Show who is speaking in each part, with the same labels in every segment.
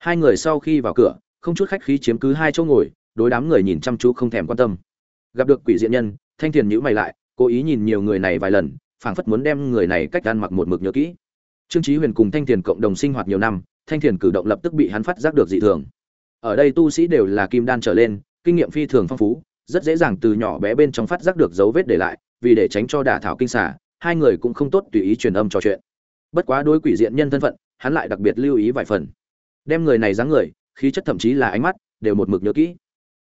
Speaker 1: hai người sau khi vào cửa, không chút khách khí chiếm cứ hai chỗ ngồi, đối đám người nhìn chăm chú không thèm quan tâm. Gặp được quỷ diện nhân, thanh thiền nhữ mày lại, cố ý nhìn nhiều người này vài lần, phảng phất muốn đem người này cách ăn mặc một mực nhớ kỹ. Trương trí huyền cùng thanh thiền cộng đồng sinh hoạt nhiều năm, thanh thiền cử động lập tức bị hắn phát giác được dị thường. Ở đây tu sĩ đều là kim đan trở lên, kinh nghiệm phi thường phong phú, rất dễ dàng từ nhỏ bé bên trong phát giác được dấu vết để lại, vì để tránh cho đả thảo kinh xả hai người cũng không tốt tùy ý truyền âm trò chuyện. Bất quá đối quỷ diện nhân thân phận, hắn lại đặc biệt lưu ý vài phần đem người này dáng người, khí chất thậm chí là ánh mắt, đều một mực nhớ kỹ.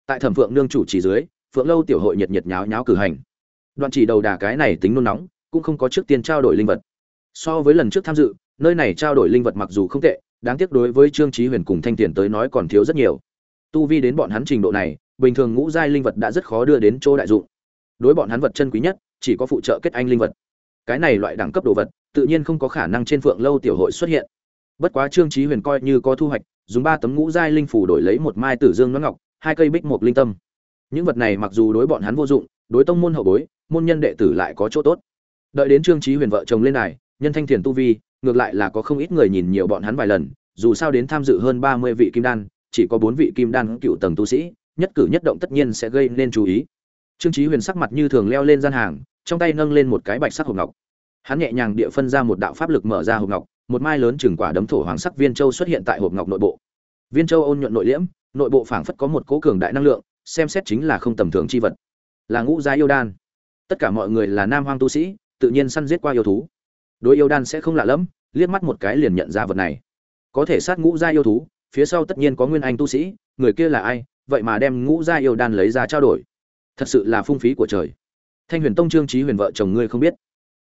Speaker 1: Tại thẩm phượng nương chủ chỉ dưới, phượng lâu tiểu hội nhiệt nhiệt nháo nháo cử hành. Đoạn chỉ đầu đà cái này tính nôn nóng, cũng không có trước tiên trao đổi linh vật. So với lần trước tham dự, nơi này trao đổi linh vật mặc dù không tệ, đáng tiếc đối với trương trí huyền cùng thanh tiền tới nói còn thiếu rất nhiều. Tu vi đến bọn hắn trình độ này, bình thường ngũ giai linh vật đã rất khó đưa đến chỗ đại dụng. Đối bọn hắn vật chân quý nhất, chỉ có phụ trợ kết anh linh vật. Cái này loại đẳng cấp đồ vật, tự nhiên không có khả năng trên phượng lâu tiểu hội xuất hiện bất quá trương chí huyền coi như có thu hoạch, dùng ba tấm ngũ giai linh phủ đổi lấy một mai tử dương nó ngọc, hai cây bích một linh tâm. Những vật này mặc dù đối bọn hắn vô dụng, đối tông môn hậu bối, môn nhân đệ tử lại có chỗ tốt. Đợi đến trương chí huyền vợ chồng lên này, nhân thanh thiền tu vi, ngược lại là có không ít người nhìn nhiều bọn hắn vài lần, dù sao đến tham dự hơn ba mươi vị kim đan, chỉ có bốn vị kim đan cựu tầng tu sĩ, nhất cử nhất động tất nhiên sẽ gây nên chú ý. Trương chí huyền sắc mặt như thường leo lên gian hàng, trong tay nâng lên một cái bạch sắc hộp ngọc. Hắn nhẹ nhàng địa phân ra một đạo pháp lực mở ra hộp ngọc một mai lớn chừng quả đấm thổ hoàng sắc viên châu xuất hiện tại hộp ngọc nội bộ. Viên châu ôn nhuận nội liễm, nội bộ phảng phất có một cố cường đại năng lượng, xem xét chính là không tầm thường chi vật. Là ngũ gia yêu đan. Tất cả mọi người là nam hoang tu sĩ, tự nhiên săn giết qua yêu thú. Đối yêu đan sẽ không lạ lẫm, liếc mắt một cái liền nhận ra vật này. Có thể sát ngũ gia yêu thú, phía sau tất nhiên có nguyên anh tu sĩ, người kia là ai, vậy mà đem ngũ gia yêu đan lấy ra trao đổi. Thật sự là phung phí của trời. Thanh huyền tông trương trí huyền vợ chồng ngươi không biết.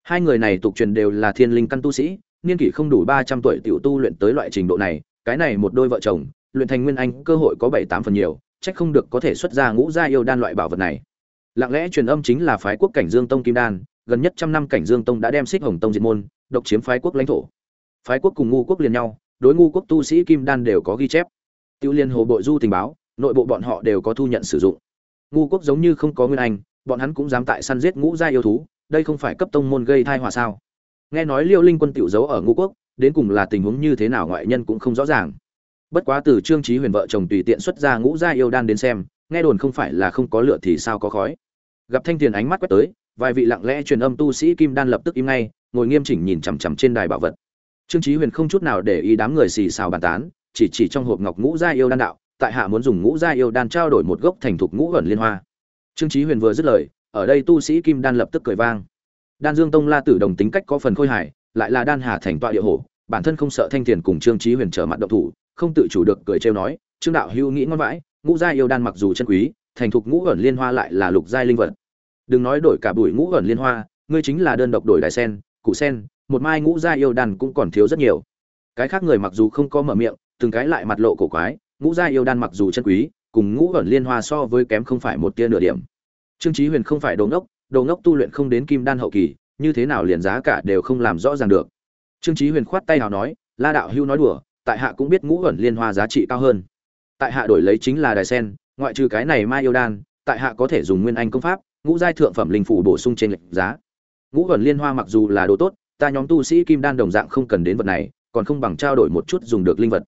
Speaker 1: Hai người này tục truyền đều là thiên linh căn tu sĩ niên kỷ không đủ ba trăm tuổi tiểu tu luyện tới loại trình độ này, cái này một đôi vợ chồng, luyện thành nguyên anh, cơ hội có bảy tám phần nhiều trách không được có thể xuất ra ngũ gia yêu đan loại bảo vật này. Lặng lẽ truyền âm chính là phái quốc cảnh dương tông kim đan, gần nhất trăm năm cảnh dương tông đã đem xích hồng tông diệt môn, độc chiếm phái quốc lãnh thổ. Phái quốc cùng ngu quốc liền nhau, đối ngu quốc tu sĩ kim đan đều có ghi chép. Tiêu liên hồ bội du tình báo, nội bộ bọn họ đều có thu nhận sử dụng. Ngu quốc giống như không có nguyên anh, bọn hắn cũng dám tại săn giết ngũ gia yêu thú, đây không phải cấp tông môn gây tai họa sao? Nghe nói liêu linh quân tiểu giấu ở Ngũ quốc, đến cùng là tình huống như thế nào ngoại nhân cũng không rõ ràng. Bất quá từ trương trí huyền vợ chồng tùy tiện xuất ra ngũ gia yêu đan đến xem, nghe đồn không phải là không có lửa thì sao có khói. Gặp thanh tiền ánh mắt quét tới, vài vị lặng lẽ truyền âm tu sĩ kim đan lập tức im ngay, ngồi nghiêm chỉnh nhìn chằm chằm trên đài bảo vật. Trương trí huyền không chút nào để ý đám người xì xào bàn tán, chỉ chỉ trong hộp ngọc ngũ gia yêu đan đạo, tại hạ muốn dùng ngũ gia yêu đan trao đổi một gốc thành thục ngũ ẩn liên hoa. Trương trí huyền vừa dứt lời, ở đây tu sĩ kim đan lập tức cười vang đan dương tông la tử đồng tính cách có phần khôi hài, lại là đan hà thành tọa địa hổ, bản thân không sợ thanh tiền cùng trương trí huyền trở mặt động thủ, không tự chủ được cười trêu nói, trương đạo hưu nghĩ ngon vãi, ngũ gia yêu đan mặc dù chân quý, thành thục ngũ ẩn liên hoa lại là lục giai linh vật. Đừng nói đổi cả bụi ngũ ẩn liên hoa, ngươi chính là đơn độc đổi đại sen cụ sen, một mai ngũ gia yêu đan cũng còn thiếu rất nhiều. Cái khác người mặc dù không có mở miệng, từng cái lại mặt lộ cổ quái, ngũ gia yêu đan mặc dù chân quý, cùng ngũ ẩn liên hoa so với kém không phải một tia nửa điểm. Trương chí huyền không phải đồ ngốc đồ ngốc tu luyện không đến kim đan hậu kỳ, như thế nào liền giá cả đều không làm rõ ràng được. Trương chí huyền khoát tay nào nói, la đạo hưu nói đùa, tại hạ cũng biết ngũ ẩn liên hoa giá trị cao hơn. Tại hạ đổi lấy chính là đài sen, ngoại trừ cái này mai yêu đan, tại hạ có thể dùng nguyên anh công pháp, ngũ giai thượng phẩm linh phủ bổ sung trên lệnh giá. Ngũ ẩn liên hoa mặc dù là đồ tốt, ta nhóm tu sĩ kim đan đồng dạng không cần đến vật này, còn không bằng trao đổi một chút dùng được linh vật.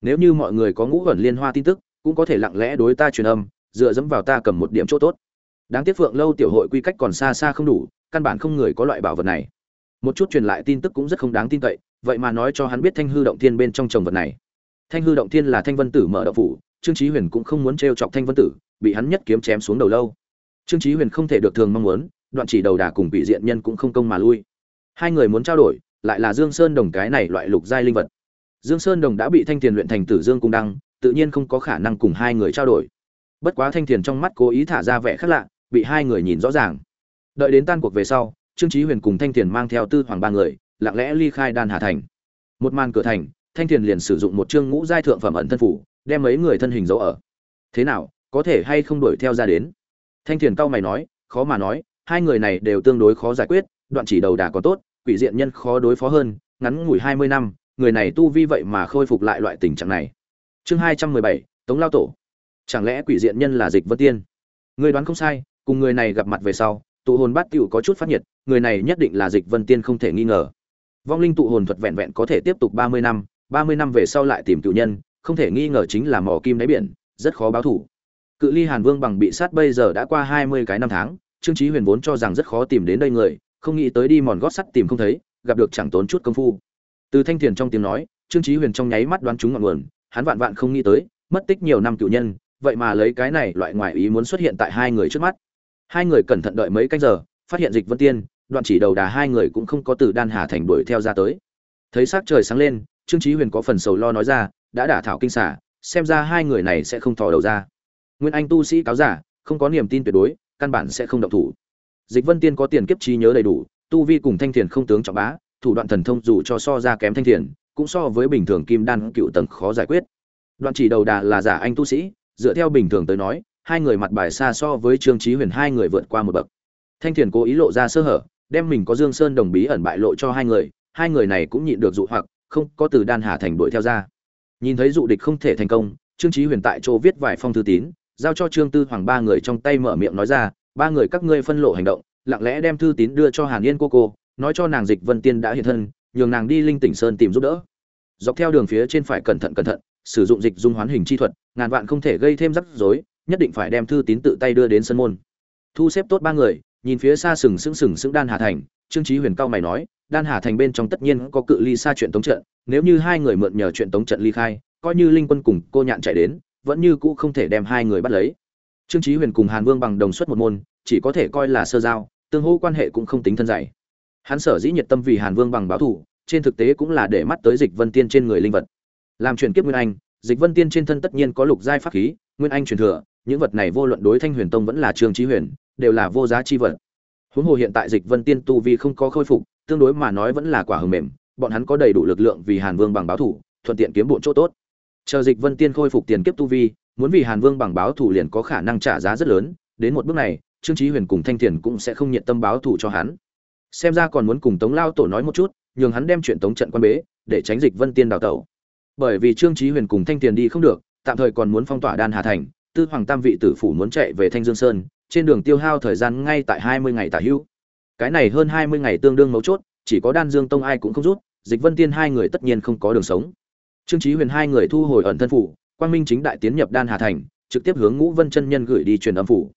Speaker 1: Nếu như mọi người có ngũ ẩn liên hoa tin tức, cũng có thể lặng lẽ đối ta truyền âm, dựa dẫm vào ta cầm một điểm chỗ tốt đáng tiếc phượng lâu tiểu hội quy cách còn xa xa không đủ, căn bản không người có loại bảo vật này. Một chút truyền lại tin tức cũng rất không đáng tin cậy, vậy mà nói cho hắn biết thanh hư động thiên bên trong trồng vật này. Thanh hư động thiên là thanh vân tử mở đậu phủ, trương chí huyền cũng không muốn treo chọc thanh vân tử, bị hắn nhất kiếm chém xuống đầu lâu. Trương chí huyền không thể được thường mong muốn, đoạn chỉ đầu đà cùng bị diện nhân cũng không công mà lui. Hai người muốn trao đổi, lại là dương sơn đồng cái này loại lục giai linh vật. Dương sơn đồng đã bị thanh tiền luyện thành tử dương cung đăng, tự nhiên không có khả năng cùng hai người trao đổi. Bất quá thanh tiền trong mắt cố ý thả ra vẻ khác lạ bị hai người nhìn rõ ràng. Đợi đến tan cuộc về sau, trương chí huyền cùng thanh tiền mang theo tư hoàng ba người, lặng lẽ ly khai đan hà thành. Một màn cửa thành, thanh tiền liền sử dụng một chương ngũ giai thượng phẩm ẩn thân phủ, đem mấy người thân hình giấu ở. Thế nào, có thể hay không đuổi theo ra đến? Thanh tiền cao mày nói, khó mà nói, hai người này đều tương đối khó giải quyết, đoạn chỉ đầu đà có tốt, quỷ diện nhân khó đối phó hơn, ngắn ngủi hai mươi năm, người này tu vi vậy mà khôi phục lại loại tình trạng này. Chương hai trăm mười bảy, tống lao tổ. Chẳng lẽ quỷ diện nhân là dịch vân tiên? Người đoán không sai cùng người này gặp mặt về sau, tụ hồn bát tiểu có chút phát nhiệt, người này nhất định là dịch vân tiên không thể nghi ngờ. Vong linh tụ hồn thuật vẹn vẹn có thể tiếp tục ba mươi năm, ba mươi năm về sau lại tìm cựu nhân, không thể nghi ngờ chính là mỏ kim đáy biển, rất khó báo thủ. Cự ly hàn vương bằng bị sát bây giờ đã qua hai mươi cái năm tháng, trương chí huyền vốn cho rằng rất khó tìm đến đây người, không nghĩ tới đi mòn gót sắt tìm không thấy, gặp được chẳng tốn chút công phu. Từ thanh thiền trong tiếng nói, trương chí huyền trong nháy mắt đoán chúng ngọn nguồn, hắn vạn vạn không nghĩ tới, mất tích nhiều năm cựu nhân, vậy mà lấy cái này loại ngoại ý muốn xuất hiện tại hai người trước mắt hai người cẩn thận đợi mấy canh giờ, phát hiện dịch vân tiên, đoạn chỉ đầu đà hai người cũng không có từ đan hà thành đuổi theo ra tới. Thấy sắc trời sáng lên, trương chí huyền có phần sầu lo nói ra, đã đả thảo kinh xả, xem ra hai người này sẽ không thò đầu ra. Nguyên anh tu sĩ cáo giả, không có niềm tin tuyệt đối, căn bản sẽ không động thủ. Dịch vân tiên có tiền kiếp trí nhớ đầy đủ, tu vi cùng thanh thiền không tướng trọng bá, thủ đoạn thần thông dù cho so ra kém thanh thiền, cũng so với bình thường kim đan cựu tầng khó giải quyết. Đoạn chỉ đầu đà là giả anh tu sĩ, dựa theo bình thường tới nói hai người mặt bài xa so với trương trí huyền hai người vượt qua một bậc. Thanh thiền cố ý lộ ra sơ hở, đem mình có dương sơn đồng bí ẩn bại lộ cho hai người hai người này cũng nhịn được dụ hoặc, không có từ đan hà thành đuổi theo ra. Nhìn thấy dụ địch không thể thành công, trương trí huyền tại chỗ viết vài phong thư tín, giao cho trương tư hoàng ba người trong tay mở miệng nói ra, ba người các ngươi phân lộ hành động, lặng lẽ đem thư tín đưa cho hàn yên cô cô, nói cho nàng dịch vân tiên đã hiện thân, nhường nàng đi linh tỉnh sơn tìm giúp đỡ. Dọc theo đường phía trên phải cẩn thận cẩn thận, sử dụng dịch dung hoán hình chi thuật, ngàn vạn không thể gây thêm rắc rối nhất định phải đem thư tín tự tay đưa đến sân môn. Thu xếp tốt ba người, nhìn phía xa sừng sững sừng sững đan hà thành, trương trí huyền cao mày nói, đan hà thành bên trong tất nhiên có cự ly xa chuyện tống trận, nếu như hai người mượn nhờ chuyện tống trận ly khai, coi như linh quân cùng cô nhạn chạy đến, vẫn như cũ không thể đem hai người bắt lấy. Trương trí huyền cùng hàn vương bằng đồng xuất một môn, chỉ có thể coi là sơ giao, tương hô quan hệ cũng không tính thân dạy hắn sở dĩ nhiệt tâm vì hàn vương bằng báo thủ, trên thực tế cũng là để mắt tới dịch vân tiên trên người linh vật. Làm chuyển kiếp nguyên anh, dịch vân tiên trên thân tất nhiên có lục giai pháp khí, nguyên anh truyền thừa những vật này vô luận đối thanh huyền tông vẫn là Trường trí huyền, đều là vô giá chi vật. Huống hồ hiện tại dịch vân tiên tu vi không có khôi phục, tương đối mà nói vẫn là quả hầm mềm, bọn hắn có đầy đủ lực lượng vì hàn vương bằng báo thủ, thuận tiện kiếm bộn chỗ tốt. Chờ dịch vân tiên khôi phục tiền kiếp tu vi, muốn vì hàn vương bằng báo thủ liền có khả năng trả giá rất lớn, đến một bước này, trương trí huyền cùng thanh thiền cũng sẽ không nhận tâm báo thủ cho hắn. Xem ra còn muốn cùng tống lao tổ nói một chút, nhường hắn đem chuyện tống trận quan bế, để tránh dịch vân tiên đào tẩu. Bởi vì trương trí huyền cùng thanh thiền đi không được, tạm thời còn muốn phong tỏa đan hà thành tư hoàng tam vị tử phủ muốn chạy về thanh dương sơn, trên đường tiêu hao thời gian ngay tại hai mươi ngày tả hữu cái này hơn hai mươi ngày tương đương mấu chốt, chỉ có đan dương tông ai cũng không rút, dịch vân tiên hai người tất nhiên không có đường sống. Trương trí huyền hai người thu hồi ẩn thân phủ, quang minh chính đại tiến nhập đan hà thành, trực tiếp hướng ngũ vân chân nhân gửi đi truyền âm phủ.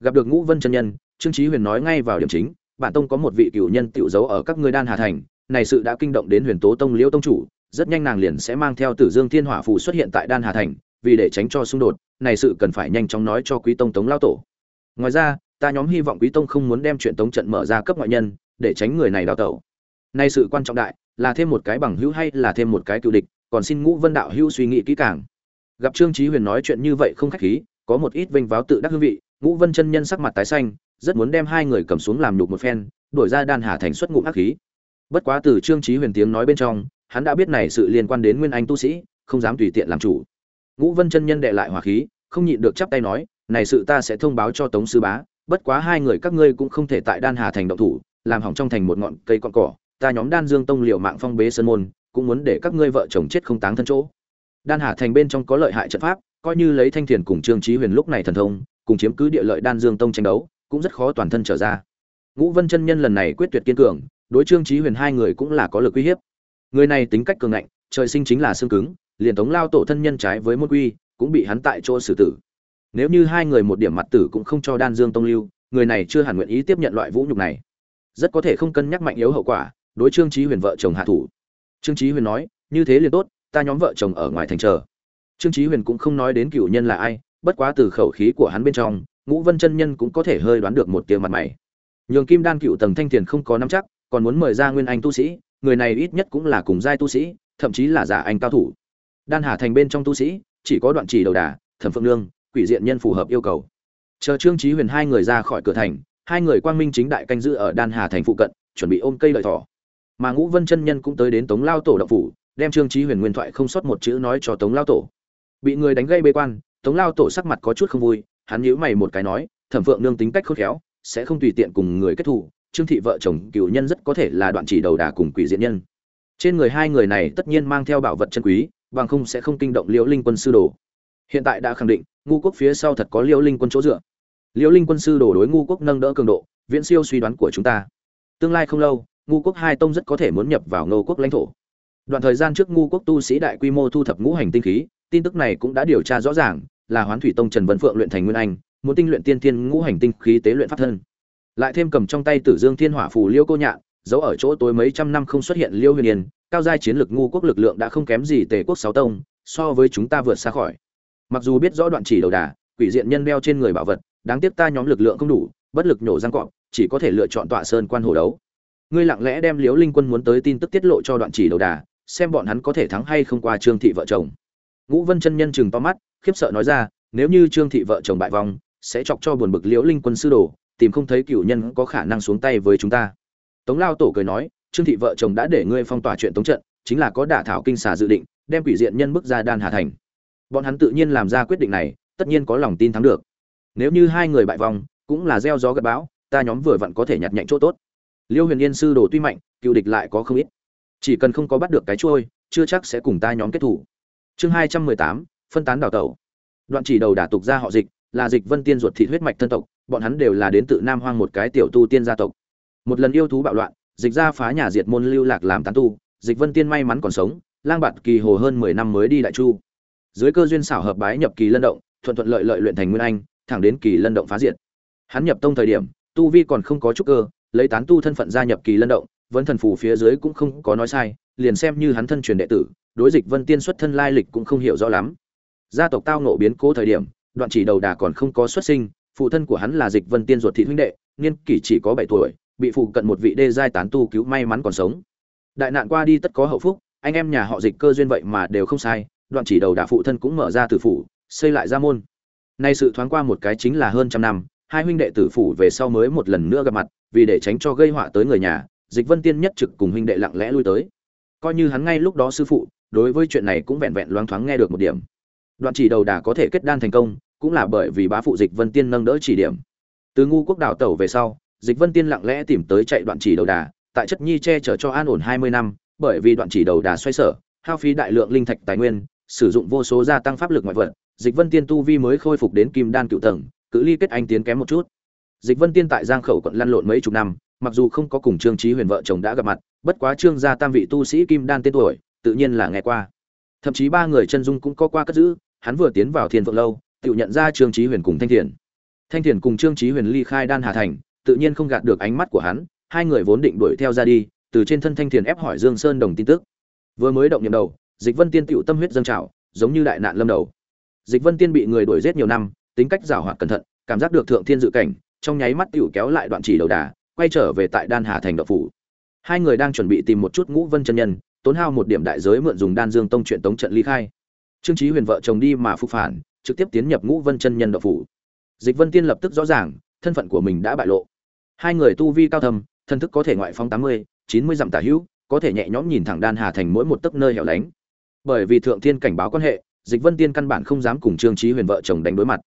Speaker 1: Gặp được ngũ vân chân nhân, trương trí huyền nói ngay vào điểm chính, bản tông có một vị cựu nhân tiểu giấu ở các ngươi đan hà thành, này sự đã kinh động đến huyền tố tông liễu tông chủ, rất nhanh nàng liền sẽ mang theo tử dương thiên hỏa phù xuất hiện tại đan hà thành, vì để tránh cho xung đột này sự cần phải nhanh chóng nói cho quý tông tống lao tổ. Ngoài ra, ta nhóm hy vọng quý tông không muốn đem chuyện tống trận mở ra cấp ngoại nhân, để tránh người này đào tẩu. Nay sự quan trọng đại, là thêm một cái bằng hữu hay là thêm một cái cựu địch, còn xin ngũ vân đạo hữu suy nghĩ kỹ càng. Gặp trương chí huyền nói chuyện như vậy không khách khí, có một ít vinh váo tự đắc hương vị, ngũ vân chân nhân sắc mặt tái xanh, rất muốn đem hai người cầm xuống làm nhục một phen, đổi ra đan hà thành xuất ngụm ác khí. Bất quá từ trương chí huyền tiếng nói bên trong, hắn đã biết này sự liên quan đến nguyên anh tu sĩ, không dám tùy tiện làm chủ. Ngũ vân chân nhân đệ lại hỏa khí không nhịn được chắp tay nói, này sự ta sẽ thông báo cho tống sư bá, bất quá hai người các ngươi cũng không thể tại đan hà thành động thủ, làm hỏng trong thành một ngọn cây con cỏ, ta nhóm đan dương tông liều mạng phong bế sơn môn, cũng muốn để các ngươi vợ chồng chết không táng thân chỗ. Đan hà thành bên trong có lợi hại trận pháp, coi như lấy thanh thiền cùng trương trí huyền lúc này thần thông, cùng chiếm cứ địa lợi đan dương tông tranh đấu, cũng rất khó toàn thân trở ra. Ngũ vân chân nhân lần này quyết tuyệt kiên cường, đối trương trí huyền hai người cũng là có lực uy hiếp. Người này tính cách cường ngạnh, trời sinh chính là xương cứng, liền tống lao tổ thân nhân trái với môn quy cũng bị hắn tại chỗ xử tử. Nếu như hai người một điểm mặt tử cũng không cho đan dương tông lưu, người này chưa hẳn nguyện ý tiếp nhận loại vũ nhục này. Rất có thể không cân nhắc mạnh yếu hậu quả, đối trương trí huyền vợ chồng hạ thủ. Trương trí huyền nói, như thế liền tốt, ta nhóm vợ chồng ở ngoài thành chờ. Trương trí huyền cũng không nói đến cựu nhân là ai, bất quá từ khẩu khí của hắn bên trong, ngũ vân chân nhân cũng có thể hơi đoán được một tia mặt mày. Nhường kim đan cựu tầng thanh tiền không có nắm chắc, còn muốn mời ra nguyên anh tu sĩ, người này ít nhất cũng là cùng giai tu sĩ, thậm chí là giả anh cao thủ. Đan hà thành bên trong tu sĩ chỉ có đoạn chỉ đầu đà, thẩm phượng nương, quỷ diện nhân phù hợp yêu cầu. Chờ trương trí huyền hai người ra khỏi cửa thành, hai người quang minh chính đại canh giữ ở đan hà thành phụ cận, chuẩn bị ôm cây lợi thỏ. Mà ngũ vân chân nhân cũng tới đến tống lao tổ đậu phủ, đem trương trí huyền nguyên thoại không sót một chữ nói cho tống lao tổ. Bị người đánh gây bê quan, tống lao tổ sắc mặt có chút không vui, hắn nhíu mày một cái nói, thẩm phượng nương tính cách khôn khéo, sẽ không tùy tiện cùng người kết thù, trương thị vợ chồng cựu nhân rất có thể là đoạn chỉ đầu đà cùng quỷ diện nhân. Trên người hai người này tất nhiên mang theo bảo vật chân quý bằng không sẽ không kinh động liễu linh quân sư đồ. Hiện tại đã khẳng định, ngu quốc phía sau thật có liễu linh quân chỗ dựa. Liễu linh quân sư đồ đối ngu quốc nâng đỡ cường độ, viễn siêu suy đoán của chúng ta. Tương lai không lâu, ngu quốc hai tông rất có thể muốn nhập vào ngô quốc lãnh thổ. Đoạn thời gian trước ngu quốc tu sĩ đại quy mô thu thập ngũ hành tinh khí, tin tức này cũng đã điều tra rõ ràng, là hoán thủy tông trần vân phượng luyện thành nguyên anh, muốn tinh luyện tiên thiên ngũ hành tinh khí tế luyện pháp thân. Lại thêm cầm trong tay tử dương thiên hỏa phù liêu cô nhạn giấu ở chỗ tối mấy trăm năm không xuất hiện liêu huyền yên, cao giai chiến lực ngu quốc lực lượng đã không kém gì tề quốc sáu tông, so với chúng ta vượt xa khỏi. Mặc dù biết rõ đoạn chỉ đầu đà, quỷ diện nhân đeo trên người bảo vật, đáng tiếc ta nhóm lực lượng không đủ, bất lực nhổ răng cọp, chỉ có thể lựa chọn tọa sơn quan hồ đấu. Ngươi lặng lẽ đem liễu linh quân muốn tới tin tức tiết lộ cho đoạn chỉ đầu đà, xem bọn hắn có thể thắng hay không qua trương thị vợ chồng. Ngũ vân chân nhân chừng to mắt, khiếp sợ nói ra, nếu như trương thị vợ chồng bại vong, sẽ chọc cho buồn bực liễu linh quân sư đồ, tìm không thấy cựu nhân có khả năng xuống tay với chúng ta tống lao tổ cười nói, trương thị vợ chồng đã để ngươi phong tỏa chuyện tống trận, chính là có đả thảo kinh xà dự định, đem quỷ diện nhân bức ra đan hà thành. Bọn hắn tự nhiên làm ra quyết định này, tất nhiên có lòng tin thắng được. Nếu như hai người bại vong, cũng là gieo gió gặt bão, ta nhóm vừa vặn có thể nhặt nhạnh chỗ tốt. Liêu huyền yên sư đồ tuy mạnh, cựu địch lại có không ít. Chỉ cần không có bắt được cái trôi chưa chắc sẽ cùng ta nhóm kết thủ. Chương hai trăm mười tám, phân tán đào tẩu. Đoạn chỉ đầu đả tục ra họ dịch, là dịch vân tiên ruột thịt huyết mạch thân tộc, bọn hắn đều là đến từ nam hoang một cái tiểu tu tiên gia tộc một lần yêu thú bạo loạn, dịch ra phá nhà diệt môn lưu lạc làm tán tu, dịch vân tiên may mắn còn sống, lang bạt kỳ hồ hơn mười năm mới đi đại chu. Dưới cơ duyên xảo hợp bái nhập kỳ lân động, thuận thuận lợi lợi luyện thành nguyên anh, thẳng đến kỳ lân động phá diệt. Hắn nhập tông thời điểm, tu vi còn không có chút cơ, lấy tán tu thân phận gia nhập kỳ lân động, vẫn thần phù phía dưới cũng không có nói sai, liền xem như hắn thân truyền đệ tử, đối dịch vân tiên xuất thân lai lịch cũng không hiểu rõ lắm. Gia tộc tao nộ biến cố thời điểm, đoạn chỉ đầu đà còn không có xuất sinh, phụ thân của hắn là dịch vân tiên ruột thị huynh đệ, niên kỷ chỉ có bảy tuổi bị phụ cận một vị đê giai tán tu cứu may mắn còn sống. Đại nạn qua đi tất có hậu phúc, anh em nhà họ dịch cơ duyên vậy mà đều không sai, đoạn chỉ đầu đả phụ thân cũng mở ra tử phủ, xây lại gia môn. Nay sự thoáng qua một cái chính là hơn trăm năm, hai huynh đệ tử phủ về sau mới một lần nữa gặp mặt, vì để tránh cho gây họa tới người nhà, dịch vân tiên nhất trực cùng huynh đệ lặng lẽ lui tới. Coi như hắn ngay lúc đó sư phụ, đối với chuyện này cũng vẹn vẹn loáng thoáng nghe được một điểm. Đoạn chỉ đầu đà có thể kết đan thành công, cũng là bởi vì bá phụ dịch vân tiên nâng đỡ chỉ điểm. Từ ngu quốc đảo tẩu về sau dịch vân tiên lặng lẽ tìm tới chạy đoạn chỉ đầu đà, tại chất nhi che chở cho an ổn hai mươi năm, bởi vì đoạn chỉ đầu đà xoay sở, hao phí đại lượng linh thạch tài nguyên, sử dụng vô số gia tăng pháp lực ngoại vật, dịch vân tiên tu vi mới khôi phục đến kim đan cựu tầng, cự ly kết anh tiến kém một chút. Dịch vân tiên tại giang khẩu quận lăn lộn mấy chục năm, mặc dù không có cùng trương trí huyền vợ chồng đã gặp mặt, bất quá trương gia tam vị tu sĩ kim đan tên tuổi, tự nhiên là nghe qua. Thậm chí ba người chân dung cũng có qua cất giữ, hắn vừa tiến vào thiên phượng lâu, tự nhận ra trương trí huyền cùng thanh thiền. Thanh thiền cùng trương trí huyền ly khai đan hà thành tự nhiên không gạt được ánh mắt của hắn, hai người vốn định đuổi theo ra đi, từ trên thân thanh thiền ép hỏi dương sơn đồng tin tức. Vừa mới động niệm đầu, dịch vân tiên tiểu tâm huyết dâng trào, giống như đại nạn lâm đầu. Dịch vân tiên bị người đuổi giết nhiều năm, tính cách giàu hoạt cẩn thận, cảm giác được thượng thiên dự cảnh, trong nháy mắt tiểu kéo lại đoạn chỉ đầu đà, quay trở về tại đan hà thành độc phủ. Hai người đang chuẩn bị tìm một chút ngũ vân chân nhân, tốn hao một điểm đại giới mượn dùng đan dương tông chuyện tống trận ly khai. Trương trí huyền vợ chồng đi mà phục phản, trực tiếp tiến nhập ngũ vân chân nhân độc phủ. Dịch vân tiên lập tức rõ ràng, thân phận của mình đã bại lộ hai người tu vi cao thầm thân thức có thể ngoại phong tám mươi, chín mươi dặm tả hữu, có thể nhẹ nhõm nhìn thẳng đan hà thành mỗi một tấc nơi hẻo lánh. Bởi vì thượng thiên cảnh báo quan hệ, dịch vân tiên căn bản không dám cùng trương trí huyền vợ chồng đánh đối mặt.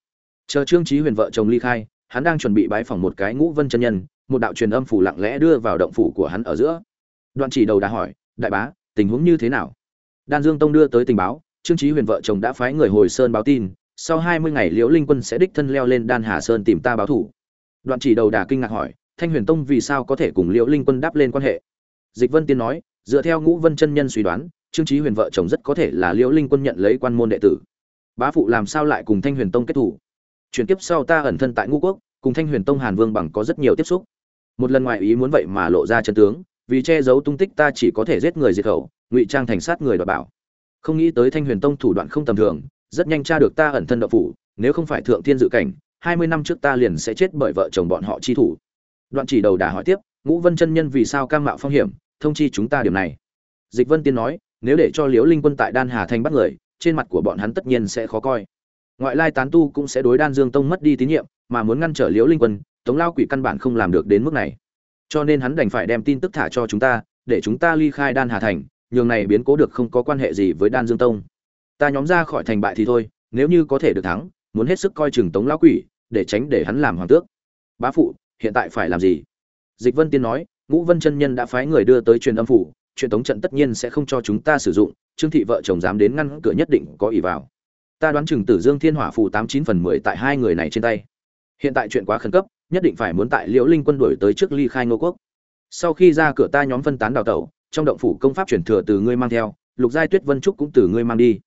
Speaker 1: Chờ trương trí huyền vợ chồng ly khai, hắn đang chuẩn bị bái phỏng một cái ngũ vân chân nhân, một đạo truyền âm phủ lặng lẽ đưa vào động phủ của hắn ở giữa. Đoạn chỉ đầu đã hỏi, đại bá, tình huống như thế nào? Đan dương tông đưa tới tình báo, trương trí huyền vợ chồng đã phái người hồi sơn báo tin, sau hai mươi ngày liễu linh quân sẽ đích thân leo lên đan hà sơn tìm ta báo thủ đoạn chỉ đầu đà kinh ngạc hỏi, thanh huyền tông vì sao có thể cùng liễu linh quân đáp lên quan hệ? Dịch vân tiên nói, dựa theo ngũ vân chân nhân suy đoán, trương trí huyền vợ chồng rất có thể là liễu linh quân nhận lấy quan môn đệ tử. Bá phụ làm sao lại cùng thanh huyền tông kết thủ? Chuyển kiếp sau ta ẩn thân tại ngũ quốc, cùng thanh huyền tông hàn vương bằng có rất nhiều tiếp xúc. Một lần ngoại ý muốn vậy mà lộ ra chân tướng, vì che giấu tung tích ta chỉ có thể giết người diệt khẩu, ngụy trang thành sát người đoạt bảo. Không nghĩ tới thanh huyền tông thủ đoạn không tầm thường, rất nhanh tra được ta ẩn thân đậu phủ, nếu không phải thượng thiên dự cảnh hai mươi năm trước ta liền sẽ chết bởi vợ chồng bọn họ chi thủ. Đoạn chỉ đầu đà hỏi tiếp, ngũ vân chân nhân vì sao cam mạo phong hiểm, thông chi chúng ta điểm này. Dịch vân tiên nói, nếu để cho liễu linh quân tại đan hà thanh bắt người, trên mặt của bọn hắn tất nhiên sẽ khó coi. Ngoại lai tán tu cũng sẽ đối đan dương tông mất đi tín nhiệm, mà muốn ngăn trở liễu linh quân, tống lao quỷ căn bản không làm được đến mức này. Cho nên hắn đành phải đem tin tức thả cho chúng ta, để chúng ta ly khai đan hà thành, nhường này biến cố được không có quan hệ gì với đan dương tông. Ta nhóm ra khỏi thành bại thì thôi, nếu như có thể được thắng muốn hết sức coi chừng tống lão quỷ, để tránh để hắn làm hoàng tước. Bá phụ, hiện tại phải làm gì? Dịch vân tiên nói, ngũ vân chân nhân đã phái người đưa tới truyền âm phủ, truyền tống trận tất nhiên sẽ không cho chúng ta sử dụng, trương thị vợ chồng dám đến ngăn cửa nhất định có ỷ vào. Ta đoán chừng tử dương thiên hỏa phù tám chín phần mười tại hai người này trên tay. Hiện tại chuyện quá khẩn cấp, nhất định phải muốn tại liễu linh quân đuổi tới trước ly khai ngô quốc. Sau khi ra cửa ta nhóm phân tán đào tẩu, trong động phủ công pháp chuyển thừa từ ngươi mang theo, lục giai tuyết vân trúc cũng từ ngươi mang đi.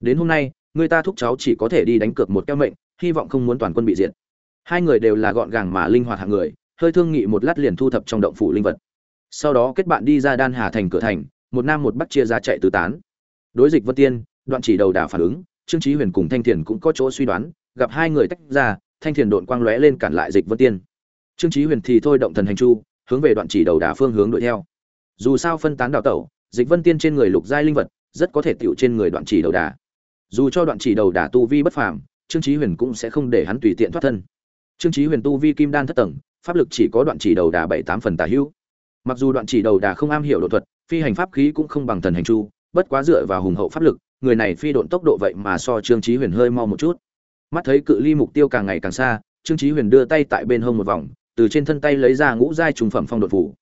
Speaker 1: Đến hôm nay người ta thúc cháu chỉ có thể đi đánh cược một keo mệnh, hy vọng không muốn toàn quân bị diệt. Hai người đều là gọn gàng mà linh hoạt hạng người, hơi thương nghị một lát liền thu thập trong động phủ linh vật. Sau đó kết bạn đi ra đan hà thành cửa thành, một nam một bắc chia ra chạy tứ tán. Đối dịch vân tiên, đoạn chỉ đầu đà phản ứng, trương trí huyền cùng thanh thiền cũng có chỗ suy đoán, gặp hai người tách ra, thanh thiền đột quang lóe lên cản lại dịch vân tiên. Trương trí huyền thì thôi động thần hành chu, hướng về đoạn chỉ đầu đà phương hướng đuổi theo. Dù sao phân tán đào tẩu, dịch vân tiên trên người lục giai linh vật, rất có thể tựu trên người đoạn chỉ đầu đà dù cho đoạn chỉ đầu đả tu vi bất phàm, trương Chí huyền cũng sẽ không để hắn tùy tiện thoát thân. Trương Chí huyền tu vi kim đan thất tầng, pháp lực chỉ có đoạn chỉ đầu đà bảy tám phần tả hữu. Mặc dù đoạn chỉ đầu đà không am hiểu độ thuật, phi hành pháp khí cũng không bằng thần hành chu, bất quá dựa vào hùng hậu pháp lực, người này phi độn tốc độ vậy mà so trương Chí huyền hơi mau một chút. Mắt thấy cự ly mục tiêu càng ngày càng xa, trương Chí huyền đưa tay tại bên hông một vòng, từ trên thân tay lấy ra ngũ giai trùng phẩm phong đột phủ.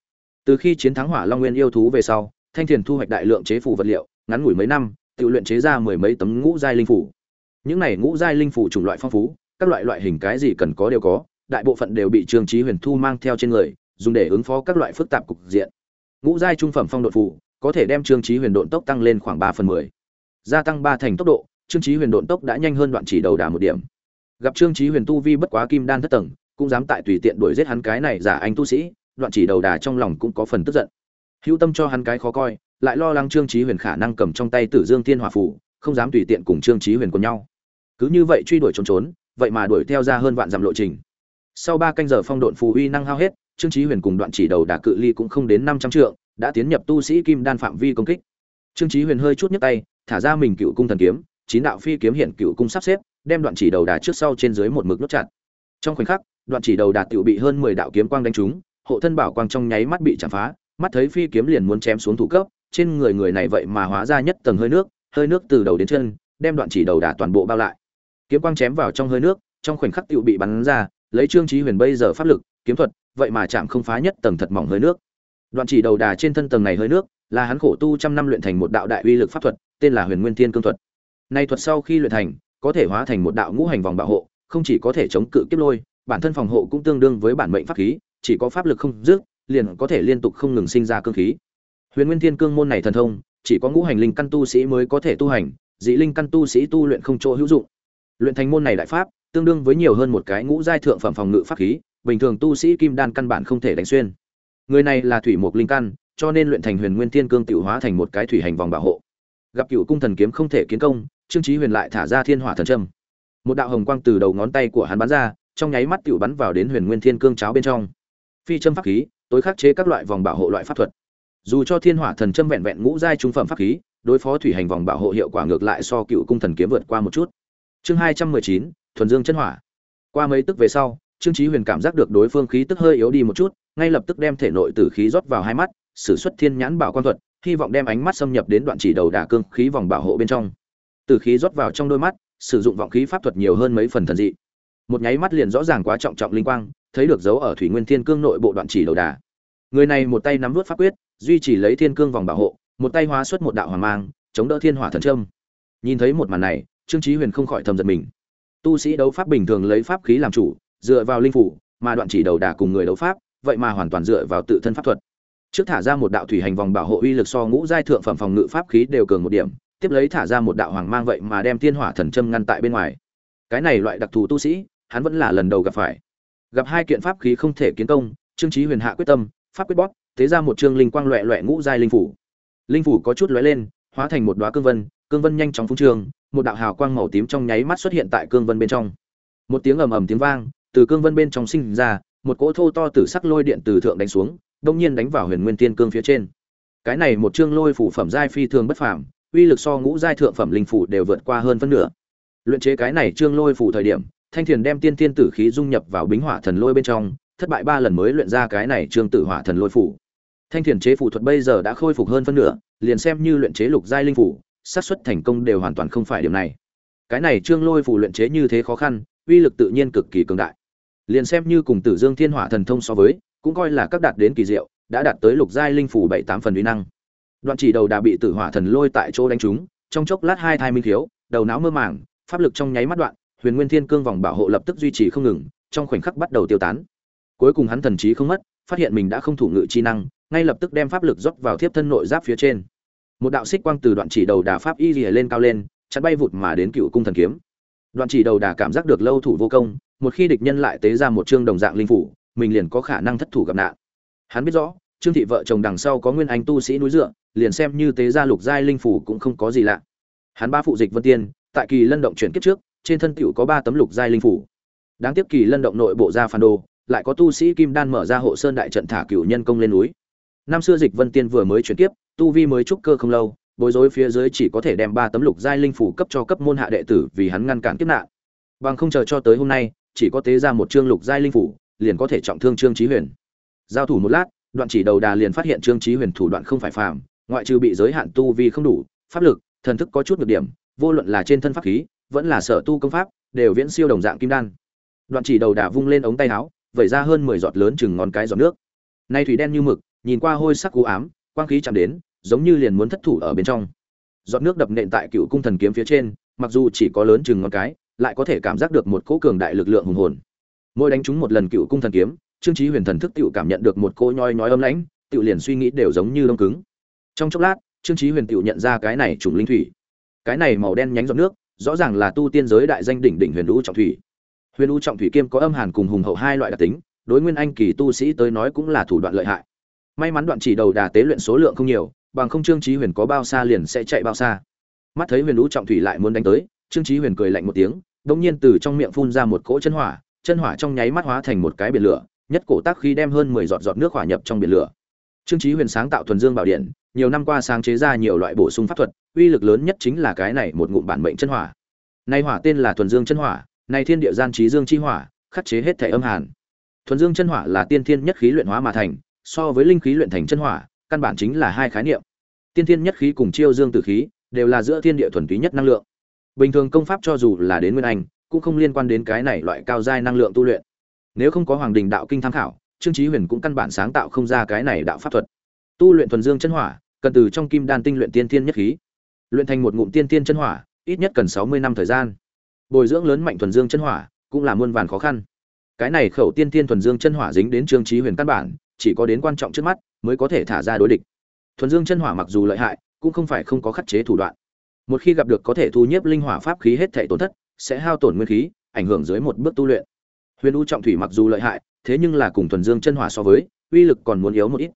Speaker 1: Từ khi chiến thắng hỏa long nguyên yêu thú về sau, thanh thiền thu hoạch đại lượng chế phù vật liệu, ngắn ngủi mấy năm tự luyện chế ra mười mấy tấm ngũ giai linh phủ. Những này ngũ giai linh phủ chủng loại phong phú, các loại loại hình cái gì cần có đều có, đại bộ phận đều bị trương chí huyền thu mang theo trên người, dùng để ứng phó các loại phức tạp cục diện. Ngũ giai trung phẩm phong độn phủ có thể đem trương chí huyền độn tốc tăng lên khoảng ba phần mười. Gia tăng ba thành tốc độ, trương chí huyền độn tốc đã nhanh hơn đoạn chỉ đầu đà một điểm. Gặp trương chí huyền tu vi bất quá kim đan thất tầng, cũng dám tại tùy tiện đuổi giết hắn cái này giả anh tu sĩ, đoạn chỉ đầu đà trong lòng cũng có phần tức giận. Hữu tâm cho hắn cái khó coi lại lo lắng trương chí huyền khả năng cầm trong tay tử dương thiên hỏa phủ không dám tùy tiện cùng trương chí huyền cùng nhau. Cứ như vậy truy đuổi trốn trốn, vậy mà đuổi theo ra hơn vạn dặm lộ trình. Sau ba canh giờ phong độn phù uy năng hao hết, trương chí huyền cùng đoạn chỉ đầu đả cự ly cũng không đến năm trăm trượng, đã tiến nhập tu sĩ kim đan phạm vi công kích. Trương chí huyền hơi chút nhấc tay, thả ra mình cựu cung thần kiếm, chín đạo phi kiếm hiện cựu cung sắp xếp, đem đoạn chỉ đầu đà trước sau trên dưới một mực nút chặt. Trong khoảnh khắc, đoạn chỉ đầu đà tiểu bị hơn mười đạo kiếm quang đánh trúng, hộ thân bảo quang trong nháy mắt bị chạm phá, mắt thấy phi kiếm liền muốn chém xuống thủ cấp trên người người này vậy mà hóa ra nhất tầng hơi nước hơi nước từ đầu đến chân, đem đoạn chỉ đầu đà toàn bộ bao lại. Kiếm quang chém vào trong hơi nước, trong khoảnh khắc tiểu bị bắn ra, lấy trương trí huyền bây giờ pháp lực, kiếm thuật, vậy mà chạm không phá nhất tầng thật mỏng hơi nước. Đoạn chỉ đầu đà trên thân tầng này hơi nước, là hắn khổ tu trăm năm luyện thành một đạo đại uy lực pháp thuật, tên là huyền nguyên thiên cương thuật. Nay thuật sau khi luyện thành, có thể hóa thành một đạo ngũ hành vòng bảo hộ, không chỉ có thể chống cự kiếp lôi, bản thân phòng hộ cũng tương đương với bản mệnh pháp khí, chỉ có pháp lực không dứt, liền có thể liên tục không ngừng sinh ra cương khí huyền nguyên thiên cương môn này thần thông, chỉ có ngũ hành linh căn tu sĩ mới có thể tu hành, dị linh căn tu sĩ tu luyện không chỗ hữu dụng. Luyện thành môn này đại pháp, tương đương với nhiều hơn một cái ngũ giai thượng phẩm phòng ngự pháp khí, bình thường tu sĩ kim đan căn bản không thể đánh xuyên. Người này là thủy mục linh căn, cho nên luyện thành huyền nguyên thiên cương tiểu hóa thành một cái thủy hành vòng bảo hộ. Gặp cửu cung thần kiếm không thể kiến công, trương chí huyền lại thả ra thiên hỏa thần châm. Một đạo hồng quang từ đầu ngón tay của hắn bắn ra, trong nháy mắt tiểu bắn vào đến huyền nguyên thiên cương cháo bên trong. Phi châm pháp khí, tối khắc chế các loại vòng bảo hộ loại pháp thuật dù cho thiên hỏa thần châm vẹn vẹn ngũ giai trung phẩm pháp khí, đối phó thủy hành vòng bảo hộ hiệu quả ngược lại so cựu cung thần kiếm vượt qua một chút. Chương hai trăm mười chín, thuần dương chân hỏa. Qua mấy tức về sau, trương trí huyền cảm giác được đối phương khí tức hơi yếu đi một chút, ngay lập tức đem thể nội tử khí rót vào hai mắt, sử xuất thiên nhãn bảo quan thuật, hy vọng đem ánh mắt xâm nhập đến đoạn chỉ đầu đà cương khí vòng bảo hộ bên trong. Tử khí rót vào trong đôi mắt, sử dụng vọng khí pháp thuật nhiều hơn mấy phần thần dị. Một nháy mắt liền rõ ràng quá trọng trọng linh quang, thấy được dấu ở thủy nguyên thiên cương nội bộ đoạn chỉ đầu đà người này một tay nắm vút pháp quyết, duy trì lấy thiên cương vòng bảo hộ, một tay hóa xuất một đạo hoàng mang, chống đỡ thiên hỏa thần trâm nhìn thấy một màn này, trương chí huyền không khỏi thầm giật mình. Tu sĩ đấu pháp bình thường lấy pháp khí làm chủ, dựa vào linh phủ, mà đoạn chỉ đầu đà cùng người đấu pháp, vậy mà hoàn toàn dựa vào tự thân pháp thuật. Trước thả ra một đạo thủy hành vòng bảo hộ uy lực so ngũ giai thượng phẩm phòng ngự pháp khí đều cường một điểm, tiếp lấy thả ra một đạo hoàng mang vậy mà đem thiên hỏa thần châm ngăn tại bên ngoài. Cái này loại đặc thù tu sĩ, hắn vẫn là lần đầu gặp phải. Gặp hai kiện pháp khí không thể kiến công, trương chí huyền hạ quyết tâm pháp quyết bóp thế ra một trương linh quang loẹ loẹ ngũ giai linh phủ. Linh phủ có chút lóe lên hóa thành một đóa cương vân cương vân nhanh chóng phun trường, một đạo hào quang màu tím trong nháy mắt xuất hiện tại cương vân bên trong. Một tiếng ầm ầm tiếng vang từ cương vân bên trong sinh ra một cỗ thô to tử sắc lôi điện từ thượng đánh xuống đông nhiên đánh vào huyền nguyên tiên cương phía trên. Cái này một chương lôi phủ phẩm giai phi thường bất phàm uy lực so ngũ giai thượng phẩm linh phủ đều vượt qua hơn phân nửa. Luyện chế cái này chương lôi phủ thời điểm thanh thiền đem tiên tiên tử khí dung nhập vào bính hỏa thần lôi bên trong thất bại ba lần mới luyện ra cái này trương tử hỏa thần lôi phủ. Thanh thiền chế phủ thuật bây giờ đã khôi phục hơn phân nửa, liền xem như luyện chế lục giai linh phủ, xác suất thành công đều hoàn toàn không phải điểm này. Cái này trương lôi phủ luyện chế như thế khó khăn, uy lực tự nhiên cực kỳ cường đại. Liền xem như cùng tử dương thiên hỏa thần thông so với, cũng coi là các đạt đến kỳ diệu, đã đạt tới lục giai linh phủ bảy tám phần uy năng. Đoạn chỉ đầu đã bị tử hỏa thần lôi tại chỗ đánh trúng, trong chốc lát hai thai minh thiếu, đầu não mơ màng, pháp lực trong nháy mắt đoạn, huyền nguyên thiên cương vòng bảo hộ lập tức duy trì không ngừng, trong khoảnh khắc bắt đầu tiêu tán cuối cùng hắn thần trí không mất, phát hiện mình đã không thủ ngự chi năng, ngay lập tức đem pháp lực rót vào thiếp thân nội giáp phía trên. Một đạo xích quang từ đoạn chỉ đầu đà pháp y rìa lên cao lên chắn bay vụt mà đến cựu cung thần kiếm. Đoạn chỉ đầu đà cảm giác được lâu thủ vô công, một khi địch nhân lại tế ra một chương đồng dạng linh phủ, mình liền có khả năng thất thủ gặp nạn. Hắn biết rõ, trương thị vợ chồng đằng sau có nguyên anh tu sĩ núi dựa, liền xem như tế gia lục giai linh phủ cũng không có gì lạ. Hắn ba phụ dịch vân tiên, tại kỳ lân động chuyển kiếp trước, trên thân tiểu có ba tấm lục giai linh phủ. Đáng tiếc kỳ lân động nội bộ ra phản đồ lại có tu sĩ kim đan mở ra hộ sơn đại trận thả cửu nhân công lên núi. Năm xưa dịch vân tiên vừa mới chuyển kiếp, tu vi mới trúc cơ không lâu, bối rối phía dưới chỉ có thể đem ba tấm lục giai linh phủ cấp cho cấp môn hạ đệ tử vì hắn ngăn cản kiếp nạn. Bằng không chờ cho tới hôm nay, chỉ có tế ra một chương lục giai linh phủ, liền có thể trọng thương trương trí huyền. Giao thủ một lát, đoạn chỉ đầu đà liền phát hiện trương trí huyền thủ đoạn không phải phàm, ngoại trừ bị giới hạn tu vi không đủ, pháp lực, thần thức có chút nhược điểm, vô luận là trên thân pháp khí, vẫn là sở tu công pháp, đều viễn siêu đồng dạng kim đan. Đoạn chỉ đầu đà vung lên ống tay áo vẩy ra hơn mười giọt lớn chừng ngón cái giọt nước. Nay thủy đen như mực, nhìn qua hôi sắc u ám, quang khí chạm đến, giống như liền muốn thất thủ ở bên trong. Giọt nước đập nện tại cựu cung thần kiếm phía trên, mặc dù chỉ có lớn chừng ngón cái, lại có thể cảm giác được một cỗ cường đại lực lượng hùng hồn. Mỗi đánh trúng một lần cựu cung thần kiếm, trương chí huyền thần thức tựu cảm nhận được một cỗ nhoi nhói âm lãnh, tựu liền suy nghĩ đều giống như đông cứng. Trong chốc lát, trương chí huyền tựu nhận ra cái này trùng linh thủy. Cái này màu đen nhánh giọt nước, rõ ràng là tu tiên giới đại danh đỉnh đỉnh huyền lũ trọng thủy huyền U trọng thủy kiêm có âm hàn cùng hùng hậu hai loại đặc tính, đối nguyên anh kỳ tu sĩ tới nói cũng là thủ đoạn lợi hại. May mắn đoạn chỉ đầu đà tế luyện số lượng không nhiều, bằng không trương chí huyền có bao xa liền sẽ chạy bao xa. Mắt thấy huyền U trọng thủy lại muốn đánh tới, trương chí huyền cười lạnh một tiếng, đột nhiên từ trong miệng phun ra một cỗ chân hỏa chân hỏa trong nháy mắt hóa thành một cái biển lửa, nhất cổ tác khí đem hơn mười giọt giọt nước hỏa nhập trong biển lửa. Trương chí huyền sáng tạo thuần dương bảo điện, nhiều năm qua sáng chế ra nhiều loại bổ sung pháp thuật, uy lực lớn nhất chính là cái này một ngụm bản mệnh chân hỏa. Nay hỏa tên là thuần dương chân hỏa này thiên địa gian trí dương chi hỏa, khắc chế hết thể âm hàn. Thuần dương chân hỏa là tiên thiên nhất khí luyện hóa mà thành, so với linh khí luyện thành chân hỏa, căn bản chính là hai khái niệm. Tiên thiên nhất khí cùng chiêu dương tử khí, đều là giữa thiên địa thuần túy nhất năng lượng. Bình thường công pháp cho dù là đến nguyên anh, cũng không liên quan đến cái này loại cao giai năng lượng tu luyện. Nếu không có hoàng đình đạo kinh tham khảo, trương chí huyền cũng căn bản sáng tạo không ra cái này đạo pháp thuật. Tu luyện thuần dương chân hỏa, cần từ trong kim đan tinh luyện tiên thiên nhất khí. Luyện thành một ngụm tiên thiên chân hỏa, ít nhất cần sáu mươi năm thời gian bồi dưỡng lớn mạnh thuần dương chân hỏa, cũng là muôn vàn khó khăn. Cái này khẩu tiên thiên thuần dương chân hỏa dính đến trương trí huyền căn bản, chỉ có đến quan trọng trước mắt mới có thể thả ra đối địch. Thuần dương chân hỏa mặc dù lợi hại, cũng không phải không có khắc chế thủ đoạn. Một khi gặp được có thể thu nhiếp linh hỏa pháp khí hết thể tổn thất, sẽ hao tổn nguyên khí, ảnh hưởng dưới một bước tu luyện. Huyền u trọng thủy mặc dù lợi hại, thế nhưng là cùng thuần dương chân hỏa so với, uy lực còn muốn yếu một ít.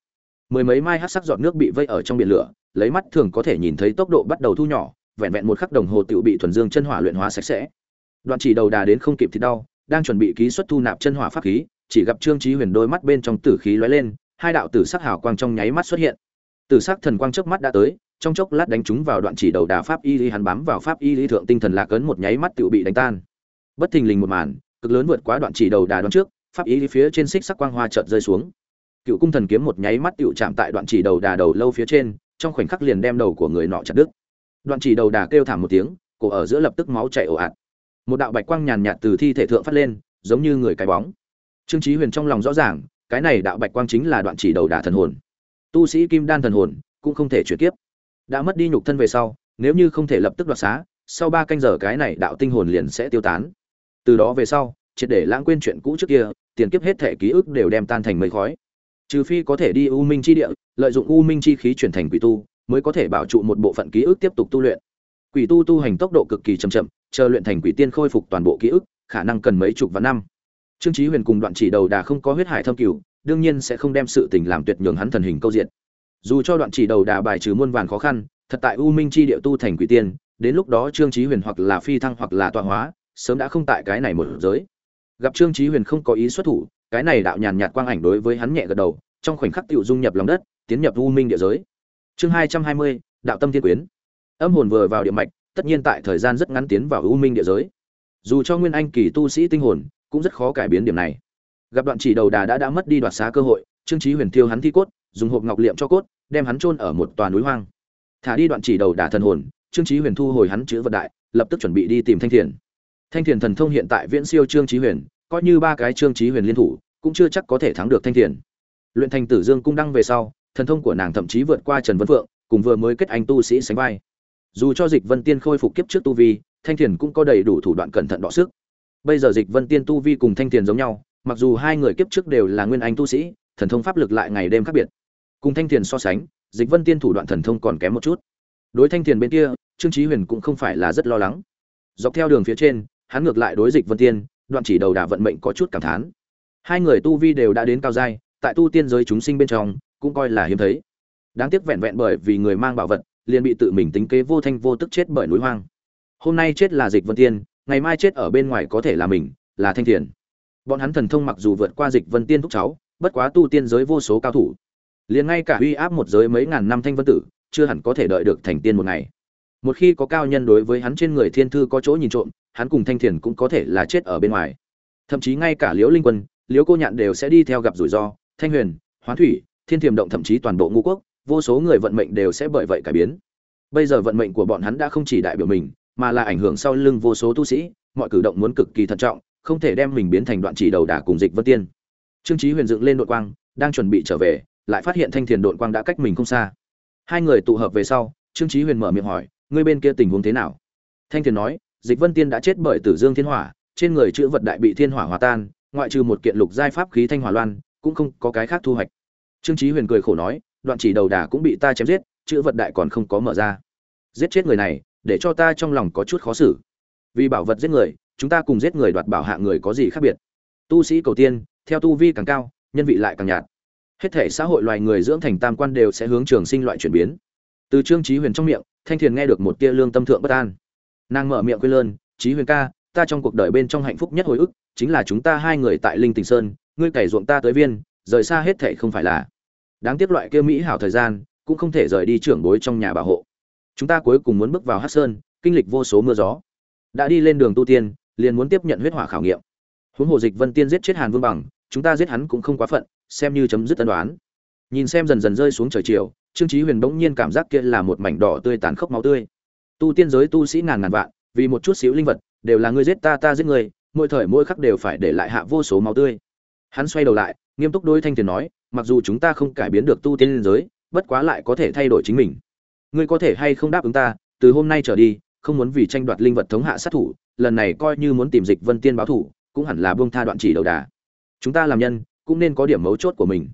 Speaker 1: Mười mấy mai hát sắc giọt nước bị vây ở trong biển lửa, lấy mắt thường có thể nhìn thấy tốc độ bắt đầu thu nhỏ, vẹn vẹn một khắc đồng hồ tựu bị thuần dương chân hỏa luyện hóa sạch sẽ đoạn chỉ đầu đà đến không kịp thì đau, đang chuẩn bị ký xuất thu nạp chân hỏa pháp khí, chỉ gặp trương trí huyền đôi mắt bên trong tử khí lóe lên, hai đạo tử sắc hào quang trong nháy mắt xuất hiện. Tử sắc thần quang trước mắt đã tới, trong chốc lát đánh chúng vào đoạn chỉ đầu đà pháp y lý, hắn bám vào pháp y lý thượng tinh thần lạc ấn một nháy mắt tự bị đánh tan. Bất thình lình một màn, cực lớn vượt quá đoạn chỉ đầu đà đoán trước, pháp y lý phía trên xích sắc quang hoa chợt rơi xuống. Cựu cung thần kiếm một nháy mắt tiểu chạm tại đoạn chỉ đầu đà đầu lâu phía trên, trong khoảnh khắc liền đem đầu của người nọ chặt đứt. Đoạn chỉ đầu đà kêu thảm một tiếng, cổ ở giữa lập tức máu chảy ồ ạt một đạo bạch quang nhàn nhạt từ thi thể thượng phát lên, giống như người cái bóng. Trương chí huyền trong lòng rõ ràng, cái này đạo bạch quang chính là đoạn chỉ đầu đà thần hồn. Tu sĩ kim đan thần hồn cũng không thể chuyển kiếp. Đã mất đi nhục thân về sau, nếu như không thể lập tức đoạt xá, sau ba canh giờ cái này đạo tinh hồn liền sẽ tiêu tán. Từ đó về sau, triệt để lãng quên chuyện cũ trước kia, tiền kiếp hết thể ký ức đều đem tan thành mây khói. Trừ phi có thể đi u minh chi địa, lợi dụng u minh chi khí chuyển thành quỷ tu, mới có thể bảo trụ một bộ phận ký ức tiếp tục tu luyện. Quỷ tu tu hành tốc độ cực kỳ chậm chậm chờ luyện thành quỷ tiên khôi phục toàn bộ ký ức, khả năng cần mấy chục vạn năm. Trương chí huyền cùng đoạn chỉ đầu đà không có huyết hải thâm cửu, đương nhiên sẽ không đem sự tình làm tuyệt nhường hắn thần hình câu diện. Dù cho đoạn chỉ đầu đà bài trừ muôn vàn khó khăn, thật tại u minh chi địa tu thành quỷ tiên, đến lúc đó trương chí huyền hoặc là phi thăng hoặc là tọa hóa, sớm đã không tại cái này một giới. Gặp trương chí huyền không có ý xuất thủ, cái này đạo nhàn nhạt quang ảnh đối với hắn nhẹ gật đầu, trong khoảnh khắc tiểu dung nhập lòng đất, tiến nhập u minh địa giới. Chương hai trăm hai mươi, đạo tâm thiên quyến. Âm hồn vừa vào địa mạch tất nhiên tại thời gian rất ngắn tiến vào u minh địa giới. Dù cho nguyên anh kỳ tu sĩ tinh hồn, cũng rất khó cải biến điểm này. Gặp đoạn chỉ đầu đà đã đã mất đi đoạt xá cơ hội, trương chí huyền tiêu hắn thi cốt, dùng hộp ngọc liệm cho cốt, đem hắn chôn ở một tòa núi hoang. Thả đi đoạn chỉ đầu đà thần hồn, trương chí huyền thu hồi hắn chữ vật đại, lập tức chuẩn bị đi tìm thanh thiền. Thanh thiền thần thông hiện tại viễn siêu trương chí huyền, coi như ba cái trương chí huyền liên thủ, cũng chưa chắc có thể thắng được thanh thiền. Luyện thành tử dương cung đăng về sau, thần thông của nàng thậm chí vượt qua trần vân phượng, cùng vừa mới kết anh tu sĩ sánh vai dù cho dịch vân tiên khôi phục kiếp trước tu vi, thanh thiền cũng có đầy đủ thủ đoạn cẩn thận đọ sức. Bây giờ dịch vân tiên tu vi cùng thanh thiền giống nhau, mặc dù hai người kiếp trước đều là nguyên anh tu sĩ, thần thông pháp lực lại ngày đêm khác biệt. Cùng thanh thiền so sánh, dịch vân tiên thủ đoạn thần thông còn kém một chút. Đối thanh thiền bên kia, trương chí huyền cũng không phải là rất lo lắng. Dọc theo đường phía trên, hắn ngược lại đối dịch vân tiên, đoạn chỉ đầu đà vận mệnh có chút cảm thán. Hai người tu vi đều đã đến cao giai, tại tu tiên giới chúng sinh bên trong, cũng coi là hiếm thấy. Đáng tiếc vẹn vẹn bởi vì người mang bảo vật liền bị tự mình tính kế vô thanh vô tức chết bởi núi hoang. Hôm nay chết là dịch vân tiên, ngày mai chết ở bên ngoài có thể là mình, là thanh thiền. Bọn hắn thần thông mặc dù vượt qua dịch vân tiên thúc cháu, bất quá tu tiên giới vô số cao thủ. Liền ngay cả uy áp một giới mấy ngàn năm thanh vân tử, chưa hẳn có thể đợi được thành tiên một ngày. Một khi có cao nhân đối với hắn trên người thiên thư có chỗ nhìn trộm, hắn cùng thanh thiền cũng có thể là chết ở bên ngoài. Thậm chí ngay cả liễu linh quân, liễu cô nhạn đều sẽ đi theo gặp rủi ro, thanh huyền, hoán thủy, thiên thiềm động thậm chí toàn bộ ngũ quốc vô số người vận mệnh đều sẽ bởi vậy cải biến. Bây giờ vận mệnh của bọn hắn đã không chỉ đại biểu mình, mà là ảnh hưởng sau lưng vô số tu sĩ, mọi cử động muốn cực kỳ thận trọng, không thể đem mình biến thành đoạn chỉ đầu đà cùng dịch vân tiên. Trương chí huyền dựng lên đội quang, đang chuẩn bị trở về, lại phát hiện thanh thiền đội quang đã cách mình không xa. Hai người tụ hợp về sau, trương chí huyền mở miệng hỏi, ngươi bên kia tình huống thế nào? Thanh thiền nói, dịch vân tiên đã chết bởi tử dương thiên hỏa, trên người chữ vật đại bị thiên hỏa hòa tan, ngoại trừ một kiện lục giai pháp khí thanh hỏa loan, cũng không có cái khác thu hoạch. Trương chí huyền cười khổ nói đoạn chỉ đầu đà cũng bị ta chém giết, chữ vật đại còn không có mở ra. Giết chết người này, để cho ta trong lòng có chút khó xử. Vì bảo vật giết người, chúng ta cùng giết người đoạt bảo hạ người có gì khác biệt? Tu sĩ cầu tiên, theo tu vi càng cao, nhân vị lại càng nhạt. Hết thể xã hội loài người dưỡng thành tam quan đều sẽ hướng trường sinh loại chuyển biến. Từ trương trí huyền trong miệng, thanh thiền nghe được một tia lương tâm thượng bất an. Nàng mở miệng quê lơn trí huyền ca, ta trong cuộc đời bên trong hạnh phúc nhất hồi ức, chính là chúng ta hai người tại linh tình sơn, ngươi cày ruộng ta tới viên, rời xa hết thể không phải là đáng tiếc loại kia mỹ hảo thời gian, cũng không thể rời đi trưởng bối trong nhà bảo hộ. Chúng ta cuối cùng muốn bước vào hát sơn, kinh lịch vô số mưa gió. Đã đi lên đường tu tiên, liền muốn tiếp nhận huyết hỏa khảo nghiệm. Huống hồ dịch vân tiên giết chết hàn vương bằng, chúng ta giết hắn cũng không quá phận, xem như chấm dứt tân đoán nhìn xem dần dần rơi xuống trời chiều, trương chí huyền bỗng nhiên cảm giác kia là một mảnh đỏ tươi tàn khốc máu tươi. Tu tiên giới tu sĩ ngàn ngàn vạn, vì một chút xíu linh vật, đều là ngươi giết ta ta giết người mỗi thời mỗi khắc đều phải để lại hạ vô số máu tươi. Hắn xoay đầu lại, nghiêm túc đối thanh tiền nói mặc dù chúng ta không cải biến được tu tiên giới, bất quá lại có thể thay đổi chính mình. Ngươi có thể hay không đáp ứng ta, từ hôm nay trở đi, không muốn vì tranh đoạt linh vật thống hạ sát thủ, lần này coi như muốn tìm dịch vân tiên báo thủ, cũng hẳn là buông tha đoạn chỉ đầu đà. Chúng ta làm nhân, cũng nên có điểm mấu chốt của mình.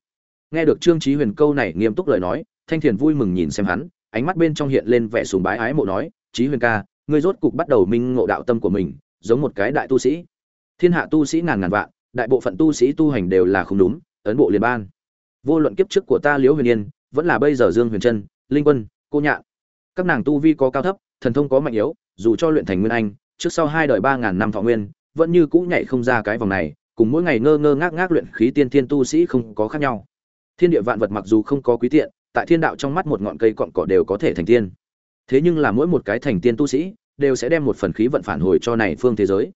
Speaker 1: Nghe được trương chí huyền câu này nghiêm túc lời nói, thanh thiền vui mừng nhìn xem hắn, ánh mắt bên trong hiện lên vẻ sùng bái ái mộ nói, chí huyền ca, ngươi rốt cục bắt đầu minh ngộ đạo tâm của mình, giống một cái đại tu sĩ. Thiên hạ tu sĩ ngàn ngàn vạn, đại bộ phận tu sĩ tu hành đều là không đúng, ấn bộ liên ban vô luận kiếp trước của ta liễu huyền yên, vẫn là bây giờ dương huyền trân, linh quân, cô nhạn, các nàng tu vi có cao thấp, thần thông có mạnh yếu, dù cho luyện thành nguyên anh, trước sau hai đời ba ngàn năm thọ nguyên, vẫn như cũ nhảy không ra cái vòng này, cùng mỗi ngày ngơ ngơ ngác ngác luyện khí tiên thiên tu sĩ không có khác nhau. Thiên địa vạn vật mặc dù không có quý tiện, tại thiên đạo trong mắt một ngọn cây cọn cỏ đều có thể thành tiên. Thế nhưng là mỗi một cái thành tiên tu sĩ, đều sẽ đem một phần khí vận phản hồi cho này phương thế giới.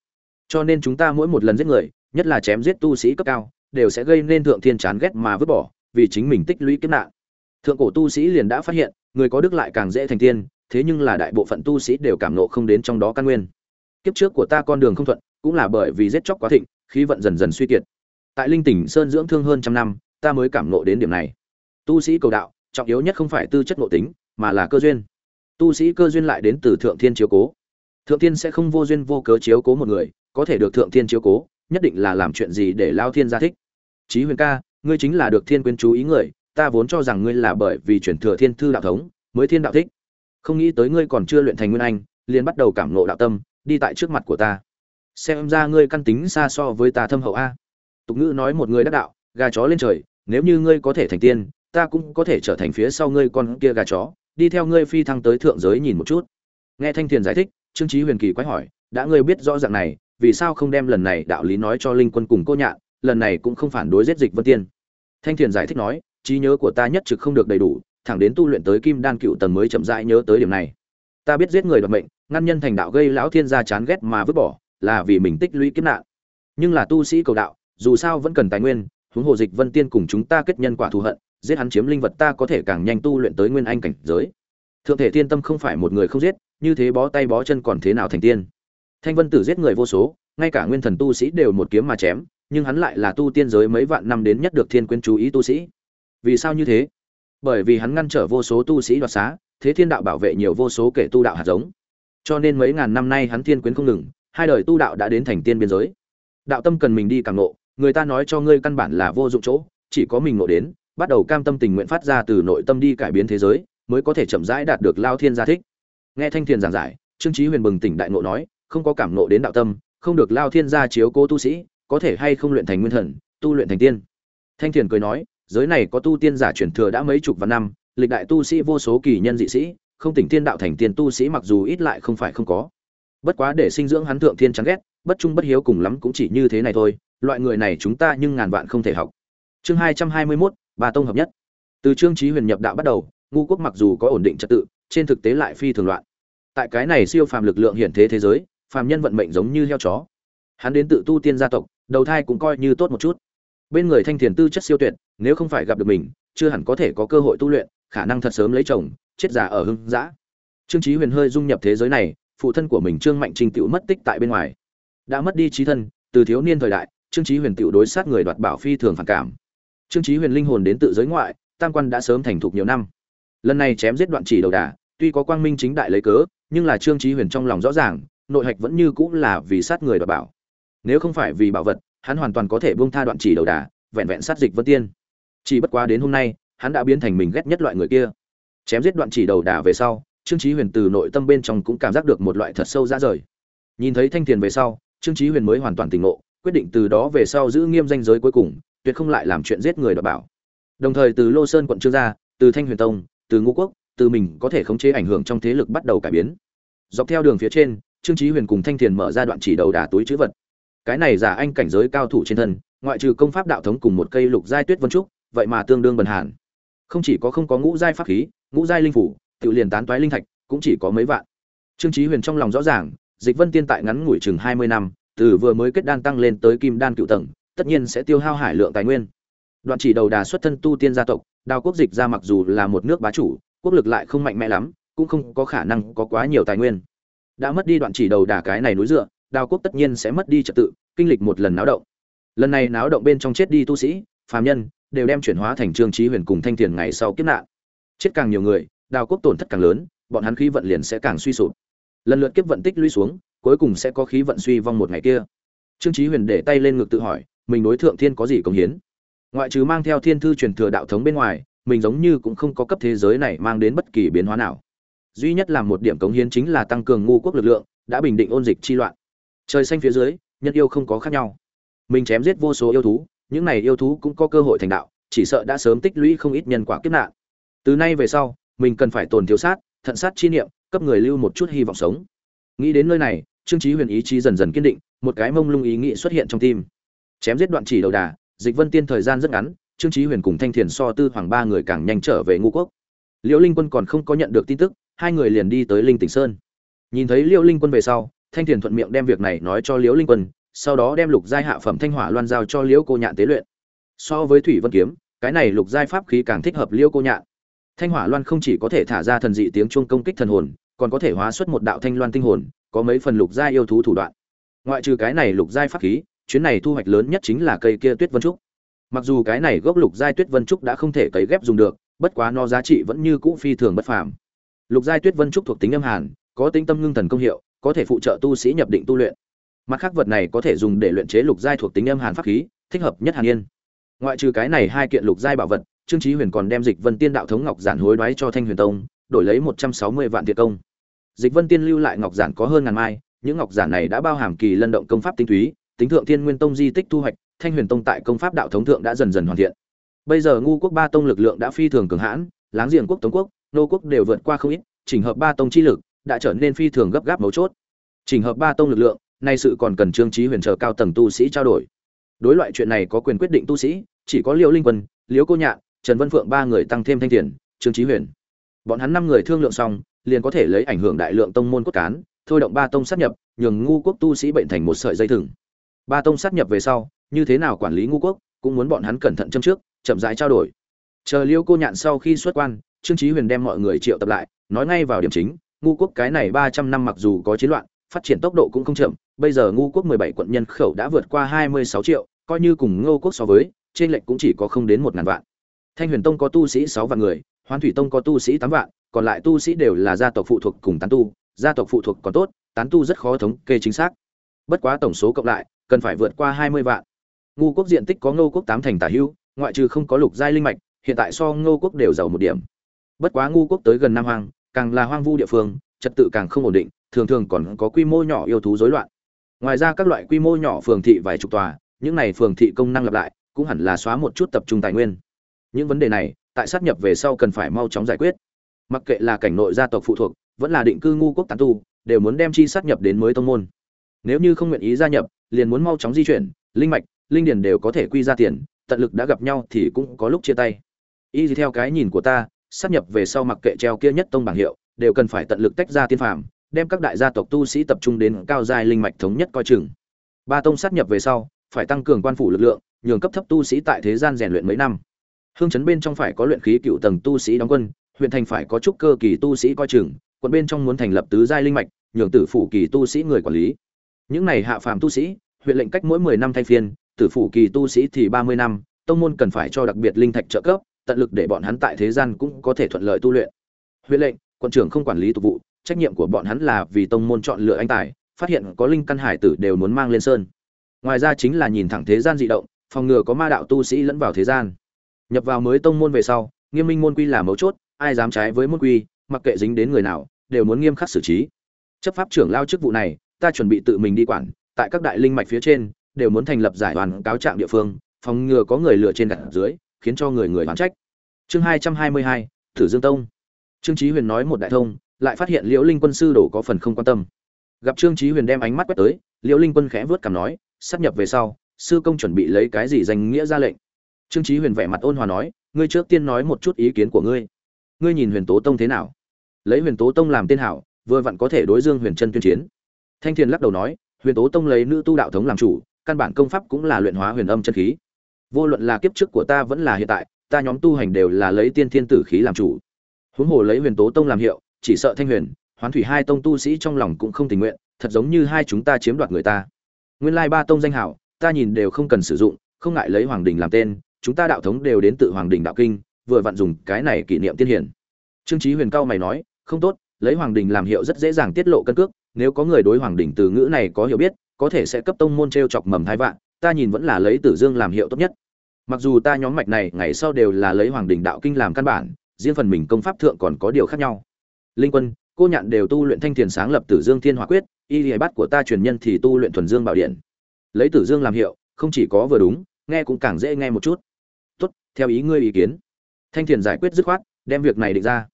Speaker 1: Cho nên chúng ta mỗi một lần giết người, nhất là chém giết tu sĩ cấp cao, đều sẽ gây nên thượng thiên chán ghét mà vứt bỏ vì chính mình tích lũy kiếp nạn. Thượng cổ tu sĩ liền đã phát hiện, người có đức lại càng dễ thành tiên, thế nhưng là đại bộ phận tu sĩ đều cảm nộ không đến trong đó căn nguyên. Kiếp trước của ta con đường không thuận, cũng là bởi vì giết chóc quá thịnh, khí vận dần dần suy kiệt. Tại linh tỉnh sơn dưỡng thương hơn trăm năm, ta mới cảm nộ đến điểm này. Tu sĩ cầu đạo, trọng yếu nhất không phải tư chất nội tính, mà là cơ duyên. Tu sĩ cơ duyên lại đến từ thượng thiên chiếu cố. Thượng thiên sẽ không vô duyên vô cớ chiếu cố một người, có thể được thượng thiên chiếu cố, nhất định là làm chuyện gì để lao thiên gia thích. Chí huyền ca ngươi chính là được thiên quyến chú ý người, ta vốn cho rằng ngươi là bởi vì chuyển thừa thiên thư đạo thống mới thiên đạo thích. Không nghĩ tới ngươi còn chưa luyện thành nguyên anh, liền bắt đầu cảm nộ đạo tâm, đi tại trước mặt của ta. Xem ra ngươi căn tính xa so với ta thâm hậu a. Tục ngữ nói một người đắc đạo, gà chó lên trời, nếu như ngươi có thể thành tiên, ta cũng có thể trở thành phía sau ngươi con kia gà chó, đi theo ngươi phi thăng tới thượng giới nhìn một chút. Nghe thanh thiền giải thích, trương trí huyền kỳ quái hỏi, đã ngươi biết rõ dạng này, vì sao không đem lần này đạo lý nói cho linh quân cùng cô nhạn, lần này cũng không phản đối giết dịch vân tiên? Thanh thiền giải thích nói, trí nhớ của ta nhất trực không được đầy đủ, thẳng đến tu luyện tới kim đan cựu tầng mới chậm rãi nhớ tới điểm này. Ta biết giết người đoạt mệnh, ngăn nhân thành đạo gây lão thiên gia chán ghét mà vứt bỏ, là vì mình tích lũy kiếp nạn. Nhưng là tu sĩ cầu đạo, dù sao vẫn cần tài nguyên, huống hồ dịch vân tiên cùng chúng ta kết nhân quả thù hận, giết hắn chiếm linh vật ta có thể càng nhanh tu luyện tới nguyên anh cảnh giới. Thượng thể tiên tâm không phải một người không giết, như thế bó tay bó chân còn thế nào thành tiên? Thanh vân tử giết người vô số, ngay cả nguyên thần tu sĩ đều một kiếm mà chém nhưng hắn lại là tu tiên giới mấy vạn năm đến nhất được thiên quyến chú ý tu sĩ. Vì sao như thế? Bởi vì hắn ngăn trở vô số tu sĩ đoạt xá, thế thiên đạo bảo vệ nhiều vô số kể tu đạo hạt giống. Cho nên mấy ngàn năm nay hắn thiên quyến không ngừng, hai đời tu đạo đã đến thành tiên biên giới. Đạo tâm cần mình đi càng ngộ, người ta nói cho ngươi căn bản là vô dụng chỗ, chỉ có mình ngộ đến, bắt đầu cam tâm tình nguyện phát ra từ nội tâm đi cải biến thế giới, mới có thể chậm rãi đạt được lao thiên gia thích. Nghe thanh thiền giảng giải, trương chí huyền bừng tỉnh đại ngộ nói, không có cảm ngộ đến đạo tâm, không được lao thiên gia chiếu cố tu sĩ có thể hay không luyện thành nguyên thần, tu luyện thành tiên. Thanh thiền cười nói, giới này có tu tiên giả truyền thừa đã mấy chục vạn năm, lịch đại tu sĩ vô số kỳ nhân dị sĩ, không tỉnh tiên đạo thành tiên tu sĩ mặc dù ít lại không phải không có. Bất quá để sinh dưỡng hắn thượng thiên chán ghét, bất trung bất hiếu cùng lắm cũng chỉ như thế này thôi, loại người này chúng ta nhưng ngàn vạn không thể học. Chương hai trăm hai mươi mốt, ba tông hợp nhất. Từ trương trí huyền nhập đạo bắt đầu, ngu quốc mặc dù có ổn định trật tự, trên thực tế lại phi thường loạn. Tại cái này siêu phàm lực lượng hiện thế thế giới, phàm nhân vận mệnh giống như heo chó hắn đến tự tu tiên gia tộc, đầu thai cũng coi như tốt một chút. Bên người thanh thiền tư chất siêu tuyệt, nếu không phải gặp được mình, chưa hẳn có thể có cơ hội tu luyện, khả năng thật sớm lấy chồng, chết già ở hưng giã trương trí huyền hơi dung nhập thế giới này, phụ thân của mình trương mạnh Trình tựu mất tích tại bên ngoài. Đã mất đi trí thân, từ thiếu niên thời đại, trương trí huyền tựu đối sát người đoạt bảo phi thường phản cảm. Trương trí huyền linh hồn đến tự giới ngoại, tam quan đã sớm thành thục nhiều năm. Lần này chém giết đoạn chỉ đầu đà, tuy có quang minh chính đại lấy cớ, nhưng là trương trí huyền trong lòng rõ ràng, nội hạch vẫn như cũng là vì sát người đoạt bảo nếu không phải vì bảo vật, hắn hoàn toàn có thể buông tha đoạn chỉ đầu đà, vẹn vẹn sát dịch vân tiên. Chỉ bất quá đến hôm nay, hắn đã biến thành mình ghét nhất loại người kia. Chém giết đoạn chỉ đầu đà về sau, trương chí huyền từ nội tâm bên trong cũng cảm giác được một loại thật sâu ra rời. Nhìn thấy thanh tiền về sau, trương chí huyền mới hoàn toàn tỉnh ngộ, quyết định từ đó về sau giữ nghiêm danh giới cuối cùng, tuyệt không lại làm chuyện giết người đoạt bảo. Đồng thời từ lô sơn quận trương gia, từ thanh huyền tông, từ ngũ quốc, từ mình có thể khống chế ảnh hưởng trong thế lực bắt đầu cải biến. Dọc theo đường phía trên, trương chí huyền cùng thanh tiền mở ra đoạn chỉ đầu đà túi chữ vật cái này giả anh cảnh giới cao thủ trên thân, ngoại trừ công pháp đạo thống cùng một cây lục giai tuyết vân trúc, vậy mà tương đương bần hàn. Không chỉ có không có ngũ giai pháp khí, ngũ giai linh phủ, tự liền tán toái linh thạch, cũng chỉ có mấy vạn. Trương chí huyền trong lòng rõ ràng, dịch vân tiên tại ngắn ngủi chừng 20 năm, từ vừa mới kết đan tăng lên tới kim đan cựu tầng, tất nhiên sẽ tiêu hao hải lượng tài nguyên. Đoạn chỉ đầu đà xuất thân tu tiên gia tộc, đào quốc dịch ra mặc dù là một nước bá chủ, quốc lực lại không mạnh mẽ lắm, cũng không có khả năng có quá nhiều tài nguyên. Đã mất đi đoạn chỉ đầu đà cái này núi dựa đào quốc tất nhiên sẽ mất đi trật tự, kinh lịch một lần náo động. Lần này náo động bên trong chết đi tu sĩ, phàm nhân, đều đem chuyển hóa thành trương trí huyền cùng thanh tiền ngày sau kiếp nạn. Chết càng nhiều người đào quốc tổn thất càng lớn, bọn hắn khí vận liền sẽ càng suy sụp. Lần lượt kiếp vận tích lũy xuống, cuối cùng sẽ có khí vận suy vong một ngày kia. Trương trí huyền để tay lên ngực tự hỏi, mình đối thượng thiên có gì công hiến? Ngoại trừ mang theo thiên thư truyền thừa đạo thống bên ngoài, mình giống như cũng không có cấp thế giới này mang đến bất kỳ biến hóa nào. Duy nhất là một điểm cống hiến chính là tăng cường ngu quốc lực lượng, đã bình định ôn dịch chi loạn trời xanh phía dưới, nhân yêu không có khác nhau. Mình chém giết vô số yêu thú, những này yêu thú cũng có cơ hội thành đạo, chỉ sợ đã sớm tích lũy không ít nhân quả kiếp nạn. Từ nay về sau, mình cần phải tồn thiếu sát, thận sát chi niệm, cấp người lưu một chút hy vọng sống. Nghĩ đến nơi này, trương trí huyền ý chí dần dần kiên định, một cái mông lung ý nghĩ xuất hiện trong tim. Chém giết đoạn chỉ đầu đà, dịch vân tiên thời gian rất ngắn, trương trí huyền cùng thanh thiền so tư hoàng ba người càng nhanh trở về ngũ quốc. Liễu linh quân còn không có nhận được tin tức, hai người liền đi tới linh tỉnh sơn. Nhìn thấy liễu linh quân về sau thanh thiền thuận miệng đem việc này nói cho liễu linh quân, sau đó đem lục giai hạ phẩm thanh hỏa loan giao cho liễu cô nhạn tế luyện. So với thủy vân kiếm, cái này lục giai pháp khí càng thích hợp liễu cô nhạn. Thanh hỏa loan không chỉ có thể thả ra thần dị tiếng chuông công kích thần hồn, còn có thể hóa xuất một đạo thanh loan tinh hồn, có mấy phần lục giai yêu thú thủ đoạn. Ngoại trừ cái này lục giai pháp khí, chuyến này thu hoạch lớn nhất chính là cây kia tuyết vân trúc. Mặc dù cái này gốc lục giai tuyết vân trúc đã không thể cấy ghép dùng được, bất quá nó giá trị vẫn như cũ phi thường bất phàm. Lục giai tuyết vân trúc thuộc tính âm hàn, có tính tâm ngưng thần công hiệu có thể phụ trợ tu sĩ nhập định tu luyện. Mặt khác vật này có thể dùng để luyện chế lục giai thuộc tính âm hàn pháp khí, thích hợp nhất hàn yên. Ngoại trừ cái này hai kiện lục giai bảo vật, trương chí huyền còn đem dịch vân tiên đạo thống ngọc giản hối đoái cho thanh huyền tông, đổi lấy một trăm sáu mươi vạn thiệt công. Dịch vân tiên lưu lại ngọc giản có hơn ngàn mai, những ngọc giản này đã bao hàm kỳ lân động công pháp tinh túy, tính thượng thiên nguyên tông di tích thu hoạch, thanh huyền tông tại công pháp đạo thống thượng đã dần dần hoàn thiện. Bây giờ ngu quốc ba tông lực lượng đã phi thường cường hãn, láng giềng quốc tống quốc, nô quốc đều vượt qua không ít, chỉnh hợp ba tông chi lực đã trở nên phi thường gấp gáp mấu chốt. Trình hợp ba tông lực lượng, nay sự còn cần trương trí huyền chờ cao tầng tu sĩ trao đổi. Đối loại chuyện này có quyền quyết định tu sĩ, chỉ có liễu linh quân, liễu cô nhạn, trần vân phượng ba người tăng thêm thanh tiền trương trí huyền. Bọn hắn năm người thương lượng xong, liền có thể lấy ảnh hưởng đại lượng tông môn cốt cán, thôi động ba tông sát nhập, nhường ngu quốc tu sĩ bệnh thành một sợi dây thừng. Ba tông sát nhập về sau, như thế nào quản lý ngu quốc, cũng muốn bọn hắn cẩn thận châm trước, chậm rãi trao đổi. Chờ liễu cô nhạn sau khi xuất quan, trương trí huyền đem mọi người triệu tập lại, nói ngay vào điểm chính ngu quốc cái này ba trăm năm mặc dù có chiến loạn phát triển tốc độ cũng không chậm bây giờ ngu quốc mười bảy quận nhân khẩu đã vượt qua hai mươi sáu triệu coi như cùng ngô quốc so với trên lệch cũng chỉ có không đến một ngàn vạn. Thanh huyền tông có tu sĩ sáu vạn người hoán thủy tông có tu sĩ tám vạn còn lại tu sĩ đều là gia tộc phụ thuộc cùng tán tu gia tộc phụ thuộc còn tốt tán tu rất khó thống kê chính xác. Bất quá tổng số cộng lại cần phải vượt qua hai mươi vạn. Ngu quốc diện tích có ngô quốc tám thành tả hữu, ngoại trừ không có lục giai linh mạch hiện tại so ngô quốc đều giàu một điểm. Bất quá ngu quốc tới gần nam Hoàng càng là hoang vu địa phương, trật tự càng không ổn định, thường thường còn có quy mô nhỏ yêu thú rối loạn. Ngoài ra các loại quy mô nhỏ phường thị vài chục tòa, những này phường thị công năng lặp lại, cũng hẳn là xóa một chút tập trung tài nguyên. Những vấn đề này, tại sát nhập về sau cần phải mau chóng giải quyết. Mặc kệ là cảnh nội gia tộc phụ thuộc, vẫn là định cư ngu quốc tán tu, đều muốn đem chi sát nhập đến mới tông môn. Nếu như không nguyện ý gia nhập, liền muốn mau chóng di chuyển, linh mạch, linh điền đều có thể quy ra tiền, tận lực đã gặp nhau thì cũng có lúc chia tay. Y theo cái nhìn của ta sát nhập về sau mặc kệ treo kia nhất tông bảng hiệu, đều cần phải tận lực tách ra tiên phàm, đem các đại gia tộc tu sĩ tập trung đến cao giai linh mạch thống nhất coi chừng. Ba tông sát nhập về sau, phải tăng cường quan phủ lực lượng, nhường cấp thấp tu sĩ tại thế gian rèn luyện mấy năm. Hương trấn bên trong phải có luyện khí cựu tầng tu sĩ đóng quân, huyện thành phải có trúc cơ kỳ tu sĩ coi chừng, quận bên trong muốn thành lập tứ giai linh mạch, nhường tử phủ kỳ tu sĩ người quản lý. Những này hạ phàm tu sĩ, huyện lệnh cách mỗi mười năm thay phiên, tử phủ kỳ tu sĩ thì ba mươi năm, tông môn cần phải cho đặc biệt linh thạch trợ cấp tận lực để bọn hắn tại thế gian cũng có thể thuận lợi tu luyện. Huyện lệnh quân trưởng không quản lý tục vụ, trách nhiệm của bọn hắn là vì tông môn chọn lựa anh tài, phát hiện có linh căn hải tử đều muốn mang lên sơn. Ngoài ra chính là nhìn thẳng thế gian dị động, phòng ngừa có ma đạo tu sĩ lẫn vào thế gian. Nhập vào mới tông môn về sau, nghiêm minh môn quy là mấu chốt, ai dám trái với môn quy, mặc kệ dính đến người nào, đều muốn nghiêm khắc xử trí. Chấp pháp trưởng lao chức vụ này, ta chuẩn bị tự mình đi quản, tại các đại linh mạch phía trên, đều muốn thành lập giải đoàn cáo trạng địa phương, phòng ngừa có người lừa trên đặt dưới khiến cho người người oán trách. Chương hai trăm hai mươi hai, thử dương tông. Trương chí huyền nói một đại thông, lại phát hiện liễu linh quân sư đổ có phần không quan tâm. Gặp trương chí huyền đem ánh mắt quét tới, liễu linh quân khẽ vớt cằm nói, sắp nhập về sau, sư công chuẩn bị lấy cái gì danh nghĩa ra lệnh? Trương chí huyền vẻ mặt ôn hòa nói, ngươi trước tiên nói một chút ý kiến của ngươi. Ngươi nhìn huyền tố tông thế nào? Lấy huyền tố tông làm tên hảo, vừa vặn có thể đối dương huyền chân tuyên chiến. Thanh thiền lắc đầu nói, huyền tố tông lấy nữ tu đạo thống làm chủ, căn bản công pháp cũng là luyện hóa huyền âm chân khí vô luận là kiếp trước của ta vẫn là hiện tại, ta nhóm tu hành đều là lấy tiên thiên tử khí làm chủ. Huống hồ lấy huyền tố tông làm hiệu, chỉ sợ thanh huyền, hoán thủy hai tông tu sĩ trong lòng cũng không tình nguyện, thật giống như hai chúng ta chiếm đoạt người ta. Nguyên lai ba tông danh hảo, ta nhìn đều không cần sử dụng, không ngại lấy hoàng đình làm tên, chúng ta đạo thống đều đến tự hoàng đình đạo kinh, vừa vặn dùng cái này kỷ niệm tiên hiển. Trương trí huyền cao mày nói, không tốt, lấy hoàng đình làm hiệu rất dễ dàng tiết lộ cân cước, nếu có người đối hoàng đình từ ngữ này có hiểu biết, có thể sẽ cấp tông môn t r e o chọc mầm thai vạn ta nhìn vẫn là lấy tử dương làm hiệu tốt nhất. Mặc dù ta nhóm mạch này ngày sau đều là lấy hoàng đình đạo kinh làm căn bản, riêng phần mình công pháp thượng còn có điều khác nhau. Linh quân, cô nhạn đều tu luyện thanh thiền sáng lập tử dương thiên hỏa quyết, y lìa bắt của ta truyền nhân thì tu luyện thuần dương bảo điện. Lấy tử dương làm hiệu, không chỉ có vừa đúng, nghe cũng càng dễ nghe một chút. Tốt, theo ý ngươi ý kiến. Thanh thiền giải quyết dứt khoát, đem việc này định ra.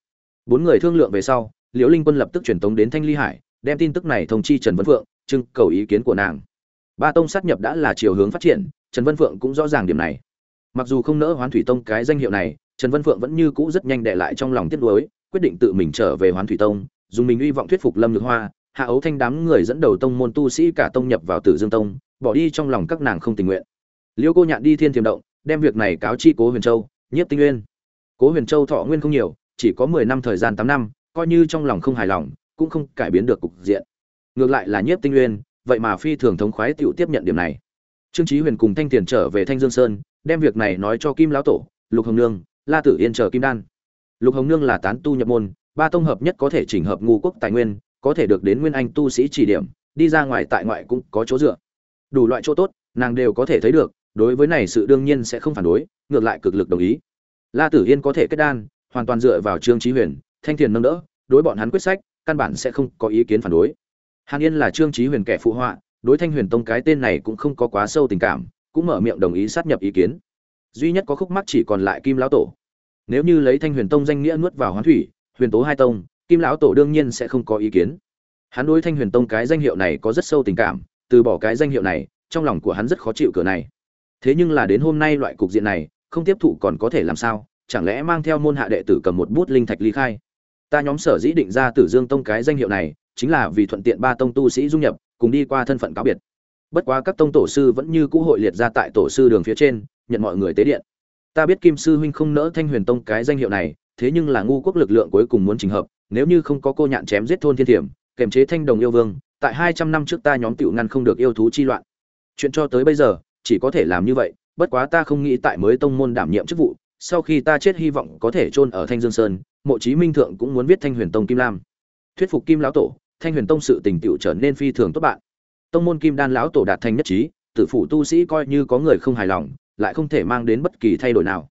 Speaker 1: Bốn người thương lượng về sau, liễu linh quân lập tức truyền tống đến thanh ly hải, đem tin tức này thông chi trần vân phượng, trưng cầu ý kiến của nàng ba tông sát nhập đã là chiều hướng phát triển, trần vân phượng cũng rõ ràng điểm này. Mặc dù không nỡ hoán thủy tông cái danh hiệu này, trần vân phượng vẫn như cũ rất nhanh đệ lại trong lòng tiếc nuối, quyết định tự mình trở về hoán thủy tông, dùng mình hy vọng thuyết phục lâm nhược hoa, hạ ấu thanh đám người dẫn đầu tông môn tu sĩ cả tông nhập vào tử dương tông, bỏ đi trong lòng các nàng không tình nguyện. Liêu cô nhạn đi thiên thiềm động, đem việc này cáo chi cố huyền châu, nhiếp tinh nguyên. Cố huyền châu thọ nguyên không nhiều, chỉ có mười năm thời gian tám năm, coi như trong lòng không hài lòng, cũng không cải biến được cục diện. Ngược lại là nhiếp tinh nguyên vậy mà phi thường thống khoái tựu tiếp nhận điểm này. Trương chí huyền cùng thanh tiền trở về thanh dương sơn, đem việc này nói cho kim lão tổ, lục hồng nương, la tử yên chờ kim đan. Lục hồng nương là tán tu nhập môn, ba tông hợp nhất có thể chỉnh hợp ngu quốc tài nguyên, có thể được đến nguyên anh tu sĩ chỉ điểm, đi ra ngoài tại ngoại cũng có chỗ dựa. Đủ loại chỗ tốt, nàng đều có thể thấy được, đối với này sự đương nhiên sẽ không phản đối, ngược lại cực lực đồng ý. La tử yên có thể kết đan, hoàn toàn dựa vào trương chí huyền, thanh thiền nâng đỡ, đối bọn hắn quyết sách, căn bản sẽ không có ý kiến phản đối hàn yên là trương trí huyền kẻ phụ họa, đối thanh huyền tông cái tên này cũng không có quá sâu tình cảm, cũng mở miệng đồng ý sát nhập ý kiến. Duy nhất có khúc mắc chỉ còn lại kim lão tổ. Nếu như lấy thanh huyền tông danh nghĩa nuốt vào hoán thủy, huyền tố hai tông, kim lão tổ đương nhiên sẽ không có ý kiến. Hắn đối thanh huyền tông cái danh hiệu này có rất sâu tình cảm, từ bỏ cái danh hiệu này, trong lòng của hắn rất khó chịu cửa này. Thế nhưng là đến hôm nay loại cục diện này, không tiếp thụ còn có thể làm sao, chẳng lẽ mang theo môn hạ đệ tử cầm một bút linh thạch ly khai? Ta nhóm sở dĩ định ra tử dương tông cái danh hiệu này chính là vì thuận tiện ba tông tu sĩ dung nhập, cùng đi qua thân phận cáo biệt. Bất quá các tông tổ sư vẫn như cũ hội liệt ra tại tổ sư đường phía trên, nhận mọi người tế điện. Ta biết kim sư huynh không nỡ thanh huyền tông cái danh hiệu này, thế nhưng là ngu quốc lực lượng cuối cùng muốn trình hợp, nếu như không có cô nhạn chém giết thôn thiên thiểm, kềm chế thanh đồng yêu vương, tại hai trăm năm trước ta nhóm tiểu ngăn không được yêu thú chi loạn. Chuyện cho tới bây giờ, chỉ có thể làm như vậy, bất quá ta không nghĩ tại mới tông môn đảm nhiệm chức vụ, sau khi ta chết hy vọng có thể chôn ở thanh dương sơn, mộ chí minh thượng cũng muốn viết thanh huyền tông kim lam. Thuyết phục kim lão tổ thanh huyền tông sự tình tiểu trở nên phi thường tốt bạn. Tông môn kim đan lão tổ đạt thành nhất trí, tử phủ tu sĩ coi như có người không hài lòng, lại không thể mang đến bất kỳ thay đổi nào.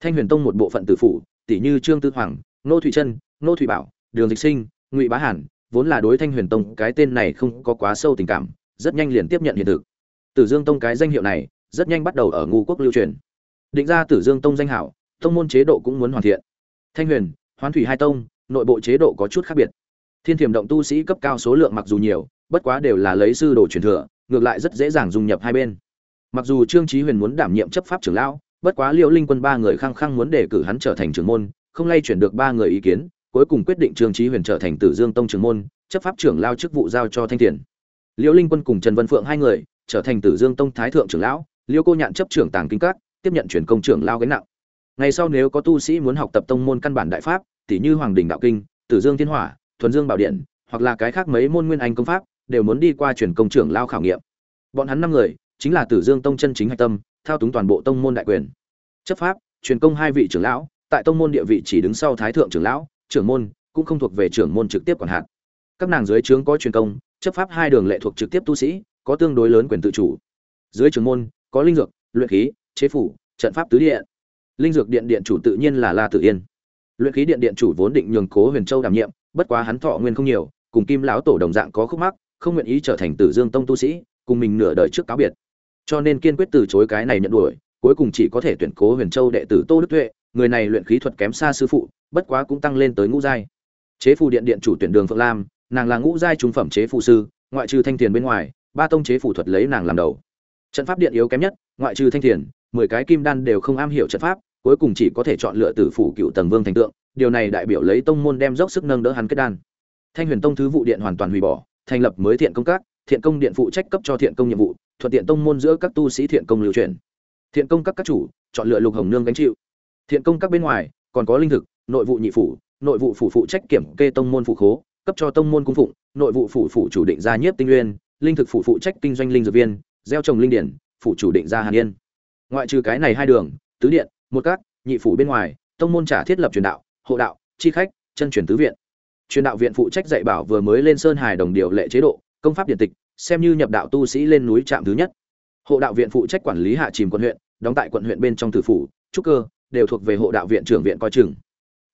Speaker 1: Thanh huyền tông một bộ phận tử phủ tỷ như trương tư hoàng, nô thụy chân nô thụy bảo, đường dịch sinh, ngụy bá hàn, vốn là đối thanh huyền tông cái tên này không có quá sâu tình cảm, rất nhanh liền tiếp nhận hiện thực. Tử dương tông cái danh hiệu này, rất nhanh bắt đầu ở ngu quốc lưu truyền. Định ra tử dương tông danh hảo, tông môn chế độ cũng muốn hoàn thiện. Thanh huyền, hoán thủy hai tông, nội bộ chế độ có chút khác biệt thiên thiểm động tu sĩ cấp cao số lượng mặc dù nhiều, bất quá đều là lấy sư đồ truyền thừa, ngược lại rất dễ dàng dung nhập hai bên. Mặc dù trương trí huyền muốn đảm nhiệm chấp pháp trưởng lão, bất quá liễu linh quân ba người khăng khăng muốn đề cử hắn trở thành trưởng môn, không lay chuyển được ba người ý kiến, cuối cùng quyết định trương trí huyền trở thành tử dương tông trưởng môn, chấp pháp trưởng lao chức vụ giao cho thanh thiền. Liễu linh quân cùng trần vân phượng hai người trở thành tử dương tông thái thượng trưởng lão, liễu cô nhạn chấp trưởng tàng kinh các, tiếp nhận chuyển công trưởng lao gánh nặng. Ngày sau nếu có tu sĩ muốn học tập tông môn căn bản đại pháp tỷ như hoàng đình đạo kinh, tử dương thiên hỏa thuần dương bảo điện, hoặc là cái khác mấy môn nguyên anh công pháp, đều muốn đi qua truyền công trưởng lao khảo nghiệm. Bọn hắn năm người, chính là tử dương tông chân chính hạch tâm, thao túng toàn bộ tông môn đại quyền. Chấp pháp, truyền công hai vị trưởng lão, tại tông môn địa vị chỉ đứng sau thái thượng trưởng lão, trưởng môn, cũng không thuộc về trưởng môn trực tiếp quản hạt. Các nàng dưới trướng có truyền công, chấp pháp hai đường lệ thuộc trực tiếp tu sĩ, có tương đối lớn quyền tự chủ. Dưới trưởng môn, có linh dược, luyện khí, chế phủ, trận pháp tứ điện. Linh dược điện điện chủ tự nhiên là la tử yên. Luyện khí điện điện chủ vốn định nhường cố huyền châu đảm nhiệm bất quá hắn thọ nguyên không nhiều, cùng kim lão tổ đồng dạng có khúc mắc, không nguyện ý trở thành tử dương tông tu sĩ, cùng mình nửa đời trước cáo biệt. Cho nên kiên quyết từ chối cái này nhận đuổi, cuối cùng chỉ có thể tuyển cố huyền châu đệ tử tô đức tuệ, người này luyện khí thuật kém xa sư phụ, bất quá cũng tăng lên tới ngũ giai. Chế phù điện điện chủ tuyển đường phượng lam, nàng là ngũ giai trung phẩm chế phù sư, ngoại trừ thanh tiền bên ngoài, ba tông chế phù thuật lấy nàng làm đầu. Trận pháp điện yếu kém nhất, ngoại trừ thanh tiền mười cái kim đan đều không am hiểu trận pháp, cuối cùng chỉ có thể chọn lựa tử phủ cựu tầng vương thành tượng điều này đại biểu lấy tông môn đem dốc sức nâng đỡ hắn kết đan. Thanh huyền tông thứ vụ điện hoàn toàn hủy bỏ, thành lập mới thiện công các, thiện công điện phụ trách cấp cho thiện công nhiệm vụ, thuận tiện tông môn giữa các tu sĩ thiện công lưu truyền. Thiện công các các chủ, chọn lựa lục hồng nương gánh chịu. Thiện công các bên ngoài, còn có linh thực, nội vụ nhị phủ, nội vụ phủ phụ trách kiểm kê tông môn phụ khố, cấp cho tông môn cung phụng, nội vụ phủ phủ chủ định gia nhiếp tinh nguyên, linh thực phủ phụ trách kinh doanh linh dược viên, gieo trồng linh điển, phủ chủ định gia hàn yên. Ngoại trừ cái này hai đường, tứ điện, một các, nhị phủ bên ngoài, tông môn trả thiết lập truyền đạo hộ đạo, chi khách, chân truyền tứ viện. Truyền đạo viện phụ trách dạy bảo vừa mới lên sơn hải đồng điều lệ chế độ, công pháp điện tịch, xem như nhập đạo tu sĩ lên núi trạm thứ nhất. Hộ đạo viện phụ trách quản lý hạ chìm quận huyện, đóng tại quận huyện bên trong tử phủ, trúc cơ, đều thuộc về hộ đạo viện trưởng viện coi chừng.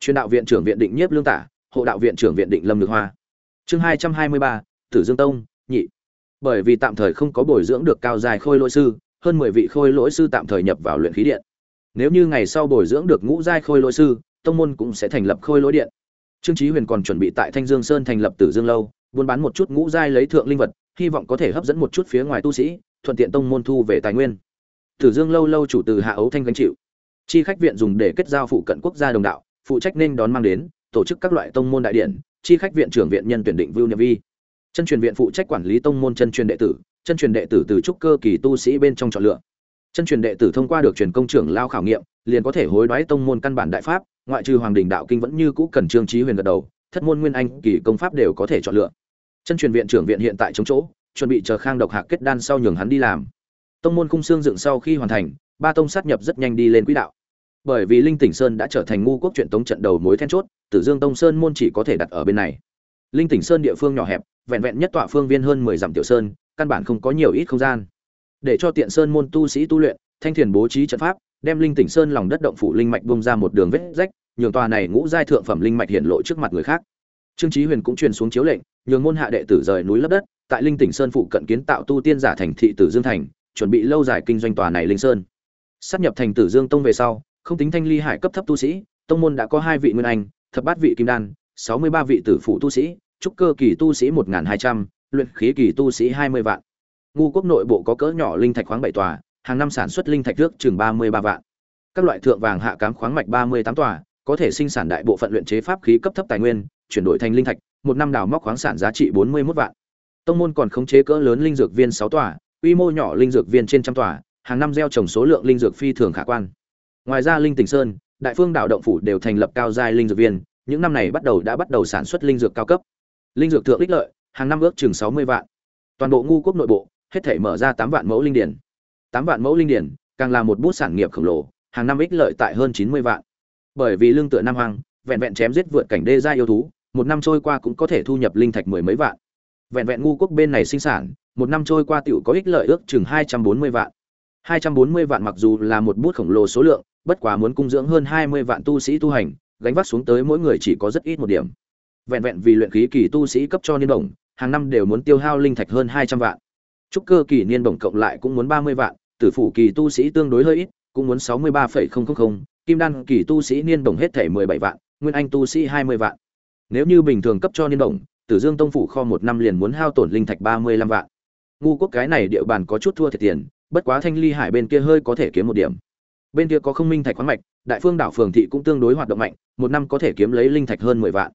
Speaker 1: Truyền đạo viện trưởng viện định nhiếp lương tả, hộ đạo viện trưởng viện định lâm lực hoa. Chương hai trăm hai mươi ba, tử dương tông, nhị. Bởi vì tạm thời không có bồi dưỡng được cao dài khôi lỗi sư, hơn mười vị khôi lỗi sư tạm thời nhập vào luyện khí điện. Nếu như ngày sau bồi dưỡng được ngũ giai khôi lỗi sư tông môn cũng sẽ thành lập khôi lỗi điện. Trương chí huyền còn chuẩn bị tại thanh dương sơn thành lập tử dương lâu, buôn bán một chút ngũ giai lấy thượng linh vật, hy vọng có thể hấp dẫn một chút phía ngoài tu sĩ, thuận tiện tông môn thu về tài nguyên. Tử dương lâu lâu chủ từ hạ ấu thanh gánh chịu. Chi khách viện dùng để kết giao phụ cận quốc gia đồng đạo, phụ trách nên đón mang đến, tổ chức các loại tông môn đại điện, chi khách viện trưởng viện nhân tuyển định vưu niệm vi. Chân truyền viện phụ trách quản lý tông môn chân truyền đệ tử, chân truyền đệ tử từ trúc cơ kỳ tu sĩ bên trong chọn lựa. Chân truyền đệ tử thông qua được truyền công trưởng lao khảo nghiệm, liền có thể hối đoái tông môn căn bản đại pháp ngoại trừ hoàng đình đạo kinh vẫn như cũ cần trương trí huyền gật đầu, thất môn nguyên anh kỳ công pháp đều có thể chọn lựa. Chân truyền viện trưởng viện hiện tại chống chỗ, chuẩn bị chờ khang độc hạc kết đan sau nhường hắn đi làm. Tông môn khung xương dựng sau khi hoàn thành, ba tông sát nhập rất nhanh đi lên quỹ đạo. Bởi vì linh tỉnh sơn đã trở thành ngu quốc truyện tống trận đầu mối then chốt, tử dương tông sơn môn chỉ có thể đặt ở bên này. Linh tỉnh sơn địa phương nhỏ hẹp, vẹn vẹn nhất tọa phương viên hơn mười dặm tiểu sơn, căn bản không có nhiều ít không gian. Để cho tiện sơn môn tu sĩ tu luyện, thanh thiền bố trí trận pháp đem linh tỉnh sơn lòng đất động phủ linh mạch bung ra một đường vết rách, nhường tòa này ngũ giai thượng phẩm linh mạch hiện lộ trước mặt người khác. Trương chí huyền cũng truyền xuống chiếu lệnh, nhường môn hạ đệ tử rời núi lấp đất, tại linh tỉnh sơn phụ cận kiến tạo tu tiên giả thành thị tử dương thành, chuẩn bị lâu dài kinh doanh tòa này linh sơn. Sát nhập thành tử dương tông về sau, không tính thanh ly hải cấp thấp tu sĩ, tông môn đã có hai vị nguyên anh, thập bát vị kim đan, sáu mươi ba vị tử phụ tu sĩ, trúc cơ kỳ tu sĩ một hai trăm, luyện khí kỳ tu sĩ hai mươi vạn. Ngu quốc nội bộ có cỡ nhỏ linh thạch khoáng bảy tòa hàng năm sản xuất linh thạch nước chừng ba mươi ba vạn. Các loại thượng vàng hạ cám khoáng mạch ba mươi tám tòa, có thể sinh sản đại bộ phận luyện chế pháp khí cấp thấp tài nguyên, chuyển đổi thành linh thạch, một năm đào móc khoáng sản giá trị bốn mươi 41 vạn. Tông môn còn khống chế cỡ lớn linh dược viên sáu tòa, quy mô nhỏ linh dược viên trên trăm tòa, hàng năm gieo trồng số lượng linh dược phi thường khả quan. Ngoài ra linh tỉnh sơn, đại phương đạo động phủ đều thành lập cao giai linh dược viên, những năm này bắt đầu đã bắt đầu sản xuất linh dược cao cấp. Linh dược thượng ích lợi, hàng năm ước chừng sáu mươi vạn. Toàn bộ ngu quốc nội bộ, hết thể mở ra tám vạn mẫu linh điển tám vạn mẫu linh điển càng là một bút sản nghiệp khổng lồ hàng năm ích lợi tại hơn chín mươi vạn. Bởi vì lương tựa nam hoàng, vẹn vẹn chém giết vượt cảnh đê gia yêu thú một năm trôi qua cũng có thể thu nhập linh thạch mười mấy vạn. Vẹn vẹn ngu quốc bên này sinh sản một năm trôi qua tiểu có ích lợi ước chừng hai trăm bốn mươi vạn. Hai trăm bốn mươi vạn mặc dù là một bút khổng lồ số lượng bất quá muốn cung dưỡng hơn hai mươi vạn tu sĩ tu hành gánh vác xuống tới mỗi người chỉ có rất ít một điểm. Vẹn vẹn vì luyện khí kỳ tu sĩ cấp cho niên đồng hàng năm đều muốn tiêu hao linh thạch hơn hai trăm vạn trúc cơ kỳ niên bổng cộng lại cũng muốn ba mươi vạn, tử phủ kỳ tu sĩ tương đối hơi ít, cũng muốn sáu mươi ba phẩy không không không, kim đan kỳ tu sĩ niên bổng hết thể mười bảy vạn, nguyên anh tu sĩ hai mươi vạn. Nếu như bình thường cấp cho niên bổng, tử dương tông phủ kho một năm liền muốn hao tổn linh thạch ba mươi lăm vạn. Ngu quốc cái này địa bàn có chút thua thiệt tiền, bất quá thanh ly hải bên kia hơi có thể kiếm một điểm. Bên kia có không minh thạch khoáng mạch, đại phương đảo phường thị cũng tương đối hoạt động mạnh, một năm có thể kiếm lấy linh thạch hơn mười vạn.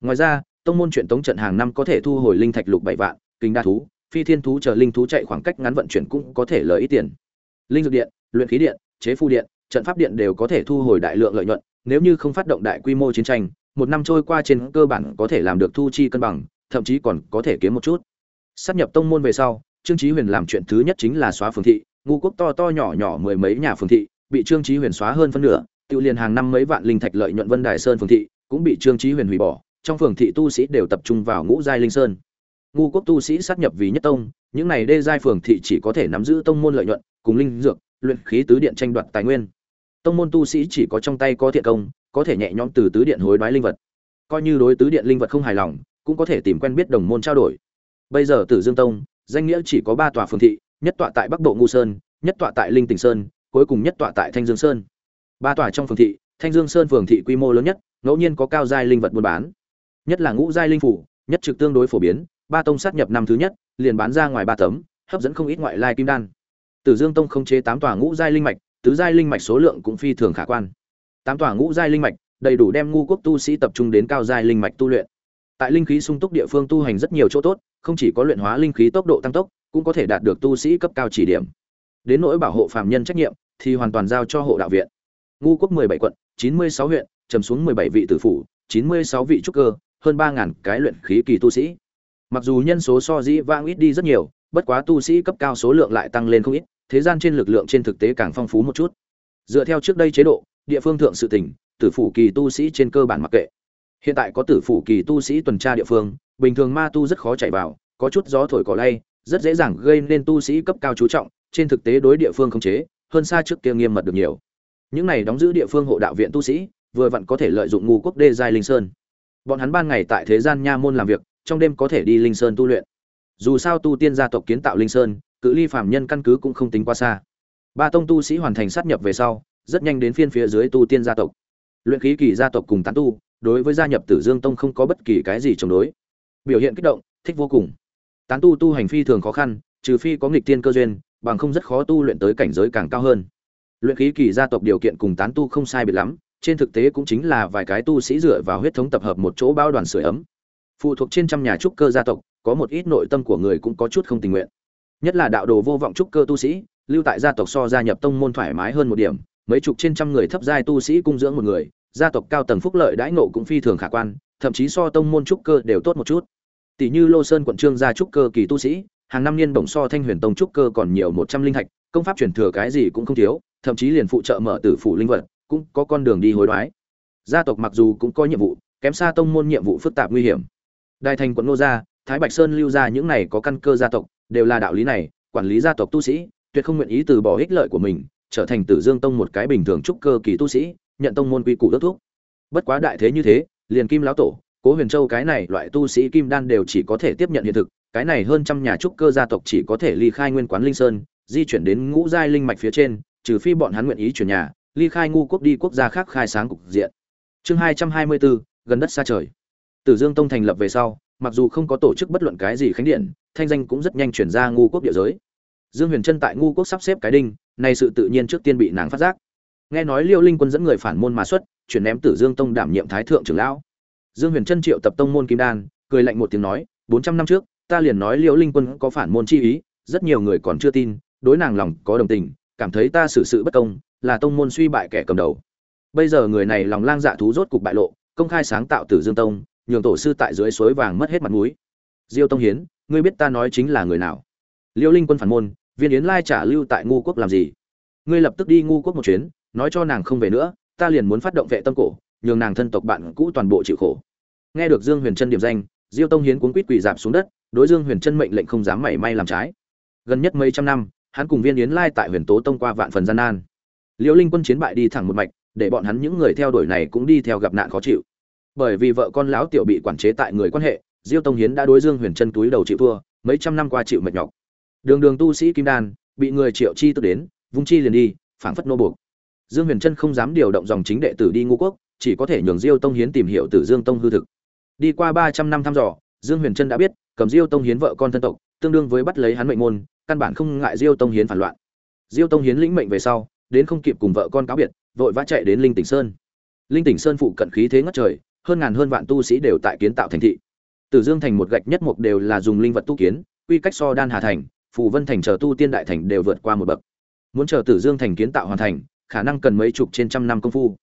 Speaker 1: Ngoài ra, tông môn chuyện tống trận hàng năm có thể thu hồi linh thạch lục bảy vạn, kinh đa thú phi thiên thú chờ linh thú chạy khoảng cách ngắn vận chuyển cũng có thể lợi ít tiền. Linh dược điện, luyện khí điện, chế phu điện, trận pháp điện đều có thể thu hồi đại lượng lợi nhuận, nếu như không phát động đại quy mô chiến tranh, một năm trôi qua trên cơ bản có thể làm được thu chi cân bằng, thậm chí còn có thể kiếm một chút. Sắp nhập tông môn về sau, trương chí huyền làm chuyện thứ nhất chính là xóa phường thị, ngu quốc to to nhỏ nhỏ mười mấy nhà phường thị, bị trương chí huyền xóa hơn phân nửa tiêu liền hàng năm mấy vạn linh thạch lợi nhuận vân đài sơn phường thị cũng bị trương chí huyền hủy bỏ, trong phường thị tu sĩ đều tập trung vào ngũ giai linh sơn ngu quốc tu sĩ sát nhập vì nhất tông, những này đê giai phường thị chỉ có thể nắm giữ tông môn lợi nhuận, cùng linh dược, luyện khí tứ điện tranh đoạt tài nguyên. Tông môn tu sĩ chỉ có trong tay có thiện công, có thể nhẹ nhõm từ tứ điện hối đoái linh vật. Coi như đối tứ điện linh vật không hài lòng, cũng có thể tìm quen biết đồng môn trao đổi. Bây giờ tử dương tông, danh nghĩa chỉ có ba tòa phường thị, nhất tọa tại bắc bộ ngu sơn, nhất tọa tại linh tỉnh sơn, cuối cùng nhất tọa tại thanh dương sơn. Ba tòa trong phường thị, thanh dương sơn phường thị quy mô lớn nhất, ngẫu nhiên có cao giai linh vật buôn bán. Nhất là ngũ giai linh phủ, nhất trực tương đối phổ biến ba tông sát nhập năm thứ nhất, liền bán ra ngoài ba tấm, hấp dẫn không ít ngoại lai kim đan. Tử dương tông không chế tám tòa ngũ giai linh mạch, tứ giai linh mạch số lượng cũng phi thường khả quan. Tám tòa ngũ giai linh mạch, đầy đủ đem ngu quốc tu sĩ tập trung đến cao giai linh mạch tu luyện. Tại linh khí sung túc địa phương tu hành rất nhiều chỗ tốt, không chỉ có luyện hóa linh khí tốc độ tăng tốc, cũng có thể đạt được tu sĩ cấp cao chỉ điểm. Đến nỗi bảo hộ phạm nhân trách nhiệm, thì hoàn toàn giao cho hộ đạo viện. Ngu quốc 17 quận 96 huyện, trầm xuống 17 vị tử phủ 96 vị trúc cơ, hơn 3.000 cái luyện khí kỳ tu sĩ mặc dù nhân số so dĩ vãng ít đi rất nhiều, bất quá tu sĩ cấp cao số lượng lại tăng lên không ít, thế gian trên lực lượng trên thực tế càng phong phú một chút. Dựa theo trước đây chế độ, địa phương thượng sự tỉnh tử phủ kỳ tu sĩ trên cơ bản mặc kệ. Hiện tại có tử phủ kỳ tu sĩ tuần tra địa phương, bình thường ma tu rất khó chạy vào, có chút gió thổi cỏ lay, rất dễ dàng gây nên tu sĩ cấp cao chú trọng, trên thực tế đối địa phương không chế, hơn xa trước kia nghiêm mật được nhiều. Những này đóng giữ địa phương hộ đạo viện tu sĩ, vừa vặn có thể lợi dụng ngu quốc đê giai linh sơn. Bọn hắn ban ngày tại thế gian nha môn làm việc trong đêm có thể đi linh sơn tu luyện. Dù sao tu tiên gia tộc kiến tạo linh sơn, cự ly phạm nhân căn cứ cũng không tính quá xa. Ba tông tu sĩ hoàn thành sát nhập về sau, rất nhanh đến phiên phía dưới tu tiên gia tộc. Luyện khí kỳ gia tộc cùng tán tu, đối với gia nhập tử dương tông không có bất kỳ cái gì chống đối. Biểu hiện kích động, thích vô cùng. Tán tu tu hành phi thường khó khăn, trừ phi có nghịch tiên cơ duyên, bằng không rất khó tu luyện tới cảnh giới càng cao hơn. Luyện khí kỳ gia tộc điều kiện cùng tán tu không sai biệt lắm, trên thực tế cũng chính là vài cái tu sĩ dựa vào huyết thống tập hợp một chỗ bao đoàn sưởi ấm phụ thuộc trên trăm nhà trúc cơ gia tộc, có một ít nội tâm của người cũng có chút không tình nguyện. Nhất là đạo đồ vô vọng trúc cơ tu sĩ, lưu tại gia tộc so gia nhập tông môn thoải mái hơn một điểm, mấy chục trên trăm người thấp giai tu sĩ cung dưỡng một người, gia tộc cao tầng phúc lợi đãi ngộ cũng phi thường khả quan, thậm chí so tông môn trúc cơ đều tốt một chút. Tỷ như lô sơn quận trương gia trúc cơ kỳ tu sĩ, hàng năm niên bổng so thanh huyền tông trúc cơ còn nhiều một trăm linh thạch, công pháp truyền thừa cái gì cũng không thiếu, thậm chí liền phụ trợ mở tử phủ linh vật, cũng có con đường đi hối đoái. Gia tộc mặc dù cũng có nhiệm vụ, kém xa tông môn nhiệm vụ phức tạp nguy hiểm đại thành quận nô gia, thái bạch sơn lưu gia những này có căn cơ gia tộc, đều là đạo lý này, quản lý gia tộc tu sĩ, tuyệt không nguyện ý từ bỏ ích lợi của mình, trở thành tử dương tông một cái bình thường trúc cơ kỳ tu sĩ, nhận tông môn quy củ đốt thuốc. Bất quá đại thế như thế, liền kim lão tổ, cố huyền châu cái này loại tu sĩ kim đan đều chỉ có thể tiếp nhận hiện thực, cái này hơn trăm nhà trúc cơ gia tộc chỉ có thể ly khai nguyên quán linh sơn, di chuyển đến ngũ giai linh mạch phía trên, trừ phi bọn hắn nguyện ý chuyển nhà, ly khai ngu quốc đi quốc gia khác khai sáng cục diện. Chương hai trăm hai mươi bốn, gần đất xa trời tử dương tông thành lập về sau, mặc dù không có tổ chức bất luận cái gì khánh điện, thanh danh cũng rất nhanh chuyển ra ngu quốc địa giới. Dương huyền trân tại ngu quốc sắp xếp cái đinh này sự tự nhiên trước tiên bị nàng phát giác. Nghe nói liêu linh quân dẫn người phản môn mà xuất, chuyển ném tử dương tông đảm nhiệm thái thượng trưởng lão. Dương huyền trân triệu tập tông môn kim đan, cười lạnh một tiếng nói, bốn trăm năm trước, ta liền nói liêu linh quân có phản môn chi ý, rất nhiều người còn chưa tin, đối nàng lòng có đồng tình, cảm thấy ta xử sự bất công, là tông môn suy bại kẻ cầm đầu. Bây giờ người này lòng lang dạ thú rốt cục bại lộ, công khai sáng tạo tử dương tông nhường tổ sư tại dưới suối vàng mất hết mặt mũi. Diêu tông hiến, ngươi biết ta nói chính là người nào? Liêu linh quân phản môn, viên yến lai trả lưu tại ngu quốc làm gì? Ngươi lập tức đi ngu quốc một chuyến, nói cho nàng không về nữa, ta liền muốn phát động vệ tâm cổ, nhường nàng thân tộc bạn cũ toàn bộ chịu khổ. Nghe được dương huyền trân điểm danh, diêu tông hiến cuốn quýt quỳ dạp xuống đất, đối dương huyền trân mệnh lệnh không dám mảy may làm trái. Gần nhất mấy trăm năm, hắn cùng viên yến lai tại huyền tố tông qua vạn phần gian nan. Liêu linh quân chiến bại đi thẳng một mạch, để bọn hắn những người theo đuổi này cũng đi theo gặp nạn khó chịu bởi vì vợ con lão tiểu bị quản chế tại người quan hệ, diêu tông hiến đã đối dương huyền chân túi đầu chịu thua, mấy trăm năm qua chịu mệt nhọc. Đường đường tu sĩ kim đan, bị người triệu chi tức đến, vung chi liền đi, phảng phất nô buộc. Dương huyền chân không dám điều động dòng chính đệ tử đi ngũ quốc, chỉ có thể nhường diêu tông hiến tìm hiểu từ dương tông hư thực. Đi qua ba trăm năm thăm dò, dương huyền chân đã biết, cầm diêu tông hiến vợ con thân tộc, tương đương với bắt lấy hắn mệnh môn, căn bản không ngại diêu tông hiến phản loạn. Diêu tông hiến lĩnh mệnh về sau, đến không kịp cùng vợ con cáo biệt, vội vã chạy đến linh tỉnh sơn. Linh tỉnh sơn phụ cận khí thế ngất trời hơn ngàn hơn vạn tu sĩ đều tại kiến tạo thành thị Tử Dương thành một gạch nhất mục đều là dùng linh vật tu kiến, quy cách so đan hà thành, phù vân thành chờ tu tiên đại thành đều vượt qua một bậc. Muốn chờ Tử Dương thành kiến tạo hoàn thành, khả năng cần mấy chục trên trăm năm công phu.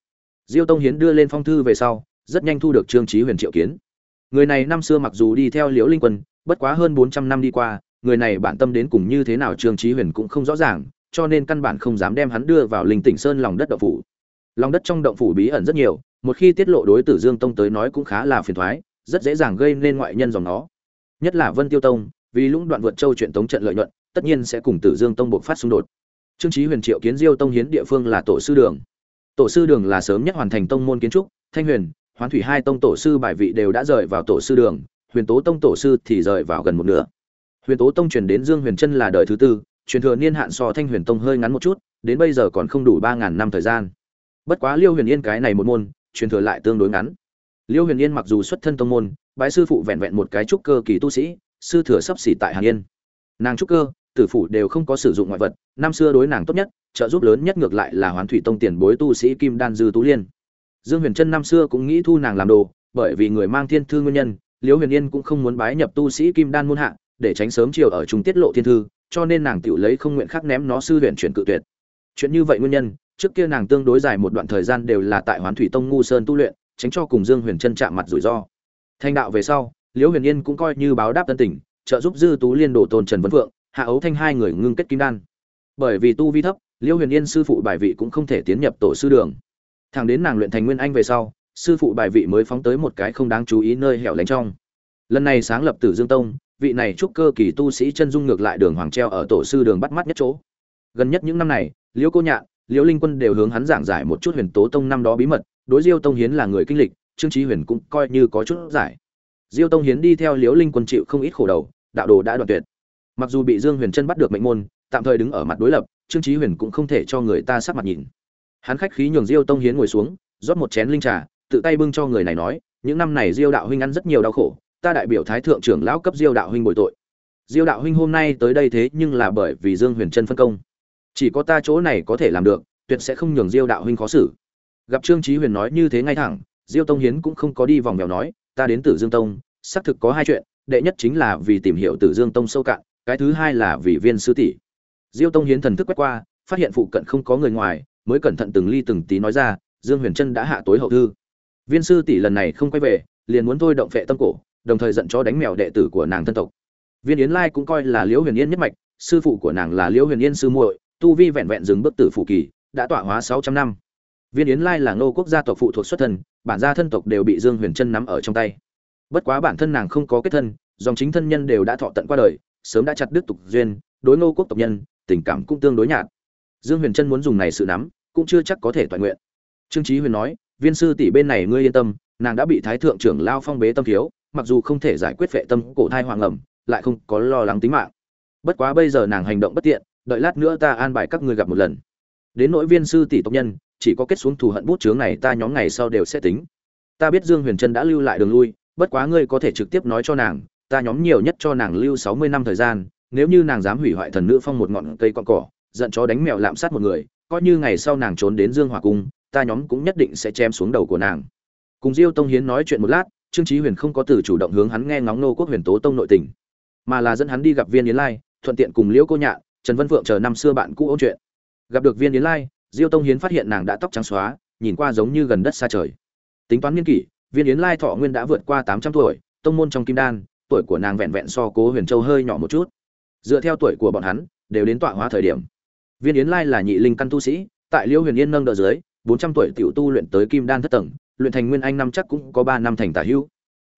Speaker 1: Diêu Tông Hiến đưa lên phong thư về sau, rất nhanh thu được Trương Chí Huyền triệu kiến. Người này năm xưa mặc dù đi theo Liễu Linh Quân, bất quá hơn 400 năm đi qua, người này bản tâm đến cùng như thế nào Trương Chí Huyền cũng không rõ ràng, cho nên căn bản không dám đem hắn đưa vào Linh Tỉnh Sơn lòng đất động phủ. Lòng đất trong động phủ bí ẩn rất nhiều, một khi tiết lộ đối Tử Dương Tông tới nói cũng khá là phiền toái, rất dễ dàng gây nên ngoại nhân dòng nó. Nhất là vân tiêu tông vì lũng đoạn vượt châu chuyện tống trận lợi nhuận tất nhiên sẽ cùng tử dương tông buộc phát xung đột. Trương trí huyền triệu kiến diêu tông hiến địa phương là tổ sư đường. Tổ sư đường là sớm nhất hoàn thành tông môn kiến trúc thanh huyền hoán thủy hai tông tổ sư bài vị đều đã rời vào tổ sư đường huyền tố tông tổ sư thì rời vào gần một nửa. Huyền tố tông truyền đến dương huyền chân là đời thứ tư truyền thừa niên hạn so thanh huyền tông hơi ngắn một chút đến bây giờ còn không đủ ba ngàn năm thời gian. Bất quá liêu huyền yên cái này một môn truyền thừa lại tương đối ngắn. Liêu huyền yên mặc dù xuất thân tông môn, bái sư phụ vẹn vẹn một cái trúc cơ kỳ tu sĩ, sư thừa sắp xỉ tại hàn yên. Nàng trúc cơ, tử phụ đều không có sử dụng ngoại vật, năm xưa đối nàng tốt nhất, trợ giúp lớn nhất ngược lại là hoán thủy tông tiền bối tu sĩ kim đan dư tú liên. Dương huyền trân năm xưa cũng nghĩ thu nàng làm đồ, bởi vì người mang thiên thư nguyên nhân liễu huyền yên cũng không muốn bái nhập tu sĩ kim đan môn hạ, để tránh sớm chiều ở trung tiết lộ thiên thư, cho nên nàng tiểu lấy không nguyện khắc ném nó sư huyền chuyển cự tuyệt. Chuyện như vậy nguyên nhân trước kia nàng tương đối dài một đoạn thời gian đều là tại hoán thủy tông ngu sơn tu luyện tránh cho cùng Dương Huyền Trân chạm mặt rủi ro. Thanh đạo về sau, Liễu Huyền Yên cũng coi như báo đáp tân tình, trợ giúp Dư Tú Liên đổ tôn Trần Vân Vượng, Hạ Ấu Thanh hai người ngưng kết kim đan. Bởi vì tu vi thấp, Liễu Huyền Yên sư phụ bài vị cũng không thể tiến nhập tổ sư đường. Thẳng đến nàng luyện thành nguyên anh về sau, sư phụ bài vị mới phóng tới một cái không đáng chú ý nơi hẻo lánh trong. Lần này sáng lập Tử Dương Tông, vị này chúc cơ kỳ tu sĩ chân dung ngược lại đường hoàng treo ở tổ sư đường bắt mắt nhất chỗ. Gần nhất những năm này, Liễu Cô Nhạn, Liễu Linh Quân đều hướng hắn giảng giải một chút Huyền Tố Tông năm đó bí mật, đối diêu tông hiến là người kinh lịch trương trí huyền cũng coi như có chút giải. Diêu tông hiến đi theo liễu linh quân chịu không ít khổ đầu đạo đồ đã đoạn tuyệt. Mặc dù bị dương huyền chân bắt được mệnh môn tạm thời đứng ở mặt đối lập trương trí huyền cũng không thể cho người ta sắc mặt nhìn. Hắn khách khí nhường diêu tông hiến ngồi xuống rót một chén linh trà tự tay bưng cho người này nói những năm này diêu đạo huynh ăn rất nhiều đau khổ ta đại biểu thái thượng trưởng lão cấp diêu đạo huynh bồi tội. Diêu đạo huynh hôm nay tới đây thế nhưng là bởi vì dương huyền chân phân công chỉ có ta chỗ này có thể làm được, tuyệt sẽ không nhường diêu đạo huynh khó xử. Gặp trương chí huyền nói như thế ngay thẳng, diêu tông hiến cũng không có đi vòng vèo nói, ta đến tử dương tông, xác thực có hai chuyện, đệ nhất chính là vì tìm hiểu tử dương tông sâu cạn, cái thứ hai là vì viên sư tỷ. Diêu tông hiến thần thức quét qua, phát hiện phụ cận không có người ngoài, mới cẩn thận từng ly từng tí nói ra, dương huyền trân đã hạ tối hậu thư. Viên sư tỷ lần này không quay về, liền muốn thôi động vệ tâm cổ, đồng thời giận cho đánh mèo đệ tử của nàng thân tộc. Viên yến lai cũng coi là liễu huyền yên nhất mạch, sư phụ của nàng là liễu huyền yên sư muội tu vi vẹn vẹn dừng bước tử phụ kỳ, đã tọa hóa sáu trăm năm. Viên yến lai là ngô quốc gia tộc phụ thuộc xuất thân, bản gia thân tộc đều bị dương huyền trân nắm ở trong tay. Bất quá bản thân nàng không có kết thân, dòng chính thân nhân đều đã thọ tận qua đời, sớm đã chặt đứt tục duyên, đối ngô quốc tộc nhân, tình cảm cũng tương đối nhạt. Dương huyền trân muốn dùng này sự nắm, cũng chưa chắc có thể toàn nguyện. Trương trí huyền nói, viên sư tỷ bên này ngươi yên tâm, nàng đã bị thái thượng trưởng lao phong bế tâm thiếu, mặc dù không thể giải quyết vệ tâm cổ thai hoàng ẩm, lại không có lo lắng tính mạng. Bất quá bây giờ nàng hành động bất tiện đợi lát nữa ta an bài các ngươi gặp một lần. Đến nỗi viên sư tỷ tộc nhân, chỉ có kết xuống thù hận bút chướng này ta nhóm ngày sau đều sẽ tính. Ta biết dương huyền trân đã lưu lại đường lui, bất quá ngươi có thể trực tiếp nói cho nàng, ta nhóm nhiều nhất cho nàng lưu sáu mươi năm thời gian, nếu như nàng dám hủy hoại thần nữ phong một ngọn cây con cỏ, giận chó đánh mèo lạm sát một người, coi như ngày sau nàng trốn đến dương hòa cung, ta nhóm cũng nhất định sẽ chém xuống đầu của nàng. Cùng diêu tông hiến nói chuyện một lát, trương trí huyền không có từ chủ động hướng hắn nghe ngóng nô quốc huyền tố tông nội tình, mà là dẫn hắn đi gặp viên yến lai, thuận tiện cùng liễu cô nhạn trần vân phượng chờ năm xưa bạn cũ ôn chuyện. Gặp được viên yến lai, diêu tông hiến phát hiện nàng đã tóc trắng xóa, nhìn qua giống như gần đất xa trời. Tính toán nghiên kỷ, viên yến lai thọ nguyên đã vượt qua tám trăm tuổi, tông môn trong kim đan, tuổi của nàng vẹn vẹn so cố huyền châu hơi nhỏ một chút. Dựa theo tuổi của bọn hắn, đều đến tọa hóa thời điểm. Viên yến lai là nhị linh căn tu sĩ, tại liêu huyền yên nâng đỡ dưới, bốn trăm tuổi tiểu tu luyện tới kim đan thất tầng, luyện thành nguyên anh năm chắc cũng có ba năm thành tả hữu.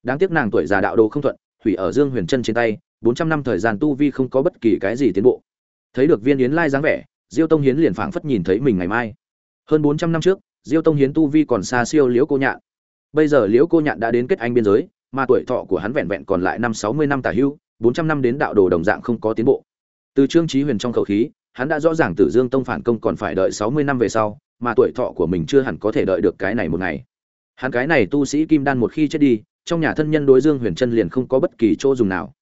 Speaker 1: Đáng tiếc nàng tuổi già đạo đồ không thuận thủy ở dương huyền chân trên tay, bốn trăm năm thời gian tu vi không có bất kỳ cái gì tiến bộ thấy được viên yến lai dáng vẻ, diêu tông hiến liền phảng phất nhìn thấy mình ngày mai. Hơn bốn trăm năm trước, diêu tông hiến tu vi còn xa siêu liễu cô nhạn. Bây giờ liễu cô nhạn đã đến kết anh biên giới, mà tuổi thọ của hắn vẹn vẹn còn lại năm sáu mươi năm tả hưu, bốn trăm năm đến đạo đồ đồng dạng không có tiến bộ. Từ trương trí huyền trong khẩu khí, hắn đã rõ ràng tử dương tông phản công còn phải đợi sáu mươi năm về sau, mà tuổi thọ của mình chưa hẳn có thể đợi được cái này một ngày. Hắn cái này tu sĩ kim đan một khi chết đi, trong nhà thân nhân đối dương huyền chân liền không có bất kỳ chỗ dùng nào.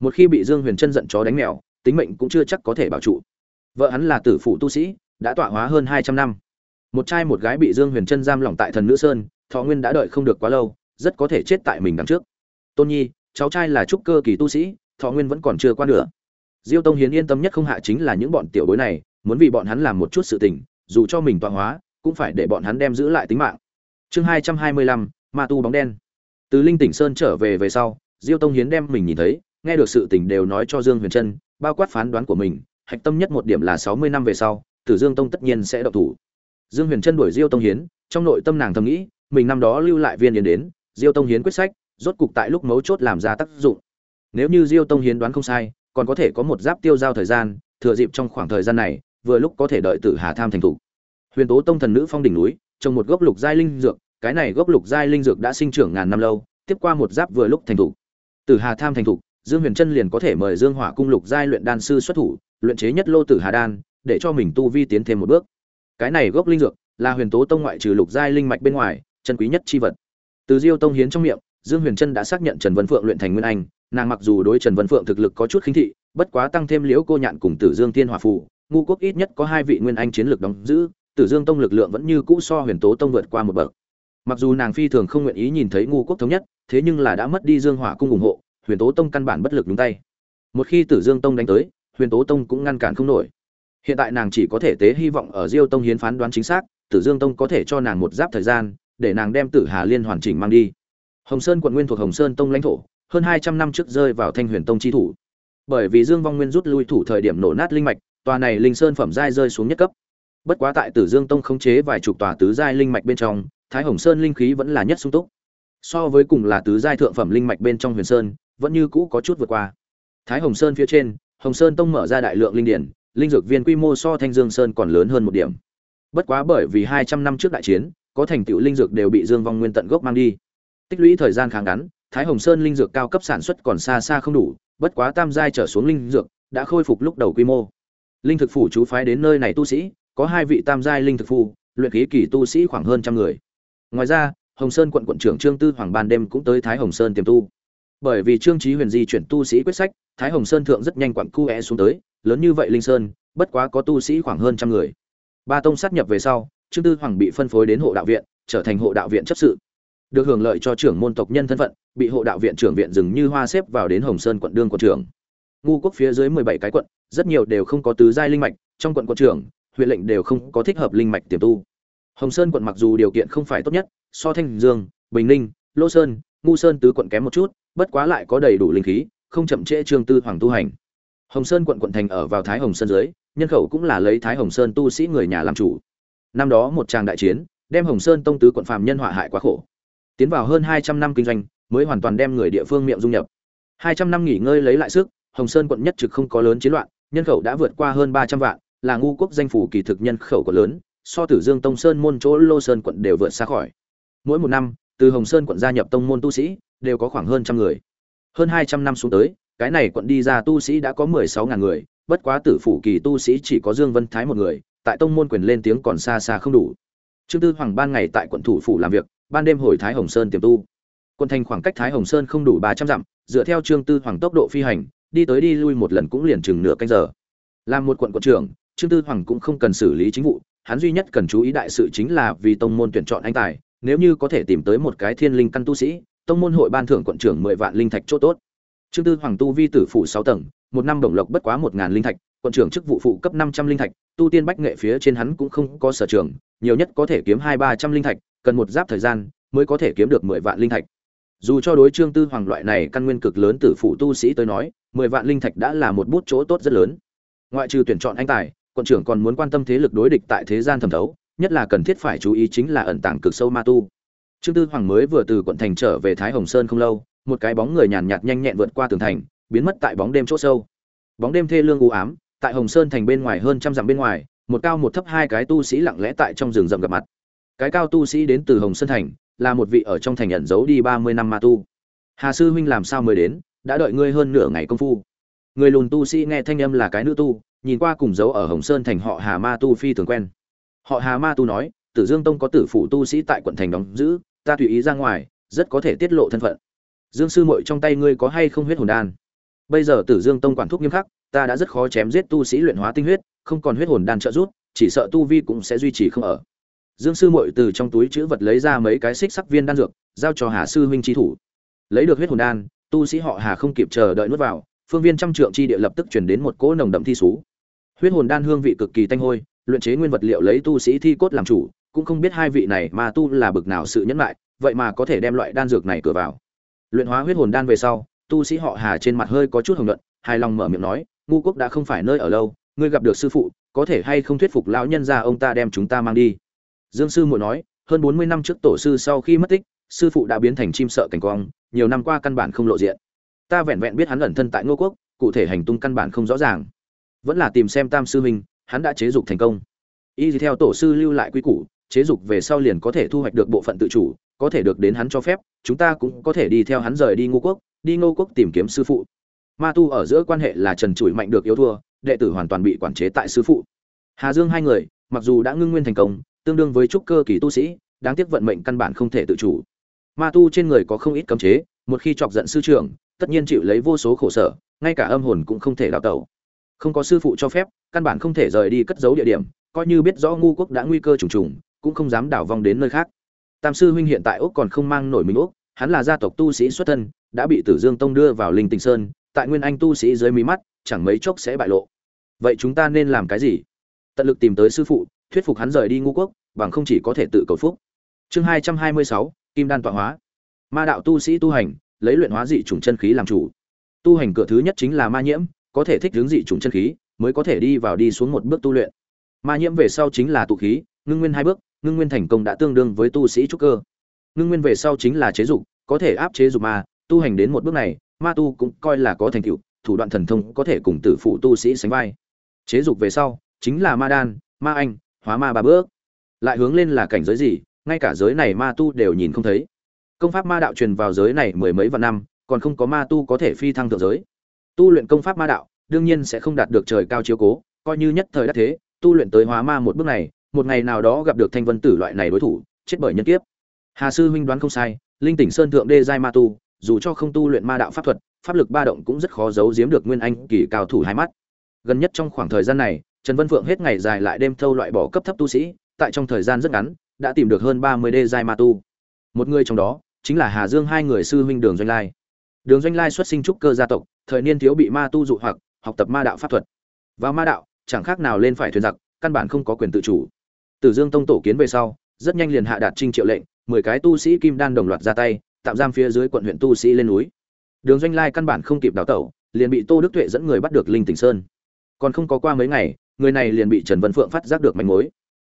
Speaker 1: Một khi bị dương huyền chân giận chó đánh mèo tính mệnh cũng chưa chắc có thể bảo trụ. Vợ hắn là tử phụ tu sĩ, đã tọa hóa hơn hai trăm năm. Một trai một gái bị dương huyền trân giam lỏng tại thần nữ sơn, thọ nguyên đã đợi không được quá lâu, rất có thể chết tại mình đằng trước. Tôn nhi, cháu trai là trúc cơ kỳ tu sĩ, thọ nguyên vẫn còn chưa qua nữa diêu tông hiến yên tâm nhất không hạ chính là những bọn tiểu bối này, muốn vì bọn hắn làm một chút sự tình, dù cho mình tọa hóa, cũng phải để bọn hắn đem giữ lại tính mạng. Chương hai trăm hai mươi lăm, ma tu bóng đen. Từ linh tỉnh sơn trở về về sau, diêu tông hiến đem mình nhìn thấy nghe được sự tình đều nói cho dương huyền trân, bao quát phán đoán của mình, hạch tâm nhất một điểm là sáu mươi năm về sau, tử dương tông tất nhiên sẽ độc thủ. Dương huyền trân đuổi diêu tông hiến, trong nội tâm nàng thầm nghĩ, mình năm đó lưu lại viên yến đến, diêu tông hiến quyết sách, rốt cục tại lúc mấu chốt làm ra tác dụng. Nếu như diêu tông hiến đoán không sai, còn có thể có một giáp tiêu giao thời gian, thừa dịp trong khoảng thời gian này, vừa lúc có thể đợi tử hà tham thành thủ. Huyền tố tông thần nữ phong đỉnh núi, trồng một gốc lục giai linh dược, cái này gốc lục giai linh dược đã sinh trưởng ngàn năm lâu, tiếp qua một giáp vừa lúc thành thủ. Tử hà tham thành thủ dương huyền trân liền có thể mời dương hỏa cung lục giai luyện đan sư xuất thủ, luyện chế nhất lô tử hà đan, để cho mình tu vi tiến thêm một bước. Cái này gốc linh dược là huyền tố tông ngoại trừ lục giai linh mạch bên ngoài, chân quý nhất chi vật. Từ diêu tông hiến trong miệng, dương huyền trân đã xác nhận trần vân phượng luyện thành nguyên anh, nàng mặc dù đối trần vân phượng thực lực có chút khinh thị, bất quá tăng thêm liễu cô nhạn cùng tử dương tiên hòa phù ngu quốc ít nhất có hai vị nguyên anh chiến lược đóng giữ, tử dương tông lực lượng vẫn như cũ so huyền tố tông vượt qua một bậc. Mặc dù nàng phi thường không nguyện ý nhìn thấy ngu quốc thống nhất, thế nhưng là đã mất đi dương hỏa cung ủng hộ huyền tố tông căn bản bất lực nhúng tay. Một khi tử dương tông đánh tới, huyền tố tông cũng ngăn cản không nổi. Hiện tại nàng chỉ có thể tế hy vọng ở diêu tông hiến phán đoán chính xác, tử dương tông có thể cho nàng một giáp thời gian, để nàng đem tử hà liên hoàn chỉnh mang đi. Hồng sơn quận nguyên thuộc hồng sơn tông lãnh thổ, hơn hai trăm năm trước rơi vào thanh huyền tông chi thủ. Bởi vì dương vong nguyên rút lui thủ thời điểm nổ nát linh mạch, tòa này linh sơn phẩm giai rơi xuống nhất cấp. Bất quá tại tử dương tông khống chế vài chục tòa tứ giai linh mạch bên trong, thái hồng sơn linh khí vẫn là nhất sung túc. So với cùng là tứ giai thượng phẩm linh mạch bên trong huyền sơn vẫn như cũ có chút vượt qua. Thái hồng sơn phía trên hồng sơn tông mở ra đại lượng linh điển linh dược viên quy mô so thanh dương sơn còn lớn hơn một điểm. Bất quá bởi vì hai trăm năm trước đại chiến có thành tựu linh dược đều bị dương vong nguyên tận gốc mang đi. Tích lũy thời gian khá ngắn thái hồng sơn linh dược cao cấp sản xuất còn xa xa không đủ bất quá tam giai trở xuống linh dược đã khôi phục lúc đầu quy mô. Linh thực phủ chú phái đến nơi này tu sĩ có hai vị tam giai linh thực phủ, luyện khí kỳ tu sĩ khoảng hơn trăm người. Ngoài ra hồng sơn quận quận trưởng trương tư hoàng ban đêm cũng tới thái hồng sơn tiềm tu bởi vì trương trí huyền di chuyển tu sĩ quyết sách, thái hồng sơn thượng rất nhanh quặn cu é xuống tới, lớn như vậy linh sơn, bất quá có tu sĩ khoảng hơn trăm người. Ba tông sát nhập về sau, trương tư hoàng bị phân phối đến hộ đạo viện, trở thành hộ đạo viện chấp sự. Được hưởng lợi cho trưởng môn tộc nhân thân phận, bị hộ đạo viện trưởng viện dừng như hoa xếp vào đến hồng sơn quận đương quận trưởng. Ngu quốc phía dưới mười bảy cái quận, rất nhiều đều không có tứ giai linh mạch, trong quận quận trưởng, huyện lệnh đều không có thích hợp linh mạch tiềm tu. Hồng sơn quận mặc dù điều kiện không phải tốt nhất, so thanh dương, bình ninh, lô sơn, ngu sơn tứ quận kém một chút bất quá lại có đầy đủ linh khí, không chậm trễ trương tư hoàng tu hành. Hồng sơn quận quận thành ở vào thái hồng sơn dưới, nhân khẩu cũng là lấy thái hồng sơn tu sĩ người nhà làm chủ. Năm đó một tràng đại chiến, đem hồng sơn tông tứ quận phàm nhân họa hại quá khổ. Tiến vào hơn hai trăm năm kinh doanh, mới hoàn toàn đem người địa phương miệng dung nhập. Hai trăm năm nghỉ ngơi lấy lại sức, hồng sơn quận nhất trực không có lớn chiến loạn, nhân khẩu đã vượt qua hơn ba trăm vạn, là ngu quốc danh phủ kỳ thực nhân khẩu của lớn, so tử dương tông sơn môn chỗ lô sơn quận đều vượt xa khỏi. Mỗi một năm từ hồng sơn quận gia nhập tông môn tu sĩ, đều có khoảng hơn trăm người. Hơn hai trăm năm xuống tới, cái này quận đi ra tu sĩ đã có mười sáu ngàn người, bất quá tử phủ kỳ tu sĩ chỉ có dương vân thái một người, tại tông môn quyền lên tiếng còn xa xa không đủ. Trương tư hoàng ban ngày tại quận thủ phủ làm việc, ban đêm hồi thái hồng sơn tiềm tu. Quận thành khoảng cách thái hồng sơn không đủ ba trăm dặm, dựa theo trương tư hoàng tốc độ phi hành, đi tới đi lui một lần cũng liền chừng nửa canh giờ. Làm một quận quận trưởng, trương tư hoàng cũng không cần xử lý chính vụ, hắn duy nhất cần chú ý đại sự chính là vì tông môn tuyển chọn anh tài nếu như có thể tìm tới một cái thiên linh căn tu sĩ, tông môn hội ban thưởng quận trưởng mười vạn linh thạch chỗ tốt. Trương tư hoàng tu vi tử phụ sáu tầng, một năm đồng lộc bất quá một ngàn linh thạch, quận trưởng chức vụ phụ cấp năm trăm linh thạch, tu tiên bách nghệ phía trên hắn cũng không có sở trường, nhiều nhất có thể kiếm hai ba trăm linh thạch, cần một giáp thời gian mới có thể kiếm được mười vạn linh thạch. Dù cho đối trương tư hoàng loại này căn nguyên cực lớn tử phụ tu sĩ tới nói, mười vạn linh thạch đã là một bút chỗ tốt rất lớn. Ngoại trừ tuyển chọn anh tài, quận trưởng còn muốn quan tâm thế lực đối địch tại thế gian thẩm thấu nhất là cần thiết phải chú ý chính là ẩn tàng cực sâu ma tu. Trương tư hoàng mới vừa từ quận thành trở về thái hồng sơn không lâu, một cái bóng người nhàn nhạt nhanh nhẹn vượt qua tường thành, biến mất tại bóng đêm chỗ sâu. Bóng đêm thê lương u ám, tại hồng sơn thành bên ngoài hơn trăm dặm bên ngoài, một cao một thấp hai cái tu sĩ lặng lẽ tại trong rừng rậm gặp mặt. Cái cao tu sĩ đến từ hồng sơn thành, là một vị ở trong thành ẩn giấu đi ba mươi năm ma tu. Hà sư huynh làm sao mới đến, đã đợi ngươi hơn nửa ngày công phu. Người lùn tu sĩ nghe thanh âm là cái nữ tu, nhìn qua cùng giấu ở hồng sơn thành họ hà ma tu phi thường quen họ hà ma tu nói, tử dương tông có tử phủ tu sĩ tại quận thành đóng giữ, ta tùy ý ra ngoài, rất có thể tiết lộ thân phận. Dương sư muội trong tay ngươi có hay không huyết hồn đan? Bây giờ tử dương tông quản thúc nghiêm khắc, ta đã rất khó chém giết tu sĩ luyện hóa tinh huyết, không còn huyết hồn đan trợ giúp, chỉ sợ tu vi cũng sẽ duy trì không ở. Dương sư muội từ trong túi chữ vật lấy ra mấy cái xích sắc viên đan dược, giao cho hà sư huynh chi thủ. Lấy được huyết hồn đan, tu sĩ họ hà không kịp chờ đợi nuốt vào, phương viên trăm trượng chi địa lập tức chuyển đến một cỗ nồng đậm thi sú huyết hồn đan hương vị cực kỳ tanh hôi luyện chế nguyên vật liệu lấy tu sĩ thi cốt làm chủ, cũng không biết hai vị này mà tu là bực nào sự nhẫn lại vậy mà có thể đem loại đan dược này cửa vào. Luyện hóa huyết hồn đan về sau, tu sĩ họ hà trên mặt hơi có chút hồng luận hài lòng mở miệng nói, ngu quốc đã không phải nơi ở lâu, ngươi gặp được sư phụ, có thể hay không thuyết phục lão nhân gia ông ta đem chúng ta mang đi? Dương sư muội nói, hơn bốn mươi năm trước tổ sư sau khi mất tích, sư phụ đã biến thành chim sợ cảnh quang, nhiều năm qua căn bản không lộ diện. Ta vẹn vẹn biết hắn ẩn thân tại ngô quốc, cụ thể hành tung căn bản không rõ ràng. Vẫn là tìm xem tam sư huynh hắn đã chế dục thành công. Y theo tổ sư lưu lại quy củ, chế dục về sau liền có thể thu hoạch được bộ phận tự chủ, có thể được đến hắn cho phép, chúng ta cũng có thể đi theo hắn rời đi ngô quốc, đi ngô quốc tìm kiếm sư phụ. Ma tu ở giữa quan hệ là trần trụi mạnh được yếu thua, đệ tử hoàn toàn bị quản chế tại sư phụ. Hà dương hai người, mặc dù đã ngưng nguyên thành công, tương đương với trúc cơ kỳ tu sĩ, đáng tiếc vận mệnh căn bản không thể tự chủ. Ma tu trên người có không ít cấm chế, một khi chọc giận sư trưởng, tất nhiên chịu lấy vô số khổ sở, ngay cả âm hồn cũng không thể đào tẩu. Không có sư phụ cho phép căn bản không thể rời đi cất giấu địa điểm, coi như biết rõ ngu quốc đã nguy cơ trùng trùng, cũng không dám đảo vong đến nơi khác. Tam sư huynh hiện tại úc còn không mang nổi mình úc, hắn là gia tộc tu sĩ xuất thân, đã bị tử dương tông đưa vào linh tình sơn, tại nguyên anh tu sĩ dưới mí mắt, chẳng mấy chốc sẽ bại lộ. Vậy chúng ta nên làm cái gì? Tận lực tìm tới sư phụ, thuyết phục hắn rời đi ngu quốc, bằng không chỉ có thể tự cầu phúc. Chương hai trăm hai mươi sáu, kim đan tọa hóa. Ma đạo tu sĩ tu hành, lấy luyện hóa dị chủng chân khí làm chủ. Tu hành cửa thứ nhất chính là ma nhiễm, có thể thích hướng dị chủng chân khí mới có thể đi vào đi xuống một bước tu luyện. Ma nhiễm về sau chính là tụ khí, ngưng nguyên hai bước, ngưng nguyên thành công đã tương đương với tu sĩ trúc cơ. Ngưng nguyên về sau chính là chế dục, có thể áp chế dục ma, tu hành đến một bước này, ma tu cũng coi là có thành tựu, thủ đoạn thần thông có thể cùng tử phụ tu sĩ sánh vai. Chế dục về sau, chính là ma đan, ma anh, hóa ma ba bước. Lại hướng lên là cảnh giới gì, ngay cả giới này ma tu đều nhìn không thấy. Công pháp ma đạo truyền vào giới này mười mấy vạn năm, còn không có ma tu có thể phi thăng thượng giới. Tu luyện công pháp ma đạo đương nhiên sẽ không đạt được trời cao chiếu cố, coi như nhất thời đắc thế, tu luyện tới hóa ma một bước này, một ngày nào đó gặp được thanh vân tử loại này đối thủ, chết bởi nhân kiếp. Hà sư huynh đoán không sai, linh tỉnh sơn thượng đê giai ma tu, dù cho không tu luyện ma đạo pháp thuật, pháp lực ba động cũng rất khó giấu giếm được nguyên anh kỳ cao thủ hai mắt. Gần nhất trong khoảng thời gian này, trần vân phượng hết ngày dài lại đêm thâu loại bỏ cấp thấp tu sĩ, tại trong thời gian rất ngắn, đã tìm được hơn ba mươi đê giai ma tu. Một người trong đó, chính là hà dương hai người sư huynh đường doanh lai. Đường doanh lai xuất sinh trúc cơ gia tộc, thời niên thiếu bị ma tu dụ hoặc học tập ma đạo pháp thuật. Vào ma đạo, chẳng khác nào lên phải thuyền giặc, căn bản không có quyền tự chủ. Tử dương tông tổ kiến về sau, rất nhanh liền hạ đạt trinh triệu lệnh, mười cái tu sĩ kim đan đồng loạt ra tay, tạm giam phía dưới quận huyện tu sĩ lên núi. Đường doanh lai căn bản không kịp đào tẩu, liền bị tô đức tuệ dẫn người bắt được linh tỉnh sơn. Còn không có qua mấy ngày, người này liền bị trần vân phượng phát giác được manh mối.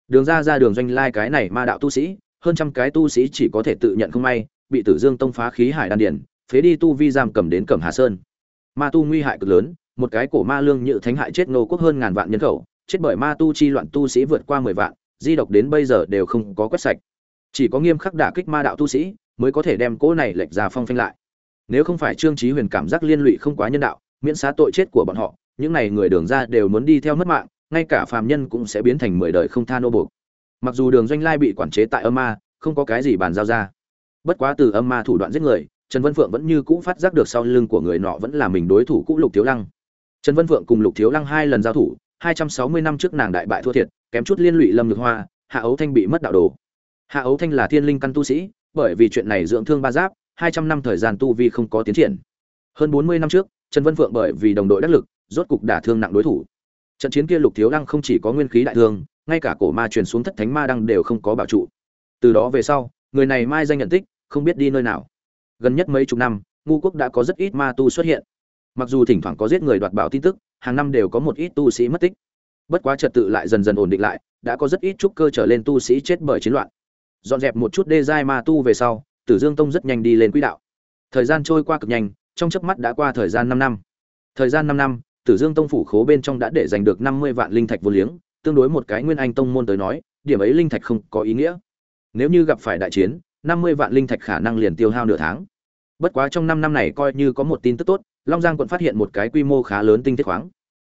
Speaker 1: Đường ra ra đường doanh lai cái này ma đạo tu sĩ, hơn trăm cái tu sĩ chỉ có thể tự nhận không may, bị tử dương tông phá khí hải đan điển phế đi tu vi giam cầm đến cẩm hà sơn. Ma tu nguy hại cực lớn một cái cổ ma lương nhự thánh hại chết nô quốc hơn ngàn vạn nhân khẩu, chết bởi ma tu chi loạn tu sĩ vượt qua mười vạn, di độc đến bây giờ đều không có quét sạch. Chỉ có nghiêm khắc đả kích ma đạo tu sĩ mới có thể đem cỗ này lệch ra phong phanh lại. Nếu không phải trương chí huyền cảm giác liên lụy không quá nhân đạo, miễn xá tội chết của bọn họ, những này người đường ra đều muốn đi theo mất mạng, ngay cả phàm nhân cũng sẽ biến thành mười đời không tha nô buộc. Mặc dù đường doanh lai bị quản chế tại âm ma, không có cái gì bàn giao ra. Bất quá từ âm ma thủ đoạn giết người, trần vân phượng vẫn như cũ phát giác được sau lưng của người nọ vẫn là mình đối thủ cũ lục thiếu lăng trần vân phượng cùng lục thiếu lăng hai lần giao thủ, hai trăm sáu mươi năm trước nàng đại bại thua thiệt, kém chút liên lụy lâm nhược hoa, hạ ấu thanh bị mất đạo đồ. Hạ ấu thanh là thiên linh căn tu sĩ, bởi vì chuyện này dưỡng thương ba giáp, hai trăm năm thời gian tu vi không có tiến triển. Hơn bốn mươi năm trước, trần vân phượng bởi vì đồng đội đắc lực, rốt cục đả thương nặng đối thủ. Trận chiến kia lục thiếu lăng không chỉ có nguyên khí đại thương, ngay cả cổ ma truyền xuống thất thánh ma đăng đều không có bảo trụ. Từ đó về sau, người này mai danh nhận tích, không biết đi nơi nào. Gần nhất mấy chục năm ngu quốc đã có rất ít ma tu xuất hiện mặc dù thỉnh thoảng có giết người đoạt bảo tin tức, hàng năm đều có một ít tu sĩ mất tích. Bất quá trật tự lại dần dần ổn định lại, đã có rất ít trúc cơ trở lên tu sĩ chết bởi chiến loạn. Dọn dẹp một chút đê giai ma tu về sau, tử dương tông rất nhanh đi lên quỹ đạo. Thời gian trôi qua cực nhanh, trong chớp mắt đã qua thời gian năm năm. Thời gian năm năm, tử dương tông phủ khố bên trong đã để giành được năm mươi vạn linh thạch vô liếng, tương đối một cái nguyên anh tông môn tới nói, điểm ấy linh thạch không có ý nghĩa. Nếu như gặp phải đại chiến, năm mươi vạn linh thạch khả năng liền tiêu hao nửa tháng. Bất quá trong năm năm này coi như có một tin tức tốt long giang quận phát hiện một cái quy mô khá lớn tinh thiết khoáng.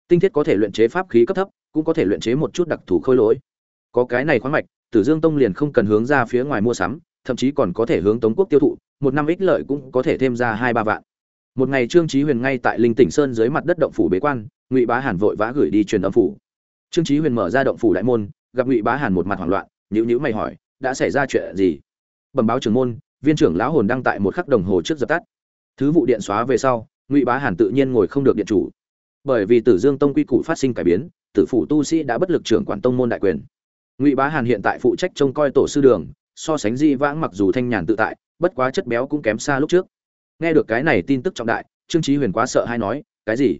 Speaker 1: Tinh thiết có thể luyện chế pháp khí cấp thấp, cũng có thể luyện chế một chút đặc thù khôi lỗi. Có cái này khoáng mạch, tử dương tông liền không cần hướng ra phía ngoài mua sắm, thậm chí còn có thể hướng tống quốc tiêu thụ, một năm ích lợi cũng có thể thêm ra hai ba vạn. Một ngày trương Chí huyền ngay tại linh tỉnh sơn dưới mặt đất động phủ bế quan, ngụy bá hàn vội vã gửi đi truyền âm phủ. Trương Chí huyền mở ra động phủ đại môn, gặp ngụy bá hàn một mặt hoảng loạn, nhíu nhíu mày hỏi, đã xảy ra chuyện gì? Bẩm báo trưởng môn, viên trưởng lão hồn đang tại một khắc đồng hồ trước dập tắt. Thứ vụ điện xóa về sau ngụy bá hàn tự nhiên ngồi không được điện chủ. Bởi vì tử dương tông quy củ phát sinh cải biến, tử phủ tu sĩ đã bất lực trưởng quản tông môn đại quyền. Ngụy bá hàn hiện tại phụ trách trông coi tổ sư đường, so sánh di vãng mặc dù thanh nhàn tự tại, bất quá chất béo cũng kém xa lúc trước. Nghe được cái này tin tức trọng đại, trương trí huyền quá sợ hay nói, cái gì?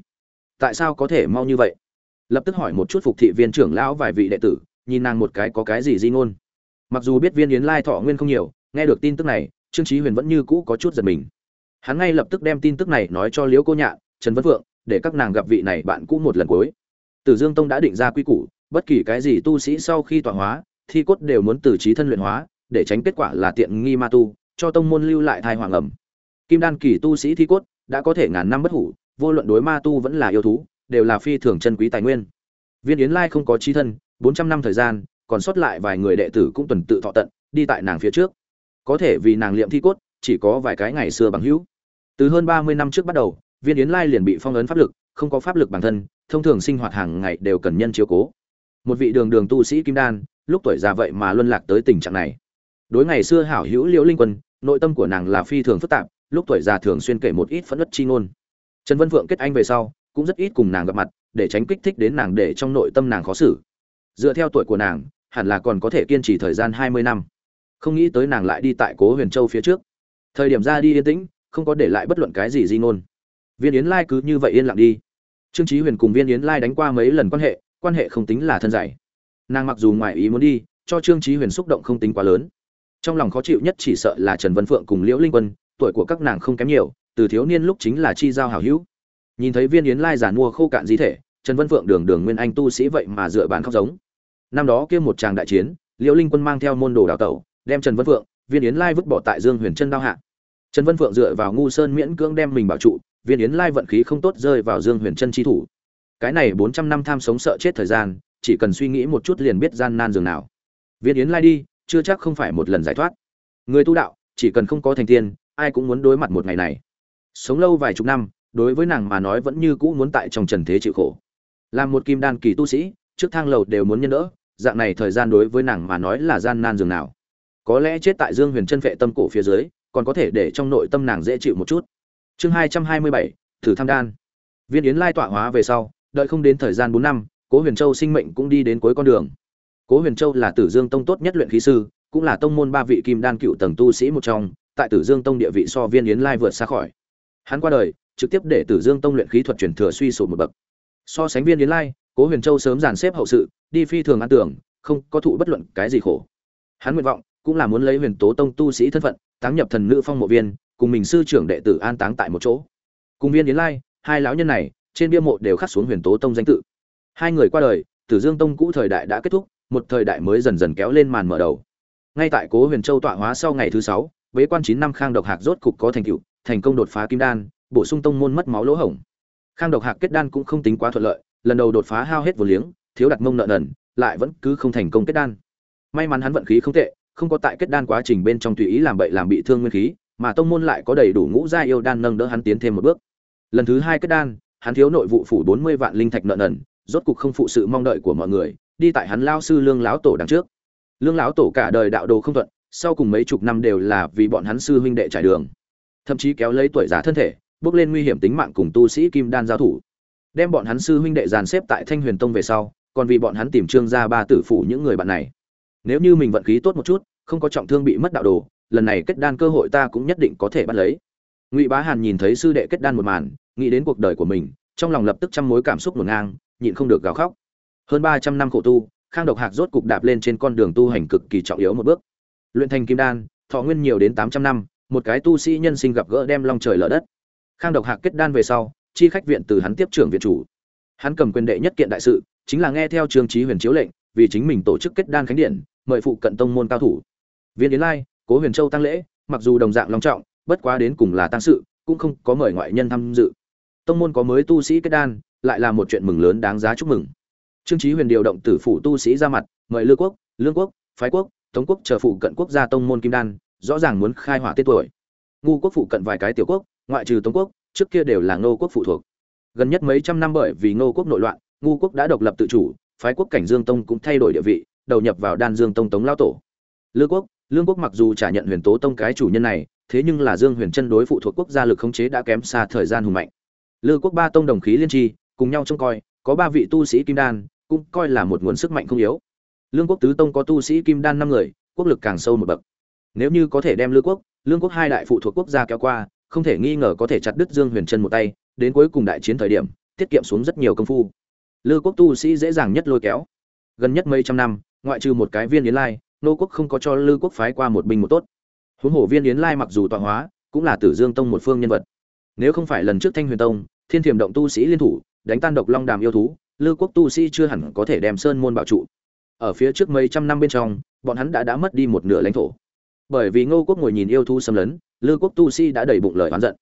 Speaker 1: Tại sao có thể mau như vậy? Lập tức hỏi một chút phục thị viên trưởng lão vài vị đệ tử, nhìn nàng một cái có cái gì di ngôn. Mặc dù biết viên yến lai thọ nguyên không nhiều, nghe được tin tức này, trương trí huyền vẫn như cũ có chút giật mình hắn ngay lập tức đem tin tức này nói cho liễu cô nhạ trần vân phượng, để các nàng gặp vị này bạn cũ một lần cuối. Tử dương tông đã định ra quy củ, bất kỳ cái gì tu sĩ sau khi tọa hóa, thi cốt đều muốn từ trí thân luyện hóa, để tránh kết quả là tiện nghi ma tu, cho tông môn lưu lại thai hoàng ẩm. Kim đan kỳ tu sĩ thi cốt, đã có thể ngàn năm bất hủ, vô luận đối ma tu vẫn là yêu thú, đều là phi thường chân quý tài nguyên. Viên yến lai không có trí thân, bốn trăm năm thời gian, còn sót lại vài người đệ tử cũng tuần tự thọ tận, đi tại nàng phía trước. Có thể vì nàng liệm thi cốt chỉ có vài cái ngày xưa bằng hữu. Từ hơn ba mươi năm trước bắt đầu, viên yến lai liền bị phong ấn pháp lực, không có pháp lực bản thân, thông thường sinh hoạt hàng ngày đều cần nhân chiếu cố. Một vị đường đường tu sĩ kim đan, lúc tuổi già vậy mà luân lạc tới tình trạng này. Đối ngày xưa hảo hữu liễu linh quân, nội tâm của nàng là phi thường phức tạp, lúc tuổi già thường xuyên kể một ít phẫn nứt chi ngôn. Trần vân phượng kết anh về sau, cũng rất ít cùng nàng gặp mặt, để tránh kích thích đến nàng để trong nội tâm nàng khó xử. Dựa theo tuổi của nàng, hẳn là còn có thể kiên trì thời gian hai mươi năm. Không nghĩ tới nàng lại đi tại cố huyền châu phía trước thời điểm ra đi yên tĩnh, không có để lại bất luận cái gì di ngôn. Viên yến lai cứ như vậy yên lặng đi. Trương trí huyền cùng viên yến lai đánh qua mấy lần quan hệ quan hệ không tính là thân dạy. Nàng mặc dù ngoài ý muốn đi, cho trương trí huyền xúc động không tính quá lớn. Trong lòng khó chịu nhất chỉ sợ là trần vân phượng cùng liễu linh quân, tuổi của các nàng không kém nhiều, từ thiếu niên lúc chính là chi giao hảo hữu. Nhìn thấy viên yến lai giản mua khô cạn di thể, trần vân phượng đường đường nguyên anh tu sĩ vậy mà dựa bàn khóc giống. Năm đó kia một tràng đại chiến, liễu linh quân mang theo môn đồ đào tẩu, đem trần vân phượng, viên yến lai vứt bỏ tại dương huyền chân đao hạ trần vân phượng dựa vào ngu sơn miễn cưỡng đem mình bảo trụ, viên yến lai vận khí không tốt rơi vào dương huyền chân chi thủ. Cái này bốn trăm năm tham sống sợ chết thời gian, chỉ cần suy nghĩ một chút liền biết gian nan dường nào. Viên yến lai đi, chưa chắc không phải một lần giải thoát. Người tu đạo, chỉ cần không có thành tiên, ai cũng muốn đối mặt một ngày này. Sống lâu vài chục năm, đối với nàng mà nói vẫn như cũ muốn tại trong trần thế chịu khổ. Làm một kim đan kỳ tu sĩ, trước thang lầu đều muốn nhân đỡ, dạng này thời gian đối với nàng mà nói là gian nan dường nào. Có lẽ chết tại dương huyền chân vệ tâm cổ phía dưới còn có thể để trong nội tâm nàng dễ chịu một chút. Chương hai trăm hai mươi bảy, thử tham đan. Viên yến lai tọa hóa về sau, đợi không đến thời gian bốn năm, cố huyền châu sinh mệnh cũng đi đến cuối con đường. Cố huyền châu là tử dương tông tốt nhất luyện khí sư, cũng là tông môn ba vị kim đan cựu tầng tu sĩ một trong, tại tử dương tông địa vị so viên yến lai vượt xa khỏi. Hắn qua đời, trực tiếp để tử dương tông luyện khí thuật truyền thừa suy sụp một bậc. So sánh viên yến lai, cố huyền châu sớm dàn xếp hậu sự, đi phi thường an tưởng, không có thụ bất luận cái gì khổ. Hắn nguyện vọng cũng là muốn lấy huyền tố tông tu sĩ thân phận táng nhập thần nữ phong mộ viên, cùng mình sư trưởng đệ tử an táng tại một chỗ. Cùng viên yến lai, hai lão nhân này, trên bia mộ đều khắc xuống huyền tố tông danh tự. Hai người qua đời, tử dương tông cũ thời đại đã kết thúc, một thời đại mới dần dần kéo lên màn mở đầu. Ngay tại cố huyền châu tọa hóa sau ngày thứ sáu, bế quan chín năm khang độc hạc rốt cục có thành tựu, thành công đột phá kim đan, bổ sung tông môn mất máu lỗ hổng. Khang độc hạc kết đan cũng không tính quá thuận lợi, lần đầu đột phá hao hết vô liếng, thiếu đặt mông nợ nần, lại vẫn cứ không thành công kết đan. May mắn hắn vận khí không tệ không có tại kết đan quá trình bên trong tùy ý làm bậy làm bị thương nguyên khí, mà tông môn lại có đầy đủ ngũ gia yêu đan nâng đỡ hắn tiến thêm một bước. Lần thứ hai kết đan, hắn thiếu nội vụ phủ bốn mươi vạn linh thạch nợ nần, rốt cục không phụ sự mong đợi của mọi người, đi tại hắn lao sư lương lão tổ đằng trước. Lương lão tổ cả đời đạo đồ không thuận, sau cùng mấy chục năm đều là vì bọn hắn sư huynh đệ trải đường. Thậm chí kéo lấy tuổi già thân thể, bước lên nguy hiểm tính mạng cùng tu sĩ kim đan giao thủ. Đem bọn hắn sư huynh đệ dàn xếp tại thanh huyền tông về sau, còn vì bọn hắn tìm trương ra ba tử phủ những người bạn này nếu như mình vận khí tốt một chút, không có trọng thương bị mất đạo đồ, lần này kết đan cơ hội ta cũng nhất định có thể bắt lấy. Ngụy bá hàn nhìn thấy sư đệ kết đan một màn, nghĩ đến cuộc đời của mình, trong lòng lập tức trăm mối cảm xúc ngổn ngang, nhịn không được gào khóc. Hơn ba trăm năm khổ tu, khang độc hạc rốt cục đạp lên trên con đường tu hành cực kỳ trọng yếu một bước. Luyện thành kim đan, thọ nguyên nhiều đến tám trăm năm, một cái tu sĩ nhân sinh gặp gỡ đem long trời lở đất. Khang độc hạc kết đan về sau, chi khách viện từ hắn tiếp trưởng viện chủ. Hắn cầm quyền đệ nhất kiện đại sự, chính là nghe theo trương trí huyền chiếu lệnh, vì chính mình tổ chức kết đan khánh điện mời phụ cận tông môn cao thủ. Viên yến lai, cố huyền châu tăng lễ, mặc dù đồng dạng long trọng, bất quá đến cùng là tăng sự, cũng không có mời ngoại nhân tham dự. Tông môn có mới tu sĩ kết đan, lại là một chuyện mừng lớn đáng giá chúc mừng. Trương chí huyền điều động tử phủ tu sĩ ra mặt, mời lư quốc, lương quốc, phái quốc, tống quốc chờ phụ cận quốc gia tông môn kim đan, rõ ràng muốn khai hỏa tên tuổi. Ngu quốc phụ cận vài cái tiểu quốc, ngoại trừ tống quốc, trước kia đều là ngô quốc phụ thuộc. Gần nhất mấy trăm năm bởi vì ngô quốc nội loạn, ngu quốc đã độc lập tự chủ, phái quốc cảnh dương tông cũng thay đổi địa vị đầu nhập vào đan dương tông tống lao tổ. Lư quốc, lương quốc mặc dù trả nhận huyền tố tông cái chủ nhân này, thế nhưng là dương huyền chân đối phụ thuộc quốc gia lực khống chế đã kém xa thời gian hùng mạnh. Lư quốc ba tông đồng khí liên tri, cùng nhau trông coi, có ba vị tu sĩ kim đan, cũng coi là một nguồn sức mạnh không yếu. Lương quốc tứ tông có tu sĩ kim đan năm người, quốc lực càng sâu một bậc. Nếu như có thể đem lư quốc, lương quốc hai đại phụ thuộc quốc gia kéo qua, không thể nghi ngờ có thể chặt đứt dương huyền chân một tay, đến cuối cùng đại chiến thời điểm, tiết kiệm xuống rất nhiều công phu. Lư quốc tu sĩ dễ dàng nhất lôi kéo. Gần nhất mấy trăm năm ngoại trừ một cái viên yến lai, nô quốc không có cho lư quốc phái qua một binh một tốt. Huống hồ viên yến lai mặc dù tọa hóa, cũng là tử dương tông một phương nhân vật. Nếu không phải lần trước thanh huyền tông, thiên thiềm động tu sĩ liên thủ, đánh tan độc long đàm yêu thú, lư quốc tu sĩ chưa hẳn có thể đem sơn môn bảo trụ. Ở phía trước mấy trăm năm bên trong, bọn hắn đã đã mất đi một nửa lãnh thổ. Bởi vì ngô quốc ngồi nhìn yêu thú xâm lấn, lư quốc tu sĩ đã đầy bụng lời oán giận.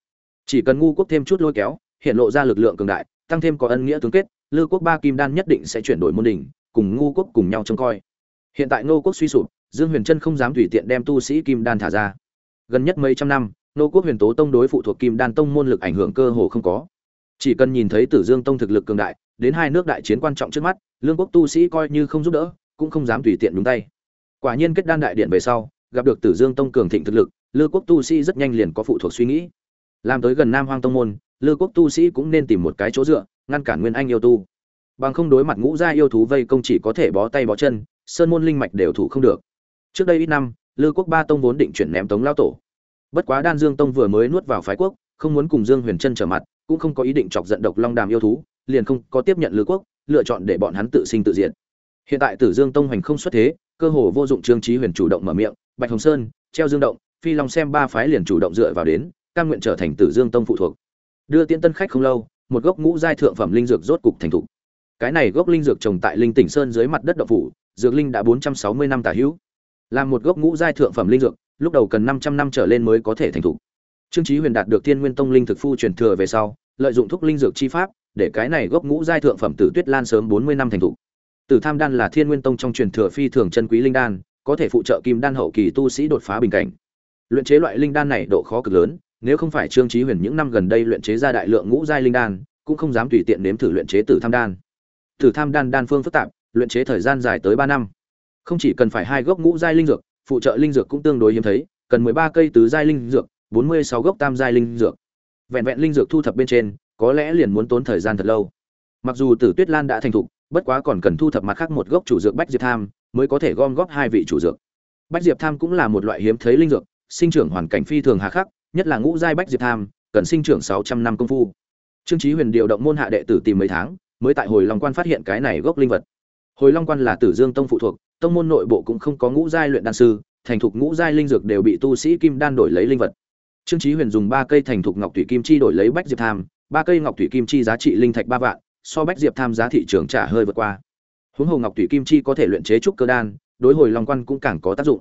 Speaker 1: Chỉ cần ngu quốc thêm chút lôi kéo, hiện lộ ra lực lượng cường đại, tăng thêm có ân nghĩa tướng kết, lư quốc ba kim đan nhất định sẽ chuyển đổi môn đỉnh, cùng ngu quốc cùng nhau trông coi hiện tại ngô quốc suy sụp, dương huyền trân không dám tùy tiện đem tu sĩ kim đan thả ra. Gần nhất mấy trăm năm nô quốc huyền tố tông đối phụ thuộc kim đan tông môn lực ảnh hưởng cơ hồ không có. Chỉ cần nhìn thấy tử dương tông thực lực cường đại, đến hai nước đại chiến quan trọng trước mắt, lương quốc tu sĩ coi như không giúp đỡ, cũng không dám tùy tiện nhúng tay. Quả nhiên kết đan đại điện về sau, gặp được tử dương tông cường thịnh thực lực, lư quốc tu sĩ rất nhanh liền có phụ thuộc suy nghĩ. Làm tới gần nam hoang tông môn, lư quốc tu sĩ cũng nên tìm một cái chỗ dựa, ngăn cản nguyên anh yêu tu. Bằng không đối mặt ngũ gia yêu thú vây công chỉ có thể bó tay bó chân sơn môn linh mạch đều thủ không được. Trước đây ít năm, lư quốc ba tông vốn định chuyển ném tống lao tổ. Bất quá đan dương tông vừa mới nuốt vào phái quốc, không muốn cùng dương huyền trân trở mặt, cũng không có ý định chọc giận độc long đàm yêu thú, liền không có tiếp nhận lư quốc, lựa chọn để bọn hắn tự sinh tự diệt. Hiện tại tử dương tông hoành không xuất thế, cơ hồ vô dụng trương trí huyền chủ động mở miệng, bạch hồng sơn, treo dương động, phi long xem ba phái liền chủ động dựa vào đến, cam nguyện trở thành tử dương tông phụ thuộc. Đưa tiễn tân khách không lâu, một gốc ngũ giai thượng phẩm linh dược rốt cục thành thục. Cái này gốc linh dược trồng tại linh tỉnh sơn dưới mặt đất độc phủ dược linh đã bốn trăm sáu mươi năm tả hữu làm một gốc ngũ giai thượng phẩm linh dược lúc đầu cần 500 năm trở lên mới có thể thành thủ. Trương Chí Huyền đạt được Tiên Nguyên Tông linh thực phu truyền thừa về sau, lợi dụng thuốc linh dược chi pháp, để cái này gốc ngũ giai thượng phẩm Tử Tuyết Lan sớm 40 năm thành thủ. Tử Tham đan là Thiên Nguyên Tông trong truyền thừa phi thường chân quý linh đan, có thể phụ trợ kim đan hậu kỳ tu sĩ đột phá bình cảnh. Luyện chế loại linh đan này độ khó cực lớn, nếu không phải Trương Chí Huyền những năm gần đây luyện chế ra đại lượng ngũ giai linh đan, cũng không dám tùy tiện nếm thử luyện chế Tử Tham đan. Tử Tham đan đan phương phức tạp, luyện chế thời gian dài tới 3 năm. Không chỉ cần phải hai gốc ngũ giai linh dược, phụ trợ linh dược cũng tương đối hiếm thấy, cần 13 cây tứ giai linh dược, 46 gốc tam giai linh dược. Vẹn vẹn linh dược thu thập bên trên, có lẽ liền muốn tốn thời gian thật lâu. Mặc dù Tử Tuyết Lan đã thành thục, bất quá còn cần thu thập mặt khác một gốc chủ dược Bách Diệp Tham, mới có thể gom góp hai vị chủ dược. Bách Diệp Tham cũng là một loại hiếm thấy linh dược, sinh trưởng hoàn cảnh phi thường hà khắc, nhất là ngũ giai Bách Diệp Tham, cần sinh trưởng 600 năm công phu. Trương Chí Huyền điều động môn hạ đệ tử tìm mấy tháng, mới tại Hồi Long Quan phát hiện cái này gốc linh vật. Hồi Long Quan là Tử Dương Tông phụ thuộc, tông môn nội bộ cũng không có ngũ giai luyện đan sư, thành thục ngũ giai linh dược đều bị tu sĩ kim đan đổi lấy linh vật. Trương Chí Huyền dùng ba cây thành thục ngọc thủy kim chi đổi lấy bách diệp tham, ba cây ngọc thủy kim chi giá trị linh thạch ba vạn, so bách diệp tham giá thị trường trả hơi vượt qua. Huống hồ ngọc thủy kim chi có thể luyện chế trúc cơ đan, đối hồi long quan cũng càng có tác dụng.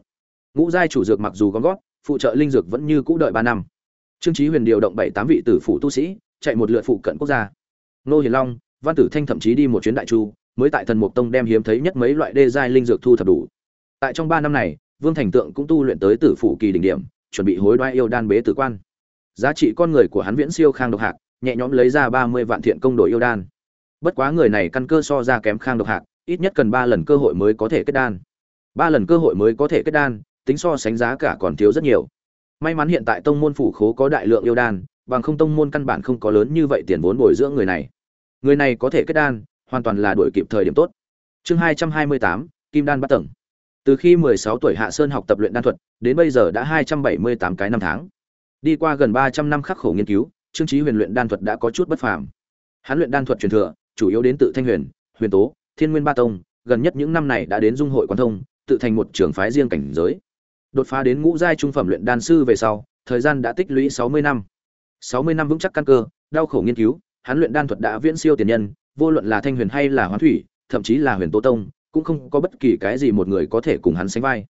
Speaker 1: Ngũ giai chủ dược mặc dù gom gót, phụ trợ linh dược vẫn như cũ đợi ba năm. Trương Chí Huyền điều động bảy tám vị tử phụ tu sĩ, chạy một lượt phụ cận quốc gia. Nô Hiền Long, Văn Tử Thanh thậm chí đi một chuyến đại chu, mới tại Thần Mục Tông đem hiếm thấy nhất mấy loại đê giai linh dược thu thập đủ. Tại trong ba năm này, Vương Thành Tượng cũng tu luyện tới tử phủ kỳ đỉnh điểm, chuẩn bị hối đoái yêu đan bế tử quan. Giá trị con người của hắn viễn siêu Khang Độc Hạc, nhẹ nhõm lấy ra 30 vạn thiện công đổi yêu đan. Bất quá người này căn cơ so ra kém Khang Độc Hạc, ít nhất cần ba lần cơ hội mới có thể kết đan. ba lần cơ hội mới có thể kết đan, tính so sánh giá cả còn thiếu rất nhiều. May mắn hiện tại tông môn phủ khố có đại lượng yêu đan, bằng không tông môn căn bản không có lớn như vậy tiền vốn bồi dưỡng người này. Người này có thể kết đan, hoàn toàn là đuổi kịp thời điểm tốt. Chương 228, Kim đan bắt tầng. Từ khi 16 tuổi Hạ Sơn học tập luyện đan thuật, đến bây giờ đã 278 cái năm tháng. Đi qua gần 300 năm khắc khổ nghiên cứu, Trương Chí Huyền luyện đan thuật đã có chút bất phàm. Hắn luyện đan thuật truyền thừa, chủ yếu đến tự Thanh Huyền, Huyền Tố, Thiên Nguyên Ba Tông, gần nhất những năm này đã đến dung hội quan thông, tự thành một trường phái riêng cảnh giới. Đột phá đến ngũ giai trung phẩm luyện đan sư về sau, thời gian đã tích lũy 60 năm. 60 năm vững chắc căn cơ, đau khổ nghiên cứu, hắn luyện đan thuật đã viễn siêu tiền nhân, vô luận là Thanh Huyền hay là Hoán Thủy, thậm chí là Huyền Tố Tông, cũng không có bất kỳ cái gì một người có thể cùng hắn sánh vai.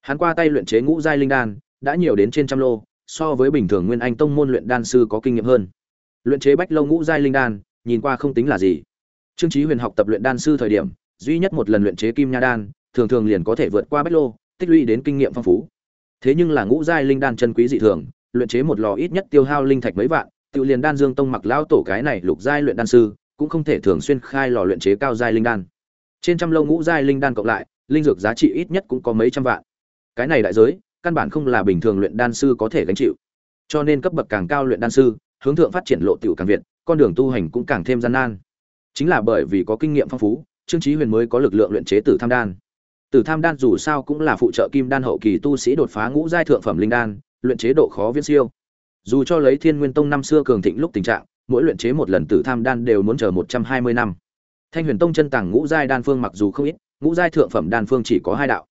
Speaker 1: Hắn qua tay luyện chế ngũ giai linh đan đã nhiều đến trên trăm lô so với bình thường nguyên anh tông môn luyện đan sư có kinh nghiệm hơn. Luyện chế bách lâu ngũ giai linh đan nhìn qua không tính là gì. Trương trí huyền học tập luyện đan sư thời điểm duy nhất một lần luyện chế kim nha đan thường thường liền có thể vượt qua bách lô tích lũy đến kinh nghiệm phong phú. Thế nhưng là ngũ giai linh đan chân quý dị thường luyện chế một lò ít nhất tiêu hao linh thạch mấy vạn tự liền đan dương tông mặc lão tổ cái này lục giai luyện đan sư cũng không thể thường xuyên khai lò luyện chế cao giai linh đan. Trên trăm lâu ngũ giai linh đan cộng lại, linh dược giá trị ít nhất cũng có mấy trăm vạn. Cái này đại giới, căn bản không là bình thường luyện đan sư có thể gánh chịu. Cho nên cấp bậc càng cao luyện đan sư, hướng thượng phát triển lộ tiểu càng việt, con đường tu hành cũng càng thêm gian nan. Chính là bởi vì có kinh nghiệm phong phú, trương chí huyền mới có lực lượng luyện chế tử tham đan. Tử tham đan dù sao cũng là phụ trợ kim đan hậu kỳ tu sĩ đột phá ngũ giai thượng phẩm linh đan, luyện chế độ khó viễn siêu. Dù cho lấy thiên nguyên tông năm xưa cường thịnh lúc tình trạng mỗi luyện chế một lần tử tham đan đều muốn chờ một trăm hai mươi năm. Thanh huyền tông chân tàng ngũ giai đan phương mặc dù không ít, ngũ giai thượng phẩm đan phương chỉ có hai đạo.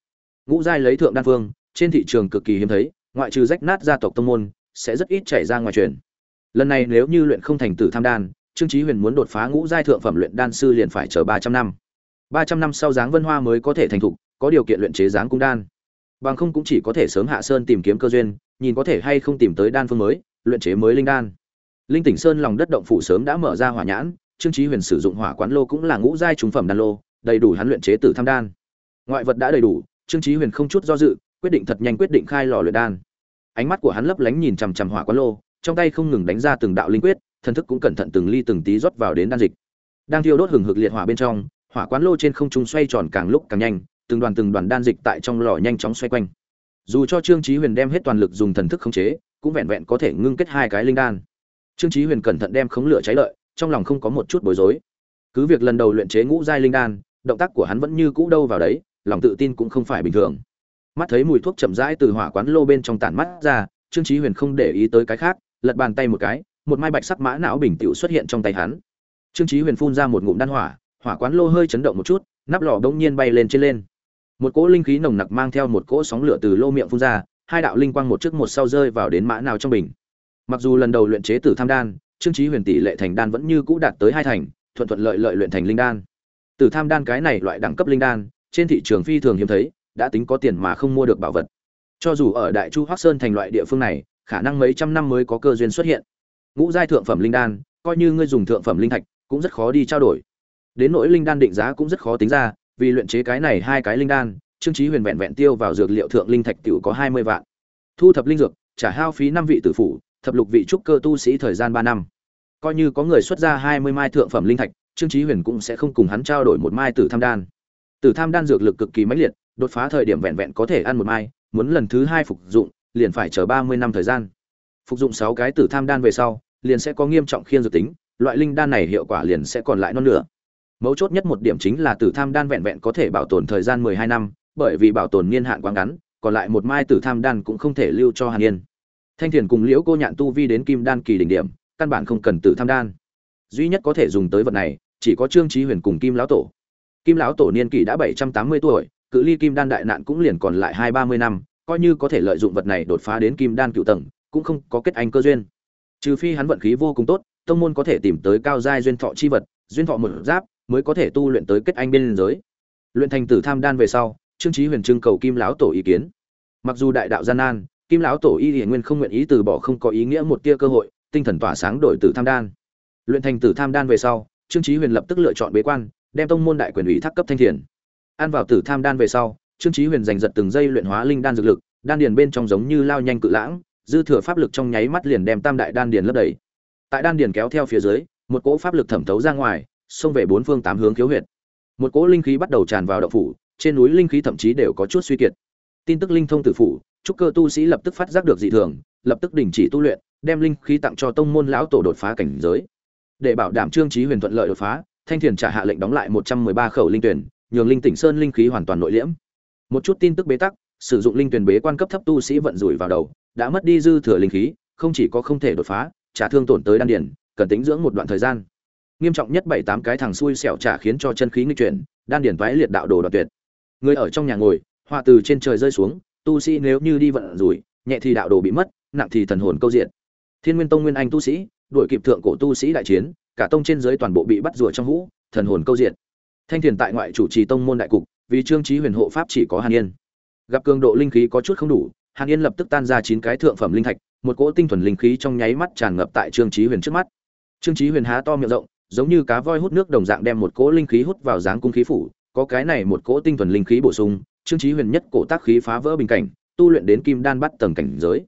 Speaker 1: Ngũ giai lấy thượng đan phương, trên thị trường cực kỳ hiếm thấy, ngoại trừ rách nát gia tộc tông môn, sẽ rất ít chảy ra ngoài truyền. Lần này nếu như luyện không thành tử tham đan, trương chí huyền muốn đột phá ngũ giai thượng phẩm luyện đan sư liền phải chờ ba trăm năm. ba trăm năm sau dáng vân hoa mới có thể thành thục, có điều kiện luyện chế dáng cung đan. Bằng không cũng chỉ có thể sớm hạ sơn tìm kiếm cơ duyên, nhìn có thể hay không tìm tới đan phương mới, luyện chế mới linh đan linh tỉnh sơn lòng đất động phủ sớm đã mở ra hỏa nhãn, trương chí huyền sử dụng hỏa quán lô cũng là ngũ giai trung phẩm đan lô, đầy đủ hắn luyện chế tử tham đan. Ngoại vật đã đầy đủ, trương chí huyền không chút do dự, quyết định thật nhanh quyết định khai lò luyện đan. Ánh mắt của hắn lấp lánh nhìn chằm chằm hỏa quán lô, trong tay không ngừng đánh ra từng đạo linh quyết, thần thức cũng cẩn thận từng ly từng tí rót vào đến đan dịch. Đang thiêu đốt hừng hực liệt hỏa bên trong, hỏa quán lô trên không trung xoay tròn càng lúc càng nhanh, từng đoàn từng đoàn đan dịch tại trong lò nhanh chóng xoay quanh. Dù cho trương chí huyền đem hết toàn lực dùng thần thức khống chế, cũng vẹn vẹn có thể ngưng kết hai cái linh đan trương chí huyền cẩn thận đem khống lửa cháy lợi, trong lòng không có một chút bối rối. Cứ việc lần đầu luyện chế ngũ giai linh đan, động tác của hắn vẫn như cũ đâu vào đấy, lòng tự tin cũng không phải bình thường. Mắt thấy mùi thuốc chậm rãi từ hỏa quán lô bên trong tản mắt ra, trương chí huyền không để ý tới cái khác, lật bàn tay một cái, một mai bạch sắc mã não bình tiểu xuất hiện trong tay hắn. Trương chí huyền phun ra một ngụm đan hỏa hỏa quán lô hơi chấn động một chút, nắp lò đống nhiên bay lên trên lên. Một cỗ linh khí nồng nặc mang theo một cỗ sóng lửa từ lô miệng phun ra, hai đạo linh quang một trước một sau rơi vào đến mã nào trong bình mặc dù lần đầu luyện chế tử tham đan, trương chí huyền tỷ lệ thành đan vẫn như cũ đạt tới hai thành, thuận thuận lợi lợi luyện thành linh đan. Tử tham đan cái này loại đẳng cấp linh đan, trên thị trường phi thường hiếm thấy, đã tính có tiền mà không mua được bảo vật. Cho dù ở đại chu hoắc sơn thành loại địa phương này, khả năng mấy trăm năm mới có cơ duyên xuất hiện. Ngũ giai thượng phẩm linh đan, coi như ngươi dùng thượng phẩm linh thạch, cũng rất khó đi trao đổi. Đến nỗi linh đan định giá cũng rất khó tính ra, vì luyện chế cái này hai cái linh đan, trương chí huyền vẹn vẹn tiêu vào dược liệu thượng linh thạch tiểu có hai mươi vạn. Thu thập linh dược, trả hao phí năm vị tử phủ thập lục vị trúc cơ tu sĩ thời gian ba năm. Coi như có người xuất ra hai mươi mai thượng phẩm linh thạch, trương chí huyền cũng sẽ không cùng hắn trao đổi một mai tử tham đan. Tử tham đan dược lực cực kỳ mãnh liệt, đột phá thời điểm vẹn vẹn có thể ăn một mai, muốn lần thứ hai phục dụng, liền phải chờ ba mươi năm thời gian. Phục dụng sáu cái tử tham đan về sau, liền sẽ có nghiêm trọng khiên dược tính, loại linh đan này hiệu quả liền sẽ còn lại non nữa mấu chốt nhất một điểm chính là tử tham đan vẹn vẹn có thể bảo tồn thời gian mười hai năm, bởi vì bảo tồn niên hạn quá ngắn, còn lại một mai tử tham đan cũng không thể lưu cho hàn yên thanh thiền cùng liễu cô nhạn tu vi đến kim đan kỳ đỉnh điểm, căn bản không cần tử tham đan. Duy nhất có thể dùng tới vật này, chỉ có trương trí huyền cùng kim lão tổ. Kim lão tổ niên kỷ đã bảy trăm tám mươi tuổi, cự ly kim đan đại nạn cũng liền còn lại hai ba mươi năm, coi như có thể lợi dụng vật này đột phá đến kim đan cựu tầng, cũng không có kết anh cơ duyên. Trừ phi hắn vận khí vô cùng tốt, tông môn có thể tìm tới cao giai duyên thọ chi vật, duyên thọ một giáp, mới có thể tu luyện tới kết anh bên giới. Luyện thành tử tham đan về sau, trương trí huyền trưng cầu kim lão tổ ý kiến. Mặc dù đại đạo gian nan kim lão tổ y hiển nguyên không nguyện ý từ bỏ không có ý nghĩa một tia cơ hội, tinh thần tỏa sáng đổi tử tham đan. Luyện thành tử tham đan về sau, trương chí huyền lập tức lựa chọn bế quan, đem tông môn đại quyền ủy thác cấp thanh thiền. Ăn vào tử tham đan về sau, trương chí huyền giành giật từng giây luyện hóa linh đan dược lực, đan điền bên trong giống như lao nhanh cự lãng, dư thừa pháp lực trong nháy mắt liền đem tam đại đan điền lấp đầy. Tại đan điền kéo theo phía dưới, một cỗ pháp lực thẩm thấu ra ngoài, xông về bốn phương tám hướng khiếu huyệt. Một cỗ linh khí bắt đầu tràn vào động phủ, trên núi linh khí thậm chí đều có chút suy kiệt. Tin tức linh thông tử phủ trúc cơ tu sĩ lập tức phát giác được dị thường, lập tức đình chỉ tu luyện, đem linh khí tặng cho tông môn lão tổ đột phá cảnh giới. Để bảo đảm trương trí huyền thuận lợi đột phá, thanh thiền trả hạ lệnh đóng lại một trăm mười ba khẩu linh tuyển, nhường linh tỉnh sơn linh khí hoàn toàn nội liễm. Một chút tin tức bế tắc, sử dụng linh tuyển bế quan cấp thấp tu sĩ vận rủi vào đầu, đã mất đi dư thừa linh khí, không chỉ có không thể đột phá, trả thương tổn tới đan điển cần tính dưỡng một đoạn thời gian. Nghiêm trọng nhất bảy tám cái thằng xui xẻo trả khiến cho chân khí nghịch chuyển, đan điển toái liệt đạo đồ đoạn tuyệt. Người ở trong nhà ngồi họa từ trên trời rơi xuống tu sĩ nếu như đi vận rủi, nhẹ thì đạo đồ bị mất, nặng thì thần hồn câu diện. Thiên nguyên tông nguyên anh tu sĩ, đuổi kịp thượng cổ tu sĩ đại chiến, cả tông trên dưới toàn bộ bị bắt rùa trong hũ, thần hồn câu diện. Thanh thiền tại ngoại chủ trì tông môn đại cục, vì trương trí huyền hộ pháp chỉ có hàn yên. Gặp cường độ linh khí có chút không đủ, hàn yên lập tức tan ra chín cái thượng phẩm linh thạch, một cỗ tinh thuần linh khí trong nháy mắt tràn ngập tại trương trí huyền trước mắt. Trương trí huyền há to miệng rộng, giống như cá voi hút nước đồng dạng đem một cỗ linh khí hút vào dáng cung khí phủ, có cái này một cỗ tinh thuần linh khí bổ sung trương chí huyền nhất cổ tác khí phá vỡ bình cảnh, tu luyện đến kim đan bắt tầng cảnh giới.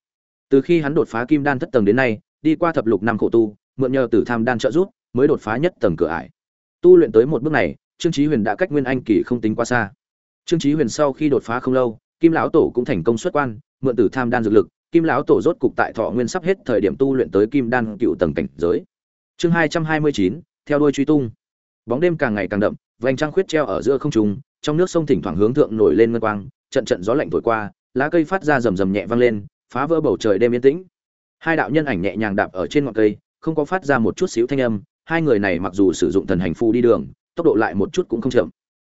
Speaker 1: Từ khi hắn đột phá kim đan thất tầng đến nay, đi qua thập lục năm khổ tu, mượn nhờ tử tham đan trợ giúp, mới đột phá nhất tầng cửa ải. Tu luyện tới một bước này, trương chí huyền đã cách nguyên anh kỳ không tính quá xa. Trương chí huyền sau khi đột phá không lâu, kim lão tổ cũng thành công xuất quan, mượn tử tham đan dược lực, kim lão tổ rốt cục tại thọ nguyên sắp hết thời điểm tu luyện tới kim đan cựu tầng cảnh giới. Chương hai trăm hai mươi chín, theo đuôi truy tung. Bóng đêm càng ngày càng đậm, vành trăng khuyết treo ở giữa không trung trong nước sông thỉnh thoảng hướng thượng nổi lên ngân quang, trận trận gió lạnh thổi qua, lá cây phát ra rầm rầm nhẹ vang lên, phá vỡ bầu trời đêm yên tĩnh. Hai đạo nhân ảnh nhẹ nhàng đạp ở trên ngọn cây, không có phát ra một chút xíu thanh âm, hai người này mặc dù sử dụng thần hành phù đi đường, tốc độ lại một chút cũng không chậm.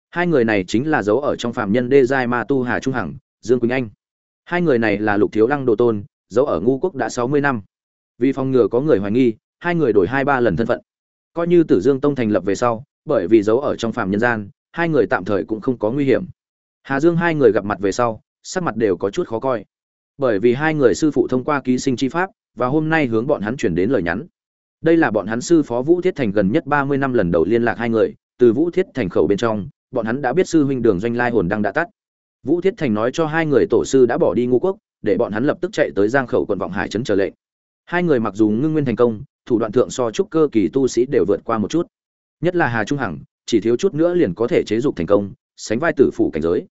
Speaker 1: Hai người này chính là dấu ở trong phàm nhân đê giai ma tu hà trung hằng, dương quỳnh anh. Hai người này là lục thiếu lăng đồ tôn, dấu ở ngu quốc đã sáu mươi năm. Vì phòng ngừa có người hoài nghi, hai người đổi hai ba lần thân phận. Coi như tử dương tông thành lập về sau, bởi vì dấu ở trong phàm nhân gian hai người tạm thời cũng không có nguy hiểm. Hà dương hai người gặp mặt về sau, sắc mặt đều có chút khó coi. Bởi vì hai người sư phụ thông qua ký sinh chi pháp, và hôm nay hướng bọn hắn chuyển đến lời nhắn. Đây là bọn hắn sư phó vũ thiết thành gần nhất ba mươi năm lần đầu liên lạc hai người, từ vũ thiết thành khẩu bên trong, bọn hắn đã biết sư huynh đường doanh lai hồn đang đã tắt. Vũ thiết thành nói cho hai người tổ sư đã bỏ đi ngũ quốc, để bọn hắn lập tức chạy tới giang khẩu quận vọng hải trấn trở lệnh. Hai người mặc dù ngưng nguyên thành công, thủ đoạn thượng so trúc cơ kỳ tu sĩ đều vượt qua một chút. Nhất là hà trung hằng chỉ thiếu chút nữa liền có thể chế dục thành công, sánh vai tử phủ cảnh giới.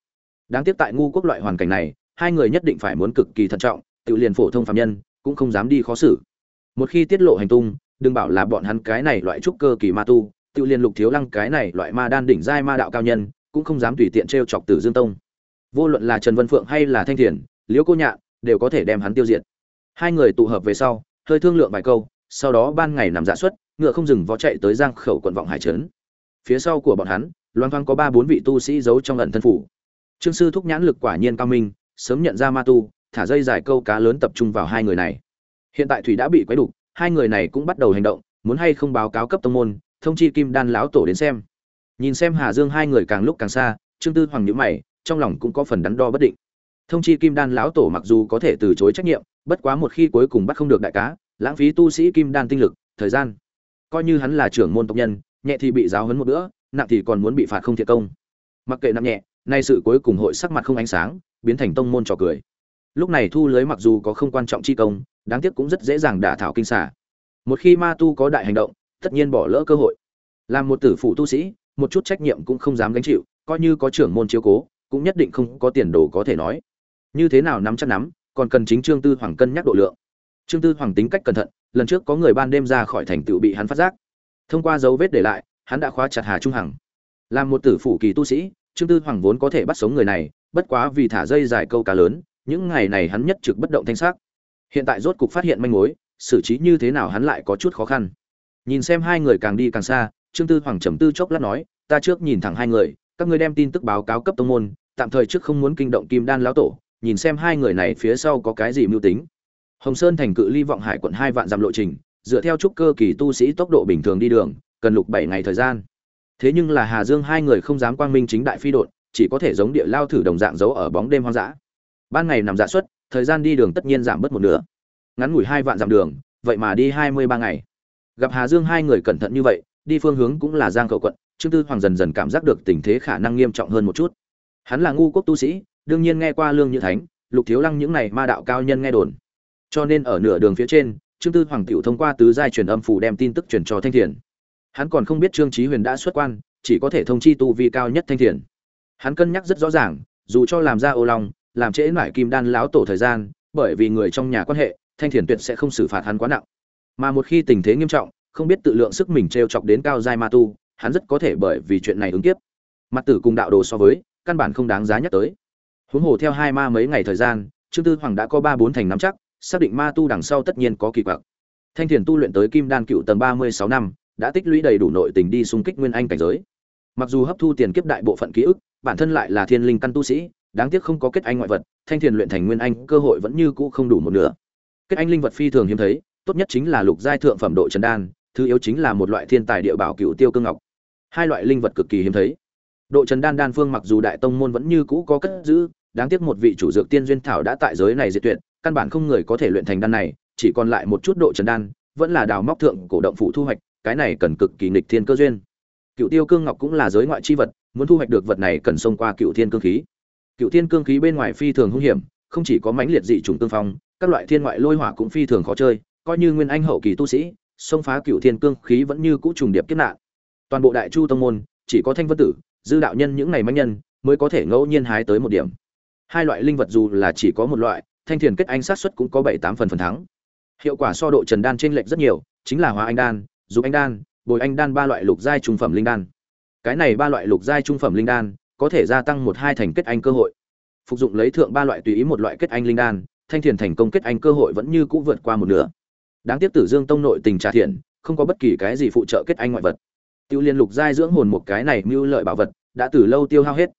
Speaker 1: Đáng tiếc tại ngu quốc loại hoàn cảnh này, hai người nhất định phải muốn cực kỳ thận trọng, tự liền phổ thông phạm nhân, cũng không dám đi khó xử. Một khi tiết lộ hành tung, đừng bảo là bọn hắn cái này loại trúc cơ kỳ ma tu, tự liền lục thiếu lăng cái này loại ma đan đỉnh giai ma đạo cao nhân, cũng không dám tùy tiện t chọc tử dương tông. Vô luận là trần vân phượng hay là thanh thiền, liễu cô Nhạ đều có thể đem hắn tiêu diệt. Hai người tụ hợp về sau, hơi thương lượng vài câu, sau đó ban ngày nằm dạ xuất ngựa không dừng vó chạy tới giang khẩu quận vọng hải trấn phía sau của bọn hắn loan thoang có ba bốn vị tu sĩ giấu trong ẩn thân phủ. Trương sư thúc nhãn lực quả nhiên cao minh, sớm nhận ra ma tu, thả dây dài câu cá lớn tập trung vào hai người này. Hiện tại thủy đã bị quấy đục, hai người này cũng bắt đầu hành động, muốn hay không báo cáo cấp tông môn, thông chi kim đan lão tổ đến xem. Nhìn xem hà dương hai người càng lúc càng xa, trương tư hoàng nhữ mày, trong lòng cũng có phần đắn đo bất định. Thông chi kim đan lão tổ mặc dù có thể từ chối trách nhiệm, bất quá một khi cuối cùng bắt không được đại cá, lãng phí tu sĩ kim đan tinh lực, thời gian. Coi như hắn là trưởng môn tộc nhân nhẹ thì bị giáo huấn một bữa, nặng thì còn muốn bị phạt không thiệt công. Mặc kệ nặng nhẹ, nay sự cuối cùng hội sắc mặt không ánh sáng, biến thành tông môn trò cười. Lúc này thu lưới mặc dù có không quan trọng chi công, đáng tiếc cũng rất dễ dàng đả thảo kinh xả một khi ma tu có đại hành động, tất nhiên bỏ lỡ cơ hội. Làm một tử phụ tu sĩ, một chút trách nhiệm cũng không dám gánh chịu, coi như có trưởng môn chiếu cố, cũng nhất định không có tiền đồ có thể nói. Như thế nào nắm chắc nắm, còn cần chính trương tư hoàng cân nhắc độ lượng. Trương tư hoàng tính cách cẩn thận, lần trước có người ban đêm ra khỏi thành tựu bị hắn phát giác thông qua dấu vết để lại, hắn đã khóa chặt hà trung hằng. Làm một tử phủ kỳ tu sĩ, trương tư hoàng vốn có thể bắt sống người này, bất quá vì thả dây dài câu cá lớn, những ngày này hắn nhất trực bất động thanh sắc. Hiện tại rốt cục phát hiện manh mối, xử trí như thế nào hắn lại có chút khó khăn. Nhìn xem hai người càng đi càng xa, trương tư hoàng trầm tư chốc lát nói, ta trước nhìn thẳng hai người, các ngươi đem tin tức báo cáo cấp tông môn, tạm thời trước không muốn kinh động kim đan lão tổ, nhìn xem hai người này phía sau có cái gì mưu tính. Hồng sơn thành cự ly vọng hải quận hai vạn dặm lộ trình dựa theo trúc cơ kỳ tu sĩ tốc độ bình thường đi đường, cần lục bảy ngày thời gian. Thế nhưng là hà dương hai người không dám quang minh chính đại phi đột chỉ có thể giống địa lao thử đồng dạng giấu ở bóng đêm hoang dã. Ban ngày nằm dạ suất, thời gian đi đường tất nhiên giảm bớt một nửa. Ngắn ngủi hai vạn dặm đường, vậy mà đi hai mươi ba ngày. Gặp hà dương hai người cẩn thận như vậy, đi phương hướng cũng là giang Cầu quận, trương tư hoàng dần dần cảm giác được tình thế khả năng nghiêm trọng hơn một chút. Hắn là ngu quốc tu sĩ, đương nhiên nghe qua lương như thánh, lục thiếu lăng những này ma đạo cao nhân nghe đồn. Cho nên ở nửa đường phía trên trương tư hoàng tiểu thông qua tứ giai truyền âm phủ đem tin tức truyền cho thanh thiền. Hắn còn không biết trương trí huyền đã xuất quan, chỉ có thể thông chi tu vi cao nhất thanh thiền. Hắn cân nhắc rất rõ ràng, dù cho làm ra ô long, làm trễ mải kim đan láo tổ thời gian, bởi vì người trong nhà quan hệ, thanh thiền tuyệt sẽ không xử phạt hắn quá nặng. Mà một khi tình thế nghiêm trọng, không biết tự lượng sức mình t r e o chọc đến cao giai ma tu, hắn rất có thể bởi vì chuyện này ứng kiếp. Mặt tử cùng đạo đồ so với, căn bản không đáng giá nhắc tới. Huống hồ theo hai ma mấy ngày thời gian, trương tư hoàng đã có ba bốn thành nắm chắc xác định ma tu đằng sau tất nhiên có kỳ quặc. Thanh thiền tu luyện tới kim đan cựu tầng ba mươi sáu năm, đã tích lũy đầy đủ nội tình đi xung kích nguyên anh cảnh giới. Mặc dù hấp thu tiền kiếp đại bộ phận ký ức, bản thân lại là thiên linh căn tu sĩ, đáng tiếc không có kết anh ngoại vật, thanh thiền luyện thành nguyên anh, cơ hội vẫn như cũ không đủ một nửa. Kết anh linh vật phi thường hiếm thấy, tốt nhất chính là lục giai thượng phẩm độ trần đan, thứ yếu chính là một loại thiên tài địa bảo cựu tiêu cương ngọc. Hai loại linh vật cực kỳ hiếm thấy. Độ trần đan đan phương mặc dù đại tông môn vẫn như cũ có cất giữ, đáng tiếc một vị chủ dược tiên duyên thảo đã tại giới này diệt tuyệt căn bản không người có thể luyện thành đan này, chỉ còn lại một chút độ trần đan, vẫn là đào móc thượng cổ động phủ thu hoạch, cái này cần cực kỳ nghịch thiên cơ duyên. Cựu tiêu cương ngọc cũng là giới ngoại chi vật, muốn thu hoạch được vật này cần xông qua cựu thiên cương khí. Cựu thiên cương khí bên ngoài phi thường hung hiểm, không chỉ có mãnh liệt dị trùng tương phong, các loại thiên ngoại lôi hỏa cũng phi thường khó chơi, coi như nguyên anh hậu kỳ tu sĩ, xông phá cựu thiên cương khí vẫn như cũ trùng điệp kiếp nạn. Toàn bộ đại chu tông môn, chỉ có thanh vân tử, dư đạo nhân những ngày mãnh nhân, mới có thể ngẫu nhiên hái tới một điểm. Hai loại linh vật dù là chỉ có một loại thanh thiền kết anh sát xuất cũng có bảy tám phần phần thắng. Hiệu quả so độ trần đan trên lệch rất nhiều, chính là hóa anh đan, dục anh đan, bồi anh đan ba loại lục giai trung phẩm linh đan. Cái này ba loại lục giai trung phẩm linh đan có thể gia tăng một hai thành kết anh cơ hội. Phục dụng lấy thượng ba loại tùy ý một loại kết anh linh đan, thanh thiền thành công kết anh cơ hội vẫn như cũ vượt qua một nửa. Đáng tiếc tử dương tông nội tình trà thiện, không có bất kỳ cái gì phụ trợ kết anh ngoại vật. Tiêu liên lục giai dưỡng hồn một cái này mưu lợi bảo vật, đã từ lâu tiêu hao hết.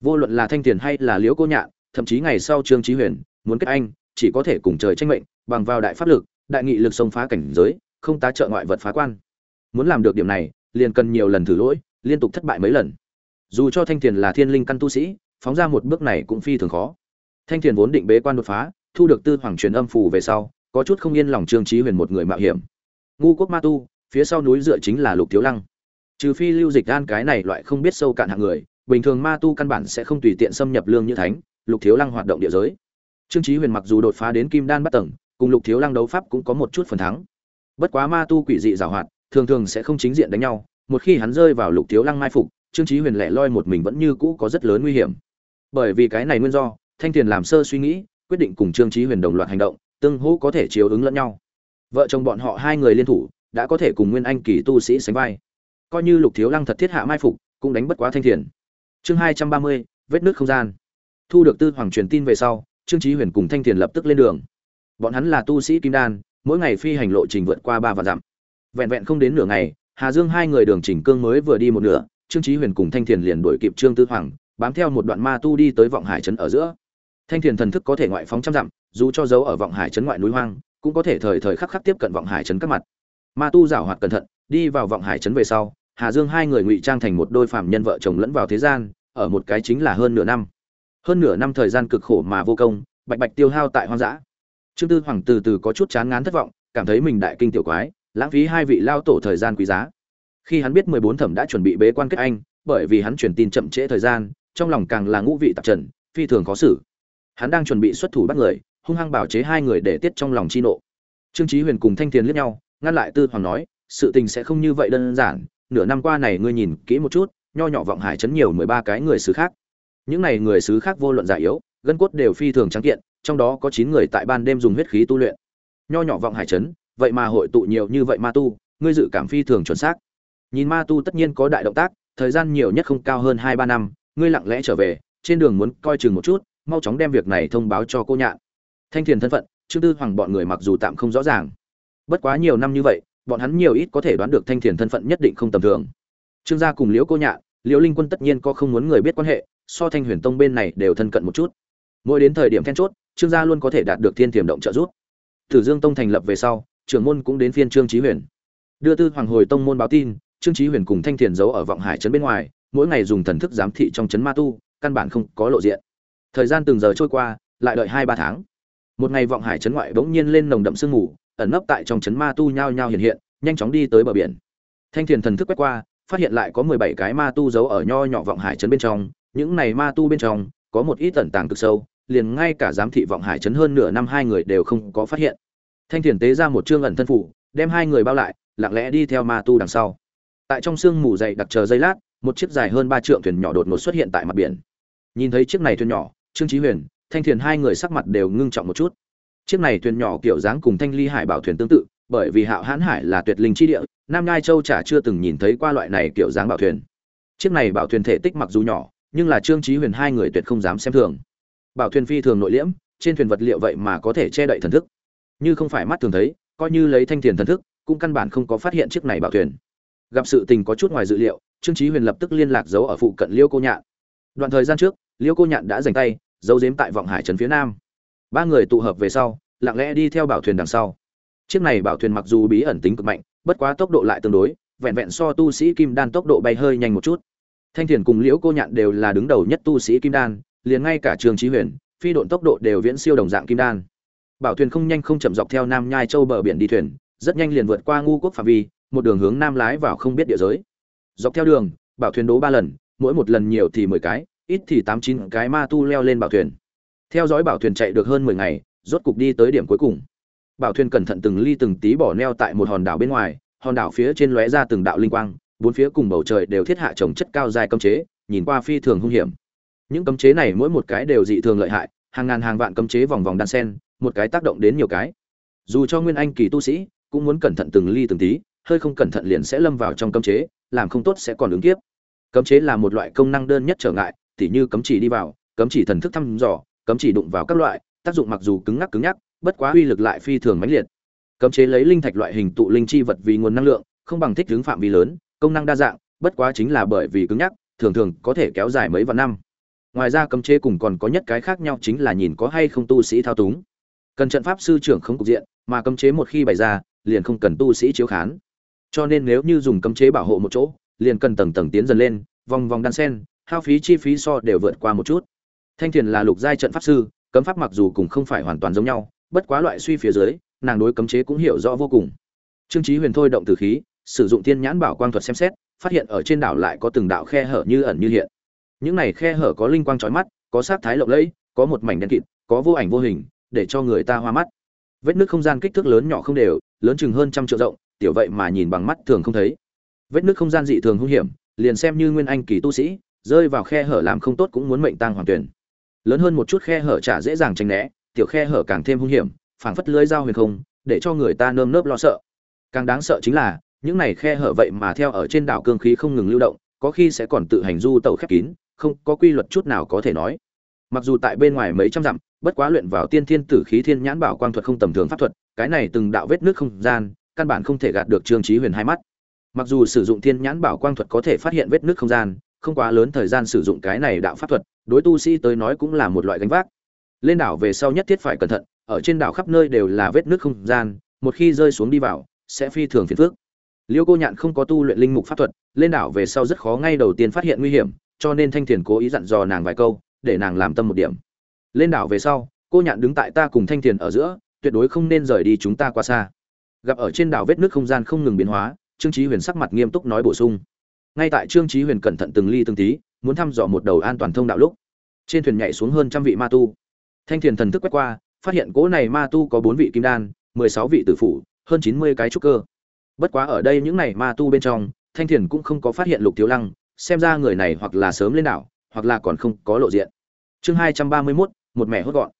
Speaker 1: Vô luận là thanh thiền hay là liễu cô nhạn, thậm chí ngày sau trương trí huyền muốn kết anh, chỉ có thể cùng trời tranh mệnh, bằng vào đại pháp lực, đại nghị lực xông phá cảnh giới, không tá trợ ngoại vật phá quan. Muốn làm được điểm này, liền cần nhiều lần thử lỗi, liên tục thất bại mấy lần. Dù cho thanh thiền là thiên linh căn tu sĩ, phóng ra một bước này cũng phi thường khó. Thanh thiền vốn định bế quan đột phá, thu được tư hoàng truyền âm phù về sau, có chút không yên lòng trương trí huyền một người mạo hiểm. Ngu quốc ma tu, phía sau núi dựa chính là lục thiếu lăng. Trừ phi lưu dịch đan cái này loại không biết sâu cạn hạng người, bình thường ma tu căn bản sẽ không tùy tiện xâm nhập lương như thánh, lục thiếu lăng hoạt động địa giới trương Chí huyền mặc dù đột phá đến kim đan bắt tầng, cùng lục thiếu lăng đấu pháp cũng có một chút phần thắng. Bất quá ma tu quỷ dị giàu hoạt, thường thường sẽ không chính diện đánh nhau, một khi hắn rơi vào lục thiếu lăng mai phục, trương Chí huyền lẻ loi một mình vẫn như cũ có rất lớn nguy hiểm. Bởi vì cái này nguyên do, thanh Tiền làm sơ suy nghĩ, quyết định cùng trương Chí huyền đồng loạt hành động, tương hỗ có thể chiếu ứng lẫn nhau. Vợ chồng bọn họ hai người liên thủ, đã có thể cùng nguyên anh kỳ tu sĩ sánh vai. Coi như lục thiếu lăng thật thiết hạ mai phục, cũng đánh bất quá thanh Tiền. chương hai trăm ba mươi, vết nứt không gian. Thu được tư hoàng truyền tin về sau trương trí huyền cùng thanh thiền lập tức lên đường. Bọn hắn là tu sĩ kim đan, mỗi ngày phi hành lộ trình vượt qua ba vạn dặm. Vẹn vẹn không đến nửa ngày, hà dương hai người đường trình cương mới vừa đi một nửa, trương trí huyền cùng thanh thiền liền đuổi kịp trương tư hoàng, bám theo một đoạn ma tu đi tới vọng hải trấn ở giữa. Thanh thiền thần thức có thể ngoại phóng trăm dặm, dù cho giấu ở vọng hải trấn ngoại núi hoang, cũng có thể thời thời khắc khắc tiếp cận vọng hải trấn các mặt. Ma tu giảo hoạt cẩn thận, đi vào vọng hải trấn về sau, hà dương hai người ngụy trang thành một đôi phàm nhân vợ chồng lẫn vào thế gian, ở một cái chính là hơn nửa năm hơn nửa năm thời gian cực khổ mà vô công, bạch bạch tiêu hao tại hoang dã. Trương tư hoàng từ từ có chút chán ngán thất vọng, cảm thấy mình đại kinh tiểu quái, lãng phí hai vị lao tổ thời gian quý giá. Khi hắn biết mười bốn thẩm đã chuẩn bị bế quan kết anh, bởi vì hắn truyền tin chậm trễ thời gian, trong lòng càng là ngũ vị tạp trần, phi thường khó xử. Hắn đang chuẩn bị xuất thủ bắt người, hung hăng bảo chế hai người để tiết trong lòng chi nộ. Trương chí huyền cùng thanh thiền liếc nhau, ngăn lại tư hoàng nói, sự tình sẽ không như vậy đơn giản, nửa năm qua này ngươi nhìn kỹ một chút, nho nhỏ vọng hải chấn nhiều mười ba cái người xứ khác những này người xứ khác vô luận già yếu, gân cốt đều phi thường trắng kiện, trong đó có chín người tại ban đêm dùng huyết khí tu luyện. Nho nhỏ vọng hải chấn vậy mà hội tụ nhiều như vậy ma tu, ngươi dự cảm phi thường chuẩn xác. Nhìn ma tu tất nhiên có đại động tác, thời gian nhiều nhất không cao hơn hai ba năm, ngươi lặng lẽ trở về, trên đường muốn coi chừng một chút, mau chóng đem việc này thông báo cho cô nhạn. Thanh thiền thân phận, trương tư hoàng bọn người mặc dù tạm không rõ ràng. Bất quá nhiều năm như vậy, bọn hắn nhiều ít có thể đoán được thanh thiền thân phận nhất định không tầm thường. Trương gia cùng liễu cô nhạn, liễu linh quân tất nhiên có không muốn người biết quan hệ so thanh huyền tông bên này đều thân cận một chút. Mỗi đến thời điểm then chốt, trương gia luôn có thể đạt được thiên tiềm động trợ giúp. Tử dương tông thành lập về sau, trưởng môn cũng đến phiên trương trí huyền. Đưa tư hoàng hồi tông môn báo tin, trương trí huyền cùng thanh thiền giấu ở vọng hải trấn bên ngoài, mỗi ngày dùng thần thức giám thị trong trấn ma tu, căn bản không có lộ diện. Thời gian từng giờ trôi qua, lại đợi hai ba tháng. Một ngày vọng hải trấn ngoại bỗng nhiên lên nồng đậm sương mù, ẩn nấp tại trong trấn ma tu nhao nhao hiện hiện, nhanh chóng đi tới bờ biển. Thanh thiền thần thức quét qua, phát hiện lại có mười bảy cái ma tu giấu ở nho nhỏ vọng hải trấn bên trong những này ma tu bên trong, có một ít tẩn tàng cực sâu, liền ngay cả giám thị vọng hải chấn hơn nửa năm hai người đều không có phát hiện. Thanh thiền tế ra một chương ẩn thân phủ, đem hai người bao lại, lặng lẽ đi theo ma tu đằng sau. Tại trong sương mù dày đặc chờ giây lát, một chiếc dài hơn ba trượng thuyền nhỏ đột ngột xuất hiện tại mặt biển. Nhìn thấy chiếc này thuyền nhỏ, trương trí huyền, thanh thiền hai người sắc mặt đều ngưng trọng một chút. Chiếc này thuyền nhỏ kiểu dáng cùng thanh ly hải bảo thuyền tương tự, bởi vì hạo hãn hải là tuyệt linh chi địa, nam ngai châu chả chưa từng nhìn thấy qua loại này kiểu dáng bảo thuyền. Chiếc này bảo thuyền thể tích mặc dù nhỏ nhưng là trương trí huyền hai người tuyệt không dám xem thường. Bảo thuyền phi thường nội liễm, trên thuyền vật liệu vậy mà có thể che đậy thần thức. Như không phải mắt thường thấy, coi như lấy thanh thiền thần thức, cũng căn bản không có phát hiện chiếc này bảo thuyền. Gặp sự tình có chút ngoài dự liệu, trương trí huyền lập tức liên lạc giấu ở phụ cận liêu cô nhạn. Đoạn thời gian trước, liêu cô nhạn đã dành tay, giấu giếm tại vọng hải trấn phía nam. Ba người tụ hợp về sau, lặng lẽ đi theo bảo thuyền đằng sau. Chiếc này bảo thuyền mặc dù bí ẩn tính cực mạnh, bất quá tốc độ lại tương đối, vẹn vẹn so tu sĩ kim đan tốc độ bay hơi nhanh một chút thanh thiền cùng liễu cô nhạn đều là đứng đầu nhất tu sĩ kim đan, liền ngay cả trường trí huyền, phi độn tốc độ đều viễn siêu đồng dạng kim đan. Bảo thuyền không nhanh không chậm dọc theo nam nhai châu bờ biển đi thuyền, rất nhanh liền vượt qua ngu quốc phạm vi, một đường hướng nam lái vào không biết địa giới. Dọc theo đường, bảo thuyền đố ba lần, mỗi một lần nhiều thì mười cái, ít thì tám chín cái ma tu leo lên bảo thuyền. Theo dõi bảo thuyền chạy được hơn mười ngày, rốt cục đi tới điểm cuối cùng. Bảo thuyền cẩn thận từng ly từng tí bỏ neo tại một hòn đảo bên ngoài, hòn đảo phía trên lóe ra từng đạo linh quang bốn phía cùng bầu trời đều thiết hạ trồng chất cao dài cấm chế, nhìn qua phi thường hung hiểm. Những cấm chế này mỗi một cái đều dị thường lợi hại, hàng ngàn hàng vạn cấm chế vòng vòng đan sen, một cái tác động đến nhiều cái. Dù cho nguyên anh kỳ tu sĩ, cũng muốn cẩn thận từng ly từng tí, hơi không cẩn thận liền sẽ lâm vào trong cấm chế, làm không tốt sẽ còn ứng kiếp. Cấm chế là một loại công năng đơn nhất trở ngại, tỉ như cấm chỉ đi vào, cấm chỉ thần thức thăm dò, cấm chỉ đụng vào các loại, tác dụng mặc dù cứng ngắc cứng nhắc, bất quá uy lực lại phi thường mãnh liệt. Cấm chế lấy linh thạch loại hình tụ linh chi vật vì nguồn năng lượng, không bằng thích ứng phạm vi lớn công năng đa dạng, bất quá chính là bởi vì cứng nhắc, thường thường có thể kéo dài mấy vạn năm. Ngoài ra cấm chế cùng còn có nhất cái khác nhau chính là nhìn có hay không tu sĩ thao túng. Cần trận pháp sư trưởng không cục diện, mà cấm chế một khi bày ra, liền không cần tu sĩ chiếu khán. Cho nên nếu như dùng cấm chế bảo hộ một chỗ, liền cần tầng tầng tiến dần lên, vòng vòng đan sen, hao phí chi phí so đều vượt qua một chút. Thanh thiền là lục giai trận pháp sư, cấm pháp mặc dù cũng không phải hoàn toàn giống nhau, bất quá loại suy phía dưới, nàng đối cấm chế cũng hiểu rõ vô cùng. Trương trí huyền thôi động từ khí sử dụng tiên nhãn bảo quang thuật xem xét, phát hiện ở trên đảo lại có từng đạo khe hở như ẩn như hiện. Những này khe hở có linh quang trói mắt, có sát thái lộng lẫy, có một mảnh đen kịt, có vô ảnh vô hình, để cho người ta hoa mắt. Vết nước không gian kích thước lớn nhỏ không đều, lớn chừng hơn trăm triệu rộng, tiểu vậy mà nhìn bằng mắt thường không thấy. Vết nước không gian dị thường hung hiểm, liền xem như nguyên anh kỳ tu sĩ, rơi vào khe hở làm không tốt cũng muốn mệnh tang hoàn tuyển. Lớn hơn một chút khe hở chả dễ dàng tránh né, tiểu khe hở càng thêm hung hiểm, phảng phất lưới dao huyền không, để cho người ta nơm nớp lo sợ. Càng đáng sợ chính là những này khe hở vậy mà theo ở trên đảo cương khí không ngừng lưu động, có khi sẽ còn tự hành du tàu khép kín, không có quy luật chút nào có thể nói. Mặc dù tại bên ngoài mấy trăm dặm, bất quá luyện vào tiên thiên tử khí thiên nhãn bảo quang thuật không tầm thường pháp thuật, cái này từng đạo vết nước không gian, căn bản không thể gạt được trương trí huyền hai mắt. Mặc dù sử dụng thiên nhãn bảo quang thuật có thể phát hiện vết nước không gian, không quá lớn thời gian sử dụng cái này đạo pháp thuật, đối tu sĩ tới nói cũng là một loại gánh vác. Lên đảo về sau nhất thiết phải cẩn thận, ở trên đảo khắp nơi đều là vết nước không gian, một khi rơi xuống đi vào, sẽ phi thường phiền phước liêu cô nhạn không có tu luyện linh mục pháp thuật, lên đảo về sau rất khó ngay đầu tiên phát hiện nguy hiểm, cho nên thanh thiền cố ý dặn dò nàng vài câu, để nàng làm tâm một điểm. Lên đảo về sau, cô nhạn đứng tại ta cùng thanh thiền ở giữa, tuyệt đối không nên rời đi chúng ta qua xa. Gặp ở trên đảo vết nước không gian không ngừng biến hóa, trương trí huyền sắc mặt nghiêm túc nói bổ sung. Ngay tại trương trí huyền cẩn thận từng ly từng tí, muốn thăm dò một đầu an toàn thông đạo lúc, trên thuyền nhảy xuống hơn trăm vị ma tu. Thanh thiền thần thức quét qua, phát hiện cỗ này ma tu có bốn vị kim đan, mười sáu vị tử phủ, hơn chín mươi cái trúc cơ bất quá ở đây những này ma tu bên trong, thanh thiền cũng không có phát hiện lục thiếu lăng, xem ra người này hoặc là sớm lên đảo, hoặc là còn không có lộ diện. Chương hai trăm ba mươi mốt, một mẻ hốt gọn.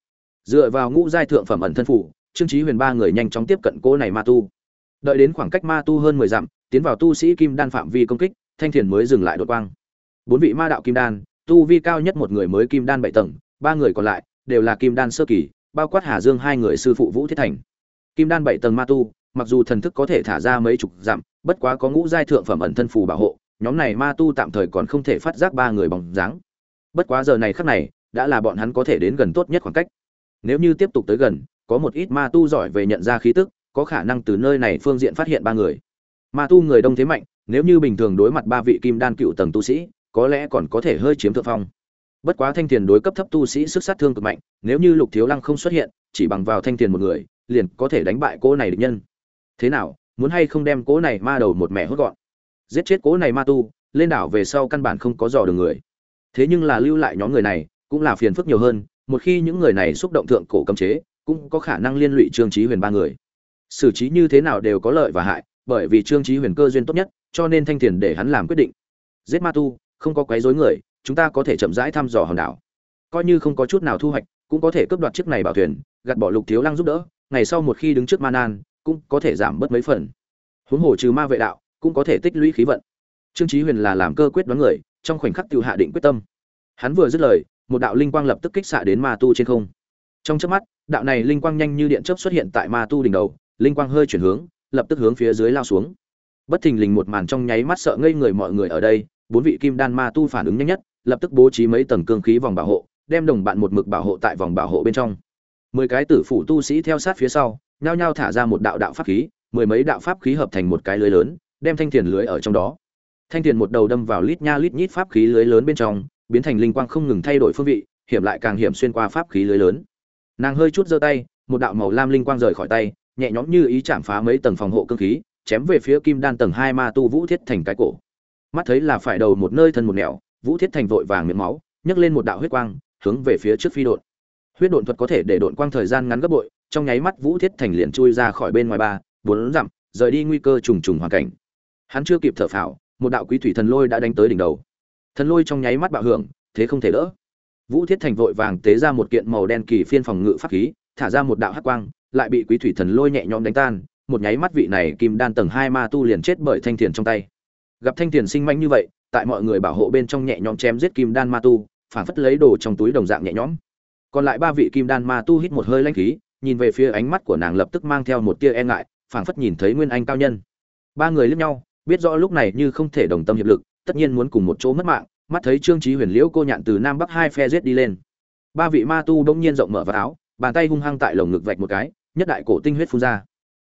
Speaker 1: Dựa vào ngũ giai thượng phẩm ẩn thân phủ, trương trí huyền ba người nhanh chóng tiếp cận cỗ này ma tu. Đợi đến khoảng cách ma tu hơn mười dặm, tiến vào tu sĩ kim đan phạm vi công kích, thanh thiền mới dừng lại đột quang. Bốn vị ma đạo kim đan, tu vi cao nhất một người mới kim đan bảy tầng, ba người còn lại đều là kim đan sơ kỳ, bao quát hà dương hai người sư phụ vũ thiết thành. Kim đan bảy tầng ma tu mặc dù thần thức có thể thả ra mấy chục dặm, bất quá có ngũ giai thượng phẩm ẩn thân phù bảo hộ, nhóm này ma tu tạm thời còn không thể phát giác ba người bóng dáng. Bất quá giờ này khắc này, đã là bọn hắn có thể đến gần tốt nhất khoảng cách. Nếu như tiếp tục tới gần, có một ít ma tu giỏi về nhận ra khí tức, có khả năng từ nơi này phương diện phát hiện ba người. Ma tu người đông thế mạnh, nếu như bình thường đối mặt ba vị kim đan cựu tầng tu sĩ, có lẽ còn có thể hơi chiếm thượng phong. Bất quá thanh tiền đối cấp thấp tu sĩ sức sát thương cực mạnh, nếu như lục thiếu lăng không xuất hiện, chỉ bằng vào thanh tiền một người, liền có thể đánh bại cô này địch nhân thế nào, muốn hay không đem cỗ này ma đầu một mẹ hốt gọn? Giết chết cỗ này ma tu, lên đảo về sau căn bản không có dò được người. Thế nhưng là lưu lại nhóm người này, cũng là phiền phức nhiều hơn, một khi những người này xúc động thượng cổ cấm chế, cũng có khả năng liên lụy trương trí huyền ba người. Xử trí như thế nào đều có lợi và hại, bởi vì trương trí huyền cơ duyên tốt nhất, cho nên thanh thiền để hắn làm quyết định. Giết ma tu, không có quấy rối người, chúng ta có thể chậm rãi thăm dò hòn đảo. Coi như không có chút nào thu hoạch, cũng có thể cướp đoạt chiếc này bảo thuyền, gạt bỏ lục thiếu lăng giúp đỡ, ngày sau một khi đứng trước ma nan cũng có thể giảm bớt mấy phần. Huống hồ trừ ma vệ đạo, cũng có thể tích lũy khí vận. Trương chí huyền là làm cơ quyết đoán người, trong khoảnh khắc tiêu hạ định quyết tâm. Hắn vừa dứt lời, một đạo linh quang lập tức kích xạ đến ma tu trên không. Trong chớp mắt, đạo này linh quang nhanh như điện chớp xuất hiện tại ma tu đỉnh đầu, linh quang hơi chuyển hướng, lập tức hướng phía dưới lao xuống. Bất thình lình một màn trong nháy mắt sợ ngây người mọi người ở đây, bốn vị kim đan ma tu phản ứng nhanh nhất, lập tức bố trí mấy tầng cương khí vòng bảo hộ, đem đồng bạn một mực bảo hộ tại vòng bảo hộ bên trong. Mười cái tử phủ tu sĩ theo sát phía sau nhao nhao thả ra một đạo đạo pháp khí, mười mấy đạo pháp khí hợp thành một cái lưới lớn, đem thanh tiền lưới ở trong đó. Thanh tiền một đầu đâm vào lít nha lít nhít pháp khí lưới lớn bên trong, biến thành linh quang không ngừng thay đổi phương vị, hiểm lại càng hiểm xuyên qua pháp khí lưới lớn. Nàng hơi chút giơ tay, một đạo màu lam linh quang rời khỏi tay, nhẹ nhõm như ý chạm phá mấy tầng phòng hộ cương khí, chém về phía kim đan tầng hai ma tu vũ thiết thành cái cổ. Mắt thấy là phải đầu một nơi thân một nẻo, vũ thiết thành vội vàng miệng máu, nhấc lên một đạo huyết quang, hướng về phía trước phi độn. huyết độn thuật có thể để độn quang thời gian ngắn gấp bội trong nháy mắt vũ thiết thành liền chui ra khỏi bên ngoài ba, bốn dặm, rời đi nguy cơ trùng trùng hoàn cảnh. Hắn chưa kịp thở phào, một đạo quý thủy thần lôi đã đánh tới đỉnh đầu. Thần lôi trong nháy mắt bạo hưởng, thế không thể đỡ. Vũ thiết thành vội vàng tế ra một kiện màu đen kỳ phiên phòng ngự pháp khí, thả ra một đạo hắc quang, lại bị quý thủy thần lôi nhẹ nhõm đánh tan, một nháy mắt vị này kim đan tầng hai ma tu liền chết bởi thanh tiền trong tay. Gặp thanh tiền sinh manh như vậy, tại mọi người bảo hộ bên trong nhẹ nhõm chém giết kim đan ma tu, phản phất lấy đồ trong túi đồng dạng nhẹ nhõm. Còn lại ba vị kim đan ma tu hít một hơi lãnh khí nhìn về phía ánh mắt của nàng lập tức mang theo một tia e ngại, phảng phất nhìn thấy nguyên anh cao nhân. Ba người liếc nhau, biết rõ lúc này như không thể đồng tâm hiệp lực, tất nhiên muốn cùng một chỗ mất mạng, mắt thấy trương trí huyền liễu cô nhạn từ nam bắc hai phe giết đi lên. Ba vị ma tu bỗng nhiên rộng mở vào áo, bàn tay hung hăng tại lồng ngực vạch một cái, nhất đại cổ tinh huyết phun ra.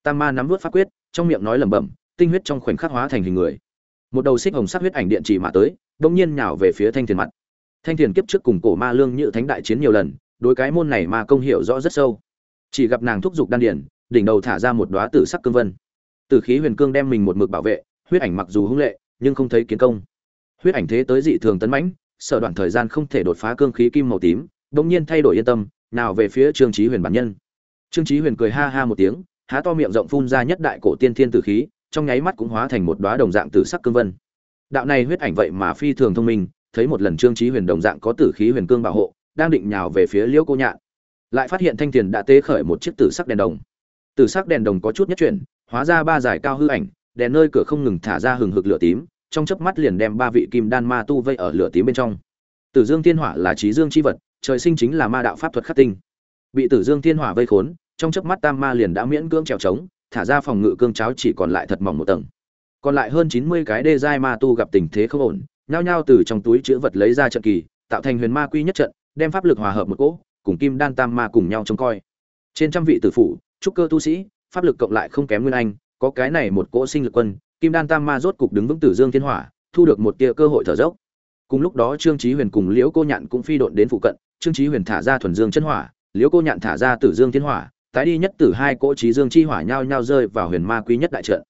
Speaker 1: Tam ma nắm vút pháp quyết, trong miệng nói lẩm bẩm, tinh huyết trong khoảnh khắc hóa thành hình người. Một đầu xích hồng sắc huyết ảnh điện chỉ mà tới, bỗng nhiên nhào về phía thanh thiền mặt. Thanh thiền kiếp trước cùng cổ ma lương như thánh đại chiến nhiều lần, đối cái môn này ma công hiểu rõ rất sâu chỉ gặp nàng thúc giục đan điển đỉnh đầu thả ra một đóa tử sắc cương vân. Tử khí huyền cương đem mình một mực bảo vệ, huyết ảnh mặc dù hung lệ, nhưng không thấy kiến công. Huyết ảnh thế tới dị thường tấn mãnh, sợ đoạn thời gian không thể đột phá cương khí kim màu tím bỗng nhiên thay đổi yên tâm, nào về phía trương chí huyền bản nhân. Trương chí huyền cười ha ha một tiếng, há to miệng rộng phun ra nhất đại cổ tiên thiên tử khí, trong nháy mắt cũng hóa thành một đóa đồng dạng tử sắc cương vân. Đạo này huyết ảnh vậy mà phi thường thông minh, thấy một lần trương chí huyền đồng dạng có tử khí huyền cương bảo hộ, đang định nhào về phía liễu cô nhạn lại phát hiện thanh tiền đã tế khởi một chiếc tử sắc đèn đồng. Tử sắc đèn đồng có chút nhất chuyển, hóa ra ba giải cao hư ảnh, đèn nơi cửa không ngừng thả ra hừng hực lửa tím, trong chớp mắt liền đem ba vị kim đan ma tu vây ở lửa tím bên trong. Tử dương thiên hỏa là trí dương chi vật, trời sinh chính là ma đạo pháp thuật khắc tinh. Bị tử dương thiên hỏa vây khốn, trong chớp mắt tam ma liền đã miễn cưỡng trèo trống, thả ra phòng ngự cương cháo chỉ còn lại thật mỏng một tầng. Còn lại hơn chín mươi cái đê giai ma tu gặp tình thế không ổn, nhao nhao từ trong túi chứa vật lấy ra trận kỳ, tạo thành huyền ma quy nhất trận, đem pháp lực hòa hợp một cỗ cùng kim đan tam ma cùng nhau trông coi. Trên trăm vị tử phụ trúc cơ tu sĩ, pháp lực cộng lại không kém nguyên anh, có cái này một cỗ sinh lực quân, kim đan tam ma rốt cục đứng vững tử dương thiên hỏa, thu được một tia cơ hội thở dốc. Cùng lúc đó trương chí huyền cùng liễu cô nhạn cũng phi độn đến phụ cận, trương chí huyền thả ra thuần dương chân hỏa, liễu cô nhạn thả ra tử dương thiên hỏa, tái đi nhất tử hai cỗ chí dương chi hỏa nhau nhau rơi vào huyền ma quý nhất đại trận.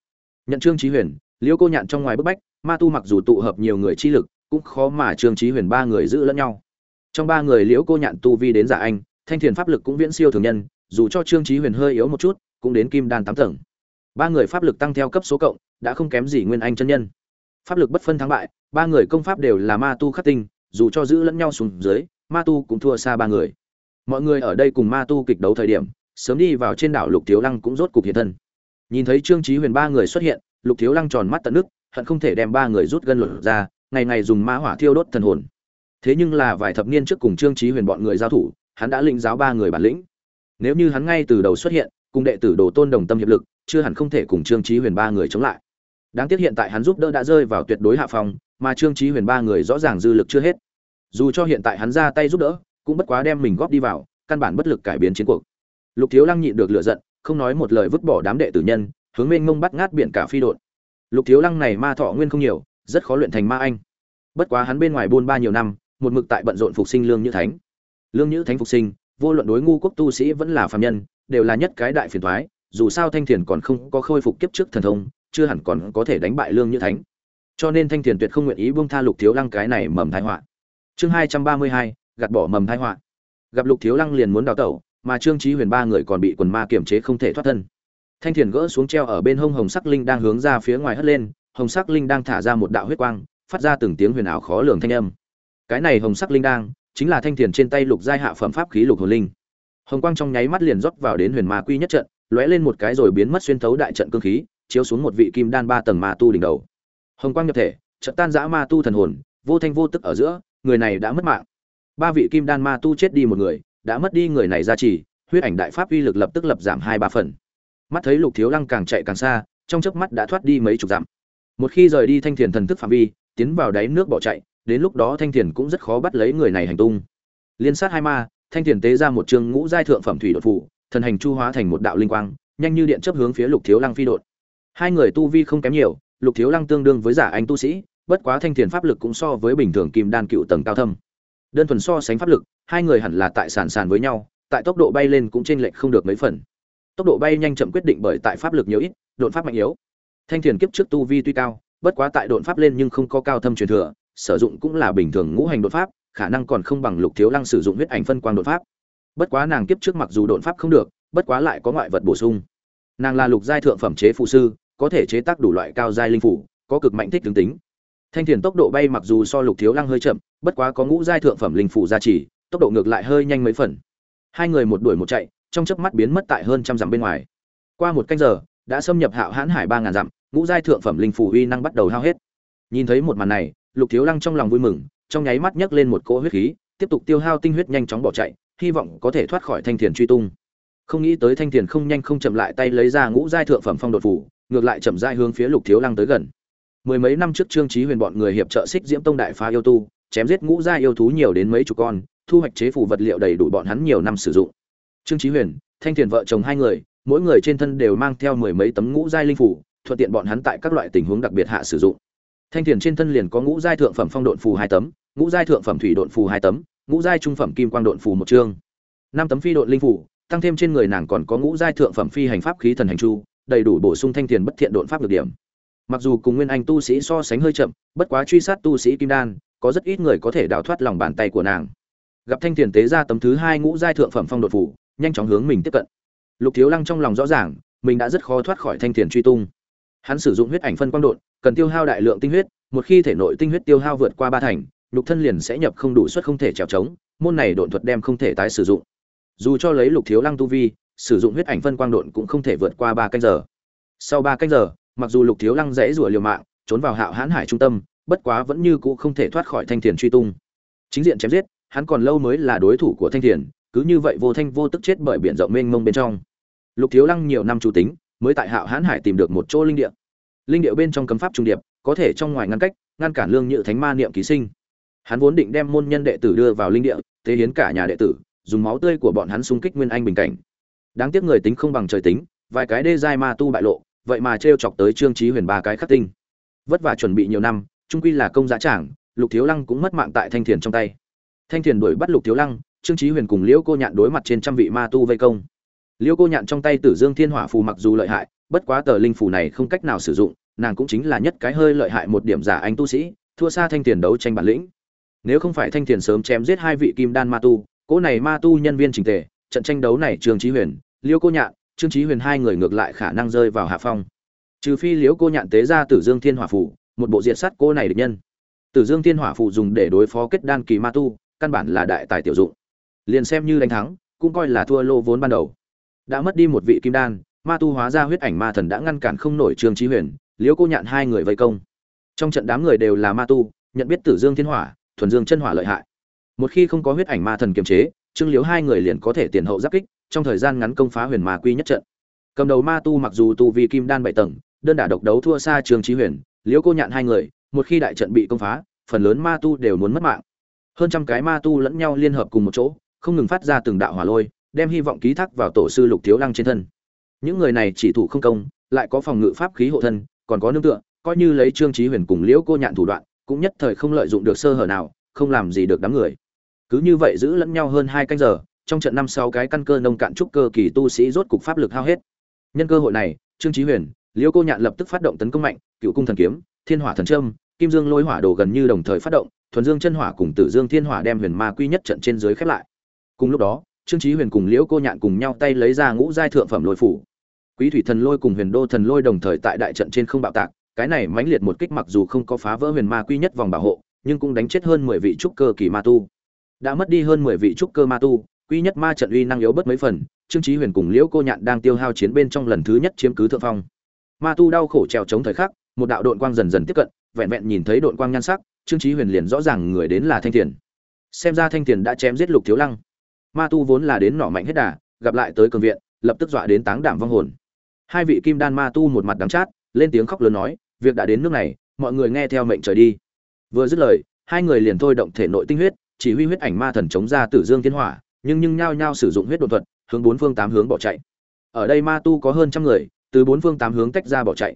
Speaker 1: Nhận trương chí huyền, liễu cô nhạn trong ngoài bức bách, ma tu mặc dù tụ hợp nhiều người chi lực, cũng khó mà trương chí huyền ba người giữ lẫn nhau trong ba người liễu cô nhạn tu vi đến giả anh, thanh thiền pháp lực cũng viễn siêu thường nhân, dù cho trương trí huyền hơi yếu một chút, cũng đến kim đan tám tầng. Ba người pháp lực tăng theo cấp số cộng, đã không kém gì nguyên anh chân nhân. Pháp lực bất phân thắng bại, ba người công pháp đều là ma tu khắc tinh, dù cho giữ lẫn nhau xuống dưới, ma tu cũng thua xa ba người. Mọi người ở đây cùng ma tu kịch đấu thời điểm, sớm đi vào trên đảo lục thiếu lăng cũng rốt cục hiện thân. Nhìn thấy trương trí huyền ba người xuất hiện, lục thiếu lăng tròn mắt tận nước, hận không thể đem ba người rút gân lột ra, ngày ngày dùng ma hỏa thiêu đốt thần hồn thế nhưng là vài thập niên trước cùng trương chí huyền bọn người giao thủ, hắn đã lĩnh giáo ba người bản lĩnh. Nếu như hắn ngay từ đầu xuất hiện, cùng đệ tử đồ tôn đồng tâm hiệp lực, chưa hẳn không thể cùng trương chí huyền ba người chống lại. Đáng tiếc hiện tại hắn giúp đỡ đã rơi vào tuyệt đối hạ phòng mà trương chí huyền ba người rõ ràng dư lực chưa hết. Dù cho hiện tại hắn ra tay giúp đỡ, cũng bất quá đem mình góp đi vào, căn bản bất lực cải biến chiến cuộc. Lục thiếu lăng nhịn được lửa giận, không nói một lời vứt bỏ đám đệ tử nhân, hướng mênh mông bắt ngát biển cả phi đột lục thiếu lăng này ma thọ nguyên không nhiều, rất khó luyện thành ma anh. Bất quá hắn bên ngoài buôn ba nhiều năm một mực tại bận rộn phục sinh lương như thánh. Lương như thánh phục sinh, vô luận đối ngu quốc tu sĩ vẫn là phàm nhân, đều là nhất cái đại phiền toái, dù sao thanh thiền còn không có khôi phục kiếp trước thần thông, chưa hẳn còn có thể đánh bại lương như thánh. Cho nên thanh thiền tuyệt không nguyện ý buông tha lục thiếu lăng cái này mầm thái họa. Chương hai trăm ba mươi hai, gạt bỏ mầm thái họa. Gặp lục thiếu lăng liền muốn đào tẩu, mà trương trí huyền ba người còn bị quần ma kiểm chế không thể thoát thân. Thanh thiền gỡ xuống treo ở bên hông hồng sắc linh đang hướng ra phía ngoài hất lên, hồng sắc linh đang thả ra một đạo huyết quang, phát ra từng tiếng huyền ảo khó lường thanh âm cái này hồng sắc linh đang chính là thanh thiền trên tay lục giai hạ phẩm pháp khí lục hồn linh. Hồng quang trong nháy mắt liền rót vào đến huyền ma quy nhất trận, lóe lên một cái rồi biến mất xuyên thấu đại trận cương khí, chiếu xuống một vị kim đan ba tầng ma tu đỉnh đầu. Hồng quang nhập thể, trận tan giã ma tu thần hồn, vô thanh vô tức ở giữa, người này đã mất mạng. Ba vị kim đan ma tu chết đi một người, đã mất đi người này ra trì huyết ảnh đại pháp uy lực lập tức lập giảm hai ba phần. Mắt thấy lục thiếu lăng càng chạy càng xa, trong chớp mắt đã thoát đi mấy chục dặm. Một khi rời đi thanh thiền thần thức phạm vi, tiến vào đáy nước bỏ chạy đến lúc đó thanh thiền cũng rất khó bắt lấy người này hành tung. Liên sát hai ma, thanh thiền tế ra một chương ngũ giai thượng phẩm thủy đột phủ thần hành chu hóa thành một đạo linh quang, nhanh như điện chấp hướng phía lục thiếu lăng phi đột. Hai người tu vi không kém nhiều, lục thiếu lăng tương đương với giả anh tu sĩ, bất quá thanh thiền pháp lực cũng so với bình thường kim đan cựu tầng cao thâm. Đơn thuần so sánh pháp lực, hai người hẳn là tại sàn sàn với nhau, tại tốc độ bay lên cũng trên lệch không được mấy phần. Tốc độ bay nhanh chậm quyết định bởi tại pháp lực nhiều ít, đột pháp mạnh yếu. Thanh thiền kiếp trước tu vi tuy cao, bất quá tại đột pháp lên nhưng không có cao thâm truyền thừa sử dụng cũng là bình thường ngũ hành đột pháp khả năng còn không bằng lục thiếu lăng sử dụng huyết ảnh phân quang đột pháp. Bất quá nàng kiếp trước mặc dù đột pháp không được bất quá lại có ngoại vật bổ sung. Nàng là lục giai thượng phẩm chế phụ sư có thể chế tác đủ loại cao giai linh phù, có cực mạnh thích tướng tính. Thanh thiền tốc độ bay mặc dù so lục thiếu lăng hơi chậm bất quá có ngũ giai thượng phẩm linh phù gia trì tốc độ ngược lại hơi nhanh mấy phần. Hai người một đuổi một chạy trong chớp mắt biến mất tại hơn trăm dặm bên ngoài. Qua một canh giờ đã xâm nhập hạo hãn hải ba ngàn dặm ngũ giai thượng phẩm linh phù uy năng bắt đầu hao hết. Nhìn thấy một màn này lục thiếu lăng trong lòng vui mừng, trong nháy mắt nhấc lên một cỗ huyết khí, tiếp tục tiêu hao tinh huyết nhanh chóng bỏ chạy, hy vọng có thể thoát khỏi thanh thiền truy tung. Không nghĩ tới thanh thiền không nhanh không chậm lại tay lấy ra ngũ giai thượng phẩm phong đột phủ ngược lại chậm rãi hướng phía lục thiếu lăng tới gần. Mười mấy năm trước trương trí huyền bọn người hiệp trợ xích diễm tông đại phá yêu tu, chém giết ngũ giai yêu thú nhiều đến mấy chục con, thu hoạch chế phủ vật liệu đầy đủ bọn hắn nhiều năm sử dụng. Trương Chí huyền, thanh thiền vợ chồng hai người, mỗi người trên thân đều mang theo mười mấy tấm ngũ giai linh phủ thuận tiện bọn hắn tại các loại tình huống đặc biệt hạ sử dụng thanh thiền trên thân liền có ngũ giai thượng phẩm phong độn phù hai tấm, ngũ giai thượng phẩm thủy độn phù hai tấm, ngũ giai trung phẩm kim quang độn phù một chương. Năm tấm phi độn linh phủ, tăng thêm trên người nàng còn có ngũ giai thượng phẩm phi hành pháp khí thần hành chu, đầy đủ bổ sung thanh thiền bất thiện độn pháp được điểm. Mặc dù cùng nguyên anh tu sĩ so sánh hơi chậm, bất quá truy sát tu sĩ kim đan, có rất ít người có thể đào thoát lòng bàn tay của nàng. Gặp thanh thiền tế ra tấm thứ hai ngũ giai thượng phẩm phong đột phủ nhanh chóng hướng mình tiếp cận. Lục thiếu lăng trong lòng rõ ràng, mình đã rất khó thoát khỏi thanh thiền truy tung hắn sử dụng huyết ảnh phân quang đột cần tiêu hao đại lượng tinh huyết, một khi thể nội tinh huyết tiêu hao vượt qua ba thành lục thân liền sẽ nhập không đủ suất không thể trèo trống, môn này độn thuật đem không thể tái sử dụng. Dù cho lấy lục thiếu lăng tu vi, sử dụng huyết ảnh phân quang độn cũng không thể vượt qua ba canh giờ. Sau ba canh giờ, mặc dù lục thiếu lăng dễ rủa liều mạng, trốn vào hạo hãn hải trung tâm, bất quá vẫn như cũ không thể thoát khỏi thanh thiền truy tung. Chính diện chém giết, hắn còn lâu mới là đối thủ của thanh thiền, cứ như vậy vô thanh vô tức chết bởi biển rộng mênh mông bên trong. Lục thiếu lăng nhiều năm chủ tính mới tại hạo hán hải tìm được một chỗ linh địa. Linh địa bên trong cấm pháp trung điệp, có thể trong ngoài ngăn cách, ngăn cản lương nhự thánh ma niệm ký sinh. Hắn vốn định đem môn nhân đệ tử đưa vào linh địa, tế hiến cả nhà đệ tử, dùng máu tươi của bọn hắn xung kích nguyên anh bình cảnh. Đáng tiếc người tính không bằng trời tính, vài cái đê giai ma tu bại lộ, vậy mà trêu chọc tới trương trí huyền ba cái khắc tinh. Vất vả chuẩn bị nhiều năm, trung quy là công giá trảng, lục thiếu lăng cũng mất mạng tại thanh thiền trong tay. Thanh thiền đuổi bắt lục thiếu lăng, trương trí huyền cùng liễu cô nhạn đối mặt trên trăm vị ma tu vây công liễu cô nhạn trong tay tử dương thiên hỏa phù mặc dù lợi hại, bất quá tờ linh phù này không cách nào sử dụng, nàng cũng chính là nhất cái hơi lợi hại một điểm giả anh tu sĩ, thua xa thanh thiền đấu tranh bản lĩnh. Nếu không phải thanh thiền sớm chém giết hai vị kim đan ma tu, cỗ này ma tu nhân viên trình tề, trận tranh đấu này trương trí huyền liễu cô nhạn, trương trí huyền hai người ngược lại khả năng rơi vào hạ phong. Trừ phi liễu cô nhạn tế ra tử dương thiên hỏa phù, một bộ diện sắt cô này được nhân. Tử dương thiên hỏa phù dùng để đối phó kết đan kỳ ma tu, căn bản là đại tài tiểu dụng. Liền xem như đánh thắng, cũng coi là thua lô vốn ban đầu đã mất đi một vị kim đan, ma tu hóa ra huyết ảnh ma thần đã ngăn cản không nổi trương trí huyền, liễu cô nhạn hai người vây công. Trong trận đám người đều là ma tu, nhận biết tử dương thiên hỏa, thuần dương chân hỏa lợi hại. Một khi không có huyết ảnh ma thần kiềm chế, trương liễu hai người liền có thể tiền hậu giáp kích, trong thời gian ngắn công phá huyền ma quy nhất trận. Cầm đầu ma tu mặc dù tu vì kim đan bảy tầng, đơn đả độc đấu thua xa trương trí huyền, liễu cô nhạn hai người, một khi đại trận bị công phá, phần lớn ma tu đều muốn mất mạng. Hơn trăm cái ma tu lẫn nhau liên hợp cùng một chỗ, không ngừng phát ra từng đạo hỏa lôi đem hy vọng ký thác vào tổ sư lục thiếu lăng trên thân. Những người này chỉ thủ không công, lại có phòng ngự pháp khí hộ thân, còn có nương tựa, coi như lấy trương trí huyền cùng liễu cô nhạn thủ đoạn, cũng nhất thời không lợi dụng được sơ hở nào, không làm gì được đám người. Cứ như vậy giữ lẫn nhau hơn hai canh giờ, trong trận năm sáu cái căn cơ nông cạn trúc cơ kỳ tu sĩ rốt cục pháp lực hao hết. Nhân cơ hội này, trương trí huyền, liễu cô nhạn lập tức phát động tấn công mạnh, cựu cung thần kiếm, thiên hỏa thần trâm, kim dương lôi hỏa đồ gần như đồng thời phát động, thuần dương chân hỏa cùng tử dương thiên hỏa đem huyền ma quy nhất trận trên dưới khép lại. Cùng lúc đó trương Chí huyền cùng liễu cô nhạn cùng nhau tay lấy ra ngũ giai thượng phẩm lôi phủ. Quý thủy thần lôi cùng huyền đô thần lôi đồng thời tại đại trận trên không bạo tạc, cái này mãnh liệt một kích mặc dù không có phá vỡ huyền ma quy nhất vòng bảo hộ, nhưng cũng đánh chết hơn mười vị trúc cơ kỳ ma tu. Đã mất đi hơn mười vị trúc cơ ma tu, quy nhất ma trận uy năng yếu bất mấy phần, trương Chí huyền cùng liễu cô nhạn đang tiêu hao chiến bên trong lần thứ nhất chiếm cứ thượng phong. Ma tu đau khổ trèo chống thời khắc, một đạo độn quang dần dần tiếp cận, vẹn vẹn nhìn thấy độn quang nhan sắc, trương Chí huyền liền rõ ràng người đến là thanh tiền xem ra thanh tiền đã chém giết lục thiếu lăng ma tu vốn là đến nỏ mạnh hết đà, gặp lại tới cường viện, lập tức dọa đến táng đảm vong hồn. Hai vị kim đan ma tu một mặt đắng chát, lên tiếng khóc lớn nói, việc đã đến nước này, mọi người nghe theo mệnh trời đi. Vừa dứt lời, hai người liền thôi động thể nội tinh huyết, chỉ huy huyết ảnh ma thần chống ra tử dương thiên hỏa, nhưng nhưng nhao nhao sử dụng huyết đột thuật, hướng bốn phương tám hướng bỏ chạy. Ở đây ma tu có hơn trăm người, từ bốn phương tám hướng tách ra bỏ chạy.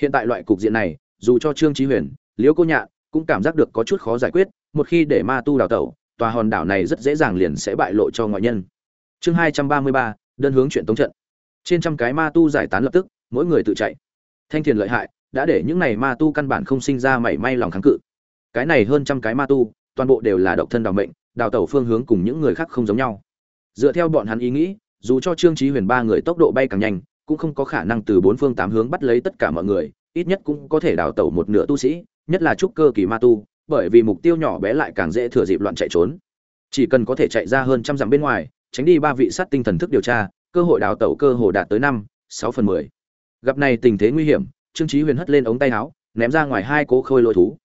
Speaker 1: Hiện tại loại cục diện này, dù cho trương trí huyền, liễu cô nhạ cũng cảm giác được có chút khó giải quyết, một khi để ma tu đào tẩu tòa hòn đảo này rất dễ dàng liền sẽ bại lộ cho ngoại nhân. Chương hai trăm ba mươi ba, đơn hướng chuyện tống trận. Trên trăm cái ma tu giải tán lập tức, mỗi người tự chạy. Thanh thiền lợi hại, đã để những này ma tu căn bản không sinh ra mảy may lòng kháng cự. Cái này hơn trăm cái ma tu, toàn bộ đều là độc thân đào mệnh, đào tẩu phương hướng cùng những người khác không giống nhau. Dựa theo bọn hắn ý nghĩ, dù cho trương trí huyền ba người tốc độ bay càng nhanh, cũng không có khả năng từ bốn phương tám hướng bắt lấy tất cả mọi người, ít nhất cũng có thể đào tẩu một nửa tu sĩ, nhất là trúc cơ kỳ ma tu bởi vì mục tiêu nhỏ bé lại càng dễ thừa dịp loạn chạy trốn. Chỉ cần có thể chạy ra hơn trăm dặm bên ngoài, tránh đi ba vị sát tinh thần thức điều tra, cơ hội đào tẩu cơ hồ đạt tới năm, sáu phần mười. Gặp này tình thế nguy hiểm, trương trí huyền hất lên ống tay áo, ném ra ngoài hai cố khôi lỗi thú.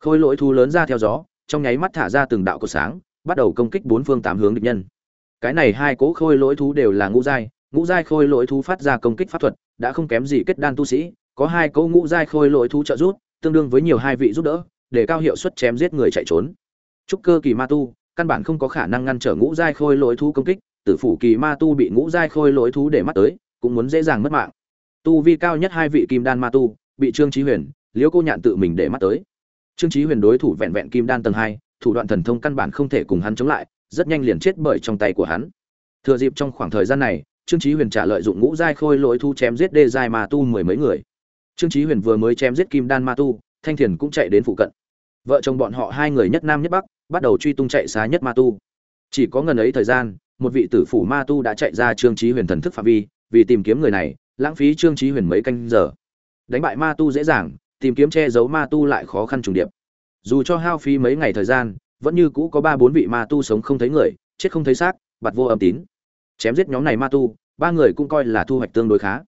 Speaker 1: Khôi lỗi thú lớn ra theo gió, trong nháy mắt thả ra từng đạo cột sáng, bắt đầu công kích bốn phương tám hướng địch nhân. Cái này hai cố khôi lỗi thú đều là ngũ giai ngũ giai khôi lỗi thú phát ra công kích pháp thuật, đã không kém gì kết đan tu sĩ, có hai cố ngũ giai khôi lỗi thú trợ giúp, tương đương với nhiều hai vị giúp đỡ để cao hiệu suất chém giết người chạy trốn. Trúc cơ kỳ ma tu, căn bản không có khả năng ngăn trở ngũ giai khôi lỗi thú công kích, tử phủ kỳ ma tu bị ngũ giai khôi lỗi thú để mắt tới, cũng muốn dễ dàng mất mạng. Tu vi cao nhất hai vị kim đan ma tu, bị trương chí huyền, liễu cô nhạn tự mình để mắt tới. Trương chí huyền đối thủ vẹn vẹn kim đan tầng hai, thủ đoạn thần thông căn bản không thể cùng hắn chống lại, rất nhanh liền chết bởi trong tay của hắn. Thừa dịp trong khoảng thời gian này, trương chí huyền trả lợi dụng ngũ giai khôi lỗi thu chém giết đê giai ma tu mười mấy người. Trương chí huyền vừa mới chém giết kim đan ma tu thanh thiền cũng chạy đến phụ cận. Vợ chồng bọn họ hai người nhất nam nhất bắc, bắt đầu truy tung chạy xa nhất ma tu. Chỉ có ngần ấy thời gian, một vị tử phủ ma tu đã chạy ra trương trí huyền thần thức phạm vi, vì tìm kiếm người này, lãng phí trương trí huyền mấy canh giờ. Đánh bại ma tu dễ dàng, tìm kiếm che giấu ma tu lại khó khăn trùng điệp. Dù cho hao phí mấy ngày thời gian, vẫn như cũ có ba bốn vị ma tu sống không thấy người, chết không thấy xác bặt vô âm tín. Chém giết nhóm này ma tu, ba người cũng coi là thu hoạch tương đối khá.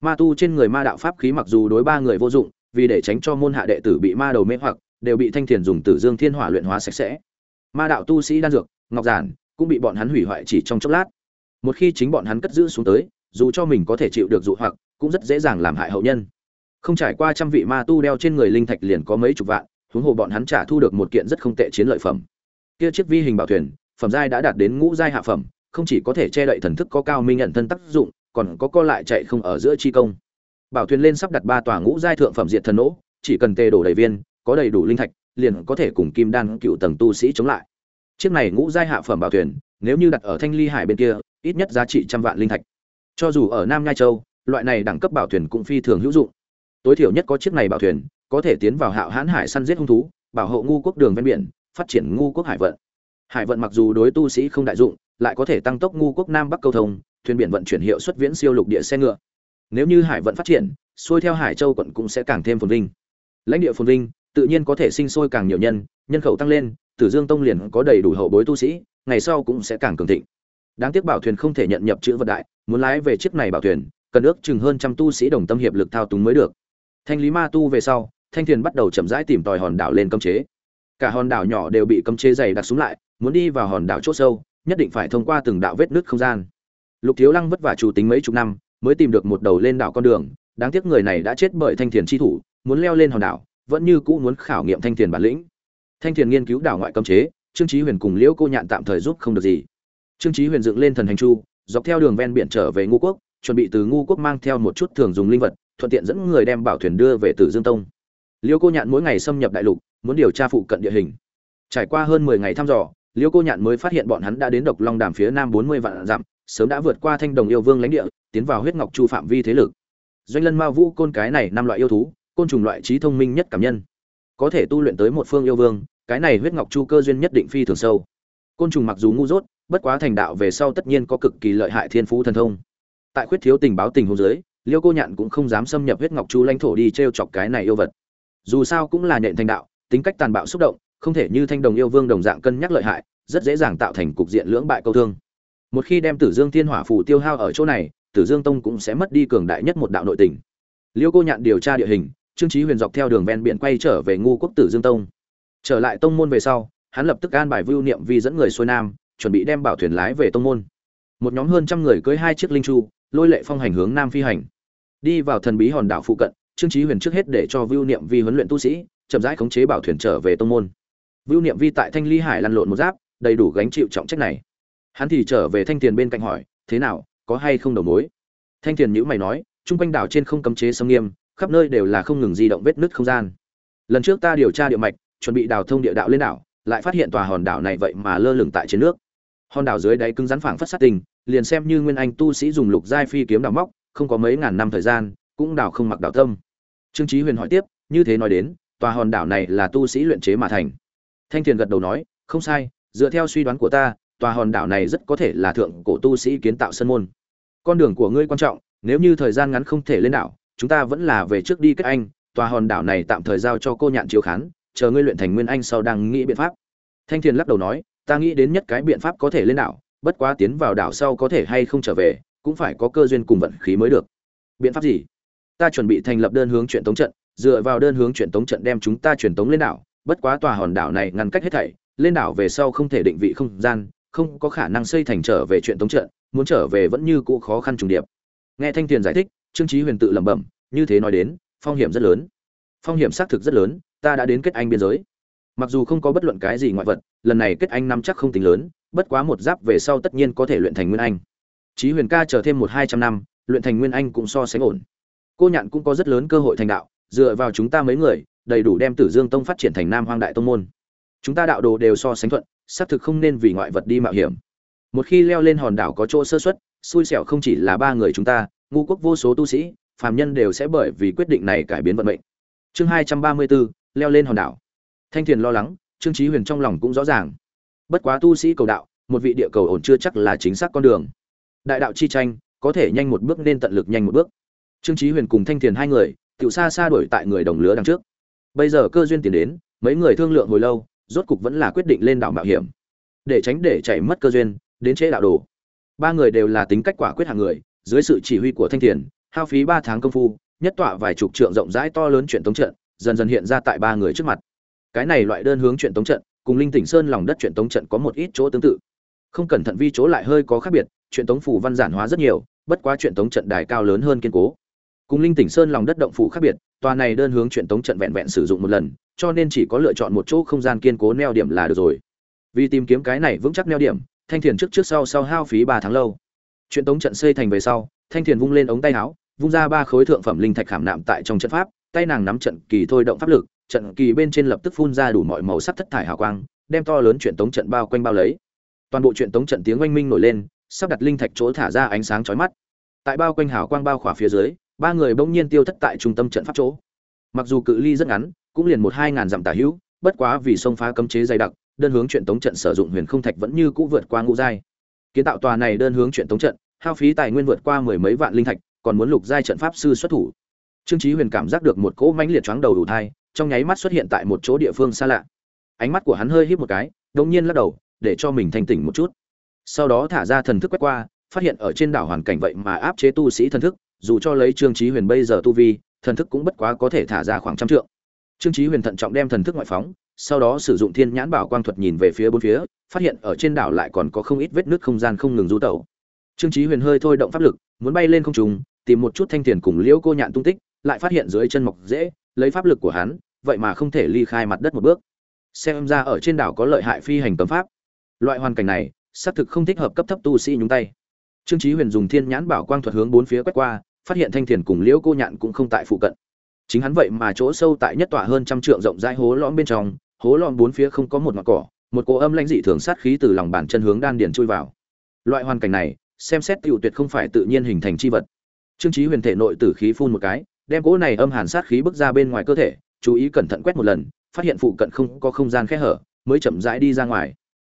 Speaker 1: Ma tu trên người ma đạo pháp khí mặc dù đối ba người vô dụng vì để tránh cho môn hạ đệ tử bị ma đầu mê hoặc, đều bị thanh thiền dùng tử dương thiên hỏa luyện hóa sạch sẽ. Ma đạo tu sĩ đan dược, ngọc giản cũng bị bọn hắn hủy hoại chỉ trong chốc lát. Một khi chính bọn hắn cất giữ xuống tới, dù cho mình có thể chịu được dụ hoặc, cũng rất dễ dàng làm hại hậu nhân. Không trải qua trăm vị ma tu đeo trên người linh thạch liền có mấy chục vạn, huống hồ bọn hắn trả thu được một kiện rất không tệ chiến lợi phẩm. Kia chiếc vi hình bảo thuyền, phẩm giai đã đạt đến ngũ giai hạ phẩm, không chỉ có thể che đậy thần thức có cao minh nhận thân tác dụng, còn có co lại chạy không ở giữa chi công bảo thuyền lên sắp đặt ba tòa ngũ giai thượng phẩm diệt thần nỗ, chỉ cần tê đổ đầy viên, có đầy đủ linh thạch, liền có thể cùng kim đan cựu tầng tu sĩ chống lại. Chiếc này ngũ giai hạ phẩm bảo thuyền, nếu như đặt ở thanh ly hải bên kia, ít nhất giá trị trăm vạn linh thạch. Cho dù ở nam nhai châu, loại này đẳng cấp bảo thuyền cũng phi thường hữu dụng. Tối thiểu nhất có chiếc này bảo thuyền, có thể tiến vào hạo hãn hải săn giết hung thú, bảo hộ ngu quốc đường ven biển, phát triển ngu quốc hải vận. Hải vận mặc dù đối tu sĩ không đại dụng, lại có thể tăng tốc ngu quốc nam bắc câu thông, thuyền biển vận chuyển hiệu suất viễn siêu lục địa xe ngựa nếu như hải vận phát triển, xuôi theo hải châu quận cũng sẽ càng thêm phồn vinh. Lãnh địa phồn vinh, tự nhiên có thể sinh sôi càng nhiều nhân nhân khẩu tăng lên, tử dương tông liền có đầy đủ hậu bối tu sĩ, ngày sau cũng sẽ càng cường thịnh. Đáng tiếc bảo thuyền không thể nhận nhập chữ vật đại, muốn lái về chiếc này bảo thuyền, cần ước chừng hơn trăm tu sĩ đồng tâm hiệp lực thao túng mới được. Thanh lý ma tu về sau, thanh thuyền bắt đầu chậm rãi tìm tòi hòn đảo lên cấm chế. Cả hòn đảo nhỏ đều bị cấm chế dày đặc xuống lại, muốn đi vào hòn đảo c h ỗ sâu, nhất định phải thông qua từng đạo vết nứt không gian. Lục thiếu lăng vất vả chủ tính mấy chục năm mới tìm được một đầu lên đảo con đường đáng tiếc người này đã chết bởi thanh thiền tri thủ muốn leo lên hòn đảo vẫn như cũ muốn khảo nghiệm thanh thiền bản lĩnh thanh thiền nghiên cứu đảo ngoại cấm chế trương trí huyền cùng liễu cô nhạn tạm thời giúp không được gì trương trí huyền dựng lên thần hành chu dọc theo đường ven biển trở về ngu quốc chuẩn bị từ ngu quốc mang theo một chút thường dùng linh vật thuận tiện dẫn người đem bảo thuyền đưa về Tử Dương Tông. liễu Cô Nhạn mỗi ngày xâm nhập đại lục, muốn điều tra phụ cận địa hình. Trải qua hơn 10 ngày thăm dò, liễu Cô Nhạn mới phát hiện bọn hắn đã đến Độc Long Đàm phía nam 40 vạn dặm, sớm đã vượt qua Thanh Đồng yêu vương lãnh địa, tiến vào huyết ngọc chu phạm vi thế lực. Doanh Lân Ma Vũ côn cái này năm loại yêu thú, côn trùng loại trí thông minh nhất cảm nhân. Có thể tu luyện tới một phương yêu vương, cái này huyết ngọc chu cơ duyên nhất định phi thường sâu. Côn trùng mặc dù ngu dốt, bất quá thành đạo về sau tất nhiên có cực kỳ lợi hại thiên phú thần thông. Tại khuyết thiếu tình báo tình huống dưới, liêu cô nhạn cũng không dám xâm nhập huyết ngọc chu lãnh thổ đi t r e o chọc cái này yêu vật dù sao cũng là nhện thành đạo tính cách tàn bạo xúc động không thể như thanh đồng yêu vương đồng dạng cân nhắc lợi hại rất dễ dàng tạo thành cục diện lưỡng bại câu thương một khi đem tử dương thiên hỏa phù tiêu hao ở chỗ này, tử dương tông cũng sẽ mất đi cường đại nhất một đạo nội tình. Liêu cô nhạn điều tra địa hình, trương trí huyền dọc theo đường ven biển quay trở về ngu quốc tử dương tông. Trở lại tông môn về sau, hắn lập tức an bài vưu niệm vi dẫn người xuôi nam, chuẩn bị đem bảo thuyền lái về tông môn. Một nhóm hơn trăm người cưới hai chiếc linh chu, lôi lệ phong hành hướng nam phi hành. Đi vào thần bí hòn đảo phụ cận, trương chí huyền trước hết để cho vưu niệm vi huấn luyện tu sĩ, chậm rãi khống chế bảo thuyền trở về tông môn. Vưu niệm vi tại thanh ly hải lăn lộn một giáp, đầy đủ gánh chịu trọng trách này hắn thì trở về thanh tiền bên cạnh hỏi, thế nào, có hay không đầu mối? Thanh tiền nhữ mày nói chung quanh đảo trên không cấm chế sông nghiêm, khắp nơi đều là không ngừng di động vết nứt không gian. Lần trước ta điều tra địa mạch, chuẩn bị đào thông địa đạo lên đảo, lại phát hiện tòa hòn đảo này vậy mà lơ lửng tại trên nước. Hòn đảo dưới đáy cứng rắn phảng phất sát tình liền xem như nguyên anh tu sĩ dùng lục giai phi kiếm đào móc, không có mấy ngàn năm thời gian, cũng đào không mặc đào tâm. Trương trí huyền hỏi tiếp, như thế nói đến, tòa hòn đảo này là tu sĩ luyện chế mà thành. Thanh thiền gật đầu nói, không sai, dựa theo suy đoán của ta tòa hòn đảo này rất có thể là thượng cổ tu sĩ kiến tạo sân môn. Con đường của ngươi quan trọng, nếu như thời gian ngắn không thể lên đảo, chúng ta vẫn là về trước đi kết anh, tòa hòn đảo này tạm thời giao cho cô nhạn chiếu khán, chờ ngươi luyện thành nguyên anh sau đang nghĩ biện pháp. Thanh thiền lắc đầu nói, ta nghĩ đến nhất cái biện pháp có thể lên đảo, bất quá tiến vào đảo sau có thể hay không trở về, cũng phải có cơ duyên cùng vận khí mới được. Biện pháp gì? Ta chuẩn bị thành lập đơn hướng chuyện tống trận, dựa vào đơn hướng chuyện tống trận đem chúng ta truyền tống lên đảo, bất quá tòa hòn đảo này ngăn cách hết thảy, lên đảo về sau không thể định vị không gian không có khả năng xây thành trở về chuyện tống trận muốn trở về vẫn như cũ khó khăn trùng điệp nghe thanh tiền giải thích trương trí huyền tự lẩm bẩm như thế nói đến phong hiểm rất lớn phong hiểm xác thực rất lớn ta đã đến kết anh biên giới mặc dù không có bất luận cái gì ngoại vật lần này kết anh năm chắc không tính lớn bất quá một giáp về sau tất nhiên có thể luyện thành nguyên anh Chí Huyền ca chờ thêm một hai trăm năm, luyện thành nguyên anh cũng so sánh ổn. Cô Nhạn cũng có rất lớn cơ hội thành đạo, dựa vào chúng ta mấy người, đầy đủ đem Tử Dương Tông phát triển thành Nam Hoang đại tông môn. Chúng ta đạo đồ đều so sánh thuận, xác thực không nên vì ngoại vật đi mạo hiểm. Một khi leo lên hòn đảo có chỗ sơ suất, xui xẻo không chỉ là ba người chúng ta, ngu quốc vô số tu sĩ, phàm nhân đều sẽ bởi vì quyết định này cải biến vận mệnh. Chương hai trăm ba mươi 234, leo lên hòn đảo. Thanh Thiền lo lắng, Trương Chí Huyền trong lòng cũng rõ ràng. Bất quá tu sĩ cầu đạo, một vị địa cầu ổn chưa chắc là chính xác con đường đại đạo chi tranh có thể nhanh một bước nên tận lực nhanh một bước trương chí huyền cùng thanh thiền hai người tự xa xa đuổi tại người đồng lứa đằng trước bây giờ cơ duyên tiền đến mấy người thương lượng hồi lâu rốt cục vẫn là quyết định lên đảo mạo hiểm. Để tránh để chạy mất cơ duyên, đến chế đạo đồ. Ba người đều là tính cách quả quyết hàng người, dưới sự chỉ huy của thanh thiền, hao phí ba tháng công phu, nhất tọa vài chục trượng rộng rãi to lớn chuyện tống trận, dần dần hiện ra tại ba người trước mặt. Cái này loại đơn hướng chuyện tống trận, cùng linh tỉnh sơn lòng đất chuyện tống trận có một ít chỗ tương tự. Không cẩn thận vi chỗ lại hơi có khác biệt, chuyện tống phủ văn giản hóa rất nhiều, bất quá chuyện tống trận đài cao lớn hơn kiên cố. Cùng linh tỉnh sơn lòng đất động phủ khác biệt, tòa này đơn hướng chuyện tống trận vẹn vẹn sử dụng một lần cho nên chỉ có lựa chọn một chỗ không gian kiên cố neo điểm là được rồi. Vì tìm kiếm cái này vững chắc neo điểm, thanh thiền trước trước sau sau hao phí ba tháng lâu. Chuyện tống trận xây thành về sau, thanh thiền vung lên ống tay áo, vung ra ba khối thượng phẩm linh thạch khảm nạm tại trong trận pháp, tay nàng nắm trận kỳ thôi động pháp lực, trận kỳ bên trên lập tức phun ra đủ mọi màu sắc thất thải hào quang, đem to lớn chuyện tống trận bao quanh bao lấy. Toàn bộ chuyện tống trận tiếng oanh minh nổi lên, sắp đặt linh thạch chỗ thả ra ánh sáng chói mắt. Tại bao quanh hào quang bao khỏa phía dưới, ba người bỗng nhiên tiêu thất tại trung tâm trận pháp chỗ. Mặc dù cự ly rất ngắn cũng liền một hai ngàn dặm tả hữu, bất quá vì sông phá cấm chế dày đặc, đơn hướng chuyện tống trận sử dụng huyền không thạch vẫn như cũ vượt qua ngũ giai. Kiến tạo tòa này đơn hướng chuyện tống trận, hao phí tài nguyên vượt qua mười mấy vạn linh thạch, còn muốn lục giai trận pháp sư xuất thủ. Trương chí huyền cảm giác được một cỗ mãnh liệt choáng đầu đủ thai, trong nháy mắt xuất hiện tại một chỗ địa phương xa lạ. Ánh mắt của hắn hơi híp một cái, đột nhiên lắc đầu, để cho mình thanh tỉnh một chút. Sau đó thả ra thần thức quét qua, phát hiện ở trên đảo hoàn cảnh vậy mà áp chế tu sĩ thần thức, dù cho lấy trương trí huyền bây giờ tu vi, thần thức cũng bất quá có thể thả ra khoảng trăm trượng trương Chí huyền thận trọng đem thần thức ngoại phóng, sau đó sử dụng thiên nhãn bảo quang thuật nhìn về phía bốn phía, phát hiện ở trên đảo lại còn có không ít vết nứt không gian không ngừng du tẩu. Trương Chí huyền hơi thôi động pháp lực, muốn bay lên không trung, tìm một chút thanh tiền cùng liễu cô nhạn tung tích, lại phát hiện dưới chân mọc dễ, lấy pháp lực của hắn, vậy mà không thể ly khai mặt đất một bước. Xem ra ở trên đảo có lợi hại phi hành cấm pháp. Loại hoàn cảnh này, xác thực không thích hợp cấp thấp tu sĩ nhúng tay. Trương chí huyền dùng thiên nhãn bảo quang thuật hướng bốn phía quét qua, phát hiện thanh thiền cùng liễu cô nhạn cũng không tại phụ cận chính hắn vậy mà chỗ sâu tại nhất tọa hơn trăm trượng rộng rãi hố lõm bên trong, hố lõm bốn phía không có một ngọn cỏ, một cỗ âm lãnh dị thường sát khí từ lòng bàn chân hướng đan điền chui vào. Loại hoàn cảnh này, xem xét tiểu tuyệt không phải tự nhiên hình thành chi vật. Trương chí huyền thể nội tử khí phun một cái, đem cỗ này âm hàn sát khí bước ra bên ngoài cơ thể, chú ý cẩn thận quét một lần, phát hiện phụ cận không có không gian khe hở, mới chậm rãi đi ra ngoài.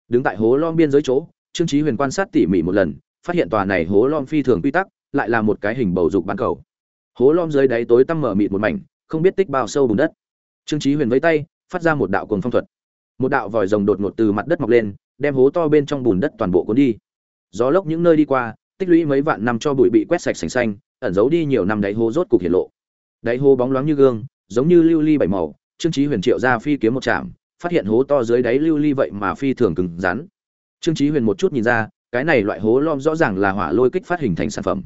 Speaker 1: Đứng tại hố lom biên giới chỗ, trương chí huyền quan sát tỉ mỉ một lần, phát hiện tòa này hố lom phi thường quy tắc, lại là một cái hình bầu dục bán cầu hố lom dưới đáy tối tăm mở mịt một mảnh, không biết tích bao sâu bùn đất. Trương chí huyền vẫy tay, phát ra một đạo cồn phong thuật. Một đạo vòi rồng đột ngột từ mặt đất mọc lên, đem hố to bên trong bùn đất toàn bộ cuốn đi. Gió lốc những nơi đi qua, tích lũy mấy vạn năm cho bụi bị quét sạch sành xanh, ẩn giấu đi nhiều năm đáy hố rốt cục hiện lộ. Đáy hố bóng loáng như gương, giống như lưu ly bảy màu, trương chí huyền triệu ra phi kiếm một chạm phát hiện hố to dưới đáy lưu ly vậy mà phi thường cứng rắn. Trương chí huyền một chút nhìn ra, cái này loại hố lom rõ ràng là hỏa lôi kích phát hình thành sản phẩm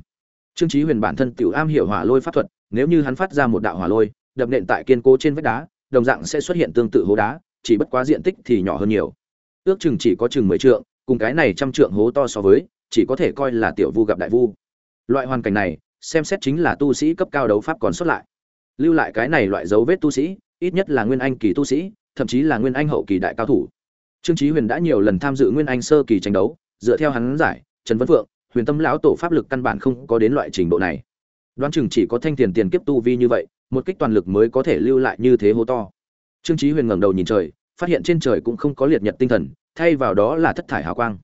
Speaker 1: trương chí huyền bản thân tiểu am hiểu hỏa lôi pháp thuật, nếu như hắn phát ra một đạo hỏa lôi, đập nện tại kiên cố trên vách đá, đồng dạng sẽ xuất hiện tương tự hố đá, chỉ bất quá diện tích thì nhỏ hơn nhiều. Ước chừng chỉ có chừng mười trượng, cùng cái này trăm trượng hố to so với, chỉ có thể coi là tiểu vu gặp đại vu. Loại hoàn cảnh này, xem xét chính là tu sĩ cấp cao đấu pháp còn xuất lại. Lưu lại cái này loại dấu vết tu sĩ, ít nhất là nguyên anh kỳ tu sĩ, thậm chí là nguyên anh hậu kỳ đại cao thủ. Trương chí huyền đã nhiều lần tham dự nguyên anh sơ kỳ tranh đấu, dựa theo hắn giải, trần văn phượng huyền tâm lão tổ pháp lực căn bản không có đến loại trình độ này. Đoán chừng chỉ có thanh tiền tiền kiếp tu vi như vậy, một kích toàn lực mới có thể lưu lại như thế hố to. Trương chí huyền ngẩng đầu nhìn trời, phát hiện trên trời cũng không có liệt nhật tinh thần, thay vào đó là thất thải hào quang.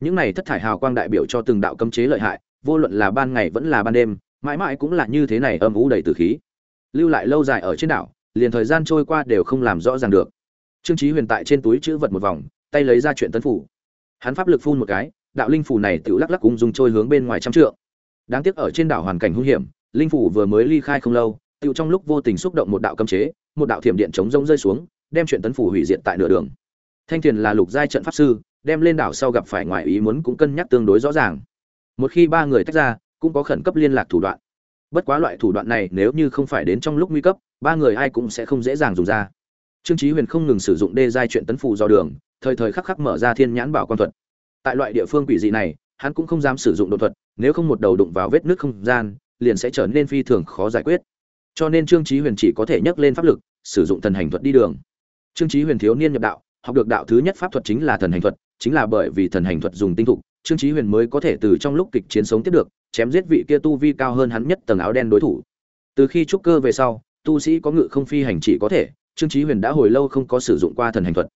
Speaker 1: Những này thất thải hào quang đại biểu cho từng đạo cấm chế lợi hại, vô luận là ban ngày vẫn là ban đêm, mãi mãi cũng là như thế này âm u đầy tử khí. Lưu lại lâu dài ở trên đảo, liền thời gian trôi qua đều không làm rõ ràng được. Trương chí huyền tại trên túi chữ vật một vòng, tay lấy ra chuyện tấn phủ. Hắn pháp lực phun một cái đạo linh phủ này tự lắc lắc ung dung trôi hướng bên ngoài trăm trượng. Đáng tiếc ở trên đảo hoàn cảnh hung hiểm, linh phủ vừa mới ly khai không lâu tự trong lúc vô tình xúc động một đạo cấm chế, một đạo thiểm điện chống rông rơi xuống, đem chuyện tấn phủ hủy diệt tại nửa đường. Thanh thiền là lục giai trận pháp sư, đem lên đảo sau gặp phải ngoài ý muốn cũng cân nhắc tương đối rõ ràng. Một khi ba người tách ra, cũng có khẩn cấp liên lạc thủ đoạn. Bất quá loại thủ đoạn này nếu như không phải đến trong lúc nguy cấp, ba người ai cũng sẽ không dễ dàng dùng ra. Trương chí huyền không ngừng sử dụng đê giai chuyện tấn phù do đường, thời thời khắc khắc mở ra thiên nhãn bảo quan thuật tại loại địa phương quỷ dị này, hắn cũng không dám sử dụng đột thuật, nếu không một đầu đụng vào vết nước không gian, liền sẽ trở nên phi thường khó giải quyết. Cho nên trương chí huyền chỉ có thể nhấc lên pháp lực, sử dụng thần hành thuật đi đường. Trương chí huyền thiếu niên nhập đạo, học được đạo thứ nhất pháp thuật chính là thần hành thuật, chính là bởi vì thần hành thuật dùng tinh thục, trương chí huyền mới có thể từ trong lúc kịch chiến sống tiếp được, chém giết vị kia tu vi cao hơn hắn nhất tầng áo đen đối thủ. Từ khi trúc cơ về sau, tu sĩ có ngự không phi hành chỉ có thể, trương chí huyền đã hồi lâu không có sử dụng qua thần hành thuật.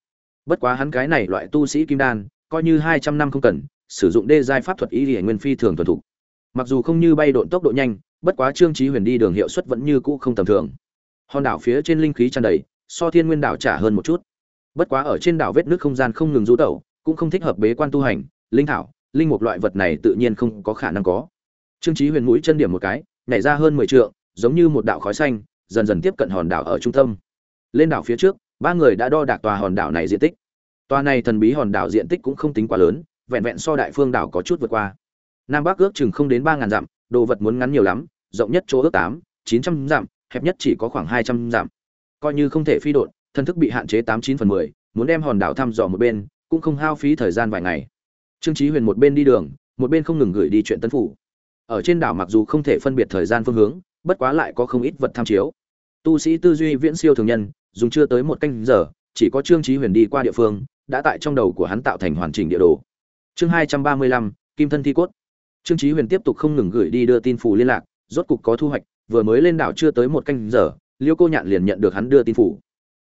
Speaker 1: Bất quá hắn cái này loại tu sĩ kim đan coi như hai trăm năm không cần, sử dụng đê giai pháp thuật ý hiển nguyên phi thường thuần thục. Mặc dù không như bay độn tốc độ nhanh, bất quá trương chí huyền đi đường hiệu suất vẫn như cũ không tầm thường. Hòn đảo phía trên linh khí tràn đầy, so thiên nguyên đảo trả hơn một chút. Bất quá ở trên đảo vết nước không gian không ngừng du tẩu, cũng không thích hợp bế quan tu hành, linh thảo, linh mục loại vật này tự nhiên không có khả năng có. Trương chí huyền mũi chân điểm một cái, nhảy ra hơn mười trượng, giống như một đạo khói xanh, dần dần tiếp cận hòn đảo ở trung tâm. Lên đảo phía trước, ba người đã đo đạc tòa hòn đảo này diện tích tòa này thần bí hòn đảo diện tích cũng không tính quá lớn, vẹn vẹn so đại phương đảo có chút vượt qua. Nam bắc ước chừng không đến ba ngàn dặm, đồ vật muốn ngắn nhiều lắm, rộng nhất chỗ ước tám, chín trăm dặm, hẹp nhất chỉ có khoảng hai trăm dặm. Coi như không thể phi đột thân thức bị hạn chế tám chín phần mười, muốn đem hòn đảo thăm dò một bên, cũng không hao phí thời gian vài ngày. Trương chí huyền một bên đi đường, một bên không ngừng gửi đi chuyện tấn phủ. Ở trên đảo mặc dù không thể phân biệt thời gian phương hướng, bất quá lại có không ít vật tham chiếu. Tu sĩ tư duy viễn siêu thường nhân, dùng chưa tới một canh giờ, chỉ có trương chí huyền đi qua địa phương đã tại trong đầu của hắn tạo thành hoàn chỉnh địa đồ. Chương hai trăm ba mươi lăm, kim thân thi cốt. Trương chí huyền tiếp tục không ngừng gửi đi đưa tin phủ liên lạc, rốt cục có thu hoạch, vừa mới lên đảo chưa tới một canh giờ, liêu cô nhạn liền nhận được hắn đưa tin phủ.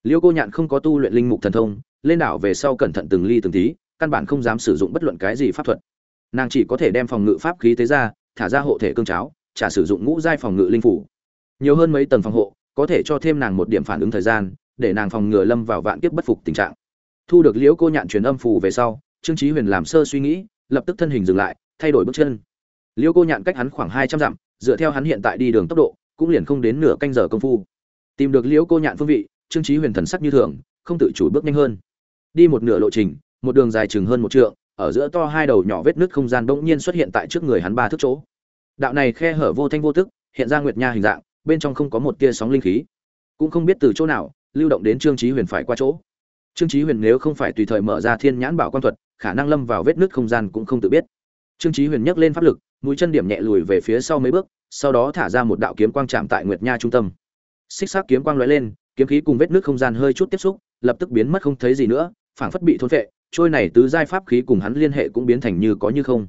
Speaker 1: Liêu cô nhạn không có tu luyện linh mục thần thông, lên đảo về sau cẩn thận từng ly từng tí, căn bản không dám sử dụng bất luận cái gì pháp thuật. Nàng chỉ có thể đem phòng ngự pháp khí tế ra, thả ra hộ thể cương cháo trả sử dụng ngũ giai phòng ngự linh phủ. Nhiều hơn mấy tầng phòng hộ, có thể cho thêm nàng một điểm phản ứng thời gian, để nàng phòng ngừa lâm vào vạn kiếp bất phục tình trạng thu được liễu cô nhạn truyền âm phù về sau, trương chí huyền làm sơ suy nghĩ, lập tức thân hình dừng lại, thay đổi bước chân. Liễu cô nhạn cách hắn khoảng hai trăm dặm, dựa theo hắn hiện tại đi đường tốc độ, cũng liền không đến nửa canh giờ công phu. Tìm được liễu cô nhạn phương vị, trương chí huyền thần sắc như thường, không tự chủ bước nhanh hơn. Đi một nửa lộ trình, một đường dài chừng hơn một trượng, ở giữa to hai đầu nhỏ vết nứt không gian bỗng nhiên xuất hiện tại trước người hắn ba thước chỗ. Đạo này khe hở vô thanh vô tức, hiện ra nguyệt nha hình dạng, bên trong không có một tia sóng linh khí. Cũng không biết từ chỗ nào, lưu động đến trương chí huyền phải qua chỗ trương chí huyền nếu không phải tùy thời mở ra thiên nhãn bảo quan thuật, khả năng lâm vào vết nứt không gian cũng không tự biết. Trương chí huyền nhấc lên pháp lực, mũi chân điểm nhẹ lùi về phía sau mấy bước, sau đó thả ra một đạo kiếm quang chạm tại nguyệt nha trung tâm. Xích sắc kiếm quang lóe lên, kiếm khí cùng vết nứt không gian hơi chút tiếp xúc, lập tức biến mất không thấy gì nữa, phảng phất bị thôn phệ, trôi này tứ giai pháp khí cùng hắn liên hệ cũng biến thành như có như không.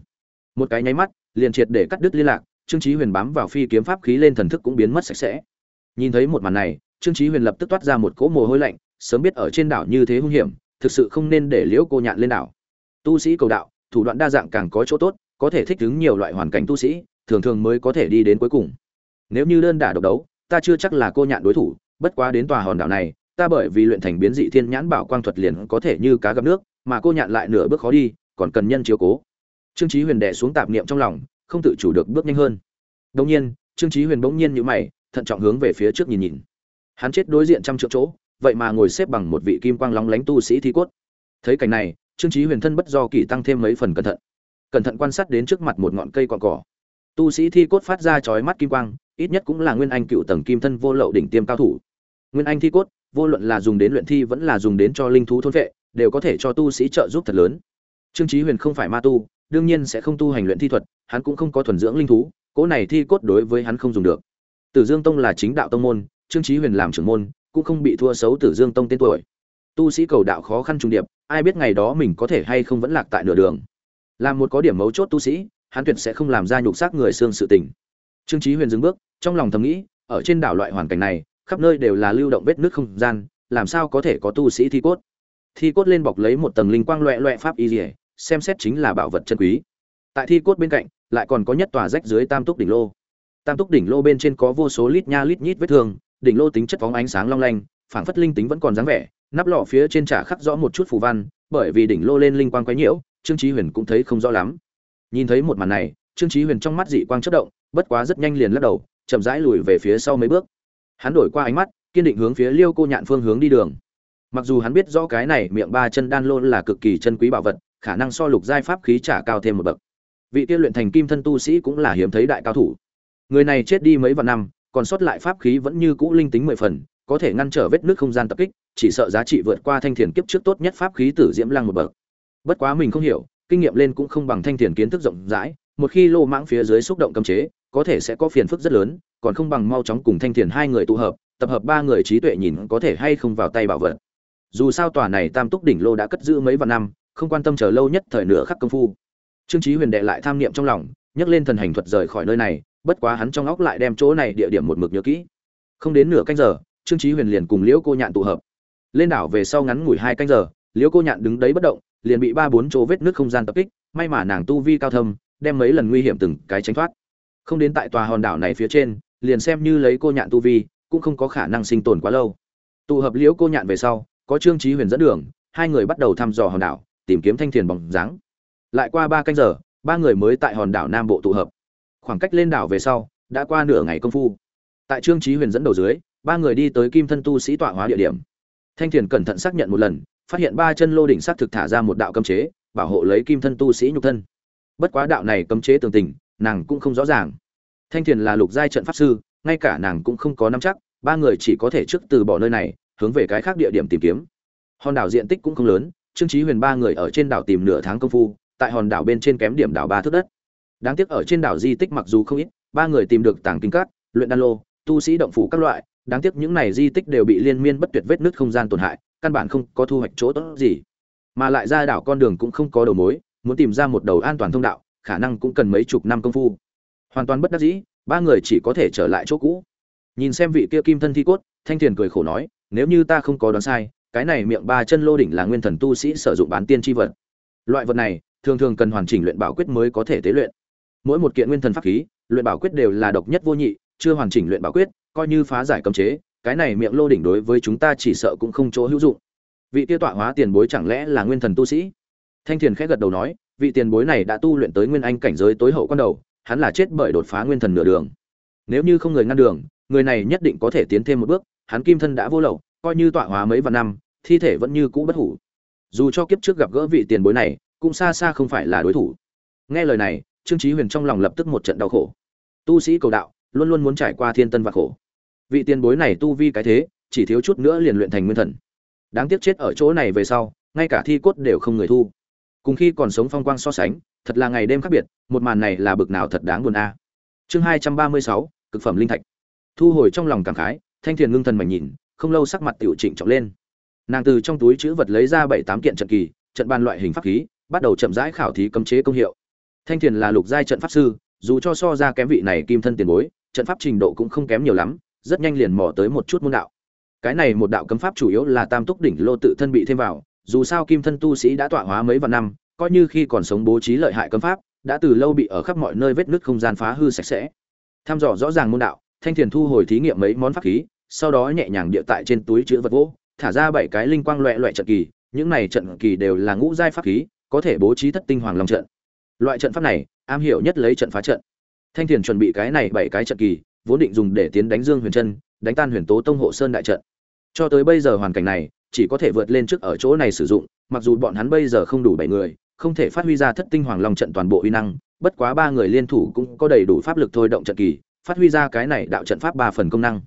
Speaker 1: Một cái nháy mắt, liền triệt để cắt đứt liên lạc, trương chí huyền bám vào phi kiếm pháp khí lên thần thức cũng biến mất sạch sẽ. Nhìn thấy một màn này, trương chí huyền lập tức toát ra một cỗ mồ hôi lạnh sớm biết ở trên đảo như thế hung hiểm, thực sự không nên để liễu cô nhạn lên đảo. Tu sĩ cầu đạo, thủ đoạn đa dạng càng có chỗ tốt, có thể thích ứng nhiều loại hoàn cảnh tu sĩ, thường thường mới có thể đi đến cuối cùng. Nếu như đơn đả độc đấu, ta chưa chắc là cô nhạn đối thủ, bất quá đến tòa hòn đảo này, ta bởi vì luyện thành biến dị thiên nhãn bảo quang thuật liền có thể như cá gặp nước, mà cô nhạn lại nửa bước khó đi, còn cần nhân chiếu cố. Trương chí huyền đè xuống tạp niệm trong lòng, không tự chủ được bước nhanh hơn. Đột nhiên, trương chí huyền bỗng nhiên nhíu mày, thận trọng hướng về phía trước nhìn nhìn. Hắn chết đối diện trăm triệu chỗ vậy mà ngồi xếp bằng một vị kim quang lóng lánh tu sĩ thi cốt. Thấy cảnh này, trương chí huyền thân bất do kỳ tăng thêm mấy phần cẩn thận. Cẩn thận quan sát đến trước mặt một ngọn cây cọn cỏ. Tu sĩ thi cốt phát ra chói mắt kim quang, ít nhất cũng là nguyên anh cựu tầng kim thân vô lậu đỉnh tiêm cao thủ. Nguyên anh thi cốt, vô luận là dùng đến luyện thi vẫn là dùng đến cho linh thú thôn vệ, đều có thể cho tu sĩ trợ giúp thật lớn. Trương chí huyền không phải ma tu, đương nhiên sẽ không tu hành luyện thi thuật, hắn cũng không có thuần dưỡng linh thú, cỗ này thi cốt đối với hắn không dùng được. Tử dương tông là chính đạo tông môn, trương chí huyền làm trưởng môn cũng không bị thua xấu tử dương tông tên tuổi. Tu sĩ cầu đạo khó khăn trùng điệp, ai biết ngày đó mình có thể hay không vẫn lạc tại nửa đường. Làm một có điểm mấu chốt tu sĩ, hắn tuyệt sẽ không làm ra nhục xác người xương sự tình. Trương chí huyền dừng bước, trong lòng thầm nghĩ, ở trên đảo loại hoàn cảnh này, khắp nơi đều là lưu động vết nước không gian, làm sao có thể có tu sĩ thi cốt? Thi cốt lên bọc lấy một tầng linh quang loẹt loẹt pháp y dỉa xem xét chính là bảo vật chân quý. Tại thi cốt bên cạnh, lại còn có nhất tòa rách dưới tam túc đỉnh lô. Tam túc đỉnh lô bên trên có vô số lít nha lít nhít vết thương đỉnh lô tính chất phóng ánh sáng long lanh, phảng phất linh tính vẫn còn dáng vẻ, nắp lọ phía trên trả khắc rõ một chút phù văn, bởi vì đỉnh lô lên linh quang quấy nhiễu, trương chí huyền cũng thấy không rõ lắm. Nhìn thấy một màn này, trương chí huyền trong mắt dị quang chớp động, bất quá rất nhanh liền lắc đầu, chậm rãi lùi về phía sau mấy bước. Hắn đổi qua ánh mắt, kiên định hướng phía liêu cô nhạn phương hướng đi đường. Mặc dù hắn biết rõ cái này miệng ba chân đan lô là cực kỳ chân quý bảo vật, khả năng so lục giai pháp khí trả cao thêm một bậc. Vị tiên luyện thành kim thân tu sĩ cũng là hiếm thấy đại cao thủ. Người này chết đi mấy vạn năm còn sót lại pháp khí vẫn như cũ linh tính mười phần, có thể ngăn trở vết nước không gian tập kích, chỉ sợ giá trị vượt qua thanh thiền kiếp trước tốt nhất pháp khí tử diễm lăng một bậc. Bất quá mình không hiểu, kinh nghiệm lên cũng không bằng thanh thiền kiến thức rộng rãi, một khi lô mãng phía dưới xúc động cấm chế, có thể sẽ có phiền phức rất lớn, còn không bằng mau chóng cùng thanh thiền hai người tụ hợp, tập hợp ba người trí tuệ nhìn có thể hay không vào tay bảo vật. Dù sao tòa này tam túc đỉnh lô đã cất giữ mấy vạn năm, không quan tâm chờ lâu nhất thời nửa khắc công phu. Trương trí huyền đệ lại tham niệm trong lòng nhấc lên thần hành thuật rời khỏi nơi này bất quá hắn trong óc lại đem chỗ này địa điểm một mực nhớ kỹ. Không đến nửa canh giờ, trương chí huyền liền cùng liễu cô nhạn tụ hợp. Lên đảo về sau ngắn ngủi hai canh giờ, liễu cô nhạn đứng đấy bất động, liền bị ba bốn chỗ vết nước không gian tập kích, may mà nàng tu vi cao thâm, đem mấy lần nguy hiểm từng cái tránh thoát. Không đến tại tòa hòn đảo này phía trên, liền xem như lấy cô nhạn tu vi, cũng không có khả năng sinh tồn quá lâu. Tụ hợp liễu cô nhạn về sau, có trương chí huyền dẫn đường, hai người bắt đầu thăm dò hòn đảo, tìm kiếm thanh thiền bóng dáng. Lại qua ba canh giờ, ba người mới tại hòn đảo nam bộ tụ hợp khoảng cách lên đảo về sau, đã qua nửa ngày công phu. Tại trương trí huyền dẫn đầu dưới, ba người đi tới kim thân tu sĩ tọa hóa địa điểm. Thanh thiền cẩn thận xác nhận một lần, phát hiện ba chân lô đỉnh xác thực thả ra một đạo cấm chế, bảo hộ lấy kim thân tu sĩ nhục thân. Bất quá đạo này cấm chế tường tình, nàng cũng không rõ ràng. Thanh thiền là lục giai trận pháp sư, ngay cả nàng cũng không có nắm chắc, ba người chỉ có thể trước từ bỏ nơi này, hướng về cái khác địa điểm tìm kiếm. Hòn đảo diện tích cũng không lớn, trương trí huyền ba người ở trên đảo tìm nửa tháng công phu, tại hòn đảo bên trên kém điểm đảo ba thước đất đáng tiếc ở trên đảo di tích mặc dù không ít, ba người tìm được tảng kinh cát luyện đan lô, tu sĩ động phủ các loại, đáng tiếc những này di tích đều bị liên miên bất tuyệt vết nứt không gian tổn hại, căn bản không có thu hoạch chỗ tốt gì. Mà lại ra đảo con đường cũng không có đầu mối, muốn tìm ra một đầu an toàn thông đạo, khả năng cũng cần mấy chục năm công phu. Hoàn toàn bất đắc dĩ, ba người chỉ có thể trở lại chỗ cũ. Nhìn xem vị kia kim thân thi cốt, thanh thiền cười khổ nói, nếu như ta không có đoán sai, cái này miệng ba chân lô đỉnh là nguyên thần tu sĩ sử dụng bán tiên tri vật. Loại vật này, thường thường cần hoàn chỉnh luyện bảo quyết mới có thể tế luyện mỗi một kiện nguyên thần pháp khí, luyện bảo quyết đều là độc nhất vô nhị, chưa hoàn chỉnh luyện bảo quyết, coi như phá giải cấm chế, cái này miệng lô đỉnh đối với chúng ta chỉ sợ cũng không chỗ hữu dụng. Vị tiêu tọa hóa tiền bối chẳng lẽ là nguyên thần tu sĩ? Thanh thiền khẽ gật đầu nói, vị tiền bối này đã tu luyện tới nguyên anh cảnh giới tối hậu quan đầu, hắn là chết bởi đột phá nguyên thần nửa đường. Nếu như không người ngăn đường, người này nhất định có thể tiến thêm một bước, hắn kim thân đã vô lậu, coi như tọa hóa mấy vạn năm, thi thể vẫn như cũ bất hủ. Dù cho kiếp trước gặp gỡ vị tiền bối này, cũng xa xa không phải là đối thủ. Nghe lời này trương chí huyền trong lòng lập tức một trận đau khổ. Tu sĩ cầu đạo, luôn luôn muốn trải qua thiên tân và khổ. Vị tiền bối này tu vi cái thế, chỉ thiếu chút nữa liền luyện thành nguyên thần. Đáng tiếc chết ở chỗ này về sau, ngay cả thi cốt đều không người thu. Cùng khi còn sống phong quang so sánh, thật là ngày đêm khác biệt, một màn này là bực nào thật đáng buồn a. Chương hai trăm ba mươi sáu, cực phẩm linh thạch. Thu hồi trong lòng cảm khái, thanh thiền ngưng thần mảnh nhìn, không lâu sắc mặt tiểu trịnh trọng lên. Nàng từ trong túi chữ vật lấy ra bảy tám kiện trận kỳ, trận ban loại hình pháp khí, bắt đầu chậm rãi khảo thí cấm chế công hiệu thanh thiền là lục giai trận pháp sư, dù cho so ra kém vị này kim thân tiền bối, trận pháp trình độ cũng không kém nhiều lắm, rất nhanh liền mò tới một chút môn đạo. Cái này một đạo cấm pháp chủ yếu là tam túc đỉnh lô tự thân bị thêm vào, dù sao kim thân tu sĩ đã tọa hóa mấy vạn năm, coi như khi còn sống bố trí lợi hại cấm pháp, đã từ lâu bị ở khắp mọi nơi vết nứt không gian phá hư sạch sẽ. Tham dò rõ ràng môn đạo, thanh thiền thu hồi thí nghiệm mấy món pháp khí, sau đó nhẹ nhàng địa tại trên túi chứa vật gỗ, thả ra bảy cái linh quang loẹ loẹ trận kỳ, những này trận kỳ đều là ngũ giai pháp khí, có thể bố trí thất tinh hoàng long trận loại trận pháp này, am hiểu nhất lấy trận phá trận. Thanh thiền chuẩn bị cái này bảy cái trận kỳ, vốn định dùng để tiến đánh dương huyền chân đánh tan huyền tố tông hộ sơn đại trận. Cho tới bây giờ hoàn cảnh này, chỉ có thể vượt lên trước ở chỗ này sử dụng, mặc dù bọn hắn bây giờ không đủ bảy người, không thể phát huy ra thất tinh hoàng long trận toàn bộ uy năng, bất quá ba người liên thủ cũng có đầy đủ pháp lực thôi động trận kỳ, phát huy ra cái này đạo trận pháp ba phần công năng.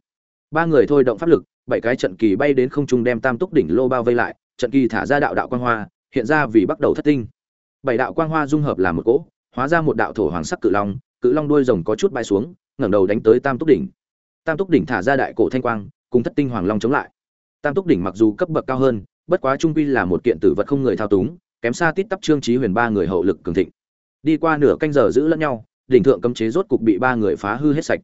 Speaker 1: Ba người thôi động pháp lực, bảy cái trận kỳ bay đến không trung đem tam túc đỉnh lô bao vây lại, trận kỳ thả ra đạo đạo quang hoa, hiện ra vì bắt đầu thất tinh bảy đạo quang hoa dung hợp làm một cỗ, hóa ra một đạo thổ hoàng sắc cự long cự long đuôi rồng có chút bay xuống, ngẩng đầu đánh tới tam túc đỉnh. Tam túc đỉnh thả ra đại cổ thanh quang, cùng thất tinh hoàng long chống lại. Tam túc đỉnh mặc dù cấp bậc cao hơn, bất quá trung quy là một kiện tử vật không người thao túng, kém xa tít tắp trương trí huyền ba người hậu lực cường thịnh. Đi qua nửa canh giờ giữ lẫn nhau, đỉnh thượng cấm chế rốt cục bị ba người phá hư hết sạch.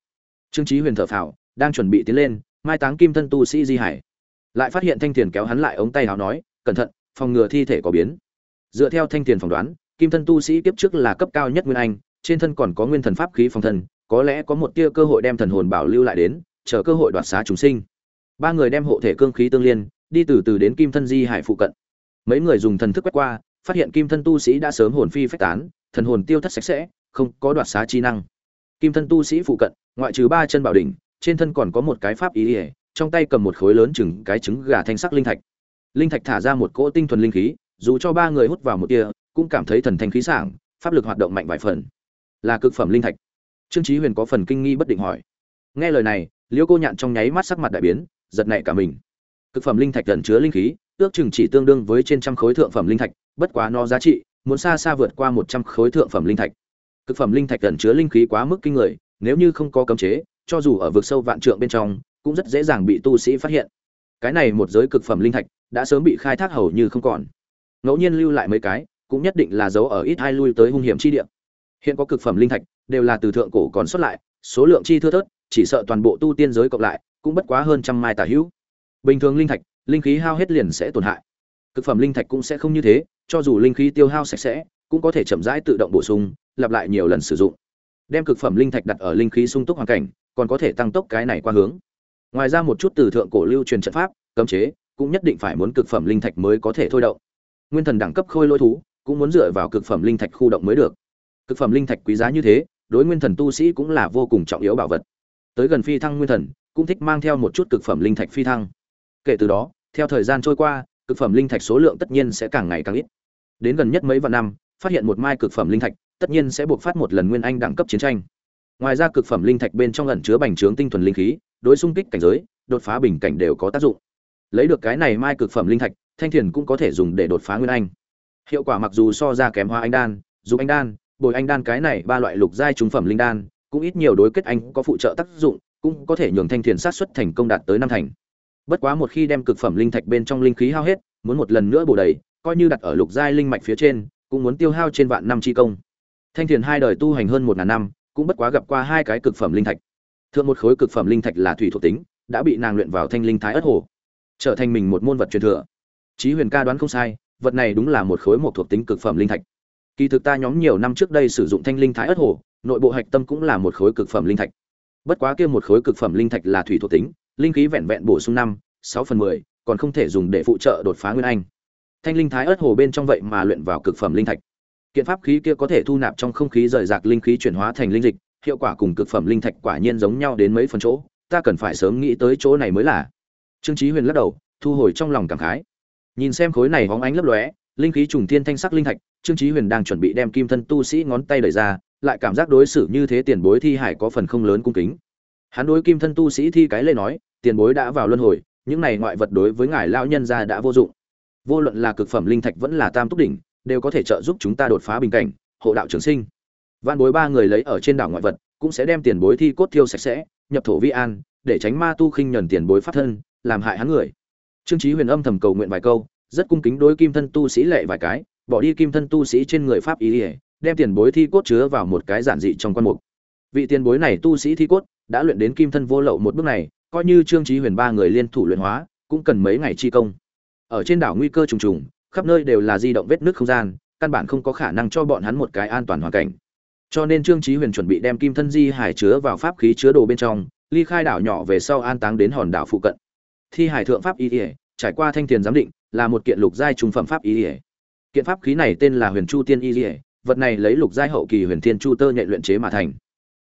Speaker 1: Trương trí huyền thở phào, đang chuẩn bị tiến lên, mai táng kim thân tu sĩ di hải. Lại phát hiện thanh tiền kéo hắn lại ống tay áo nói, cẩn thận, phòng ngừa thi thể có biến dựa theo thanh tiền phỏng đoán, kim thân tu sĩ kiếp trước là cấp cao nhất nguyên anh, trên thân còn có nguyên thần pháp khí phòng thân, có lẽ có một tia cơ hội đem thần hồn bảo lưu lại đến, chờ cơ hội đoạt xá chúng sinh. Ba người đem hộ thể cương khí tương liên, đi từ từ đến kim thân di hải phụ cận. Mấy người dùng thần thức quét qua, phát hiện kim thân tu sĩ đã sớm hồn phi phách tán, thần hồn tiêu thất sạch sẽ, không có đoạt xá chi năng. Kim thân tu sĩ phụ cận, ngoại trừ ba chân bảo đỉnh, trên thân còn có một cái pháp ý ỉa trong tay cầm một khối lớn chừng cái trứng gà thanh sắc linh thạch. Linh thạch thả ra một cỗ tinh thuần linh khí dù cho ba người hút vào một tia, cũng cảm thấy thần thanh khí sảng, pháp lực hoạt động mạnh vài phần. Là cực phẩm linh thạch. Trương chí huyền có phần kinh nghi bất định hỏi. Nghe lời này liễu cô nhạn trong nháy mắt sắc mặt đại biến, giật nảy cả mình. Cực phẩm linh thạch gần chứa linh khí, ước chừng chỉ tương đương với trên trăm khối thượng phẩm linh thạch, bất quá nó giá trị muốn xa xa vượt qua một trăm khối thượng phẩm linh thạch. Cực phẩm linh thạch gần chứa linh khí quá mức kinh người, nếu như không có cấm chế, cho dù ở vực sâu vạn trượng bên trong, cũng rất dễ dàng bị tu sĩ phát hiện. Cái này một giới cực phẩm linh thạch đã sớm bị khai thác hầu như không còn ngẫu nhiên lưu lại mấy cái, cũng nhất định là dấu ở ít hai lui tới hung hiểm chi địa. Hiện có cực phẩm linh thạch, đều là từ thượng cổ còn xuất lại, số lượng chi thưa thớt, chỉ sợ toàn bộ tu tiên giới cộng lại, cũng bất quá hơn trăm mai tà hữu. Bình thường linh thạch, linh khí hao hết liền sẽ tổn hại. Cực phẩm linh thạch cũng sẽ không như thế, cho dù linh khí tiêu hao sạch sẽ, cũng có thể chậm rãi tự động bổ sung, lặp lại nhiều lần sử dụng. Đem cực phẩm linh thạch đặt ở linh khí sung túc hoàn cảnh, còn có thể tăng tốc cái này qua hướng. Ngoài ra một chút từ thượng cổ lưu truyền trận pháp, cấm chế, cũng nhất định phải muốn cực phẩm linh thạch mới có thể thôi động nguyên thần đẳng cấp khôi lôi thú, cũng muốn dựa vào cực phẩm linh thạch khu động mới được. Cực phẩm linh thạch quý giá như thế, đối nguyên thần tu sĩ cũng là vô cùng trọng yếu bảo vật. Tới gần phi thăng nguyên thần, cũng thích mang theo một chút cực phẩm linh thạch phi thăng. Kể từ đó, theo thời gian trôi qua, cực phẩm linh thạch số lượng tất nhiên sẽ càng ngày càng ít. Đến gần nhất mấy vạn năm, phát hiện một mai cực phẩm linh thạch, tất nhiên sẽ buộc phát một lần nguyên anh đẳng cấp chiến tranh. Ngoài ra cực phẩm linh thạch bên trong ẩn chứa bành trướng tinh thuần linh khí, đối xung kích cảnh giới, đột phá bình cảnh đều có tác dụng. Lấy được cái này mai cực phẩm linh thạch thanh thiền cũng có thể dùng để đột phá nguyên anh. Hiệu quả mặc dù so ra kém hoa anh đan dùng anh đan, bồi anh đan cái này ba loại lục giai trung phẩm linh đan, cũng ít nhiều đối kết anh có phụ trợ tác dụng, cũng có thể nhường thanh thiền sát xuất thành công đạt tới năm thành. Bất quá một khi đem cực phẩm linh thạch bên trong linh khí hao hết, muốn một lần nữa bổ đầy, coi như đặt ở lục giai linh mạch phía trên, cũng muốn tiêu hao trên vạn năm chi công. Thanh thiền hai đời tu hành hơn một ngàn năm, cũng bất quá gặp qua hai cái cực phẩm linh thạch. Thượng một khối cực phẩm linh thạch là thủy thuộc tính, đã bị nàng luyện vào thanh linh thái ất hồ, trở thành mình một môn vật truyền thừa chí huyền ca đoán không sai, vật này đúng là một khối một thuộc tính cực phẩm linh thạch. Kỳ thực ta nhóm nhiều năm trước đây sử dụng thanh linh thái ất hồ, nội bộ hạch tâm cũng là một khối cực phẩm linh thạch. Bất quá kia một khối cực phẩm linh thạch là thủy thuộc tính, linh khí vẹn vẹn bổ sung năm, sáu phần mười, còn không thể dùng để phụ trợ đột phá nguyên anh. Thanh linh thái ất hồ bên trong vậy mà luyện vào cực phẩm linh thạch. Kiện pháp khí kia có thể thu nạp trong không khí rời rạc linh khí chuyển hóa thành linh dịch, hiệu quả cùng cực phẩm linh thạch quả nhiên giống nhau đến mấy phần chỗ, ta cần phải sớm nghĩ tới chỗ này mới là. Trương chí huyền lắc đầu, thu hồi trong lòng cảm khái nhìn xem khối này hóng ánh lấp lóe, linh khí trùng thiên thanh sắc linh thạch, trương chí huyền đang chuẩn bị đem kim thân tu sĩ ngón tay đẩy ra, lại cảm giác đối xử như thế tiền bối thi hải có phần không lớn cung kính. Hắn đối kim thân tu sĩ thi cái lê nói, tiền bối đã vào luân hồi, những này ngoại vật đối với ngài lão nhân gia đã vô dụng. Vô luận là cực phẩm linh thạch vẫn là tam túc đỉnh, đều có thể trợ giúp chúng ta đột phá bình cảnh, hộ đạo trường sinh. Văn bối ba người lấy ở trên đảo ngoại vật, cũng sẽ đem tiền bối thi cốt thiêu sạch sẽ, nhập thổ vi an, để tránh ma tu khinh nhẫn tiền bối pháp thân, làm hại hắn người trương chí huyền âm thầm cầu nguyện vài câu, rất cung kính đối kim thân tu sĩ lệ vài cái, bỏ đi kim thân tu sĩ trên người pháp ý ỉa đem tiền bối thi cốt chứa vào một cái giản dị trong quan mục. Vị tiền bối này tu sĩ thi cốt, đã luyện đến kim thân vô lậu một bước này, coi như trương chí huyền ba người liên thủ luyện hóa, cũng cần mấy ngày chi công. Ở trên đảo nguy cơ trùng trùng, khắp nơi đều là di động vết nứt không gian, căn bản không có khả năng cho bọn hắn một cái an toàn hoàn cảnh. Cho nên trương chí huyền chuẩn bị đem kim thân di hải chứa vào pháp khí chứa đồ bên trong, ly khai đảo nhỏ về sau an táng đến hòn đảo phụ cận thi hải thượng pháp y ỉa trải qua thanh tiền giám định là một kiện lục giai trung phẩm pháp y ỉa kiện pháp khí này tên là huyền chu tiên y ỉa vật này lấy lục giai hậu kỳ huyền thiên chu tơ nhạy luyện chế mà thành.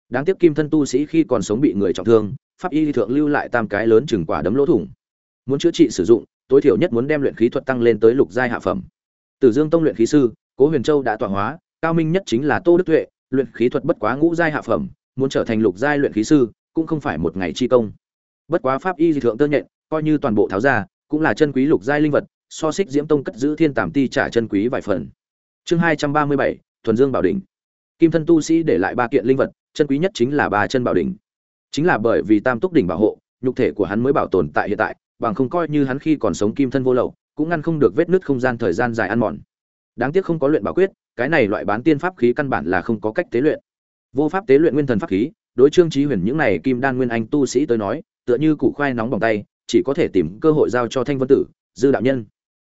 Speaker 1: Đáng tiếc kim thân tu sĩ khi còn sống bị người trọng thương pháp y thượng lưu lại tam cái lớn chừng quả đấm lỗ thủng. Muốn chữa trị sử dụng tối thiểu nhất muốn đem luyện khí thuật tăng lên tới lục giai hạ phẩm. Tử Dương Tông luyện khí sư, Cố Huyền Châu đã tọa hóa, cao minh nhất chính là Tô Đức Tuệ, luyện khí thuật bất quá ngũ giai hạ phẩm, muốn trở thành lục giai luyện khí sư, cũng không phải một ngày chi công. Bất quá pháp y thượng tơ nhện, coi như toàn bộ tháo ra, cũng là chân quý lục giai linh vật, so xích Diễm Tông cất giữ thiên tàm ti trả chân quý vài phần. Chương hai trăm ba mươi bảy, thuần dương bảo đỉnh. Kim thân tu sĩ để lại ba kiện linh vật, chân quý nhất chính là ba chân bảo đỉnh. Chính là bởi vì Tam Túc đỉnh bảo hộ, nhục thể của hắn mới bảo tồn tại hiện tại, bằng không coi như hắn khi còn sống kim thân vô lậu, cũng ngăn không được vết nứt không gian thời gian dài ăn mòn đáng tiếc không có luyện bảo quyết cái này loại bán tiên pháp khí căn bản là không có cách tế luyện vô pháp tế luyện nguyên thần pháp khí đối trương trí huyền những này kim đan nguyên anh tu sĩ tới nói tựa như củ khoai nóng bằng tay chỉ có thể tìm cơ hội giao cho thanh vân tử, dư đạo nhân.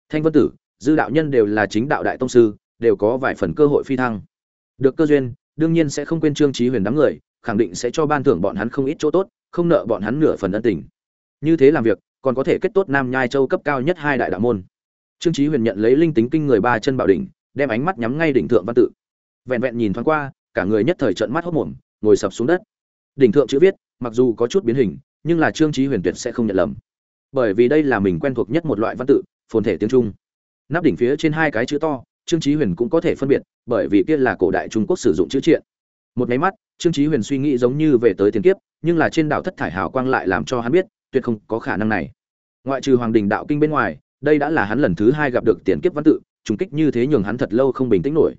Speaker 1: Thanh vân tử, dư đạo nhân đều là chính đạo đại tông sư, đều có vài phần cơ hội phi thăng. Được cơ duyên, đương nhiên sẽ không quên trương trí huyền đám người, khẳng định sẽ cho ban thưởng bọn hắn không ít chỗ tốt, không nợ bọn hắn nửa phần ân tình. Như thế làm việc, còn có thể kết tốt nam nhai châu cấp cao nhất hai đại đạo môn. Trương trí huyền nhận lấy linh tính kinh người ba chân bảo đỉnh, đem ánh mắt nhắm ngay đỉnh thượng văn tự. Vẹn vẹn nhìn thoáng qua, cả người nhất thời trợn mắt hốt mồm, ngồi sập xuống đất. Đỉnh thượng chữ viết, mặc dù có chút biến hình nhưng là trương trí huyền tuyệt sẽ không nhận lầm. Bởi vì đây là mình quen thuộc nhất một loại văn tự, phồn thể tiếng trung. Nắp đỉnh phía trên hai cái chữ to, trương trí huyền cũng có thể phân biệt, bởi vì kia là cổ đại trung quốc sử dụng chữ triện. Một máy mắt, trương trí huyền suy nghĩ giống như về tới tiền kiếp, nhưng là trên đảo thất thải hào quang lại làm cho hắn biết, tuyệt không có khả năng này. Ngoại trừ hoàng đình đạo kinh bên ngoài, đây đã là hắn lần thứ hai gặp được tiền kiếp văn tự, trùng kích như thế nhường hắn thật lâu không bình tĩnh nổi.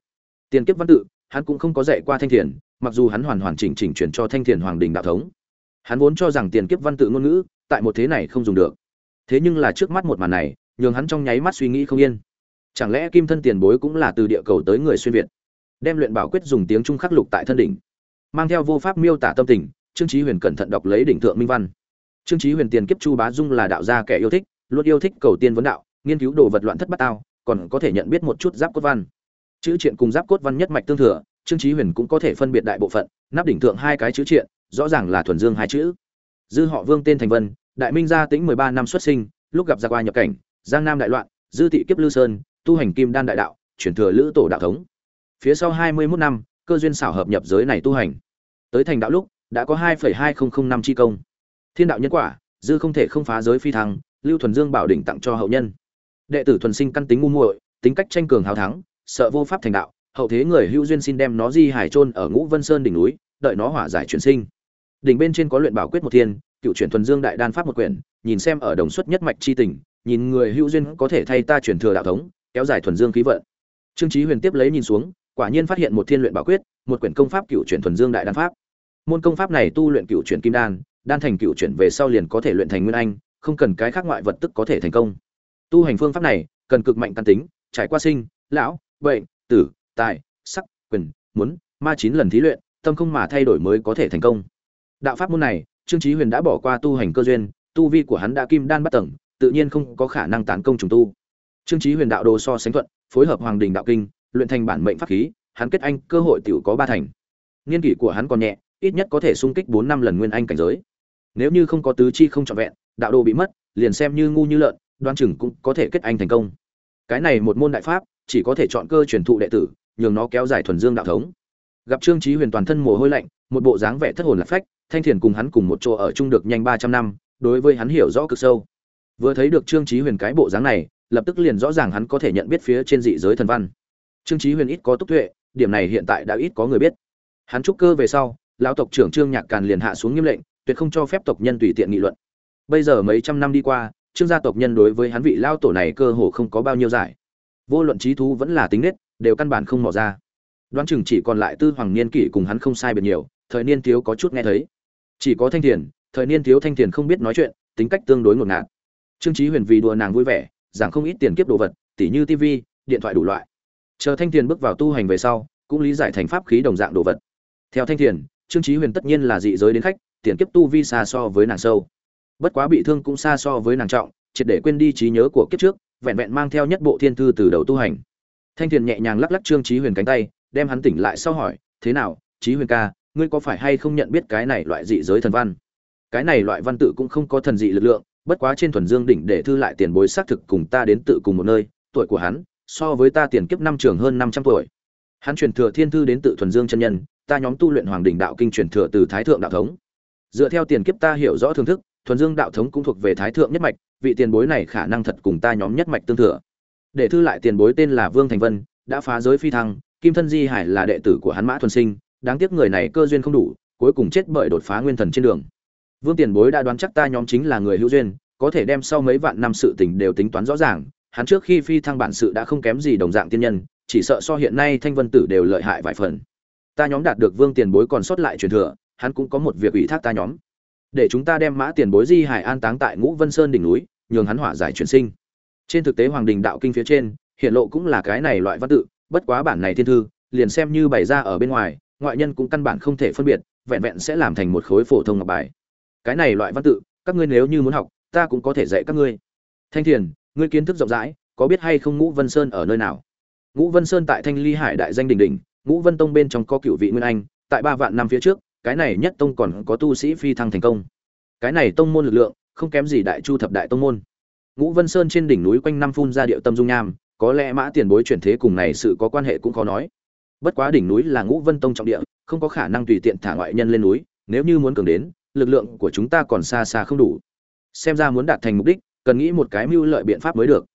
Speaker 1: Tiền kiếp văn tự, hắn cũng không có dạy qua thanh thiền, mặc dù hắn hoàn hoàn chỉnh chỉnh chuyển cho thanh thiền hoàng đình đạo thống hắn vốn cho rằng tiền kiếp văn tự ngôn ngữ, tại một thế này không dùng được. Thế nhưng là trước mắt một màn này, nhường hắn trong nháy mắt suy nghĩ không yên. Chẳng lẽ kim thân tiền bối cũng là từ địa cầu tới người xuyên việt? Đem luyện bảo quyết dùng tiếng trung khắc lục tại thân đỉnh. Mang theo vô pháp miêu tả tâm tình, trương trí huyền cẩn thận đọc lấy đỉnh thượng minh văn. Trương trí huyền tiền kiếp chu bá dung là đạo gia kẻ yêu thích, luôn yêu thích cầu tiên vấn đạo, nghiên cứu đồ vật loạn thất bát tao, còn có thể nhận biết một chút giáp cốt văn. Chữ triện cùng giáp cốt văn nhất mạch tương thừa, trương trí huyền cũng có thể phân biệt đại bộ phận, nắp đỉnh thượng hai cái chữ triện rõ ràng là thuần dương hai chữ. Dư họ vương tên thành vân, đại minh gia tĩnh mười ba năm xuất sinh, lúc gặp gia qua nhập cảnh, giang nam đại loạn, dư thị kiếp lư sơn, tu hành kim đan đại đạo, chuyển thừa lữ tổ đạo thống. Phía sau hai mươi mốt năm, cơ duyên xảo hợp nhập giới này tu hành. Tới thành đạo lúc, đã có hai hai nghìn năm chi công. Thiên đạo nhân quả, dư không thể không phá giới phi thăng, lưu thuần dương bảo đỉnh tặng cho hậu nhân. Đệ tử thuần sinh căn tính ngu muội, tính cách tranh cường hào thắng, sợ vô pháp thành đạo, hậu thế người hữu duyên xin đem nó di hải chôn ở ngũ vân sơn đỉnh núi, đợi nó hỏa giải chuyển sinh đỉnh bên trên có luyện bảo quyết một thiên, cựu chuyển thuần dương đại đan pháp một quyển, nhìn xem ở đồng xuất nhất mạch chi tình, nhìn người hữu duyên có thể thay ta chuyển thừa đạo thống, kéo dài thuần dương khí vận. Trương chí huyền tiếp lấy nhìn xuống, quả nhiên phát hiện một thiên luyện bảo quyết, một quyển công pháp cựu chuyển thuần dương đại đan pháp. Môn công pháp này tu luyện cựu chuyển kim đan đan thành cựu chuyển về sau liền có thể luyện thành nguyên anh, không cần cái khác ngoại vật tức có thể thành công. Tu hành phương pháp này, cần cực mạnh căn tính, trải qua sinh, lão, bệnh, tử, tài, sắc, quyền, muốn, ma chín lần thí luyện, tâm không mà thay đổi mới có thể thành công đạo pháp môn này, trương chí huyền đã bỏ qua tu hành cơ duyên, tu vi của hắn đã kim đan bắt tầng, tự nhiên không có khả năng tán công trùng tu. Trương chí huyền đạo đồ so sánh thuận, phối hợp hoàng đình đạo kinh, luyện thành bản mệnh pháp khí, hắn kết anh, cơ hội tiểu có ba thành. Niên kỷ của hắn còn nhẹ, ít nhất có thể sung kích bốn năm lần nguyên anh cảnh giới. Nếu như không có tứ chi không trọn vẹn, đạo đồ bị mất, liền xem như ngu như lợn đoan chừng cũng có thể kết anh thành công. Cái này một môn đại pháp, chỉ có thể chọn cơ truyền thụ đệ tử, nhường nó kéo dài thuần dương đạo thống. Gặp trương chí huyền toàn thân mồ hôi lạnh, một bộ dáng vẻ thất hồn lạc phách thanh thiền cùng hắn cùng một chỗ ở chung được nhanh ba trăm năm, đối với hắn hiểu rõ cực sâu. Vừa thấy được trương trí huyền cái bộ dáng này, lập tức liền rõ ràng hắn có thể nhận biết phía trên dị giới thần văn. Trương trí huyền ít có túc tuệ, điểm này hiện tại đã ít có người biết. Hắn trúc cơ về sau, lão tộc trưởng trương nhạc càn liền hạ xuống nghiêm lệnh, tuyệt không cho phép tộc nhân tùy tiện nghị luận. Bây giờ mấy trăm năm đi qua, trương gia tộc nhân đối với hắn vị lao tổ này cơ hồ không có bao nhiêu giải. Vô luận trí thú vẫn là tính nết, đều căn bản không mỏ ra. Đoán chừng chỉ còn lại tư hoàng niên kỷ cùng hắn không sai biệt nhiều, thời niên thiếu có chút nghe thấy chỉ có thanh thiền, thời niên thiếu thanh thiền không biết nói chuyện, tính cách tương đối ngột ngạt. Trương trí huyền vì đùa nàng vui vẻ, giảng không ít tiền kiếp đồ vật, tỉ như tv điện thoại đủ loại. Chờ thanh thiền bước vào tu hành về sau, cũng lý giải thành pháp khí đồng dạng đồ vật. Theo thanh thiền, trương trí huyền tất nhiên là dị giới đến khách, tiền kiếp tu vi xa so với nàng sâu. Bất quá bị thương cũng xa so với nàng trọng, triệt để quên đi trí nhớ của kiếp trước, vẹn vẹn mang theo nhất bộ thiên thư từ đầu tu hành. Thanh thiền nhẹ nhàng lắc lắc trương trí huyền cánh tay, đem hắn tỉnh lại sau hỏi, thế nào trí huyền ca ngươi có phải hay không nhận biết cái này loại dị giới thần văn? Cái này loại văn tự cũng không có thần dị lực lượng, bất quá trên thuần dương đỉnh để thư lại tiền bối xác thực cùng ta đến tự cùng một nơi, tuổi của hắn, so với ta tiền kiếp năm trường hơn năm trăm tuổi. Hắn truyền thừa thiên thư đến tự thuần dương chân nhân, ta nhóm tu luyện hoàng đỉnh đạo kinh truyền thừa từ thái thượng đạo thống. Dựa theo tiền kiếp ta hiểu rõ thưởng thức, thuần dương đạo thống cũng thuộc về thái thượng nhất mạch, vị tiền bối này khả năng thật cùng ta nhóm nhất mạch tương thừa. Để thư lại tiền bối tên là vương thành vân, đã phá giới phi thăng, kim thân di hải là đệ tử của hắn mã thuần sinh đáng tiếc người này cơ duyên không đủ, cuối cùng chết bởi đột phá nguyên thần trên đường. Vương tiền bối đã đoán chắc ta nhóm chính là người hữu duyên, có thể đem sau mấy vạn năm sự tình đều tính toán rõ ràng. Hắn trước khi phi thăng bản sự đã không kém gì đồng dạng tiên nhân, chỉ sợ so hiện nay thanh vân tử đều lợi hại vài phần. Ta nhóm đạt được vương tiền bối còn sót lại truyền thừa, hắn cũng có một việc ủy thác ta nhóm. Để chúng ta đem mã tiền bối di hải an táng tại ngũ vân sơn đỉnh núi, nhường hắn hỏa giải chuyển sinh. Trên thực tế hoàng đình đạo kinh phía trên, hiện lộ cũng là cái này loại văn tự, bất quá bản này thiên thư, liền xem như bày ra ở bên ngoài ngoại nhân cũng căn bản không thể phân biệt, vẹn vẹn sẽ làm thành một khối phổ thông ngọc bài. Cái này loại văn tự, các ngươi nếu như muốn học, ta cũng có thể dạy các ngươi. Thanh thiền, ngươi kiến thức rộng rãi, có biết hay không ngũ vân sơn ở nơi nào? Ngũ vân sơn tại thanh ly hải đại danh đình đình ngũ vân tông bên trong có cựu vị nguyên anh, tại ba vạn năm phía trước, cái này nhất tông còn có tu sĩ phi thăng thành công. Cái này tông môn lực lượng, không kém gì đại chu thập đại tông môn. Ngũ vân sơn trên đỉnh núi quanh năm phun ra điệu tâm dung nham, có lẽ mã tiền bối chuyển thế cùng này sự có quan hệ cũng khó nói bất quá đỉnh núi là ngũ vân tông trọng địa, không có khả năng tùy tiện thả ngoại nhân lên núi, nếu như muốn cường đến, lực lượng của chúng ta còn xa xa không đủ. Xem ra muốn đạt thành mục đích, cần nghĩ một cái mưu lợi biện pháp mới được.